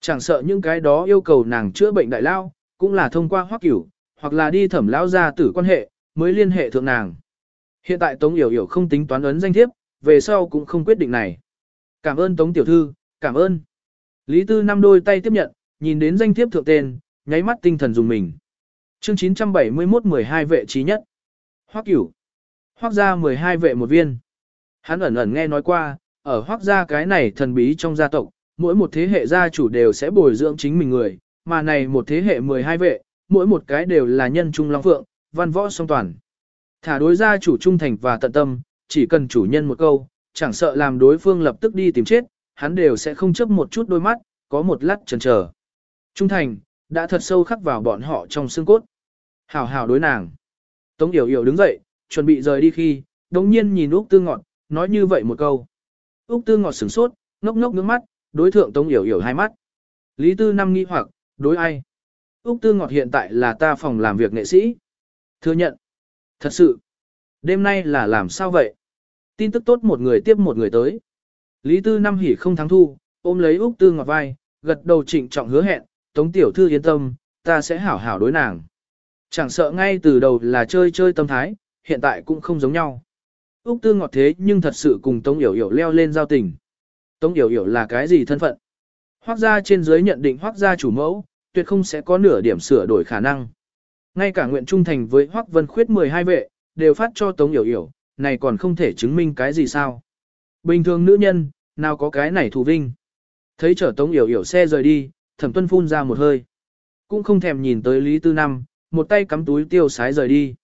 Chẳng sợ những cái đó yêu cầu nàng chữa bệnh đại lao, cũng là thông qua hoắc cửu, hoặc là đi thẩm lao ra tử quan hệ, mới liên hệ thượng nàng. Hiện tại Tống Yểu Yểu không tính toán ấn danh thiếp, về sau cũng không quyết định này. Cảm ơn Tống Tiểu Thư, cảm ơn. Lý Tư năm đôi tay tiếp nhận, nhìn đến danh thiếp thượng tên, nháy mắt tinh thần dùng mình. Chương 971 12 vệ trí nhất. Hoắc cửu. Hoắc gia 12 vệ một viên. Hắn ẩn ẩn nghe nói qua, ở Hoắc gia cái này thần bí trong gia tộc, mỗi một thế hệ gia chủ đều sẽ bồi dưỡng chính mình người, mà này một thế hệ 12 vệ, mỗi một cái đều là nhân trung long phượng, văn võ song toàn. Thả đối gia chủ trung thành và tận tâm, chỉ cần chủ nhân một câu, chẳng sợ làm đối phương lập tức đi tìm chết, hắn đều sẽ không chấp một chút đôi mắt, có một lát chần chờ. Trung thành, đã thật sâu khắc vào bọn họ trong xương cốt. Hảo hảo đối nàng. Tống Yểu Yểu đứng dậy, chuẩn bị rời đi khi, đống nhiên nhìn Úc Tư Ngọt, nói như vậy một câu. Úc Tư Ngọt sửng sốt, ngốc ngốc nước mắt, đối thượng Tống Yểu Yểu hai mắt. Lý Tư Năm nghi hoặc, đối ai? Úc Tư Ngọt hiện tại là ta phòng làm việc nghệ sĩ. Thừa nhận. Thật sự. Đêm nay là làm sao vậy? Tin tức tốt một người tiếp một người tới. Lý Tư Năm hỉ không thắng thu, ôm lấy Úc Tư Ngọt vai, gật đầu trịnh trọng hứa hẹn, Tống Tiểu Thư yên tâm, ta sẽ hảo hảo đối nàng. Chẳng sợ ngay từ đầu là chơi chơi tâm thái, hiện tại cũng không giống nhau. Úc Tư Ngọt thế nhưng thật sự cùng Tống Yểu Yểu leo lên giao tình. Tống Yểu Yểu là cái gì thân phận? Hoác gia trên giới nhận định hoác gia chủ mẫu, tuyệt không sẽ có nửa điểm sửa đổi khả năng. Ngay cả nguyện trung thành với hoác vân khuyết 12 vệ, đều phát cho Tống Yểu Yểu, này còn không thể chứng minh cái gì sao. Bình thường nữ nhân, nào có cái này thù vinh. Thấy chở Tống Yểu Yểu xe rời đi, thẩm tuân phun ra một hơi. Cũng không thèm nhìn tới Lý Tư Năm, một tay cắm túi tiêu sái rời đi.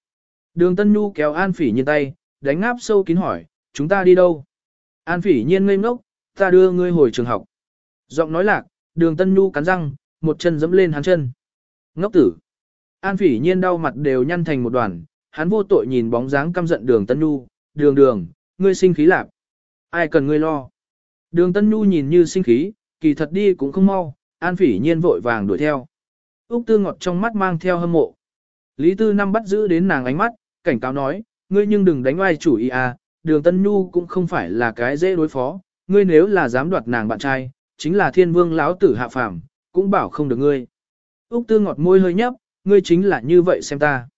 Đường Tân Nhu kéo An Phỉ Nhiên tay, đánh ngáp sâu kín hỏi, chúng ta đi đâu? An Phỉ Nhiên ngây ngốc, ta đưa ngươi hồi trường học. Giọng nói lạc, đường Tân Nhu cắn răng, một chân dẫm lên hắn chân. Ngốc tử. An Phỉ Nhiên đau mặt đều nhăn thành một đoàn, hắn vô tội nhìn bóng dáng căm giận đường Tân Nhu, đường đường, ngươi sinh khí lạc. Ai cần ngươi lo? Đường Tân Nhu nhìn như sinh khí, kỳ thật đi cũng không mau, An Phỉ Nhiên vội vàng đuổi theo. Úc Tư Ngọt trong mắt mang theo hâm mộ. Lý Tư Năm bắt giữ đến nàng ánh mắt, cảnh cáo nói, ngươi nhưng đừng đánh oai chủ ý à, đường Tân Nhu cũng không phải là cái dễ đối phó, ngươi nếu là dám đoạt nàng bạn trai, chính là thiên vương lão tử hạ phàm, cũng bảo không được ngươi. Úc Tư Ngọt môi hơi nhấp, ngươi chính là như vậy xem ta.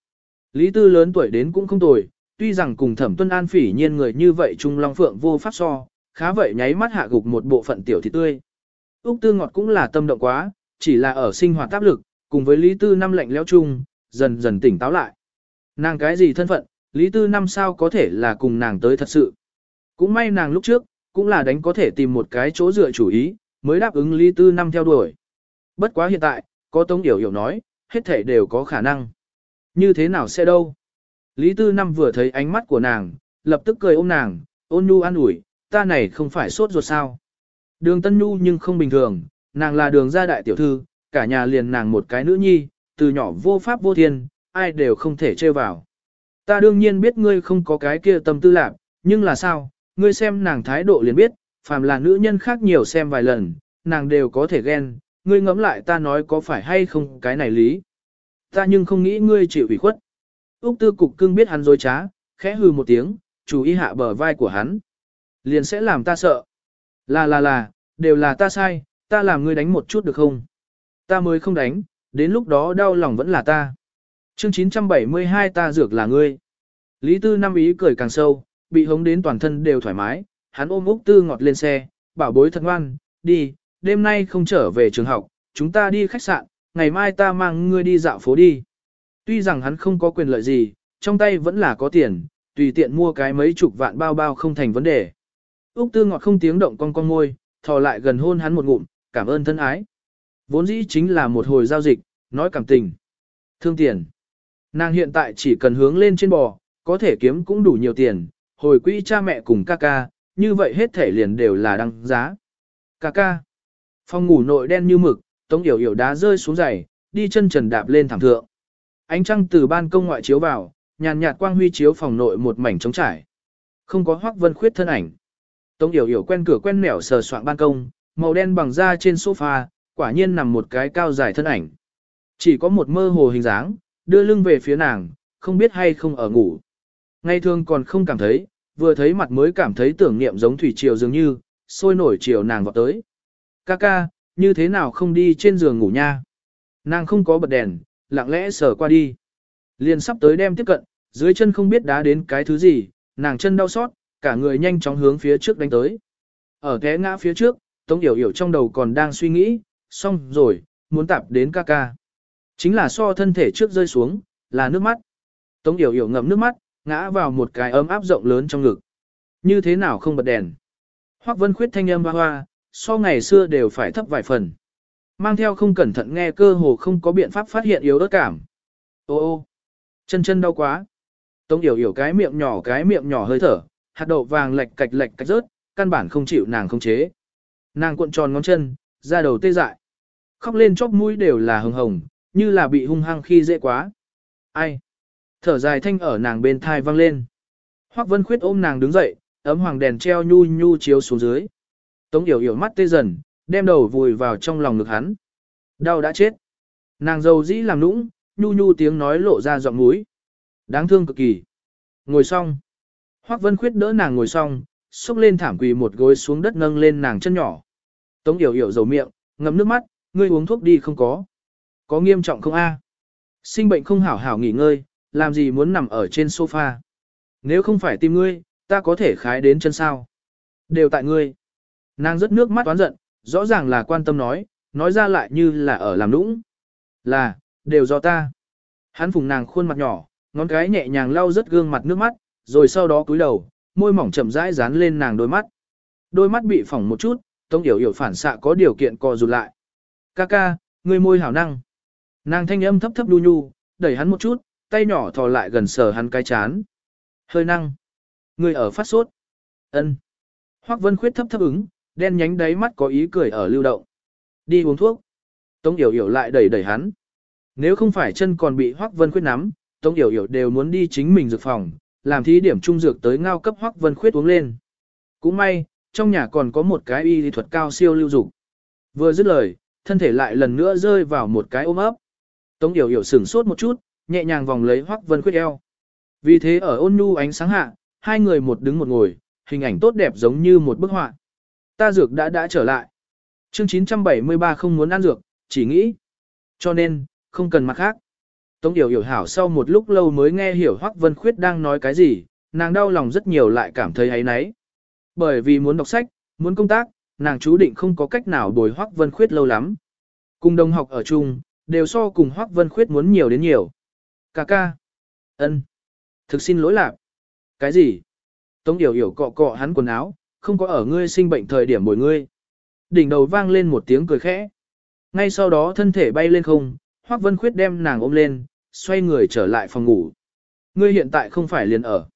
Lý Tư lớn tuổi đến cũng không tồi, tuy rằng cùng thẩm tuân an phỉ nhiên người như vậy Trung Long Phượng vô pháp so, khá vậy nháy mắt hạ gục một bộ phận tiểu thịt tươi. Úc Tư Ngọt cũng là tâm động quá, chỉ là ở sinh hoạt áp lực, cùng với Lý Tư năm lạnh lẽo chung, dần dần tỉnh táo lại. Nàng cái gì thân phận, Lý Tư năm sao có thể là cùng nàng tới thật sự. Cũng may nàng lúc trước, cũng là đánh có thể tìm một cái chỗ dựa chủ ý, mới đáp ứng Lý Tư năm theo đuổi. Bất quá hiện tại, có Tống Yểu Yểu nói, hết thể đều có khả năng. Như thế nào sẽ đâu? Lý Tư năm vừa thấy ánh mắt của nàng, lập tức cười ôm nàng, ôn nhu an ủi, ta này không phải sốt ruột sao. Đường Tân Nhu nhưng không bình thường, nàng là đường gia đại tiểu thư, cả nhà liền nàng một cái nữ nhi, từ nhỏ vô pháp vô thiên, ai đều không thể trêu vào. Ta đương nhiên biết ngươi không có cái kia tâm tư lạc, nhưng là sao, ngươi xem nàng thái độ liền biết, phàm là nữ nhân khác nhiều xem vài lần, nàng đều có thể ghen, ngươi ngẫm lại ta nói có phải hay không cái này lý. Ta nhưng không nghĩ ngươi chịu ủy khuất. Úc tư cục cưng biết hắn dối trá, khẽ hừ một tiếng, chú ý hạ bờ vai của hắn. Liền sẽ làm ta sợ. Là là là, đều là ta sai, ta làm ngươi đánh một chút được không? Ta mới không đánh, đến lúc đó đau lòng vẫn là ta. Chương 972 ta dược là ngươi. Lý Tư năm ý cười càng sâu, bị hống đến toàn thân đều thoải mái, hắn ôm Úc Tư ngọt lên xe, bảo bối thật ngoan, đi, đêm nay không trở về trường học, chúng ta đi khách sạn, ngày mai ta mang ngươi đi dạo phố đi. Tuy rằng hắn không có quyền lợi gì, trong tay vẫn là có tiền, tùy tiện mua cái mấy chục vạn bao bao không thành vấn đề. Úc Tư ngọt không tiếng động con con môi, thò lại gần hôn hắn một ngụm, cảm ơn thân ái. Vốn dĩ chính là một hồi giao dịch, nói cảm tình. Thương tiền. Nàng hiện tại chỉ cần hướng lên trên bò, có thể kiếm cũng đủ nhiều tiền, hồi quỹ cha mẹ cùng ca ca, như vậy hết thể liền đều là đăng giá. Ca ca. Phòng ngủ nội đen như mực, tống yểu yểu đá rơi xuống giày, đi chân trần đạp lên thảm thượng. Ánh trăng từ ban công ngoại chiếu vào, nhàn nhạt quang huy chiếu phòng nội một mảnh trống trải. Không có hoác vân khuyết thân ảnh. Tống yểu yểu quen cửa quen mẻo sờ soạn ban công, màu đen bằng da trên sofa, quả nhiên nằm một cái cao dài thân ảnh. Chỉ có một mơ hồ hình dáng, đưa lưng về phía nàng, không biết hay không ở ngủ. Ngày thường còn không cảm thấy, vừa thấy mặt mới cảm thấy tưởng niệm giống thủy triều dường như, sôi nổi chiều nàng vọt tới. Ca ca, như thế nào không đi trên giường ngủ nha? Nàng không có bật đèn, lặng lẽ sờ qua đi. Liền sắp tới đem tiếp cận, dưới chân không biết đá đến cái thứ gì, nàng chân đau xót, cả người nhanh chóng hướng phía trước đánh tới. Ở thế ngã phía trước, Tống Yểu Yểu trong đầu còn đang suy nghĩ, xong rồi, muốn tạp đến ca ca. Chính là so thân thể trước rơi xuống, là nước mắt. Tống Yểu Yểu ngậm nước mắt, ngã vào một cái ấm áp rộng lớn trong ngực. Như thế nào không bật đèn? Hoắc Vân Khuyết thanh âm hoa hoa, so ngày xưa đều phải thấp vài phần. Mang theo không cẩn thận nghe cơ hồ không có biện pháp phát hiện yếu ớt cảm. Ô ô, chân chân đau quá. Tống Yểu Yểu cái miệng nhỏ cái miệng nhỏ hơi thở, hạt đậu vàng lệch cạch lệch cạch rớt, căn bản không chịu nàng không chế. Nàng cuộn tròn ngón chân, ra đầu tê dại. Khóc lên chóp mũi đều là hồng hồng, như là bị hung hăng khi dễ quá. Ai? Thở dài thanh ở nàng bên thai vang lên. Hoắc Vân Khuyết ôm nàng đứng dậy, ấm hoàng đèn treo nhu nhu chiếu xuống dưới. Tống Yểu Yểu mắt tê dần, đem đầu vùi vào trong lòng ngực hắn. Đau đã chết. Nàng dầu dĩ làm nũng, nhu nhu tiếng nói lộ ra giọng mũi. Đáng thương cực kỳ. Ngồi xong. Hoắc Vân Khuyết đỡ nàng ngồi xong, xúc lên thảm quỳ một gối xuống đất nâng lên nàng chân nhỏ. Tống Yểu Yểu dầu miệng, ngậm nước mắt, ngươi uống thuốc đi không có. Có nghiêm trọng không a? Sinh bệnh không hảo hảo nghỉ ngơi, làm gì muốn nằm ở trên sofa. Nếu không phải tìm ngươi, ta có thể khái đến chân sao. Đều tại ngươi. Nàng rất nước mắt toán giận, rõ ràng là quan tâm nói, nói ra lại như là ở làm nũng. Là, đều do ta. Hắn phùng nàng khuôn mặt nhỏ, ngón cái nhẹ nhàng lau rất gương mặt nước mắt, rồi sau đó cúi đầu, môi mỏng chậm rãi dán lên nàng đôi mắt. Đôi mắt bị phỏng một chút, Tống Yểu Yểu phản xạ có điều kiện co rụt lại. Ca ca, ngươi môi hảo năng. Nàng thanh âm thấp thấp đu nhu, đẩy hắn một chút, tay nhỏ thò lại gần sờ hắn cái chán. Hơi năng. người ở phát sốt. Ân. Hoắc Vân Khuyết thấp thấp ứng, đen nhánh đáy mắt có ý cười ở lưu động. Đi uống thuốc. Tống Yểu Yểu lại đẩy đẩy hắn. Nếu không phải chân còn bị Hoắc Vân Khuyết nắm, Tống Yểu Yểu đều muốn đi chính mình dược phòng, làm thí điểm trung dược tới ngao cấp Hoắc Vân Khuyết uống lên. Cũng may, trong nhà còn có một cái y lý thuật cao siêu lưu dục. Vừa dứt lời, thân thể lại lần nữa rơi vào một cái ôm ấp. Tống Yểu Yểu sửng sốt một chút, nhẹ nhàng vòng lấy Hoắc Vân Khuyết eo. Vì thế ở ôn nhu ánh sáng hạ, hai người một đứng một ngồi, hình ảnh tốt đẹp giống như một bức họa. Ta dược đã đã trở lại. Chương 973 không muốn ăn dược, chỉ nghĩ. Cho nên, không cần mặt khác. Tống Yểu Yểu hảo sau một lúc lâu mới nghe hiểu Hoắc Vân Khuyết đang nói cái gì, nàng đau lòng rất nhiều lại cảm thấy ấy nấy. Bởi vì muốn đọc sách, muốn công tác, nàng chú định không có cách nào bồi Hoắc Vân Khuyết lâu lắm. Cùng đồng học ở chung, đều so cùng Hoắc Vân Khuyết muốn nhiều đến nhiều. Cà ca. ân, Thực xin lỗi lạc. Cái gì? Tống Yểu Yểu cọ cọ hắn quần áo, không có ở ngươi sinh bệnh thời điểm bồi ngươi. Đỉnh đầu vang lên một tiếng cười khẽ. Ngay sau đó thân thể bay lên không, Hoắc Vân Khuyết đem nàng ôm lên, xoay người trở lại phòng ngủ. Ngươi hiện tại không phải liền ở.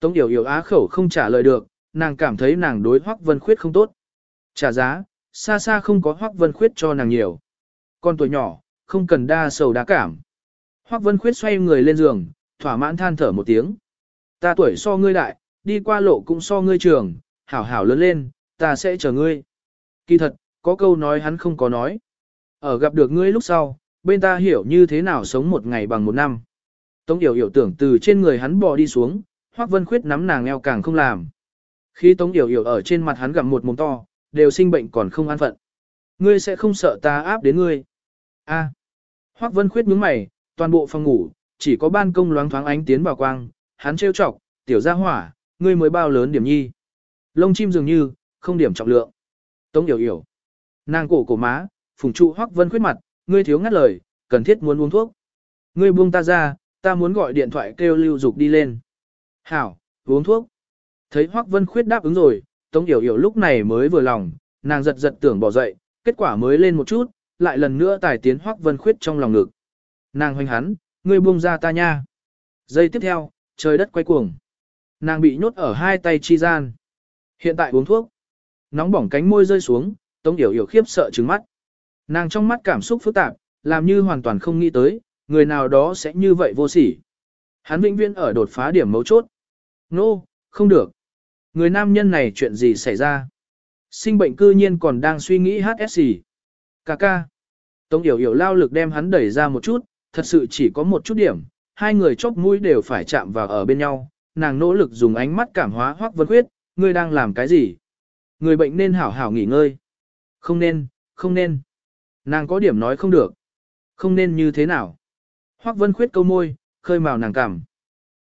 Tống Yểu Yểu á khẩu không trả lời được, nàng cảm thấy nàng đối Hoắc Vân Khuyết không tốt. Trả giá, xa xa không có Hoắc Vân Khuyết cho nàng nhiều. Con tuổi nhỏ, không cần đa sầu đa cảm. Hoắc Vân Khuyết xoay người lên giường, thỏa mãn than thở một tiếng. Ta tuổi so ngươi đại, đi qua lộ cũng so ngươi trường, hảo hảo lớn lên, ta sẽ chờ ngươi. Kỳ thật, có câu nói hắn không có nói. Ở gặp được ngươi lúc sau, bên ta hiểu như thế nào sống một ngày bằng một năm. Tống Yểu Yểu tưởng từ trên người hắn bò đi xuống, Hoắc Vân Khuyết nắm nàng eo càng không làm. Khi Tống Yểu Yểu ở trên mặt hắn gặm một mồm to, đều sinh bệnh còn không an phận. Ngươi sẽ không sợ ta áp đến ngươi. A. Hoắc Vân Khuyết nhướng mày, toàn bộ phòng ngủ, chỉ có ban công loáng thoáng ánh tiến vào quang, hắn trêu chọc, tiểu gia hỏa, ngươi mới bao lớn điểm nhi. Lông chim dường như, không điểm trọng lượng. Tống Yểu Yểu. Nàng cổ cổ má, phùng trụ Hoắc Vân Khuyết mặt, ngươi thiếu ngắt lời, cần thiết muốn uống thuốc. Ngươi buông ta ra, ta muốn gọi điện thoại kêu lưu dục đi lên. Hảo, uống thuốc. Thấy Hoắc Vân Khuyết đáp ứng rồi, Tống Yểu Yểu lúc này mới vừa lòng, nàng giật giật tưởng bỏ dậy, kết quả mới lên một chút, lại lần nữa tài tiến Hoắc Vân Khuyết trong lòng ngực. Nàng hoành hắn, ngươi buông ra ta nha. Giây tiếp theo, trời đất quay cuồng. Nàng bị nhốt ở hai tay chi gian. Hiện tại uống thuốc. Nóng bỏng cánh môi rơi xuống, Tống Yểu Yểu khiếp sợ trừng mắt. Nàng trong mắt cảm xúc phức tạp, làm như hoàn toàn không nghĩ tới, người nào đó sẽ như vậy vô sỉ. Hắn vĩnh viễn ở đột phá điểm mấu chốt. Nô, no, không được. Người nam nhân này chuyện gì xảy ra? Sinh bệnh cư nhiên còn đang suy nghĩ HSC. Cà ca. Tống Yểu Yểu lao lực đem hắn đẩy ra một chút, thật sự chỉ có một chút điểm, hai người chóp mũi đều phải chạm vào ở bên nhau. Nàng nỗ lực dùng ánh mắt cảm hóa Hoắc Vân Khuyết, ngươi đang làm cái gì? Người bệnh nên hảo hảo nghỉ ngơi. Không nên, không nên. Nàng có điểm nói không được. Không nên như thế nào. Hoắc Vân khuyết câu môi, khơi màu nàng cảm.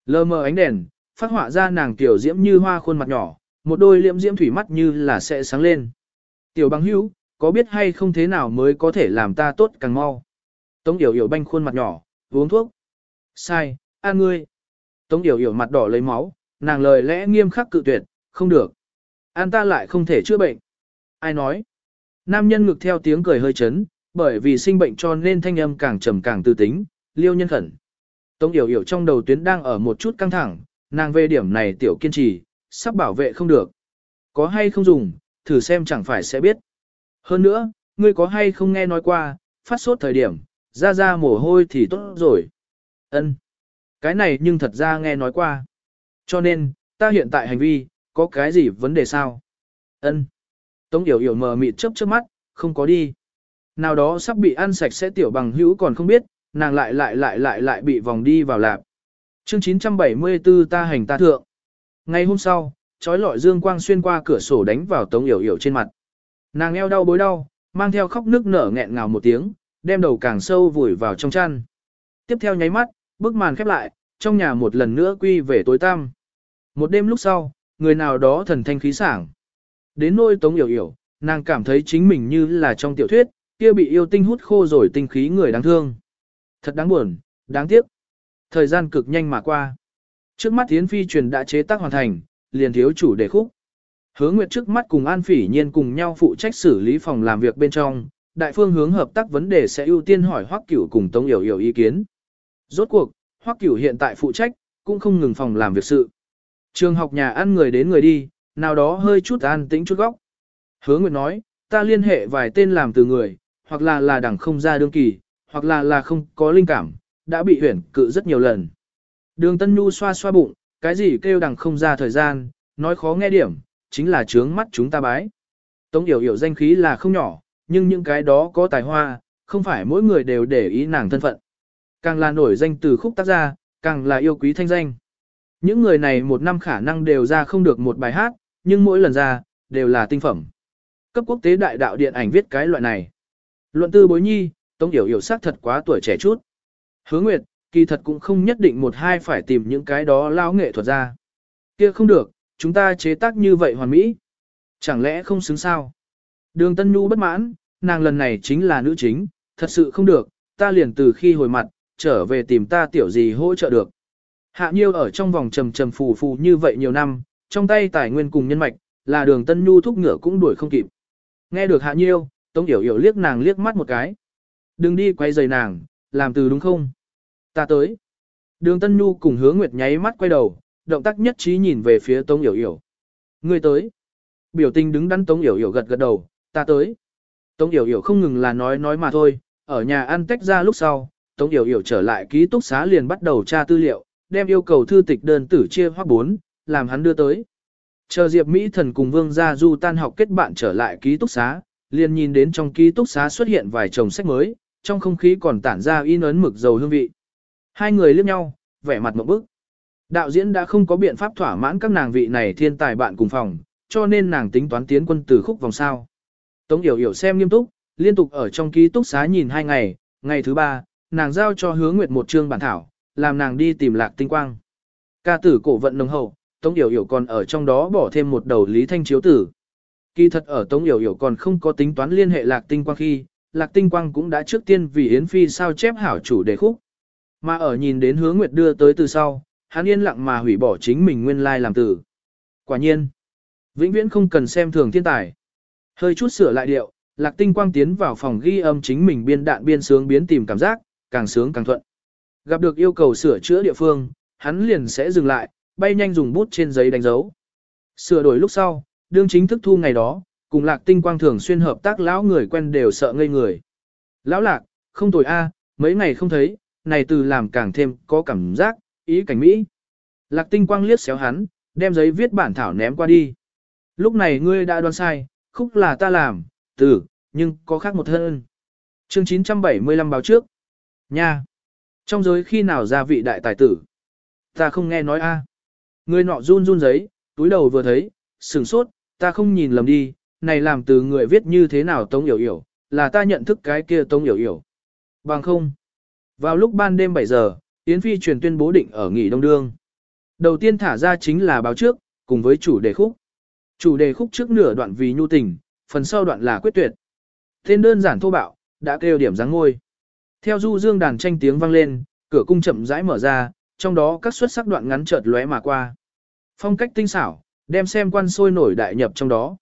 Lơ mờ ánh đèn, phát họa ra nàng tiểu diễm như hoa khuôn mặt nhỏ, một đôi liễm diễm thủy mắt như là sẽ sáng lên. Tiểu bằng hữu, có biết hay không thế nào mới có thể làm ta tốt càng mau. Tống yểu yểu banh khuôn mặt nhỏ, uống thuốc. Sai, an ngươi. Tống yểu yểu mặt đỏ lấy máu, nàng lời lẽ nghiêm khắc cự tuyệt, không được. An ta lại không thể chữa bệnh. Ai nói? Nam nhân ngực theo tiếng cười hơi chấn, bởi vì sinh bệnh cho nên thanh âm càng trầm càng tư tính, liêu nhân khẩn. Tống yểu yểu trong đầu tuyến đang ở một chút căng thẳng, nàng về điểm này tiểu kiên trì, sắp bảo vệ không được. Có hay không dùng, thử xem chẳng phải sẽ biết. Hơn nữa, ngươi có hay không nghe nói qua, phát sốt thời điểm, ra ra mồ hôi thì tốt rồi. Ân, Cái này nhưng thật ra nghe nói qua. Cho nên, ta hiện tại hành vi, có cái gì vấn đề sao? Ân. Tống Yểu Yểu mờ mịt chớp chớp mắt, không có đi. Nào đó sắp bị ăn sạch sẽ tiểu bằng hữu còn không biết, nàng lại lại lại lại lại bị vòng đi vào lạp. Chương 974 ta hành ta thượng. Ngày hôm sau, trói lọi dương quang xuyên qua cửa sổ đánh vào Tống Yểu Yểu trên mặt. Nàng eo đau bối đau, mang theo khóc nước nở nghẹn ngào một tiếng, đem đầu càng sâu vùi vào trong chăn. Tiếp theo nháy mắt, bức màn khép lại, trong nhà một lần nữa quy về tối tăm. Một đêm lúc sau, người nào đó thần thanh khí sảng. Đến nôi Tống Yểu Yểu, nàng cảm thấy chính mình như là trong tiểu thuyết, kia bị yêu tinh hút khô rồi tinh khí người đáng thương. Thật đáng buồn, đáng tiếc. Thời gian cực nhanh mà qua. Trước mắt Yến Phi truyền đã chế tác hoàn thành, liền thiếu chủ đề khúc. Hứa Nguyệt trước mắt cùng An Phỉ Nhiên cùng nhau phụ trách xử lý phòng làm việc bên trong, đại phương hướng hợp tác vấn đề sẽ ưu tiên hỏi Hoắc Cửu cùng Tống Yểu Yểu ý kiến. Rốt cuộc, Hoắc Cửu hiện tại phụ trách, cũng không ngừng phòng làm việc sự. Trường học nhà ăn người đến người đi, nào đó hơi chút an tĩnh chút góc. Hứa Nguyệt nói, ta liên hệ vài tên làm từ người, hoặc là là đẳng không ra đương kỳ, hoặc là là không có linh cảm, đã bị huyển cự rất nhiều lần. Đường Tân Nhu xoa xoa bụng, cái gì kêu đẳng không ra thời gian, nói khó nghe điểm, chính là trướng mắt chúng ta bái. Tống Yểu Yểu danh khí là không nhỏ, nhưng những cái đó có tài hoa, không phải mỗi người đều để ý nàng thân phận. Càng là nổi danh từ khúc tác ra càng là yêu quý thanh danh. Những người này một năm khả năng đều ra không được một bài hát, nhưng mỗi lần ra, đều là tinh phẩm. Cấp quốc tế đại đạo điện ảnh viết cái loại này. Luận tư bối nhi, Tống Yểu Yểu sắc thật quá tuổi trẻ chút. Hứa Nguyệt, kỳ thật cũng không nhất định một hai phải tìm những cái đó lao nghệ thuật ra. Kia không được, chúng ta chế tác như vậy hoàn mỹ. Chẳng lẽ không xứng sao? Đường Tân Nhu bất mãn, nàng lần này chính là nữ chính, thật sự không được, ta liền từ khi hồi mặt, trở về tìm ta tiểu gì hỗ trợ được. Hạ Nhiêu ở trong vòng trầm trầm phù phù như vậy nhiều năm, trong tay tài nguyên cùng nhân mạch, là đường Tân Nhu thúc ngựa cũng đuổi không kịp. Nghe được Hạ Nhiêu, Tống Yểu Yểu liếc nàng liếc mắt một cái. Đừng đi quay giày nàng, làm từ đúng không? Ta tới. Đường Tân Nhu cùng hứa Nguyệt nháy mắt quay đầu, động tác nhất trí nhìn về phía Tống Yểu Yểu. Ngươi tới. Biểu tình đứng đắn Tống Yểu Yểu gật gật đầu, ta tới. Tống Yểu Yểu không ngừng là nói nói mà thôi, ở nhà ăn tách ra lúc sau, Tống Yểu Yểu trở lại ký túc xá liền bắt đầu tra tư liệu, đem yêu cầu thư tịch đơn tử chia hoặc bốn, làm hắn đưa tới. Chờ Diệp Mỹ Thần cùng Vương Gia Du tan học kết bạn trở lại ký túc xá, liền nhìn đến trong ký túc xá xuất hiện vài chồng sách mới, trong không khí còn tản ra in ấn mực dầu hương vị. Hai người liếc nhau, vẻ mặt một bức. Đạo diễn đã không có biện pháp thỏa mãn các nàng vị này thiên tài bạn cùng phòng, cho nên nàng tính toán tiến quân từ khúc vòng sao. Tống Yểu Yểu xem nghiêm túc, liên tục ở trong ký túc xá nhìn hai ngày, ngày thứ ba, nàng giao cho hứa nguyệt một chương bản thảo, làm nàng đi tìm lạc tinh quang. Ca tử cổ vận nồng hậu, Tống Yểu Yểu còn ở trong đó bỏ thêm một đầu lý thanh chiếu tử. Kỳ thật ở Tống Yểu Yểu còn không có tính toán liên hệ lạc tinh quang khi, lạc tinh quang cũng đã trước tiên vì Yến Phi sao chép hảo chủ đề khúc. Mà ở nhìn đến hứa nguyệt đưa tới từ sau, hắn yên lặng mà hủy bỏ chính mình nguyên lai làm từ. Quả nhiên, vĩnh viễn không cần xem thường thiên tài. Hơi chút sửa lại điệu, lạc tinh quang tiến vào phòng ghi âm chính mình biên đạn biên sướng biến tìm cảm giác, càng sướng càng thuận. Gặp được yêu cầu sửa chữa địa phương, hắn liền sẽ dừng lại, bay nhanh dùng bút trên giấy đánh dấu. Sửa đổi lúc sau, đương chính thức thu ngày đó, cùng lạc tinh quang thường xuyên hợp tác lão người quen đều sợ ngây người. Lão lạc, không tồi a, mấy ngày không thấy, này từ làm càng thêm có cảm giác, ý cảnh Mỹ. Lạc tinh quang liếc xéo hắn, đem giấy viết bản thảo ném qua đi. Lúc này ngươi đã đoán sai, khúc là ta làm, từ, nhưng có khác một hơn. Chương 975 báo trước. Nha. Trong giới khi nào ra vị đại tài tử? Ta không nghe nói a. À. Người nọ run run giấy, túi đầu vừa thấy, sửng sốt, ta không nhìn lầm đi, này làm từ người viết như thế nào Tống hiểu hiểu, là ta nhận thức cái kia Tống hiểu hiểu. Bằng không. Vào lúc ban đêm 7 giờ, Yến Phi truyền tuyên bố định ở nghỉ đông đương. Đầu tiên thả ra chính là báo trước, cùng với chủ đề khúc. Chủ đề khúc trước nửa đoạn vì nhu tình, phần sau đoạn là quyết tuyệt. Tên đơn giản thô bạo, đã kêu điểm dáng ngôi. Theo du dương đàn tranh tiếng vang lên, cửa cung chậm rãi mở ra, trong đó các xuất sắc đoạn ngắn chợt lóe mà qua. Phong cách tinh xảo, đem xem quan sôi nổi đại nhập trong đó.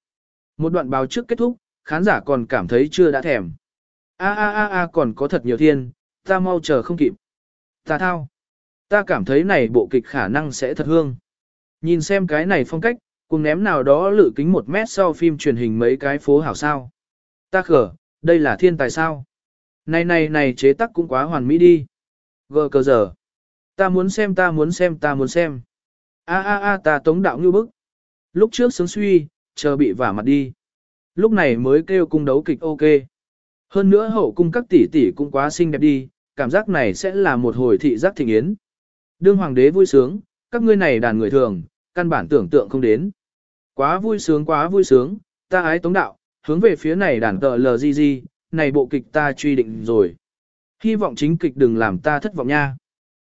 Một đoạn báo trước kết thúc, khán giả còn cảm thấy chưa đã thèm. A a a a còn có thật nhiều thiên, ta mau chờ không kịp. Ta thao. Ta cảm thấy này bộ kịch khả năng sẽ thật hương. Nhìn xem cái này phong cách, cùng ném nào đó lự kính một mét sau phim truyền hình mấy cái phố hảo sao. Ta khở, đây là thiên tài sao. Này này này chế tác cũng quá hoàn mỹ đi. Gờ cờ giờ. Ta muốn xem ta muốn xem ta muốn xem. A a a ta tống đạo như bức. Lúc trước sướng suy, chờ bị vả mặt đi. Lúc này mới kêu cung đấu kịch ok. Hơn nữa hậu cung các tỷ tỷ cũng quá xinh đẹp đi, cảm giác này sẽ là một hồi thị giác thịnh yến. Đương hoàng đế vui sướng, các ngươi này đàn người thường, căn bản tưởng tượng không đến. Quá vui sướng quá vui sướng, ta ái tống đạo, hướng về phía này đàn tờ LGG, này bộ kịch ta truy định rồi. Hy vọng chính kịch đừng làm ta thất vọng nha.